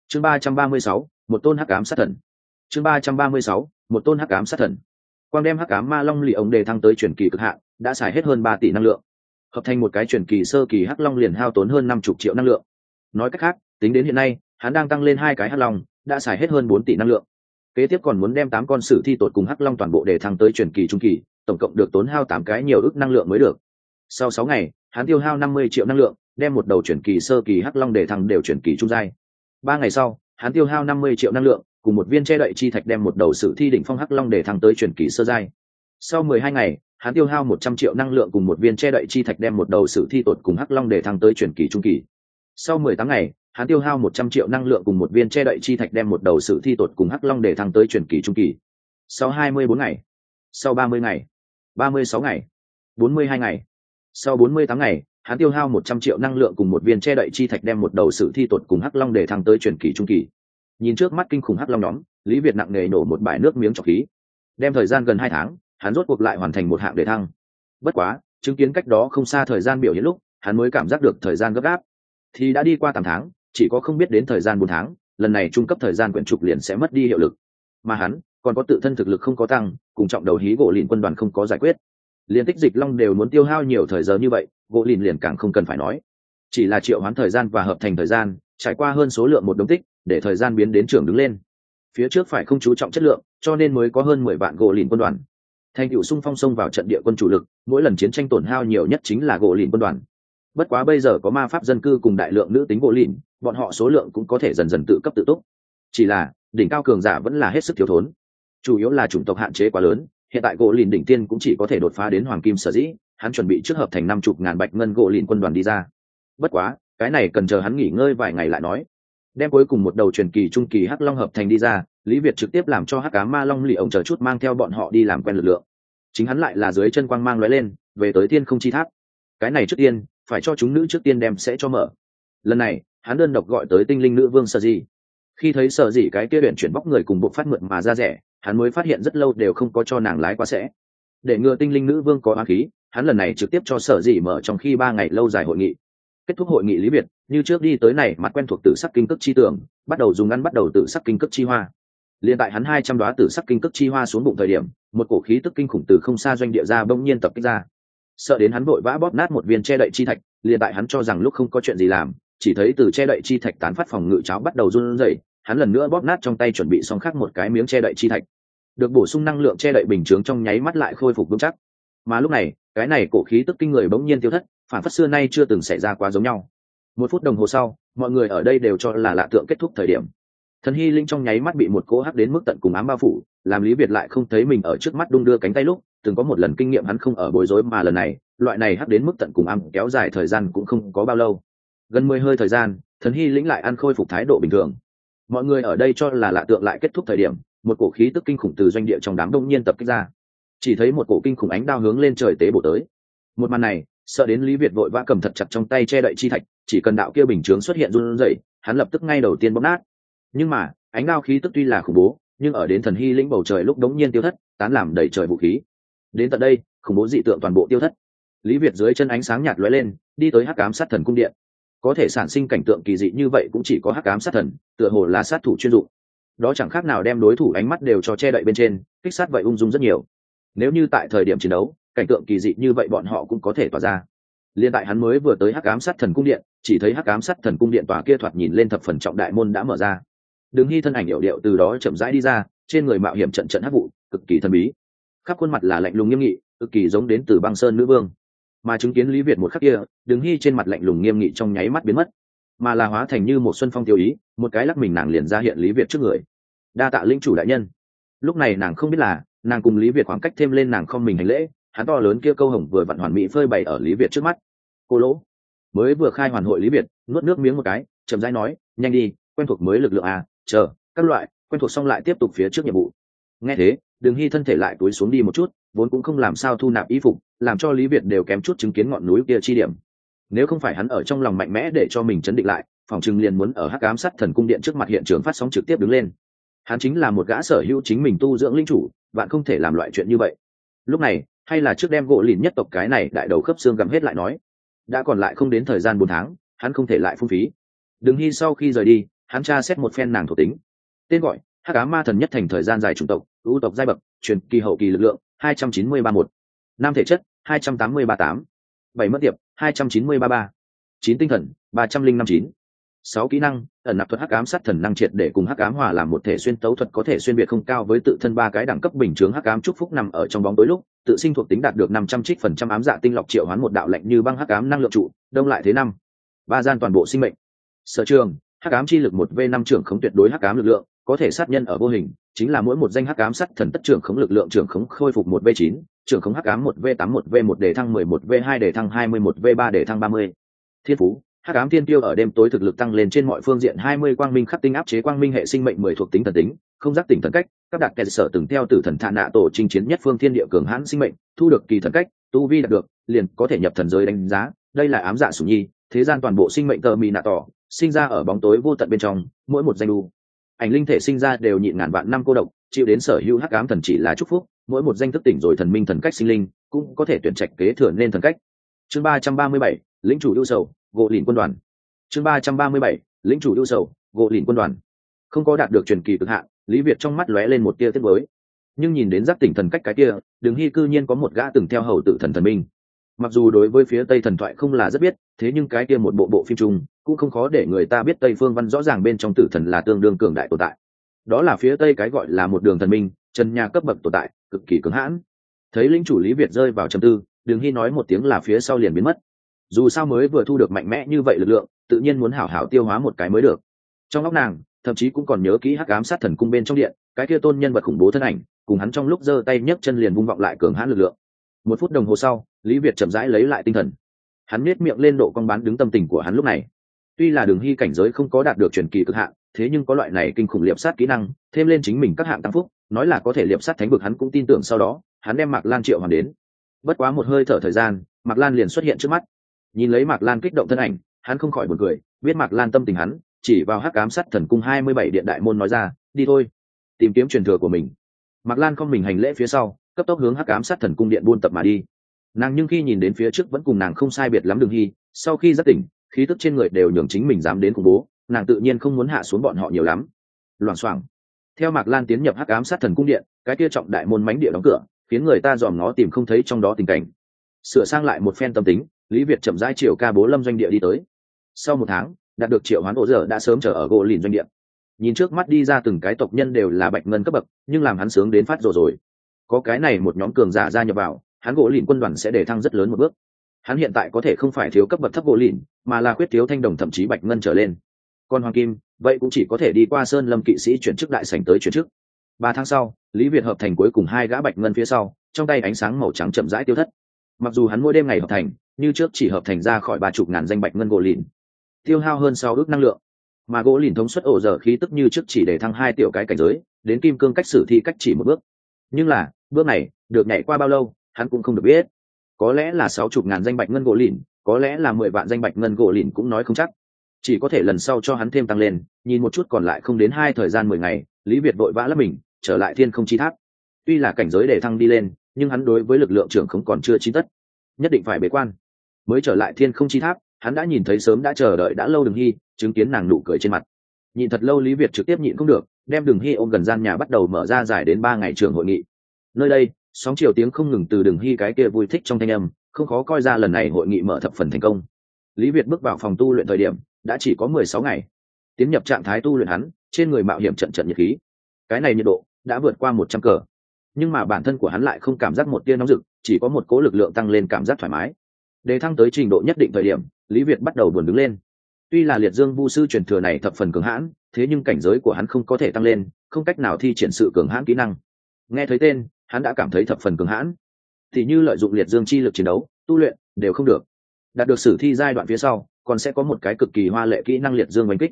Chương ba trăm ba mươi sáu, một tôn hắc ám sát thần. Chương ba trăm ba mươi sáu, một tôn hắc ám sát thần. Quang đem hắc ám ma long lì ống đề thăng tới truyền kỳ cực hạn, đã xài hết hơn ba tỷ năng lượng hợp thành một cái truyền kỳ sơ kỳ hắc long liền hao tốn hơn năm chục triệu năng lượng. Nói cách khác, tính đến hiện nay, hắn đang tăng lên hai cái hắc long, đã xài hết hơn bốn tỷ năng lượng. Kế tiếp còn muốn đem tám con sử thi tột cùng hắc long toàn bộ để thăng tới truyền kỳ trung kỳ, tổng cộng được tốn hao tám cái nhiều ước năng lượng mới được. Sau sáu ngày, hắn tiêu hao năm mươi triệu năng lượng, đem một đầu chuyển kỳ sơ kỳ hắc long để thăng đều chuyển kỳ trung giai. Ba ngày sau, hắn tiêu hao năm mươi triệu năng lượng, cùng một viên che đậy chi thạch đem một đầu sử thi đỉnh phong hắc long để thăng tới chuyển kỳ sơ giai. Sau mười hai ngày hắn tiêu hao một trăm triệu năng lượng cùng một viên che đậy chi thạch đem một đầu sử thi tột cùng hắc long để thăng tới chuyển kỳ trung kỳ. Sau mười tám ngày, hắn tiêu hao một trăm triệu năng lượng cùng một viên che đậy chi thạch đem một đầu sử thi tột cùng hắc long để thăng tới chuyển kỳ trung kỳ. Sau hai mươi bốn ngày, sau ba mươi ngày, ba mươi sáu ngày, bốn mươi hai ngày, sau bốn mươi tám ngày, hắn tiêu hao một trăm triệu năng lượng cùng một viên che đậy chi thạch đem một đầu sử thi tột cùng hắc long để thăng tới truyền kỳ trung kỳ. Nhìn trước mắt kinh khủng hắc long nhóm, lý việt nặng nề nổ một bãi nước miếng trọc khí. Đem thời gian gần hai tháng hắn rốt cuộc lại hoàn thành một hạng để thăng. Bất quá, chứng kiến cách đó không xa thời gian biểu hiện lúc, hắn mới cảm giác được thời gian gấp gáp. Thì đã đi qua tám tháng, chỉ có không biết đến thời gian bốn tháng, lần này trung cấp thời gian quyển trục liền sẽ mất đi hiệu lực. Mà hắn, còn có tự thân thực lực không có tăng, cùng trọng đầu hí gỗ lìn quân đoàn không có giải quyết. Liên tích dịch long đều muốn tiêu hao nhiều thời giờ như vậy, gỗ lìn liền càng không cần phải nói. Chỉ là triệu hoán thời gian và hợp thành thời gian, trải qua hơn số lượng một đống tích, để thời gian biến đến trưởng đứng lên. Phía trước phải không chú trọng chất lượng, cho nên mới có hơn mười vạn gỗ lìn quân đoàn thành cựu sung phong sông vào trận địa quân chủ lực, mỗi lần chiến tranh tổn hao nhiều nhất chính là gỗ lìn quân đoàn. Bất quá bây giờ có ma pháp dân cư cùng đại lượng nữ tính gỗ lìn, bọn họ số lượng cũng có thể dần dần tự cấp tự túc. Chỉ là, đỉnh cao cường giả vẫn là hết sức thiếu thốn. Chủ yếu là chủng tộc hạn chế quá lớn, hiện tại gỗ lìn đỉnh tiên cũng chỉ có thể đột phá đến hoàng kim sở dĩ, hắn chuẩn bị trước hợp thành năm chục ngàn bạch ngân gỗ lìn quân đoàn đi ra. Bất quá, cái này cần chờ hắn nghỉ ngơi vài ngày lại nói đem cuối cùng một đầu truyền kỳ trung kỳ hắc long hợp thành đi ra, lý việt trực tiếp làm cho hắc cá ma long lì ổng chờ chút mang theo bọn họ đi làm quen lực lượng. Chính hắn lại là dưới chân quang mang lóe lên, về tới tiên không chi tháp. Cái này trước tiên, phải cho chúng nữ trước tiên đem sẽ cho mở. Lần này, hắn đơn độc gọi tới tinh linh nữ vương sợ gì khi thấy sợ gì cái kia huyện chuyển bóc người cùng bộ phát mượn mà ra rẻ, hắn mới phát hiện rất lâu đều không có cho nàng lái qua sẽ. Để ngừa tinh linh nữ vương có á khí, hắn lần này trực tiếp cho sở dĩ mở trong khi ba ngày lâu dài hội nghị. Kết thúc hội nghị lý Việt như trước đi tới này mặt quen thuộc tử sắc kinh cước chi tưởng bắt đầu dùng ngăn bắt đầu tử sắc kinh cước chi hoa. Liền tại hắn hai trăm đoá tử sắc kinh cước chi hoa xuống bụng thời điểm, một cổ khí tức kinh khủng từ không xa doanh địa ra bỗng nhiên tập kích ra. Sợ đến hắn vội vã bóp nát một viên che đậy chi thạch liền tại hắn cho rằng lúc không có chuyện gì làm, chỉ thấy từ che đậy chi thạch tán phát phòng ngự cháo bắt đầu run rẩy, hắn lần nữa bóp nát trong tay chuẩn bị xong khác một cái miếng che đậy chi thạch. Được bổ sung năng lượng che đậy bình chướng trong nháy mắt lại khôi phục vững chắc. Mà lúc này, cái này cổ khí tức kinh người bỗng nhiên tiêu thất, phản phất xưa nay chưa từng xảy ra quá giống nhau một phút đồng hồ sau, mọi người ở đây đều cho là lạ tượng kết thúc thời điểm. Thần hy linh trong nháy mắt bị một cỗ hắc đến mức tận cùng ám bao phủ, làm lý việt lại không thấy mình ở trước mắt đung đưa cánh tay lúc, từng có một lần kinh nghiệm hắn không ở bối rối mà lần này, loại này hắc đến mức tận cùng ám kéo dài thời gian cũng không có bao lâu. Gần mười hơi thời gian, thần hy lĩnh lại ăn khôi phục thái độ bình thường. Mọi người ở đây cho là lạ tượng lại kết thúc thời điểm, một cổ khí tức kinh khủng từ doanh địa trong đám đông nhiên tập kích ra. Chỉ thấy một cổ kinh khủng ánh đao hướng lên trời tế bổ tới. Một màn này sợ đến lý việt vội vã cầm thật chặt trong tay che đậy chi thạch, chỉ cần đạo kia bình chướng xuất hiện run rẩy, hắn lập tức ngay đầu tiên bóp nát. Nhưng mà, ánh đao khí tức tuy là khủng bố, nhưng ở đến thần hy lĩnh bầu trời lúc đống nhiên tiêu thất, tán làm đầy trời vũ khí. Đến tận đây, khủng bố dị tượng toàn bộ tiêu thất. Lý việt dưới chân ánh sáng nhạt lóe lên, đi tới hắc cám sát thần cung điện. Có thể sản sinh cảnh tượng kỳ dị như vậy cũng chỉ có hắc cám sát thần, tựa hồ là sát thủ chuyên dụng. Đó chẳng khác nào đem đối thủ ánh mắt đều cho che đậy bên trên, kích sát vậy ung dung rất nhiều. Nếu như tại thời điểm chiến đấu cảnh tượng kỳ dị như vậy bọn họ cũng có thể tỏa ra. Liên tại hắn mới vừa tới hắc ám sát thần cung điện, chỉ thấy hắc ám sát thần cung điện tòa kia thoạt nhìn lên thập phần trọng đại môn đã mở ra. Đứng hy thân ảnh hiệu điệu từ đó chậm rãi đi ra, trên người mạo hiểm trận trận hắc vụ, cực kỳ thần bí. Khắp khuôn mặt là lạnh lùng nghiêm nghị, cực kỳ giống đến từ băng sơn nữ vương. Mà chứng kiến lý việt một khắc kia đứng hy trên mặt lạnh lùng nghiêm nghị trong nháy mắt biến mất. Mà là hóa thành như một xuân phong tiêu ý, một cái lắc mình nàng liền ra hiện lý việt trước người. Đa tạ linh chủ đại nhân. Lúc này nàng không biết là, nàng cùng lý việt khoảng cách thêm lên nàng không mình hành lễ hắn to lớn kia câu hồng vừa vặn hoàn mỹ phơi bày ở lý việt trước mắt. Cô lỗ, mới vừa khai hoàn hội lý việt, nuốt nước miếng một cái, chậm rãi nói, nhanh đi, quen thuộc mới lực lượng à chờ, các loại, quen thuộc xong lại tiếp tục phía trước nhiệm vụ. Nghe thế, đường hy thân thể lại túi xuống đi một chút, vốn cũng không làm sao thu nạp y phục, làm cho lý việt đều kém chút chứng kiến ngọn núi kia chi điểm. Nếu không phải hắn ở trong lòng mạnh mẽ để cho mình chấn định lại, phòng trừng liền muốn ở hắc ám sát thần cung điện trước mặt hiện trường phát sóng trực tiếp đứng lên. Hắn chính là một gã sở hữu chính mình tu dưỡng linh chủ bạn không thể làm loại chuyện như vậy. Lúc này hay là trước đem gỗ lìn nhất tộc cái này đại đầu khớp xương gặm hết lại nói? Đã còn lại không đến thời gian bốn tháng, hắn không thể lại phung phí. Đừng hy sau khi rời đi, hắn tra xét một phen nàng thuộc tính. Tên gọi, hắc á ma thần nhất thành thời gian dài chủng tộc, ưu tộc giai bậc, truyền kỳ hậu kỳ lực lượng, hai trăm chín mươi ba một năm thể chất, hai trăm tám mươi ba tám. Bảy mất tiệp, hai trăm chín mươi ba ba. Chín tinh thần, ba trăm linh năm chín sáu kỹ năng, ẩn nạp thuật hắc ám sát thần năng triệt để cùng hắc ám hòa làm một thể xuyên tấu thuật có thể xuyên biệt không cao với tự thân ba cái đẳng cấp bình chướng hắc ám chúc phúc nằm ở trong bóng tối lúc, tự sinh thuộc tính đạt được năm trăm trích phần trăm ám dạ tinh lọc triệu hoán một đạo lệnh như băng hắc ám năng lượng trụ, đông lại thế năm. Ba gian toàn bộ sinh mệnh. Sở trường, hắc ám chi lực một v năm trưởng khống tuyệt đối hắc ám lực lượng, có thể sát nhân ở vô hình, chính là mỗi một danh hắc ám sát thần tất trưởng khống lực lượng trưởng khống khôi phục một v chín, trưởng khống hắc ám một v tám một v một đề thăng mười một v hai đề thăng hai mươi một v ba đề thăng ba mươi. Thiên phú hắc ám thiên tiêu ở đêm tối thực lực tăng lên trên mọi phương diện, hai mươi quang minh khắc tinh áp chế quang minh hệ sinh mệnh mười thuộc tính thần tính, không giác tỉnh thần cách, các đạt kẻ sở từng theo tử thần thạ nạ tổ chinh chiến nhất phương thiên địa cường hãn sinh mệnh, thu được kỳ thần cách, tu vi đạt được, liền có thể nhập thần giới đánh giá, đây là ám dạ sủng nhi, thế gian toàn bộ sinh mệnh tờ mì nạ tỏ, sinh ra ở bóng tối vô tận bên trong, mỗi một danh đu ảnh linh thể sinh ra đều nhịn ngàn vạn năm cô độc, chịu đến sở hữu hắc ám thần chỉ là chúc phúc, mỗi một danh thức tỉnh rồi thần minh thần cách sinh linh, cũng có thể tuyển trạch kế thừa nên thần cách. Chương ba trăm ba mươi bảy, lĩnh chủ ưu sầu gỗ lìn quân đoàn. Chương ba trăm ba mươi bảy, lĩnh chủ ưu sầu, gỗ lìn quân đoàn. Không có đạt được truyền kỳ cực hạn, lý việt trong mắt lóe lên một tia tiết mới nhưng nhìn đến giáp tỉnh thần cách cái kia, đường hy cư nhiên có một gã từng theo hầu tự thần thần minh. Mặc dù đối với phía tây thần thoại không là rất biết, thế nhưng cái kia một bộ bộ phim chung, cũng không khó để người ta biết tây phương văn rõ ràng bên trong tử thần là tương đương cường đại tồn tại. Đó là phía tây cái gọi là một đường thần minh trần nhà cấp bậc tồn tại, cực kỳ cứng hãn. Thấy lính chủ lý việt rơi vào trầm tư, đường hy nói một tiếng là phía sau liền biến mất dù sao mới vừa thu được mạnh mẽ như vậy lực lượng, tự nhiên muốn hảo hảo tiêu hóa một cái mới được. Trong óc nàng, thậm chí cũng còn nhớ kỹ hắc ám sát thần cung bên trong điện, cái kia tôn nhân vật khủng bố thân ảnh, cùng hắn trong lúc giơ tay nhấc chân liền vung vọng lại cường hãn lực lượng. Một phút đồng hồ sau, lý việt chậm rãi lấy lại tinh thần. Hắn nết miệng lên độ con bán đứng tâm tình của hắn lúc này. Tuy là đường hy cảnh giới không có đạt được truyền kỳ cực hạn, thế nhưng có loại này kinh khủng liệp sát kỹ năng, thêm lên chính mình các hạng tăng phúc, nói là có thể liệp sát thánh vực hắn cũng tin tưởng sau đó, hắn đem mạc lan triệu hoàn đến. Bất quá một hơi thở thời gian, mạc lan liền xuất hiện trước mắt nhìn lấy mạc lan kích động thân ảnh, hắn không khỏi buồn cười, biết mạc lan tâm tình hắn, chỉ vào hắc cám Sát thần cung hai mươi bảy điện đại môn nói ra, đi thôi, tìm kiếm truyền thừa của mình. Mạc lan không mình hành lễ phía sau, cấp tốc hướng hắc cám Sát thần cung điện buôn tập mà đi. Nàng nhưng khi nhìn đến phía trước vẫn cùng nàng không sai biệt lắm đường hy, sau khi rất tỉnh, khí tức trên người đều nhường chính mình dám đến khủng bố, nàng tự nhiên không muốn hạ xuống bọn họ nhiều lắm. Loảng xoảng, theo mạc lan tiến nhập hắc ám sát thần cung điện, cái kia trọng đại môn mánh địa đóng cửa, khiến người ta dòm nó tìm không thấy trong đó tình cảnh. Sửa sang lại một phen tâm tính lý việt chậm rãi triệu ca bố lâm doanh địa đi tới. Sau một tháng, đạt được triệu hoán ổ dở đã sớm chờ ở gỗ lìn doanh địa. Nhìn trước mắt đi ra từng cái tộc nhân đều là bạch ngân cấp bậc, nhưng làm hắn sướng đến phát rồi rồi. Có cái này một nhóm cường giả gia nhập vào, hắn gỗ lìn quân đoàn sẽ để thăng rất lớn một bước. Hắn hiện tại có thể không phải thiếu cấp bậc thấp gỗ lìn, mà là khuyết thiếu thanh đồng thậm chí bạch ngân trở lên. Còn hoàng kim, vậy cũng chỉ có thể đi qua sơn lâm kỵ sĩ chuyển chức đại sảnh tới chuyển chức. Ba tháng sau, lý việt hợp thành cuối cùng hai gã bạch ngân phía sau, trong tay ánh sáng màu trắng chậm rãi tiêu thất mặc dù hắn mỗi đêm ngày hợp thành, như trước chỉ hợp thành ra khỏi ba chục ngàn danh bạch ngân gỗ lìn, tiêu hao hơn sáu ước năng lượng. Mà gỗ lìn thống suất ổ dở khí tức như trước chỉ để thăng hai tiểu cái cảnh giới, đến kim cương cách xử thi cách chỉ một bước. Nhưng là, bước này, được nhảy qua bao lâu, hắn cũng không được biết. Có lẽ là sáu chục ngàn danh bạch ngân gỗ lìn, có lẽ là mười vạn danh bạch ngân gỗ lìn cũng nói không chắc. Chỉ có thể lần sau cho hắn thêm tăng lên, nhìn một chút còn lại không đến hai thời gian mười ngày, lý việt vội vã lấp mình, trở lại thiên không chi tháp. Tuy là cảnh giới để thăng đi lên nhưng hắn đối với lực lượng trưởng không còn chưa chín tất. Nhất định phải bế quan. Mới trở lại thiên không chi tháp, hắn đã nhìn thấy sớm đã chờ đợi đã lâu đường hy, chứng kiến nàng nụ cười trên mặt. Nhìn thật lâu lý việt trực tiếp nhịn không được, đem đường hy ôm gần gian nhà bắt đầu mở ra giải đến ba ngày trường hội nghị. Nơi đây, sóng chiều tiếng không ngừng từ đường hy cái kia vui thích trong thanh âm, không khó coi ra lần này hội nghị mở thập phần thành công. Lý việt bước vào phòng tu luyện thời điểm, đã chỉ có mười sáu ngày. Tiến nhập trạng thái tu luyện hắn, trên người mạo hiểm trận trận nhiệt khí. Cái này nhiệt độ đã vượt qua một trăm cờ nhưng mà bản thân của hắn lại không cảm giác một tia nóng rực, chỉ có một cố lực lượng tăng lên cảm giác thoải mái. Để thăng tới trình độ nhất định thời điểm, lý việt bắt đầu buồn đứng lên. Tuy là liệt dương vu sư truyền thừa này thập phần cường hãn, thế nhưng cảnh giới của hắn không có thể tăng lên, không cách nào thi triển sự cường hãn kỹ năng. Nghe thấy tên, hắn đã cảm thấy thập phần cường hãn. Thì như lợi dụng liệt dương chi lực chiến đấu, tu luyện, đều không được. Đạt được sử thi giai đoạn phía sau, còn sẽ có một cái cực kỳ hoa lệ kỹ năng liệt dương oanh kích.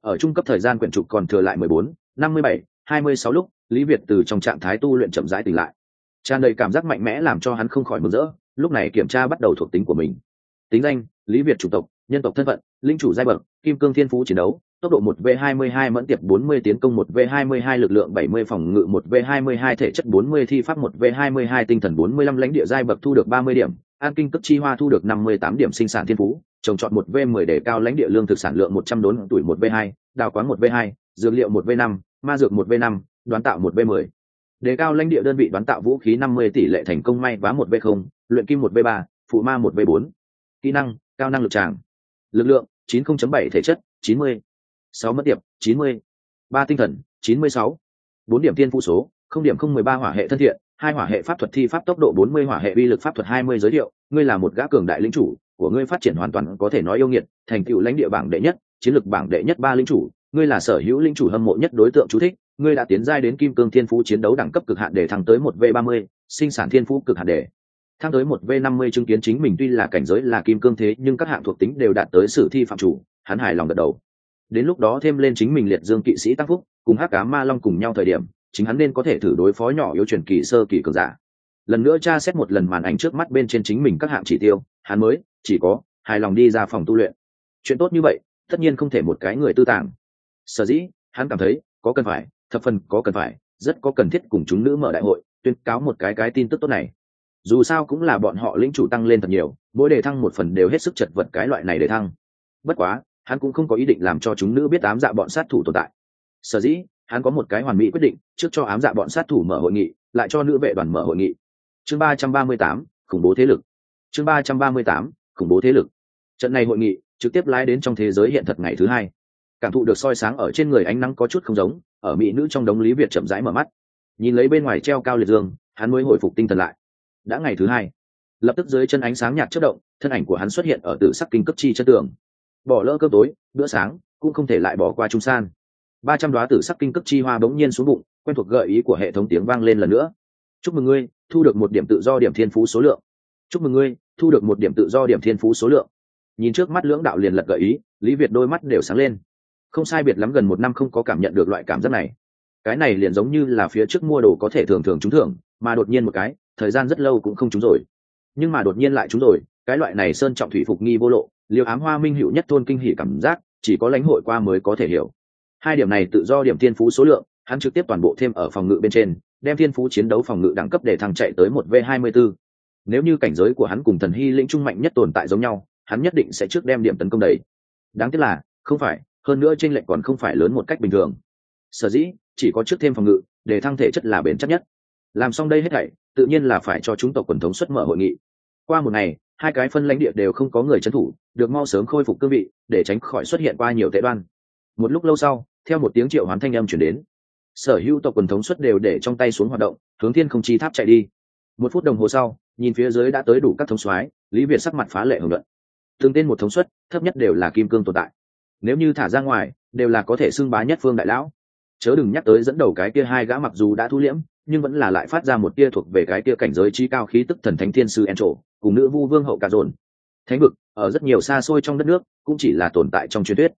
Ở trung cấp thời gian quyển trục còn thừa lại mười bốn, năm mươi bảy, hai mươi sáu lúc lý việt từ trong trạng thái tu luyện chậm rãi tỉnh lại. Tràn đầy cảm giác mạnh mẽ làm cho hắn không khỏi mừng rỡ lúc này kiểm tra bắt đầu thuộc tính của mình. Tính danh lý việt chủng tộc nhân tộc thân phận linh chủ giai bậc kim cương thiên phú chiến đấu tốc độ 1 v 22 mẫn tiệp 40 tiến công 1 v 22 lực lượng 70 phòng ngự 1 v 22 thể chất 40 thi pháp 1 v 22 tinh thần 45 lãnh địa giai bậc thu được 30 điểm, an kinh cấp chi hoa thu được 58 điểm sinh sản thiên phú, trồng trọt 1 v 10 để cao lãnh địa lương thực sản lượng 100 đốn tuổi 1 v 2, đào quán 1 v 2, dược liệu 1 v 5, ma dược 1 v 5, đoán tạo 1v10, đề cao lãnh địa đơn vị đoán tạo vũ khí 50 tỷ lệ thành công may vá 1v0, luyện kim 1v3, phụ ma 1v4, kỹ năng cao năng lực tràng lực lượng 90.7 thể chất 90. 6 mất điểm 90. 3 tinh thần 96. 4 điểm tiên phụ số 0 điểm không mười ba hỏa hệ thân thiện 2 hỏa hệ pháp thuật thi pháp tốc độ 40 hỏa hệ vi lực pháp thuật 20 giới thiệu ngươi là một gã cường đại lĩnh chủ của ngươi phát triển hoàn toàn có thể nói yêu nghiệt thành tựu lãnh địa bảng đệ nhất chiến lược bảng đệ nhất ba linh chủ ngươi là sở hữu linh chủ hâm mộ nhất đối tượng chú thích ngươi đã tiến giai đến kim cương thiên phú chiến đấu đẳng cấp cực hạn để thăng tới một v ba mươi, sinh sản thiên phú cực hạn để thăng tới một v năm mươi chứng kiến chính mình tuy là cảnh giới là kim cương thế nhưng các hạng thuộc tính đều đạt tới sử thi phạm chủ, hắn hài lòng gật đầu. Đến lúc đó thêm lên chính mình liệt dương kỵ sĩ tăng phúc, cùng hắc cá ma long cùng nhau thời điểm, chính hắn nên có thể thử đối phó nhỏ yếu truyền kỳ sơ kỳ cường giả. Lần nữa tra xét một lần màn ảnh trước mắt bên trên chính mình các hạng chỉ tiêu, hắn mới, chỉ có, hài lòng đi ra phòng tu luyện. Chuyện tốt như vậy, tất nhiên không thể một cái người tư tàng. Sở dĩ, hắn cảm thấy, có cần phải thập phần có cần phải, rất có cần thiết cùng chúng nữ mở đại hội, tuyên cáo một cái cái tin tức tốt này. Dù sao cũng là bọn họ lĩnh chủ tăng lên thật nhiều, mỗi đề thăng một phần đều hết sức chật vật cái loại này để thăng. Bất quá, hắn cũng không có ý định làm cho chúng nữ biết ám dạ bọn sát thủ tồn tại. Sở dĩ, hắn có một cái hoàn mỹ quyết định, trước cho ám dạ bọn sát thủ mở hội nghị, lại cho nữ vệ đoàn mở hội nghị. Chương ba trăm ba mươi tám, khủng bố thế lực. Chương ba trăm ba mươi tám, khủng bố thế lực. Trận này hội nghị, trực tiếp lái đến trong thế giới hiện thật ngày thứ hai cảm thụ được soi sáng ở trên người ánh nắng có chút không giống, ở mỹ nữ trong đống lý việt chậm rãi mở mắt. Nhìn lấy bên ngoài treo cao liệt dương, hắn mới hồi phục tinh thần lại. Đã ngày thứ hai. Lập tức dưới chân ánh sáng nhạt chất động, thân ảnh của hắn xuất hiện ở tử sắc kinh cấp chi chất tường. Bỏ lỡ cơm tối, bữa sáng, cũng không thể lại bỏ qua trung san. Ba trăm đoá tử sắc kinh cấp chi hoa bỗng nhiên xuống bụng, quen thuộc gợi ý của hệ thống tiếng vang lên lần nữa. Chúc mừng ngươi, thu được một điểm tự do điểm thiên phú số lượng. Chúc mừng ngươi, thu được một điểm tự do điểm thiên phú số lượng. Nhìn trước mắt lưỡng đạo liền lật gợi ý, lý việt đôi mắt đều sáng lên không sai biệt lắm gần một năm không có cảm nhận được loại cảm giác này. Cái này liền giống như là phía trước mua đồ có thể thường thường trúng thưởng, mà đột nhiên một cái, thời gian rất lâu cũng không trúng rồi. Nhưng mà đột nhiên lại trúng rồi, cái loại này sơn trọng thủy phục nghi vô lộ liều ám hoa minh hữu nhất thôn kinh hỉ cảm giác, chỉ có lãnh hội qua mới có thể hiểu. Hai điểm này tự do điểm thiên phú số lượng, hắn trực tiếp toàn bộ thêm ở phòng ngự bên trên, đem thiên phú chiến đấu phòng ngự đẳng cấp để thăng chạy tới một v hai mươi 24 nếu như cảnh giới của hắn cùng thần hy lĩnh trung mạnh nhất tồn tại giống nhau, hắn nhất định sẽ trước đem điểm tấn công đầy. Đáng tiếc là, không phải hơn nữa trên lệnh còn không phải lớn một cách bình thường. Sở dĩ, chỉ có trước thêm phòng ngự, để thăng thể chất là bền chắc nhất. Làm xong đây hết thảy, tự nhiên là phải cho chúng tộc quần thống xuất mở hội nghị. Qua một ngày, hai cái phân lãnh địa đều không có người trấn thủ, được mau sớm khôi phục cương vị, để tránh khỏi xuất hiện qua nhiều tệ đoan. Một lúc lâu sau, theo một tiếng triệu hoán thanh âm chuyển đến, sở hữu tộc quần thống xuất đều để trong tay xuống hoạt động, hướng thiên không chi tháp chạy đi. Một phút đồng hồ sau, nhìn phía dưới đã tới đủ các thống soái, lý việt sắc mặt phá lệ hưởng luận. Từng tên một thống suất thấp nhất đều là kim cương tồn tại nếu như thả ra ngoài, đều là có thể xưng bá nhất phương đại lão. Chớ đừng nhắc tới dẫn đầu cái kia hai gã mặc dù đã thu liễm, nhưng vẫn là lại phát ra một tia thuộc về cái kia cảnh giới trí cao khí tức thần thánh thiên sư en trổ cùng nữ vu vương hậu cà dồn. Thánh vực, ở rất nhiều xa xôi trong đất nước, cũng chỉ là tồn tại trong truyền thuyết.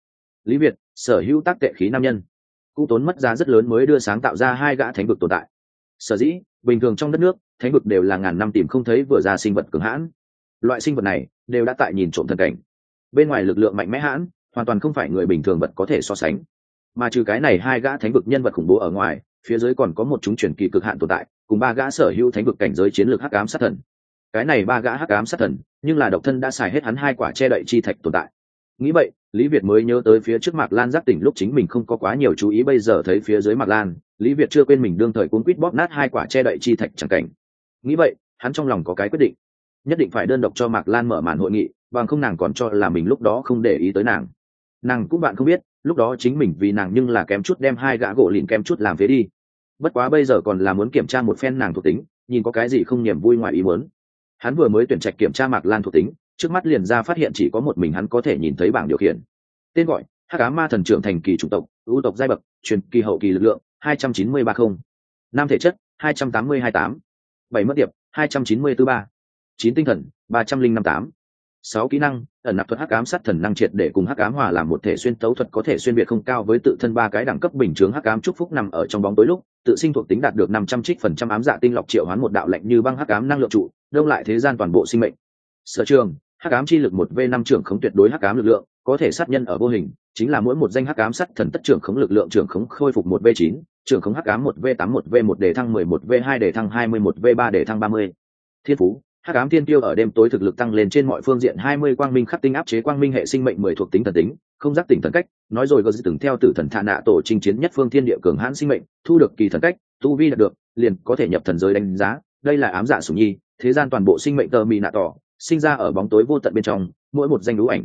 Lý việt, sở hữu tác tệ khí nam nhân, cũng tốn mất giá rất lớn mới đưa sáng tạo ra hai gã thánh vực tồn tại. Sở dĩ, bình thường trong đất nước, thánh vực đều là ngàn năm tìm không thấy vừa ra sinh vật cường hãn. Loại sinh vật này, đều đã tại nhìn trộm thần cảnh. Bên ngoài lực lượng mạnh mẽ hãn hoàn toàn không phải người bình thường vật có thể so sánh. Mà trừ cái này hai gã thánh vực nhân vật khủng bố ở ngoài, phía dưới còn có một chúng truyền kỳ cực hạn tồn tại, cùng ba gã sở hữu thánh vực cảnh giới chiến lược hắc ám sát thần. Cái này ba gã hắc ám sát thần, nhưng là độc thân đã xài hết hắn hai quả che đậy chi thạch tồn tại. Nghĩ vậy, lý việt mới nhớ tới phía trước mạc lan giác tỉnh lúc chính mình không có quá nhiều chú ý, bây giờ thấy phía dưới mạc lan, lý việt chưa quên mình đương thời cuốn quýt bóp nát hai quả che đậy chi thạch chẳng cảnh. Nghĩ vậy, hắn trong lòng có cái quyết định. Nhất định phải đơn độc cho mạc lan mở màn hội nghị, bằng không nàng còn cho là mình lúc đó không để ý tới nàng nàng cũng bạn không biết, lúc đó chính mình vì nàng nhưng là kém chút đem hai gã gỗ lìn kém chút làm phế đi. Bất quá bây giờ còn là muốn kiểm tra một phen nàng thuộc tính, nhìn có cái gì không niềm vui ngoài ý muốn. Hắn vừa mới tuyển trạch kiểm tra mạc lan thuộc tính, trước mắt liền ra phát hiện chỉ có một mình hắn có thể nhìn thấy bảng điều khiển. Tên gọi hát cá ma thần trưởng thành kỳ chủng tộc, ưu tộc giai bậc, truyền kỳ hậu kỳ lực lượng, hai trăm chín mươi ba không. Năm thể chất, hai trăm tám mươi hai tám. Bảy mất điệp, hai trăm chín mươi tư ba. Chín tinh thần, ba trăm linh năm tám sáu kỹ năng, ẩn nạp thuật hắc ám sát thần năng triệt để cùng hắc ám hòa làm một thể xuyên tấu thuật có thể xuyên biệt không cao với tự thân ba cái đẳng cấp bình chướng hắc ám chúc phúc nằm ở trong bóng tối lúc, tự sinh thuộc tính đạt được năm trăm trích phần trăm ám dạ tinh lọc triệu hoán một đạo lạnh như băng hắc ám năng lượng trụ, đông lại thế gian toàn bộ sinh mệnh. Sở trường, hắc ám chi lực một v năm trưởng khống tuyệt đối hắc ám lực lượng, có thể sát nhân ở vô hình, chính là mỗi một danh hắc ám sát thần tất trưởng khống lực lượng trưởng khống khôi phục một v chín, trưởng khống hắc ám một v tám một v một đề thăng mười một v hai đề thăng hai mươi một v ba đề thăng ba mươi. Thiên phú hắc ám thiên tiêu ở đêm tối thực lực tăng lên trên mọi phương diện, hai mươi quang minh khắc tinh áp chế quang minh hệ sinh mệnh mười thuộc tính thần tính, không giác tỉnh thần cách, nói rồi gờ từng theo tử thần thạ nạ tổ chinh chiến nhất phương thiên địa cường hãn sinh mệnh, thu được kỳ thần cách, tu vi đạt được, liền có thể nhập thần giới đánh giá, đây là ám dạ sủng nhi, thế gian toàn bộ sinh mệnh tơ mì nạ tỏ, sinh ra ở bóng tối vô tận bên trong, mỗi một danh lũ ảnh.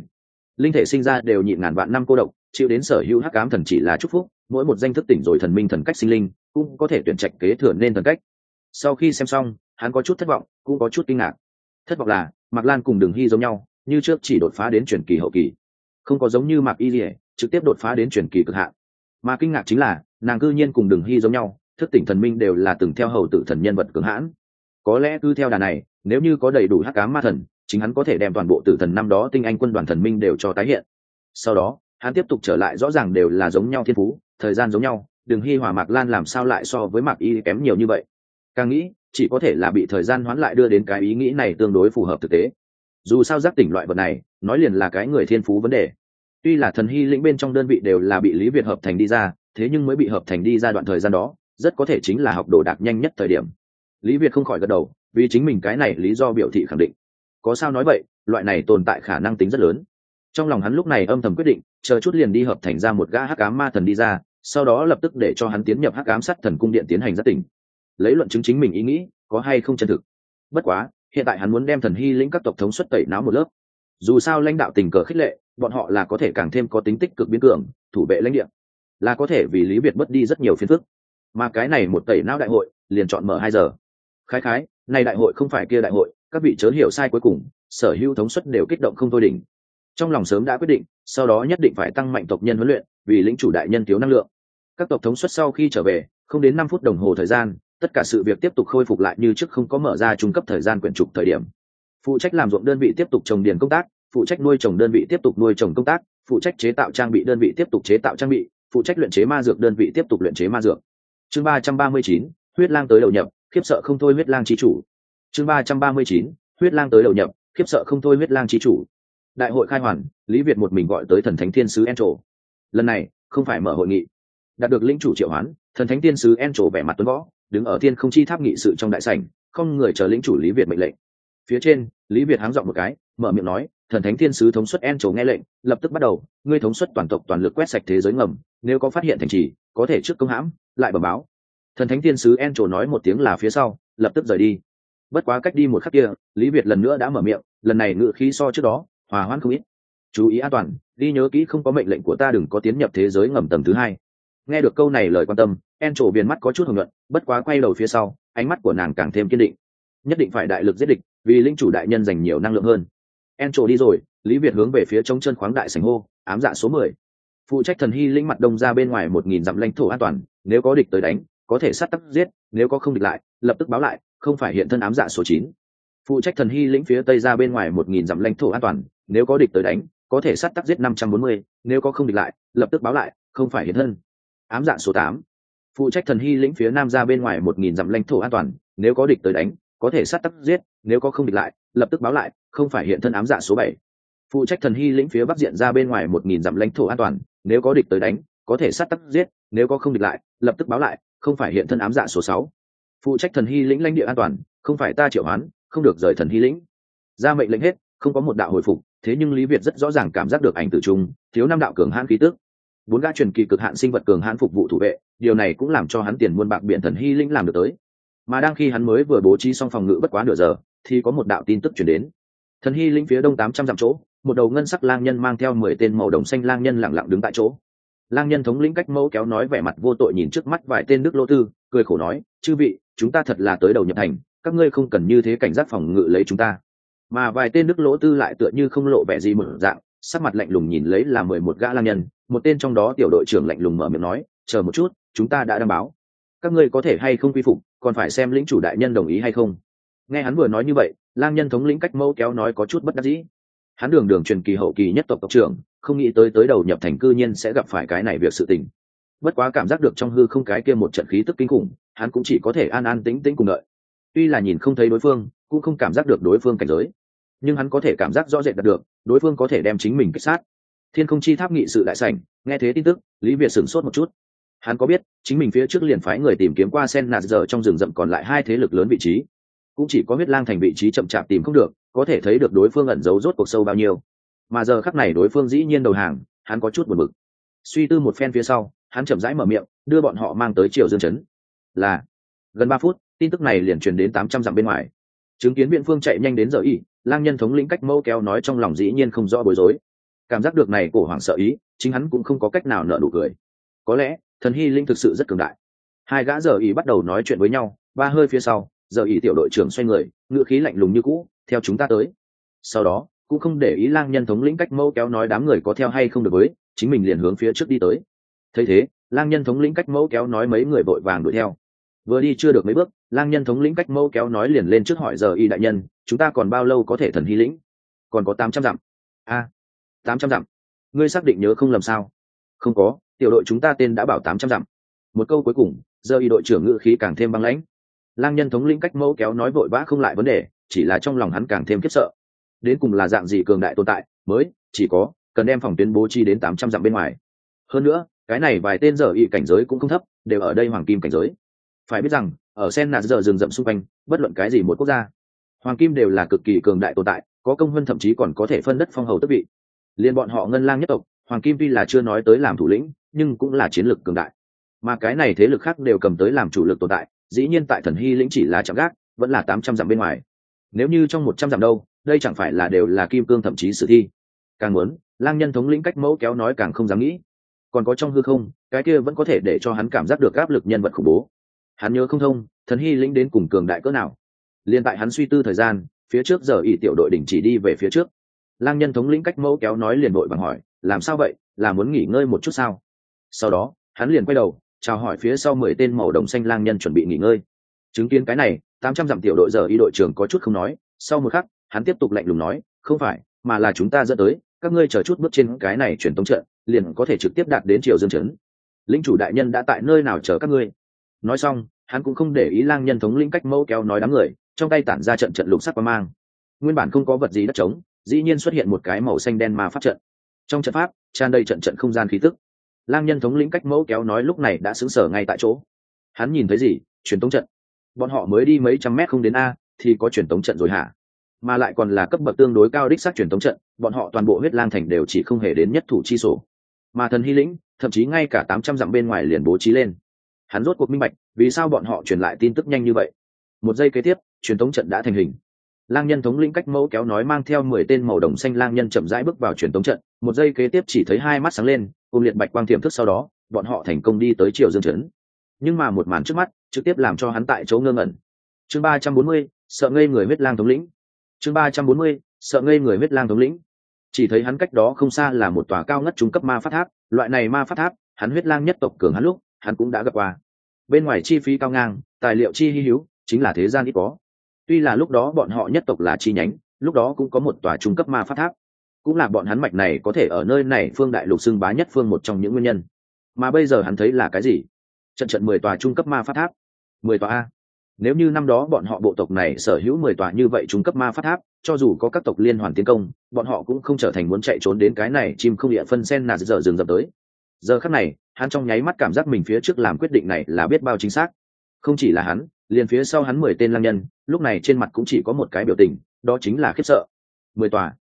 Linh thể sinh ra đều nhịn ngàn vạn năm cô độc, chịu đến sở hữu hắc ám thần chỉ là chúc phúc, mỗi một danh thức tỉnh rồi thần minh thần cách sinh linh, cũng có thể tuyển trạch kế thừa nên thần cách sau khi xem xong, hắn có chút thất vọng, cũng có chút kinh ngạc. Thất vọng là, mạc lan cùng đường hy giống nhau, như trước chỉ đột phá đến truyền kỳ hậu kỳ. Không có giống như mạc y dỉa trực tiếp đột phá đến truyền kỳ cực hạn. Mà kinh ngạc chính là, nàng cư nhiên cùng đường hy giống nhau, thức tỉnh thần minh đều là từng theo hầu tử thần nhân vật cường hãn. Có lẽ cứ theo đà này, nếu như có đầy đủ hắc cám ma thần, chính hắn có thể đem toàn bộ tử thần năm đó tinh anh quân đoàn thần minh đều cho tái hiện. Sau đó, hắn tiếp tục trở lại rõ ràng đều là giống nhau thiên phú, thời gian giống nhau, đường hy hòa mạc lan làm sao lại so với mạc y kém nhiều như vậy? Càng nghĩ, chỉ có thể là bị thời gian hoán lại đưa đến cái ý nghĩ này tương đối phù hợp thực tế. Dù sao giác tỉnh loại vật này, nói liền là cái người thiên phú vấn đề. Tuy là thần hy lĩnh bên trong đơn vị đều là bị lý việt hợp thành đi ra, thế nhưng mới bị hợp thành đi ra đoạn thời gian đó, rất có thể chính là học đồ đạc nhanh nhất thời điểm. Lý việt không khỏi gật đầu, vì chính mình cái này lý do biểu thị khẳng định. Có sao nói vậy, loại này tồn tại khả năng tính rất lớn. Trong lòng hắn lúc này âm thầm quyết định, chờ chút liền đi hợp thành ra một gã hắc ám ma thần đi ra, sau đó lập tức để cho hắn tiến nhập hắc ám sát thần cung điện tiến hành giác tỉnh lấy luận chứng chính mình ý nghĩ, có hay không chân thực. Bất quá, hiện tại hắn muốn đem thần hy lĩnh các tộc thống xuất tẩy não một lớp. Dù sao lãnh đạo tình cờ khích lệ, bọn họ là có thể càng thêm có tính tích cực biến cường, thủ vệ lãnh địa. Là có thể vì lý việt mất đi rất nhiều phiền phức. Mà cái này một tẩy não đại hội, liền chọn mở hai giờ. Khái khái, này đại hội không phải kia đại hội, các vị chớ hiểu sai cuối cùng, sở hữu thống suất đều kích động không thôi đỉnh. Trong lòng sớm đã quyết định, sau đó nhất định phải tăng mạnh tộc nhân huấn luyện, vì lĩnh chủ đại nhân thiếu năng lượng. Các tộc thống suất sau khi trở về, không đến năm phút đồng hồ thời gian tất cả sự việc tiếp tục khôi phục lại như trước không có mở ra trung cấp thời gian quyển trục thời điểm. Phụ trách làm ruộng đơn vị tiếp tục trồng điền công tác, phụ trách nuôi trồng đơn vị tiếp tục nuôi trồng công tác, phụ trách chế tạo trang bị đơn vị tiếp tục chế tạo trang bị, phụ trách luyện chế ma dược đơn vị tiếp tục luyện chế ma dược. Chương ba trăm ba mươi chín, huyết lang tới đầu nhập, khiếp sợ không thôi huyết lang trí chủ. Chương ba trăm ba mươi chín, huyết lang tới đầu nhập, khiếp sợ không thôi huyết lang trí chủ. Đại hội khai hoàn, lý việt một mình gọi tới thần thánh thiên sứ en trổ lần này, không phải mở hội nghị. Đạt được lĩnh chủ triệu hoán, thần thánh thiên sứ en trổ vẻ mặt tuấn võ đứng ở thiên không chi tháp nghị sự trong đại sảnh, không người chờ lĩnh chủ lý việt mệnh lệnh. Phía trên, lý việt háng dọn một cái, mở miệng nói, thần thánh thiên sứ thống suất en trổ nghe lệnh, lập tức bắt đầu, ngươi thống suất toàn tộc toàn lực quét sạch thế giới ngầm, nếu có phát hiện thành trì, có thể trước công hãm, lại bẩm báo. Thần thánh thiên sứ en trổ nói một tiếng là phía sau, lập tức rời đi. Bất quá cách đi một khắc kia, lý việt lần nữa đã mở miệng, lần này ngự khí so trước đó, hòa hoãn không ít. Chú ý an toàn đi nhớ kỹ không có mệnh lệnh của ta đừng có tiến nhập thế giới ngầm tầng thứ hai nghe được câu này lời quan tâm en trổ viền mắt có chút hưởng luận bất quá quay đầu phía sau, ánh mắt của nàng càng thêm kiên định. Nhất định phải đại lực giết địch, vì linh chủ đại nhân dành nhiều năng lượng hơn. En trổ đi rồi, lý việt hướng về phía trống chân khoáng đại sành hô, ám dạ số mười. Phụ trách thần hy lĩnh mặt đông ra bên ngoài một nghìn dặm lãnh thổ an toàn, nếu có địch tới đánh, có thể sát tắc giết, nếu có không địch lại, lập tức báo lại, không phải hiện thân ám dạ số chín. Phụ trách thần hy lĩnh phía tây ra bên ngoài một nghìn dặm lãnh thổ an toàn, nếu có địch tới đánh, có thể sát tắc giết năm trăm bốn mươi, nếu có không địch lại, lập tức báo lại, không phải hiện thân ám dạ số tám. Phụ trách thần hy lĩnh phía nam ra bên ngoài một nghìn dặm lãnh thổ an toàn, nếu có địch tới đánh, có thể sát tắc giết, nếu có không địch lại, lập tức báo lại, không phải hiện thân ám dạ số bảy. Phụ trách thần hy lĩnh phía bắc diện ra bên ngoài một nghìn dặm lãnh thổ an toàn, nếu có địch tới đánh, có thể sát tắc giết, nếu có không địch lại, lập tức báo lại, không phải hiện thân ám dạ số sáu. Phụ trách thần hy lĩnh lãnh địa an toàn, không phải ta triệu hoán, không được rời thần hy lĩnh. Ra mệnh lệnh hết, không có một đạo hồi phục, thế nhưng lý việt rất rõ ràng cảm giác được ảnh tử trung, thiếu năm đạo cường hãn khí tức bốn gã truyền kỳ cực hạn sinh vật cường hãn phục vụ thủ vệ, điều này cũng làm cho hắn tiền muôn bạc biện thần hy lĩnh làm được tới. Mà đang khi hắn mới vừa bố trí xong phòng ngự bất quá nửa giờ, thì có một đạo tin tức chuyển đến. Thần hy lĩnh phía đông tám trăm dặm chỗ, một đầu ngân sắc lang nhân mang theo mười tên màu đồng xanh lang nhân lặng lặng đứng tại chỗ. Lang nhân thống lĩnh cách mẫu kéo nói vẻ mặt vô tội nhìn trước mắt vài tên đức lô tư, cười khổ nói, chư vị, chúng ta thật là tới đầu nhập thành, các ngươi không cần như thế cảnh giác phòng ngự lấy chúng ta. Mà vài tên đức lỗ tư lại tựa như không lộ vẻ gì mở dạng sắc mặt lạnh lùng nhìn lấy là mười một gã lang nhân, một tên trong đó tiểu đội trưởng lạnh lùng mở miệng nói, chờ một chút, chúng ta đã đăng báo. Các ngươi có thể hay không quy phục, còn phải xem lĩnh chủ đại nhân đồng ý hay không. Nghe hắn vừa nói như vậy, lang nhân thống lĩnh cách mẫu kéo nói có chút bất đắc dĩ. Hắn đường đường truyền kỳ hậu kỳ nhất tộc tộc trưởng, không nghĩ tới tới đầu nhập thành cư nhiên sẽ gặp phải cái này việc sự tình. Bất quá cảm giác được trong hư không cái kia một trận khí tức kinh khủng, hắn cũng chỉ có thể an an tĩnh tĩnh cùng đợi. Tuy là nhìn không thấy đối phương, cũng không cảm giác được đối phương cảnh giới nhưng hắn có thể cảm giác rõ rệt đạt được, đối phương có thể đem chính mình kích sát. Thiên không chi tháp nghị sự đại sảnh, nghe thế tin tức, lý việt sửng sốt một chút. Hắn có biết, chính mình phía trước liền phái người tìm kiếm qua sen nạt giờ trong rừng rậm còn lại hai thế lực lớn vị trí. Cũng chỉ có huyết lang thành vị trí chậm chạp tìm không được, có thể thấy được đối phương ẩn giấu rốt cuộc sâu bao nhiêu. Mà giờ khắc này đối phương dĩ nhiên đầu hàng, hắn có chút buồn bực. Suy tư một phen phía sau, hắn chậm rãi mở miệng, đưa bọn họ mang tới triều dương chấn. Là, gần ba phút, tin tức này liền truyền đến tám trăm dặm bên ngoài chứng kiến biện phương chạy nhanh đến giờ y lang nhân thống lĩnh cách mẫu kéo nói trong lòng dĩ nhiên không rõ bối rối. Cảm giác được này cổ hoàng sợ ý, chính hắn cũng không có cách nào nợ nụ cười. Có lẽ, thần hy linh thực sự rất cường đại. Hai gã giờ ý bắt đầu nói chuyện với nhau, ba hơi phía sau, giờ ý tiểu đội trưởng xoay người, ngựa khí lạnh lùng như cũ, theo chúng ta tới. Sau đó, cũng không để ý lang nhân thống lĩnh cách mẫu kéo nói đám người có theo hay không được với, chính mình liền hướng phía trước đi tới. Thấy thế, lang nhân thống lĩnh cách mẫu kéo nói mấy người vội vàng đuổi theo. Vừa đi chưa được mấy bước lang nhân thống lĩnh cách mẫu kéo nói liền lên trước hỏi giờ y đại nhân, chúng ta còn bao lâu có thể thần hy lĩnh? Còn có tám trăm dặm. A, tám trăm dặm? Ngươi xác định nhớ không lầm sao? Không có, tiểu đội chúng ta tên đã bảo tám trăm dặm. Một câu cuối cùng, giờ y đội trưởng ngự khí càng thêm băng lãnh. Lang nhân thống lĩnh cách mẫu kéo nói vội vã không lại vấn đề, chỉ là trong lòng hắn càng thêm khiếp sợ. Đến cùng là dạng gì cường đại tồn tại, mới chỉ có cần đem phòng tuyến bố chi đến tám trăm dặm bên ngoài. Hơn nữa, cái này vài tên giờ y cảnh giới cũng không thấp, đều ở đây hoàng kim cảnh giới. Phải biết rằng ở sen nạt giờ rừng rậm xung quanh, bất luận cái gì một quốc gia, hoàng kim đều là cực kỳ cường đại tồn tại, có công hơn thậm chí còn có thể phân đất phong hầu tức vị. Liên bọn họ ngân lang nhất tộc, hoàng kim tuy là chưa nói tới làm thủ lĩnh, nhưng cũng là chiến lược cường đại. Mà cái này thế lực khác đều cầm tới làm chủ lực tồn tại, dĩ nhiên tại thần hy lĩnh chỉ là chạm gác, vẫn là tám trăm dặm bên ngoài. Nếu như trong một trăm dặm đâu, đây chẳng phải là đều là kim cương thậm chí sử thi. Càng muốn, lang nhân thống lĩnh cách mẫu kéo nói càng không dám nghĩ. Còn có trong hư không, cái kia vẫn có thể để cho hắn cảm giác được áp lực nhân vật khủng bố hắn nhớ không thông, thần hy lĩnh đến cùng cường đại cỡ nào. Liên tại hắn suy tư thời gian, phía trước giờ ỷ tiểu đội đình chỉ đi về phía trước. Lang nhân thống lĩnh cách mẫu kéo nói liền đội bằng hỏi, làm sao vậy? Là muốn nghỉ ngơi một chút sao? Sau đó, hắn liền quay đầu, chào hỏi phía sau mười tên màu đồng xanh lang nhân chuẩn bị nghỉ ngơi. Chứng kiến cái này, tám trăm dặm tiểu đội giờ y đội trưởng có chút không nói, sau một khắc, hắn tiếp tục lạnh lùng nói, không phải, mà là chúng ta dẫn tới, các ngươi chờ chút bước trên cái này chuyển tống trận, liền có thể trực tiếp đạt đến triều dương trấn. Linh chủ đại nhân đã tại nơi nào chờ các ngươi? Nói xong, hắn cũng không để ý lang nhân thống lĩnh cách mẫu kéo nói đám người, trong tay tản ra trận trận lục sắc qua mang. Nguyên bản không có vật gì đất trống, dĩ nhiên xuất hiện một cái màu xanh đen mà phát trận. Trong trận pháp, tràn đầy trận trận không gian khí tức. Lang nhân thống lĩnh cách mẫu kéo nói lúc này đã xứng sở ngay tại chỗ. Hắn nhìn thấy gì? Truyền tống trận. Bọn họ mới đi mấy trăm mét không đến a, thì có truyền tống trận rồi hả? Mà lại còn là cấp bậc tương đối cao đích xác truyền tống trận, bọn họ toàn bộ huyết lang thành đều chỉ không hề đến nhất thủ chi sổ. Mà thần hy lĩnh, thậm chí ngay cả tám trăm dặm bên ngoài liền bố trí lên hắn rốt cuộc minh bạch, vì sao bọn họ truyền lại tin tức nhanh như vậy. Một giây kế tiếp, truyền thống trận đã thành hình. Lang nhân thống lĩnh cách mẫu kéo nói mang theo mười tên màu đồng xanh lang nhân chậm rãi bước vào truyền thống trận. Một giây kế tiếp chỉ thấy hai mắt sáng lên, cùng liệt bạch quang tiềm thức sau đó, bọn họ thành công đi tới triều dương trấn. Nhưng mà một màn trước mắt, trực tiếp làm cho hắn tại chỗ ngơ ngẩn. Chương ba trăm bốn mươi, sợ ngây người huyết lang thống lĩnh. Chương ba trăm bốn mươi, sợ ngây người huyết lang thống lĩnh. Chỉ thấy hắn cách đó không xa là một tòa cao ngất trung cấp ma phát tháp. Loại này ma phát tháp, hắn huyết lang nhất tộc cường hắn lúc hắn cũng đã gặp qua. Bên ngoài chi phí cao ngang, tài liệu chi hy hữu, chính là thế gian ít có. Tuy là lúc đó bọn họ nhất tộc là chi nhánh, lúc đó cũng có một tòa trung cấp ma phát tháp. Cũng là bọn hắn mạch này có thể ở nơi này phương đại lục xưng bá nhất phương một trong những nguyên nhân. Mà bây giờ hắn thấy là cái gì? Trận trận mười tòa trung cấp ma phát tháp. Mười tòa a. Nếu như năm đó bọn họ bộ tộc này sở hữu mười tòa như vậy trung cấp ma phát tháp, cho dù có các tộc liên hoàn tiến công, bọn họ cũng không trở thành muốn chạy trốn đến cái này chim không địa phân sen nà giờ dừng dập tới. Giờ khắc này hắn trong nháy mắt cảm giác mình phía trước làm quyết định này là biết bao chính xác. Không chỉ là hắn, liền phía sau hắn mười tên lang nhân, lúc này trên mặt cũng chỉ có một cái biểu tình, đó chính là khiếp sợ. Mười tòa.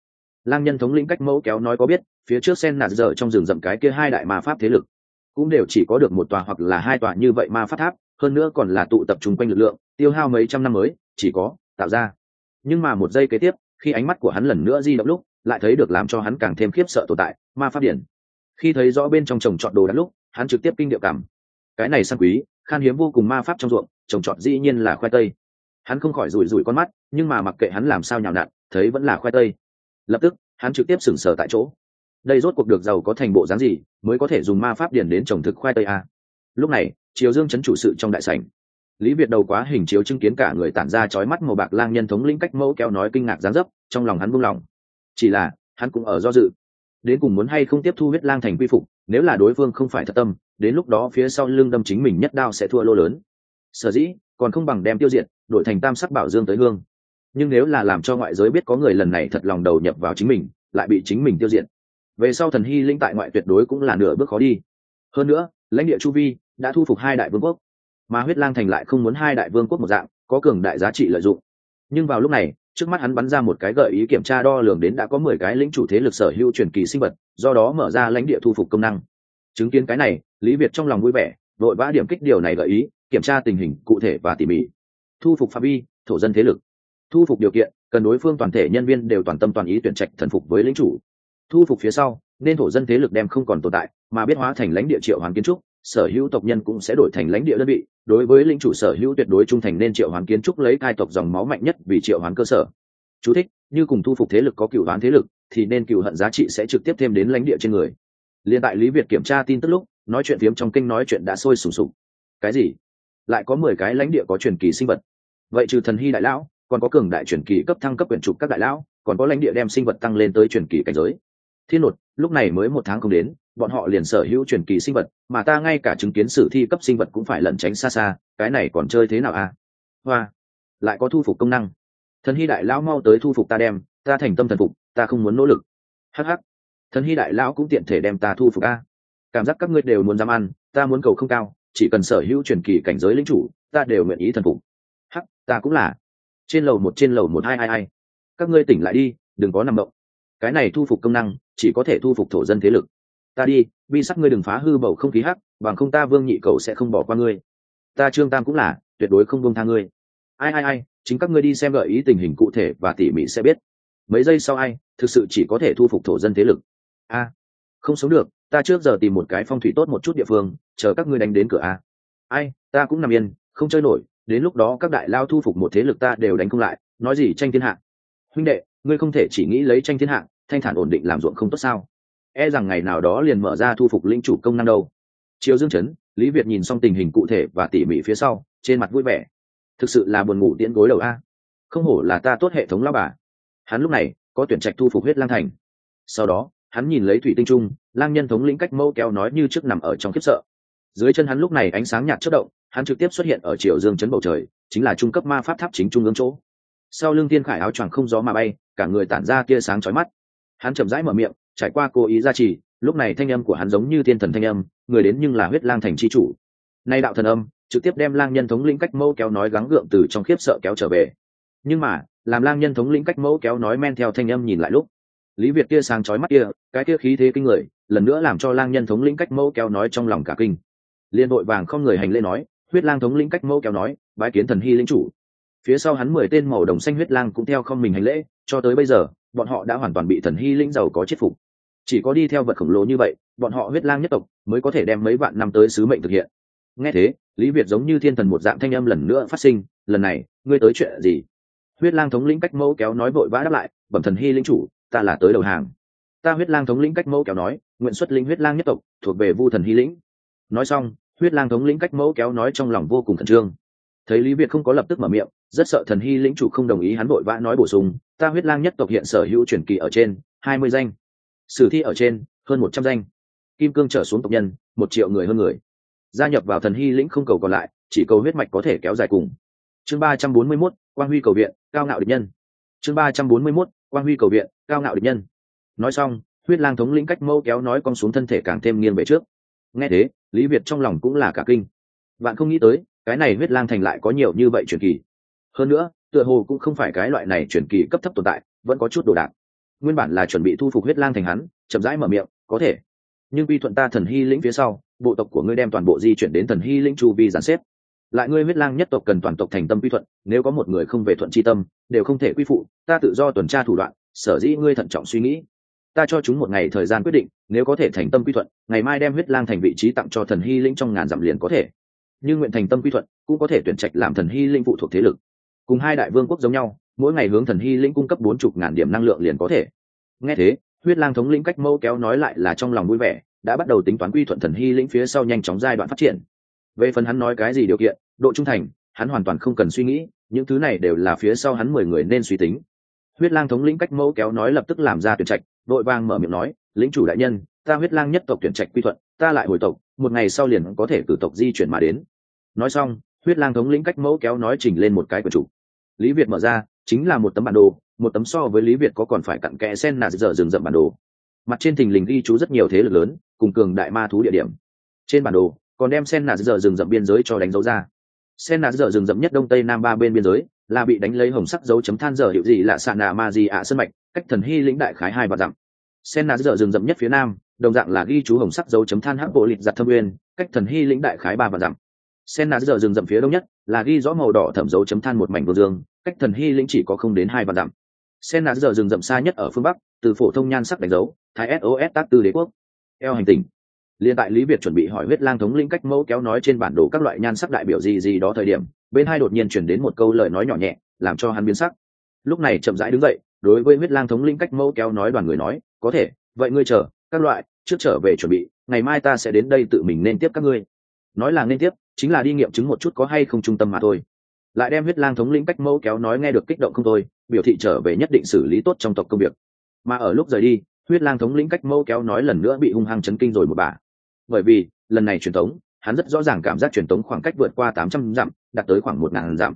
Lang nhân thống lĩnh cách mẫu kéo nói có biết, phía trước sen nạt giờ trong rừng rậm cái kia hai đại ma pháp thế lực, cũng đều chỉ có được một tòa hoặc là hai tòa như vậy ma pháp tháp, hơn nữa còn là tụ tập trung quanh lực lượng, tiêu hao mấy trăm năm mới, chỉ có tạo ra. Nhưng mà một giây kế tiếp, khi ánh mắt của hắn lần nữa di động lúc, lại thấy được làm cho hắn càng thêm khiếp sợ tồn tại, ma pháp điển khi thấy rõ bên trong trồng trọt đồ đắt lúc hắn trực tiếp kinh điệu cảm. Cái này sang quý, khan hiếm vô cùng ma pháp trong ruộng, trồng trọt dĩ nhiên là khoai tây. Hắn không khỏi rủi rủi con mắt, nhưng mà mặc kệ hắn làm sao nhào nặn, thấy vẫn là khoai tây. Lập tức, hắn trực tiếp sừng sờ tại chỗ. Đây rốt cuộc được giàu có thành bộ dáng gì, mới có thể dùng ma pháp điển đến trồng thực khoai tây a lúc này, triều dương chấn chủ sự trong đại sảnh. Lý việt đầu quá hình chiếu chứng kiến cả người tản ra chói mắt màu bạc lang nhân thống lĩnh cách mẫu kéo nói kinh ngạc gián dấp, trong lòng hắn buông lòng. Chỉ là, hắn cũng ở do dự. Đến cùng muốn hay không tiếp thu huyết lang thành quy phục nếu là đối phương không phải thật tâm, đến lúc đó phía sau lưng đâm chính mình nhất đao sẽ thua lô lớn. Sở dĩ, còn không bằng đem tiêu diệt, đổi thành tam sắc bảo dương tới hương. Nhưng nếu là làm cho ngoại giới biết có người lần này thật lòng đầu nhập vào chính mình, lại bị chính mình tiêu diệt. Về sau thần hy linh tại ngoại tuyệt đối cũng là nửa bước khó đi. Hơn nữa, lãnh địa chu vi đã thu phục hai đại vương quốc. Mà huyết lang thành lại không muốn hai đại vương quốc một dạng, có cường đại giá trị lợi dụng. Nhưng vào lúc này, trước mắt hắn bắn ra một cái gợi ý kiểm tra đo lường đến đã có mười cái lĩnh chủ thế lực sở hữu truyền kỳ sinh vật do đó mở ra lãnh địa thu phục công năng. Chứng kiến cái này lý việt trong lòng vui vẻ đội vã điểm kích điều này gợi ý kiểm tra tình hình cụ thể và tỉ mỉ. Thu phục phạm vi thổ dân thế lực. Thu phục điều kiện cần đối phương toàn thể nhân viên đều toàn tâm toàn ý tuyển trạch thần phục với lĩnh chủ. Thu phục phía sau nên thổ dân thế lực đem không còn tồn tại mà biết hóa thành lãnh địa triệu hoàn kiến trúc sở hữu tộc nhân cũng sẽ đổi thành lãnh địa đơn vị. Đối với lĩnh chủ sở hữu tuyệt đối trung thành nên triệu hoàn kiến trúc lấy cai tộc dòng máu mạnh nhất vì triệu hoàn cơ sở. Chú thích, như cùng thu phục thế lực có cựu đoán thế lực thì nên cựu hận giá trị sẽ trực tiếp thêm đến lãnh địa trên người. Liên tại lý việt kiểm tra tin tức lúc, nói chuyện phiếm trong kinh nói chuyện đã sôi sùng sục. Cái gì? Lại có mười cái lãnh địa có truyền kỳ sinh vật. Vậy trừ thần hy đại lão, còn có cường đại truyền kỳ cấp thăng cấp quyển trục các đại lão, còn có lãnh địa đem sinh vật tăng lên tới truyền kỳ cảnh giới. Thiên nột, lúc này mới một tháng không đến, bọn họ liền sở hữu truyền kỳ sinh vật, mà ta ngay cả chứng kiến sử thi cấp sinh vật cũng phải lẩn tránh xa xa, cái này còn chơi thế nào a à? hoa, lại có thu phục công năng. Thần hy đại lão mau tới thu phục ta đem, ta thành tâm thần phục ta không muốn nỗ lực. Hh thần hy đại lão cũng tiện thể đem ta thu phục a. Cảm giác các ngươi đều muốn dám ăn, ta muốn cầu không cao, chỉ cần sở hữu truyền kỳ cảnh giới lính chủ, ta đều nguyện ý thần phục. Hắc, ta cũng là. Trên lầu một, trên lầu một, hai hai hai. Các ngươi tỉnh lại đi, đừng có nằm động. Cái này thu phục công năng, chỉ có thể thu phục thổ dân thế lực. Ta đi, vi sắc ngươi đừng phá hư bầu không khí hắc, bằng không ta vương nhị cầu sẽ không bỏ qua ngươi. Ta trương tam cũng là, tuyệt đối không buông tha ngươi. Ai ai ai, chính các ngươi đi xem gợi ý tình hình cụ thể và tỉ mỉ sẽ biết. Mấy giây sau ai thực sự chỉ có thể thu phục thổ dân thế lực. A, không sống được, ta trước giờ tìm một cái phong thủy tốt một chút địa phương, chờ các ngươi đánh đến cửa a. Ai, ta cũng nằm yên, không chơi nổi, đến lúc đó các đại lao thu phục một thế lực ta đều đánh không lại, nói gì tranh thiên hạ. Huynh đệ, ngươi không thể chỉ nghĩ lấy tranh thiên hạ, thanh thản ổn định làm ruộng không tốt sao? E rằng ngày nào đó liền mở ra thu phục linh chủ công năng đâu. Chiều dương chấn lý việt nhìn xong tình hình cụ thể và tỉ mỉ phía sau, trên mặt vui vẻ. Thực sự là buồn ngủ tiễn gối đầu a. Không hổ là ta tốt hệ thống lao bà. Hắn lúc này có tuyển trạch thu phục huyết lang thành. Sau đó, hắn nhìn lấy thủy tinh trung, lang nhân thống lĩnh cách mâu kéo nói như trước nằm ở trong khiếp sợ. Dưới chân hắn lúc này ánh sáng nhạt chất động, hắn trực tiếp xuất hiện ở triều dương chấn bầu trời, chính là trung cấp ma pháp tháp chính trung ương chỗ. Sau lưng tiên khải áo choàng không gió mà bay, cả người tản ra tia sáng chói mắt. Hắn chậm rãi mở miệng, trải qua cố ý gia trì, lúc này thanh âm của hắn giống như thiên thần thanh âm, người đến nhưng là huyết lang thành chi chủ. Nay đạo thần âm, trực tiếp đem lang nhân thống lĩnh cách mâu kéo nói gắng gượng từ trong khiếp sợ kéo trở về nhưng mà, làm lang nhân thống lĩnh cách mẫu kéo nói men theo thanh âm nhìn lại lúc, lý việt kia sáng chói mắt kia, cái kia khí thế kinh người, lần nữa làm cho lang nhân thống lĩnh cách mẫu kéo nói trong lòng cả kinh. Liên đội vàng không người hành lễ nói, huyết lang thống lĩnh cách mẫu kéo nói, bái kiến thần hy lĩnh chủ. Phía sau hắn mười tên màu đồng xanh huyết lang cũng theo không mình hành lễ, cho tới bây giờ, bọn họ đã hoàn toàn bị thần hy lĩnh giàu có chết phục. Chỉ có đi theo vật khổng lồ như vậy, bọn họ huyết lang nhất tộc mới có thể đem mấy vạn năm tới sứ mệnh thực hiện. Nghe thế, lý việt giống như thiên thần một dạng thanh âm lần nữa phát sinh, lần này, ngươi tới chuyện gì? Huyết lang thống lĩnh cách mẫu kéo nói vội vã đáp lại, bẩm thần hy lĩnh chủ, ta là tới đầu hàng. Ta huyết lang thống lĩnh cách mẫu kéo nói, nguyện xuất linh huyết lang nhất tộc, thuộc về vu thần hy lĩnh. Nói xong, huyết lang thống lĩnh cách mẫu kéo nói trong lòng vô cùng khẩn trương. Thấy lý việt không có lập tức mở miệng, rất sợ thần hy lĩnh chủ không đồng ý hắn vội vã nói bổ sung, ta huyết lang nhất tộc hiện sở hữu truyền kỳ ở trên, hai mươi danh. Sử thi ở trên, hơn một trăm danh. Kim cương trở xuống tộc nhân, một triệu người hơn người. Gia nhập vào thần hy lĩnh không cầu còn lại, chỉ cầu huyết mạch có thể kéo dài cùng. Chương ba trăm bốn mươi mốt quang huy cầu viện, cao ngạo địch nhân. Chương ba trăm bốn mươi mốt, quang huy cầu viện, cao ngạo địch nhân. Nói xong, huyết lang thống lĩnh cách mâu kéo nói con xuống thân thể càng thêm nghiêng về trước. Nghe thế, lý việt trong lòng cũng là cả kinh. Bạn không nghĩ tới, cái này huyết lang thành lại có nhiều như vậy truyền kỳ. Hơn nữa, tựa hồ cũng không phải cái loại này truyền kỳ cấp thấp tồn tại, vẫn có chút đồ đạc. Nguyên bản là chuẩn bị thu phục huyết lang thành hắn, chậm rãi mở miệng, có thể. Nhưng vi thuận ta thần hy lĩnh phía sau, bộ tộc của ngươi đem toàn bộ di chuyển đến thần hy lĩnh chu vi giàn xếp lại ngươi huyết lang nhất tộc cần toàn tộc thành tâm quy thuận, nếu có một người không về thuận c h i tâm, đều không thể quy phụ, ta tự do tuần tra thủ đoạn, sở dĩ ngươi thận trọng suy nghĩ. Ta cho chúng một ngày thời gian quyết định, nếu có thể thành tâm quy thuận, ngày mai đem huyết lang thành vị trí tặng cho thần hy linh trong ngàn dặm liền có thể. Nhưng nguyện thành tâm quy thuận, cũng có thể tuyển trạch làm thần hy linh phụ thuộc thế lực. Cùng hai đại vương quốc giống nhau, mỗi ngày hướng thần hy linh cung cấp bốn chục ngàn điểm năng lượng liền có thể. Nghe thế, huyết lang thống lĩnh cách mâu kéo nói lại là trong lòng vui vẻ, đã bắt đầu tính toán quy thuận thần hy lĩnh phía sau nhanh chóng giai đoạn phát triển về phần hắn nói cái gì điều kiện, độ trung thành, hắn hoàn toàn không cần suy nghĩ, những thứ này đều là phía sau hắn mười người nên suy tính. Huyết lang thống lĩnh cách mẫu kéo nói lập tức làm ra tuyển trạch, đội vang mở miệng nói, lĩnh chủ đại nhân, ta huyết lang nhất tộc tuyển trạch quy thuận, ta lại hồi tộc, một ngày sau liền có thể cử tộc di chuyển mà đến. Nói xong, huyết lang thống lĩnh cách mẫu kéo nói chỉnh lên một cái của chủ. Lý việt mở ra, chính là một tấm bản đồ, một tấm so với lý việt có còn phải cặn kẽ sen nà dở rừng rậm bản đồ. Mặt trên thình lình ghi chú rất nhiều thế lực lớn, cùng cường đại ma thú địa điểm. Trên bản đồ còn đem sen nà dở rừng rậm biên giới cho đánh dấu ra. Sen nà dở rừng rậm nhất đông tây nam ba bên biên giới, là bị đánh lấy hồng sắc dấu chấm than dở hiệu gì là sạn nà ma gì ạ sân mạch, cách thần hy lĩnh đại khái hai và dặm. Sen nà dở rừng rậm nhất phía nam, đồng dạng là ghi chú hồng sắc dấu chấm than hắc bộ lịch giặt thâm uyên cách thần hy lĩnh đại khái ba và dặm. Sen nà dở rừng rậm phía đông nhất, là ghi rõ màu đỏ thẩm dấu chấm than một mảnh vô dương, cách thần hy lĩnh chỉ có không đến hai và dặm. Sen nà dở rừng rậm xa nhất ở phương bắc, từ phổ thông nhan sắc đánh dấu, thái sos tác tư đế quốc. Eo hành tình liên tại lý việt chuẩn bị hỏi huyết lang thống lĩnh cách mẫu kéo nói trên bản đồ các loại nhan sắc đại biểu gì gì đó thời điểm, bên hai đột nhiên chuyển đến một câu lời nói nhỏ nhẹ, làm cho hắn biến sắc. Lúc này chậm rãi đứng dậy, đối với huyết lang thống lĩnh cách mẫu kéo nói đoàn người nói, có thể, vậy ngươi chờ, các loại, trước trở về chuẩn bị, ngày mai ta sẽ đến đây tự mình nên tiếp các ngươi. Nói là nên tiếp, chính là đi nghiệm chứng một chút có hay không trung tâm mà thôi. Lại đem huyết lang thống lĩnh cách mẫu kéo nói nghe được kích động không thôi, biểu thị trở về nhất định xử lý tốt trong tộc công việc. Mà ở lúc rời đi, huyết lang thống lĩnh cách mẫu kéo nói lần nữa bị hung hăng chấn kinh rồi một bà bởi vì, lần này truyền thống, hắn rất rõ ràng cảm giác truyền thống khoảng cách vượt qua tám trăm dặm, đạt tới khoảng một ngàn dặm.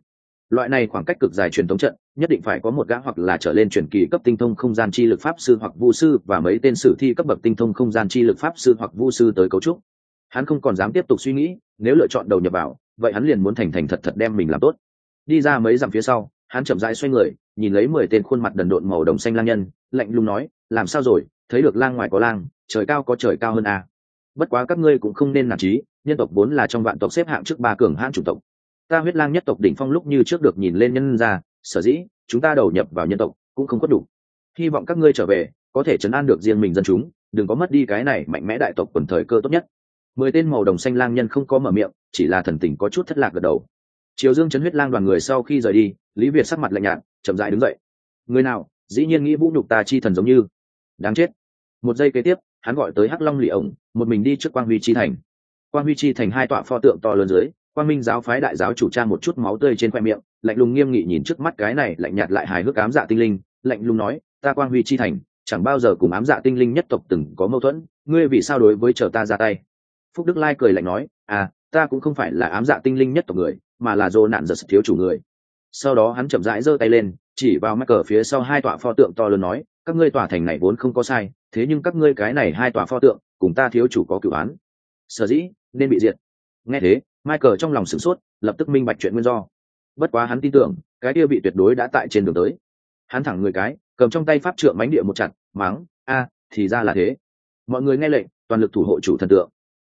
Loại này khoảng cách cực dài truyền thống trận, nhất định phải có một gã hoặc là trở lên truyền kỳ cấp tinh thông không gian chi lực pháp sư hoặc vu sư và mấy tên sử thi cấp bậc tinh thông không gian chi lực pháp sư hoặc vu sư tới cấu trúc. Hắn không còn dám tiếp tục suy nghĩ, nếu lựa chọn đầu nhập vào, vậy hắn liền muốn thành thành thật thật đem mình làm tốt. Đi ra mấy dặm phía sau, hắn chậm rãi xoay người, nhìn lấy mười tên khuôn mặt đần độn màu đồng xanh lang nhân, lạnh lùng nói, làm sao rồi? Thấy được lang ngoài có lang, trời cao có trời cao hơn à bất quá các ngươi cũng không nên nản trí, nhân tộc vốn là trong vạn tộc xếp hạng trước ba cường hãn chủng tộc. Ta huyết lang nhất tộc đỉnh phong lúc như trước được nhìn lên nhân ra, sở dĩ chúng ta đầu nhập vào nhân tộc cũng không có đủ. Hy vọng các ngươi trở về, có thể chấn an được riêng mình dân chúng, đừng có mất đi cái này mạnh mẽ đại tộc quần thời cơ tốt nhất. Mười tên màu đồng xanh lang nhân không có mở miệng, chỉ là thần tình có chút thất lạc gật đầu. Triều dương chấn huyết lang đoàn người sau khi rời đi, lý việt sắc mặt lạnh nhạt, chậm dại đứng dậy. Người nào, dĩ nhiên nghĩ vũ nhục ta chi thần giống như. Đáng chết. Một giây kế tiếp hắn gọi tới hắc long lì ổng, một mình đi trước quang huy chi thành. Quang huy chi thành hai tọa pho tượng to lớn dưới, quang minh giáo phái đại giáo chủ trang một chút máu tươi trên khoe miệng, lạnh lùng nghiêm nghị nhìn trước mắt cái này lạnh nhạt lại hài hước ám dạ tinh linh, lạnh lùng nói, ta quang huy chi thành, chẳng bao giờ cùng ám dạ tinh linh nhất tộc từng có mâu thuẫn, ngươi vì sao đối với chờ ta ra tay? Phúc đức lai cười lạnh nói à ta cũng không phải là ám dạ tinh linh nhất tộc người, mà là dô nạn giật thiếu chủ người. Sau đó hắn chậm rãi giơ tay lên, chỉ vào mắc cờ phía sau hai tọa pho tượng to lớn nói các ngươi tòa thành này vốn không có sai, thế nhưng các ngươi cái này hai tòa pho tượng, cùng ta thiếu chủ có cửu án. Sở dĩ, nên bị diệt. Nghe thế, michael trong lòng sửng sốt, lập tức minh bạch chuyện nguyên do. Bất quá hắn tin tưởng, cái kia bị tuyệt đối đã tại trên đường tới. Hắn thẳng người cái, cầm trong tay pháp trượng mánh địa một chặt, mắng, a, thì ra là thế. Mọi người nghe lệnh, toàn lực thủ hộ chủ thần tượng.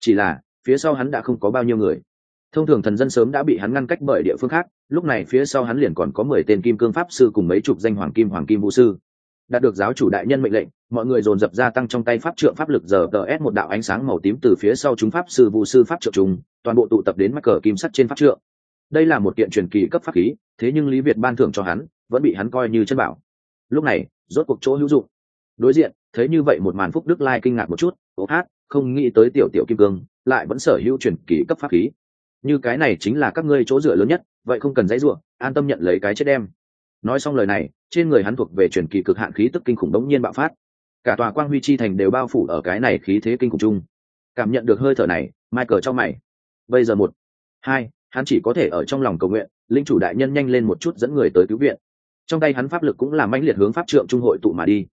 Chỉ là, phía sau hắn đã không có bao nhiêu người. Thông thường thần dân sớm đã bị hắn ngăn cách bởi địa phương khác, lúc này phía sau hắn liền còn có mười tên kim cương pháp sư cùng mấy chục danh hoàng kim hoàng kim vũ sư đạt được giáo chủ đại nhân mệnh lệnh, mọi người dồn dập gia tăng trong tay pháp trượng pháp lực giờ tờ s một đạo ánh sáng màu tím từ phía sau chúng pháp sư vụ sư pháp trượng chúng toàn bộ tụ tập đến mắc cờ kim sắt trên pháp trượng. Đây là một kiện truyền kỳ cấp pháp khí, thế nhưng lý việt ban thưởng cho hắn, vẫn bị hắn coi như chân bảo. Lúc này, rốt cuộc chỗ hữu dụng. Đối diện, thấy như vậy một màn phúc đức lai kinh ngạc một chút, ố hát, không nghĩ tới tiểu tiểu kim cương, lại vẫn sở hữu truyền kỳ cấp pháp khí. Như cái này chính là các ngươi chỗ dựa lớn nhất, vậy không cần dãy ruộng an tâm nhận lấy cái chết đem nói xong lời này, trên người hắn thuộc về truyền kỳ cực hạn khí tức kinh khủng đống nhiên bạo phát. Cả tòa quang huy chi thành đều bao phủ ở cái này khí thế kinh khủng chung. Cảm nhận được hơi thở này, michael cho mày. Bây giờ một, hai, hắn chỉ có thể ở trong lòng cầu nguyện, linh chủ đại nhân nhanh lên một chút dẫn người tới cứu viện. Trong tay hắn pháp lực cũng là mãnh liệt hướng pháp trượng trung hội tụ mà đi.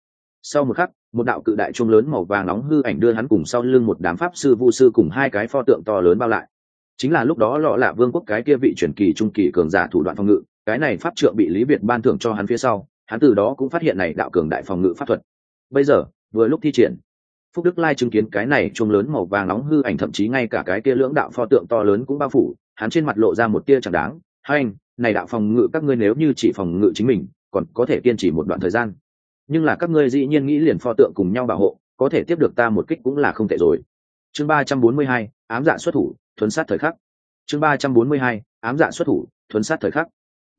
Sau một khắc, một đạo cự đại trung lớn màu vàng nóng hư ảnh đưa hắn cùng sau lưng một đám pháp sư vu sư cùng hai cái pho tượng to lớn bao lại. Chính là lúc đó lọ lạ vương quốc cái kia vị truyền kỳ trung kỳ cường giả thủ đoạn phòng ngự cái này pháp trượng bị lý việt ban thưởng cho hắn phía sau, hắn từ đó cũng phát hiện này đạo cường đại phòng ngự pháp thuật. Bây giờ, vừa lúc thi triển, phúc đức lai chứng kiến cái này chuông lớn màu vàng nóng hư ảnh thậm chí ngay cả cái kia lưỡng đạo pho tượng to lớn cũng bao phủ, hắn trên mặt lộ ra một tia chẳng đáng. Hai anh, này đạo phòng ngự các ngươi nếu như chỉ phòng ngự chính mình, còn có thể kiên trì một đoạn thời gian. Nhưng là các ngươi dĩ nhiên nghĩ liền pho tượng cùng nhau bảo hộ, có thể tiếp được ta một kích cũng là không tệ rồi. Chương ba trăm bốn mươi hai, ám dạ xuất thủ, thuấn sát thời khắc. Chương ba trăm bốn mươi hai, ám dạ xuất thủ, thuấn sát thời khắc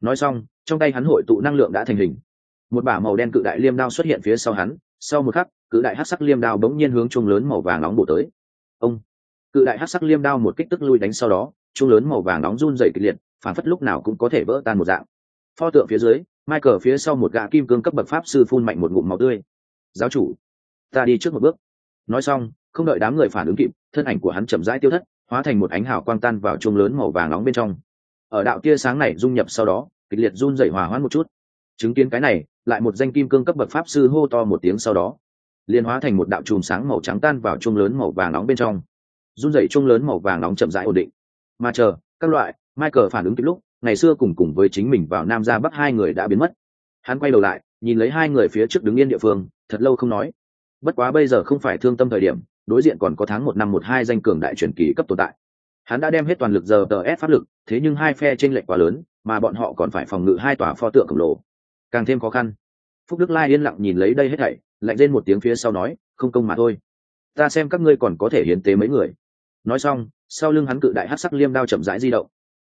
nói xong, trong tay hắn hội tụ năng lượng đã thành hình. Một bả màu đen cự đại liêm đao xuất hiện phía sau hắn, sau một khắc, cự đại hát sắc liêm đao bỗng nhiên hướng chuông lớn màu vàng nóng bổ tới. Ông! Cự đại hát sắc liêm đao một kích tức lui đánh sau đó, chuông lớn màu vàng nóng run dày kịch liệt, phản phất lúc nào cũng có thể vỡ tan một dạng. Pho tượng phía dưới, michael phía sau một gã kim cương cấp bậc pháp sư phun mạnh một ngụm máu tươi. Giáo chủ, ta đi trước một bước. Nói xong, không đợi đám người phản ứng kịp, thân ảnh của hắn chậm rãi tiêu thất, hóa thành một ánh hào quang tan vào chuông lớn màu vàng nóng bên trong ở đạo tia sáng này dung nhập sau đó, kịch liệt run dậy hòa hoãn một chút. Chứng kiến cái này, lại một danh kim cương cấp bậc pháp sư hô to một tiếng sau đó, liền hóa thành một đạo chùm sáng màu trắng tan vào chuông lớn màu vàng nóng bên trong. Run dậy chuông lớn màu vàng nóng chậm rãi ổn định. Mà chờ, các loại, michael phản ứng kịp lúc, ngày xưa cùng cùng với chính mình vào nam ra bắc hai người đã biến mất. Hắn quay đầu lại, nhìn lấy hai người phía trước đứng yên địa phương, thật lâu không nói. Bất quá bây giờ không phải thương tâm thời điểm, đối diện còn có tháng một năm một hai danh cường đại truyền kỳ cấp tồn tại hắn đã đem hết toàn lực giờ tờ ép pháp lực, thế nhưng hai phe tranh lệch quá lớn, mà bọn họ còn phải phòng ngự hai tòa pho tượng khổng lồ. Càng thêm khó khăn. Phúc đức lai yên lặng nhìn lấy đây hết thảy, lạnh lên một tiếng phía sau nói, không công mà thôi. Ta xem các ngươi còn có thể hiến tế mấy người. Nói xong, sau lưng hắn cự đại hát sắc liêm đao chậm rãi di động.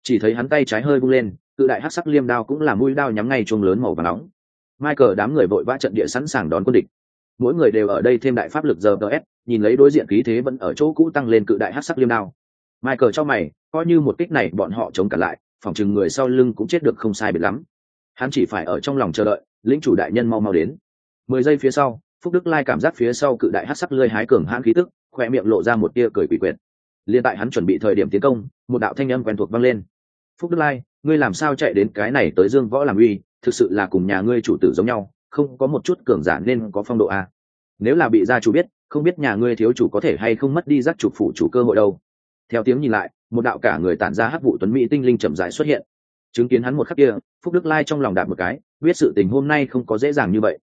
Chỉ thấy hắn tay trái hơi bung lên, cự đại hát sắc liêm đao cũng là mũi đao nhắm ngay chuông lớn màu và nóng. Michael đám người vội vã trận địa sẵn sàng đón quân địch. Mỗi người đều ở đây thêm đại pháp lực giờ ts nhìn lấy đối diện khí thế vẫn ở chỗ cũ tăng lên cự đại hát sắc liêm đao michael cho mày, coi như một kích này bọn họ chống cả lại, phòng chừng người sau lưng cũng chết được không sai biệt lắm. Hắn chỉ phải ở trong lòng chờ đợi, lĩnh chủ đại nhân mau mau đến. Mười giây phía sau, phúc đức lai cảm giác phía sau cự đại hắc sắc lơi hái cường hãn khí tức khoe miệng lộ ra một tia cười quỷ quyệt. Liên tại hắn chuẩn bị thời điểm tiến công, một đạo thanh âm quen thuộc vang lên. Phúc đức lai, ngươi làm sao chạy đến cái này tới dương võ làm uy, thực sự là cùng nhà ngươi chủ tử giống nhau, không có một chút cường giả nên có phong độ a nếu là bị gia chủ biết, không biết nhà ngươi thiếu chủ có thể hay không mất đi giác chủ phụ chủ cơ hội đâu theo tiếng nhìn lại, một đạo cả người tản ra hắc vụ tuấn mỹ tinh linh chậm rãi xuất hiện. Chứng kiến hắn một khắc kia, phúc đức lai trong lòng đạp một cái, biết sự tình hôm nay không có dễ dàng như vậy.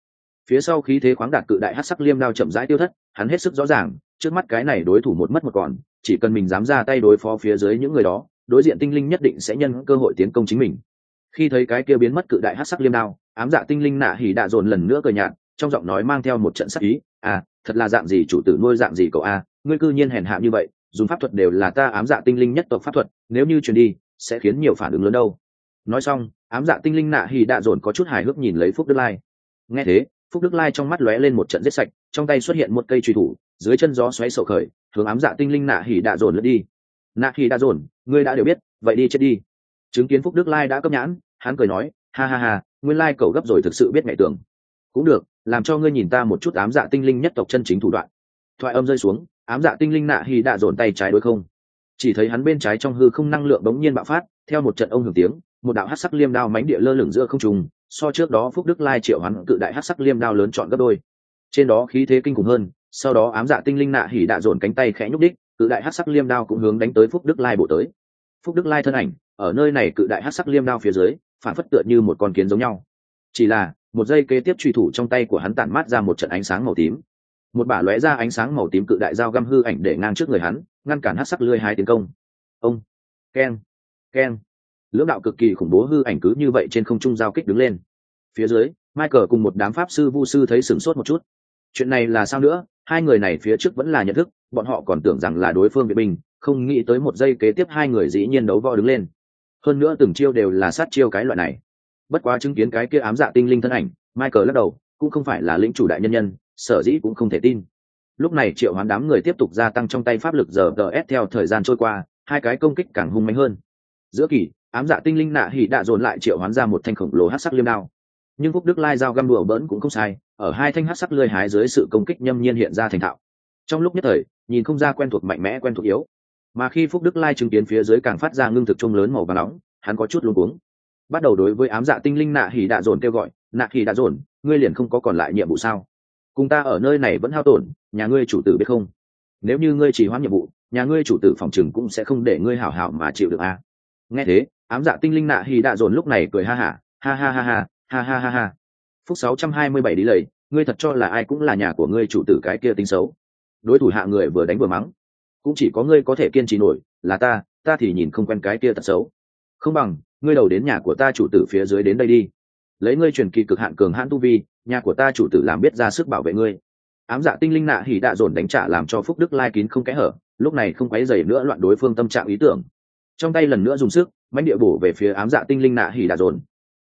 Phía sau khí thế khoáng đạt cự đại hát sắc liêm đao chậm rãi tiêu thất, hắn hết sức rõ ràng, trước mắt cái này đối thủ một mất một còn, chỉ cần mình dám ra tay đối phó phía dưới những người đó, đối diện tinh linh nhất định sẽ nhân cơ hội tiến công chính mình. Khi thấy cái kia biến mất cự đại hát sắc liêm đao, ám dạ tinh linh nạ hỉ đạ dồn lần nữa cờ nhạt, trong giọng nói mang theo một trận sắc ý à thật là dạng gì chủ tử nuôi dạng gì cậu a ngươi cư nhiên hèn hạ như vậy dùng pháp thuật đều là ta ám dạ tinh linh nhất tộc pháp thuật, nếu như truyền đi, sẽ khiến nhiều phản ứng lớn đâu. Nói xong, ám dạ tinh linh nạ hỉ đạ dồn có chút hài hước nhìn lấy phúc đức lai. Nghe thế, phúc đức lai trong mắt lóe lên một trận giết sạch, trong tay xuất hiện một cây truy thủ, dưới chân gió xoáy sầu khởi, hướng ám dạ tinh linh nạ hỉ đạ dồn lướt đi. Nạ hỉ đạ dồn, ngươi đã đều biết, vậy đi chết đi. Chứng kiến phúc đức lai đã cấp nhãn, hắn cười nói, ha ha ha, nguyên lai cầu gấp rồi thực sự biết mẹ tưởng. Cũng được, làm cho ngươi nhìn ta một chút ám dạ tinh linh nhất tộc chân chính thủ đoạn. Thoại âm rơi xuống ám dạ tinh linh nạ hỉ đã dồn tay trái đối không. Chỉ thấy hắn bên trái trong hư không năng lượng bỗng nhiên bạo phát, theo một trận ông hưởng tiếng, một đạo hát sắc liêm đao mánh địa lơ lửng giữa không trùng so trước đó phúc đức lai triệu hắn cự đại hát sắc liêm đao lớn chọn gấp đôi. Trên đó khí thế kinh khủng hơn, sau đó ám dạ tinh linh nạ hỉ đạ dồn cánh tay khẽ nhúc đích, cự đại hát sắc liêm đao cũng hướng đánh tới phúc đức lai bộ tới. Phúc đức lai thân ảnh, ở nơi này cự đại hát sắc liêm đao phía dưới, phản phất tựa như một con kiến giống nhau. Chỉ là, một giây kế tiếp truy thủ trong tay của hắn tản mát ra một trận ánh sáng màu tím một bả lóe ra ánh sáng màu tím cự đại dao găm hư ảnh để ngang trước người hắn, ngăn cản hát sắc lươi hai tiến công. Ông, keng keng. Lưỡng đạo cực kỳ khủng bố hư ảnh cứ như vậy trên không trung giao kích đứng lên. Phía dưới, michael cùng một đám pháp sư vu sư thấy sửng sốt một chút. Chuyện này là sao nữa? Hai người này phía trước vẫn là nhận thức, bọn họ còn tưởng rằng là đối phương bị bình không nghĩ tới một giây kế tiếp hai người dĩ nhiên đấu võ đứng lên. Hơn nữa từng chiêu đều là sát chiêu cái loại này. Bất quá chứng kiến cái kia ám dạ tinh linh thân ảnh, michael lắc đầu, cũng không phải là lĩnh chủ đại nhân nhân sở dĩ cũng không thể tin. Lúc này triệu hoán đám người tiếp tục gia tăng trong tay pháp lực giờ ts theo thời gian trôi qua, hai cái công kích càng hung mạnh hơn. Giữa kỳ, ám dạ tinh linh nạ hỉ đã dồn lại triệu hoán ra một thanh khổng lồ hát sắc liêm đao. Nhưng phúc đức lai dao găm đùa bỡn cũng không sai, ở hai thanh hát sắc lơi hái dưới sự công kích nhâm nhiên hiện ra thành thạo. Trong lúc nhất thời, nhìn không ra quen thuộc mạnh mẽ quen thuộc yếu. Mà khi phúc đức lai chứng kiến phía dưới càng phát ra ngưng thực trông lớn màu và nóng, hắn có chút luôn cuống. Bắt đầu đối với ám dạ tinh linh nạ hỉ đạ dồn kêu gọi, nạ hỉ đạ dồn, ngươi liền không có còn lại nhiệm vụ sao? Cùng ta ở nơi này vẫn hao tổn, nhà ngươi chủ tử biết không? Nếu như ngươi chỉ hoãn nhiệm vụ, nhà ngươi chủ tử phòng chừng cũng sẽ không để ngươi hảo hảo mà chịu được a à. nghe thế, ám dạ tinh linh nạ hy đạ dồn lúc này cười ha hả, ha ha ha ha ha ha ha ha. Phúc sáu trăm hai mươi bảy đi lầy, ngươi thật cho là ai cũng là nhà của ngươi chủ tử cái kia tính xấu. Đối thủ hạ người vừa đánh vừa mắng. Cũng chỉ có ngươi có thể kiên trì nổi, là ta ta thì nhìn không quen cái kia tật xấu. Không bằng, ngươi đầu đến nhà của ta chủ tử phía dưới đến đây đi. Lấy ngươi truyền kỳ cực hạn cường hãn tu vi nhà của ta chủ tử làm biết ra sức bảo vệ ngươi. Ám dạ tinh linh nạ hỉ đạ dồn đánh trả làm cho phúc đức lai kín không kẽ hở, lúc này không quấy dày nữa loạn đối phương tâm trạng ý tưởng. Trong tay lần nữa dùng sức mánh địa bổ về phía ám dạ tinh linh nạ hỉ đạ dồn.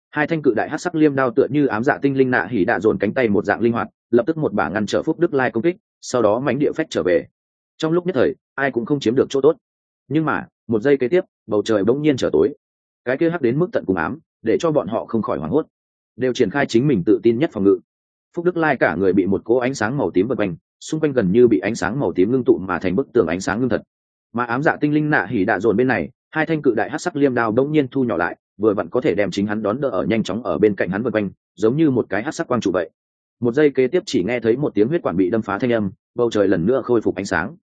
Hai thanh cự đại hát sắc liêm đao tựa như ám dạ tinh linh nạ hỉ đạ dồn cánh tay một dạng linh hoạt, lập tức một bả ngăn trở phúc đức lai công kích, sau đó mánh địa phách trở về. Trong lúc nhất thời, ai cũng không chiếm được chỗ tốt. Nhưng mà, một giây kế tiếp, bầu trời bỗng nhiên trở tối. Cái kia hắc đến mức tận cùng ám, để cho bọn họ không khỏi hoảng hốt đều triển khai chính mình tự tin nhất phòng ngự. Phúc đức lai cả người bị một cỗ ánh sáng màu tím vật quanh, xung quanh gần như bị ánh sáng màu tím ngưng tụ mà thành bức tường ánh sáng ngưng thật. Mà ám dạ tinh linh nạ hỉ đạ dồn bên này, hai thanh cự đại hát sắc liêm đao đống nhiên thu nhỏ lại, vừa vặn có thể đem chính hắn đón đỡ ở nhanh chóng ở bên cạnh hắn vượt quanh, giống như một cái hát sắc quang trụ vậy. Một giây kế tiếp chỉ nghe thấy một tiếng huyết quản bị đâm phá thanh âm, bầu trời lần nữa khôi phục ánh sáng.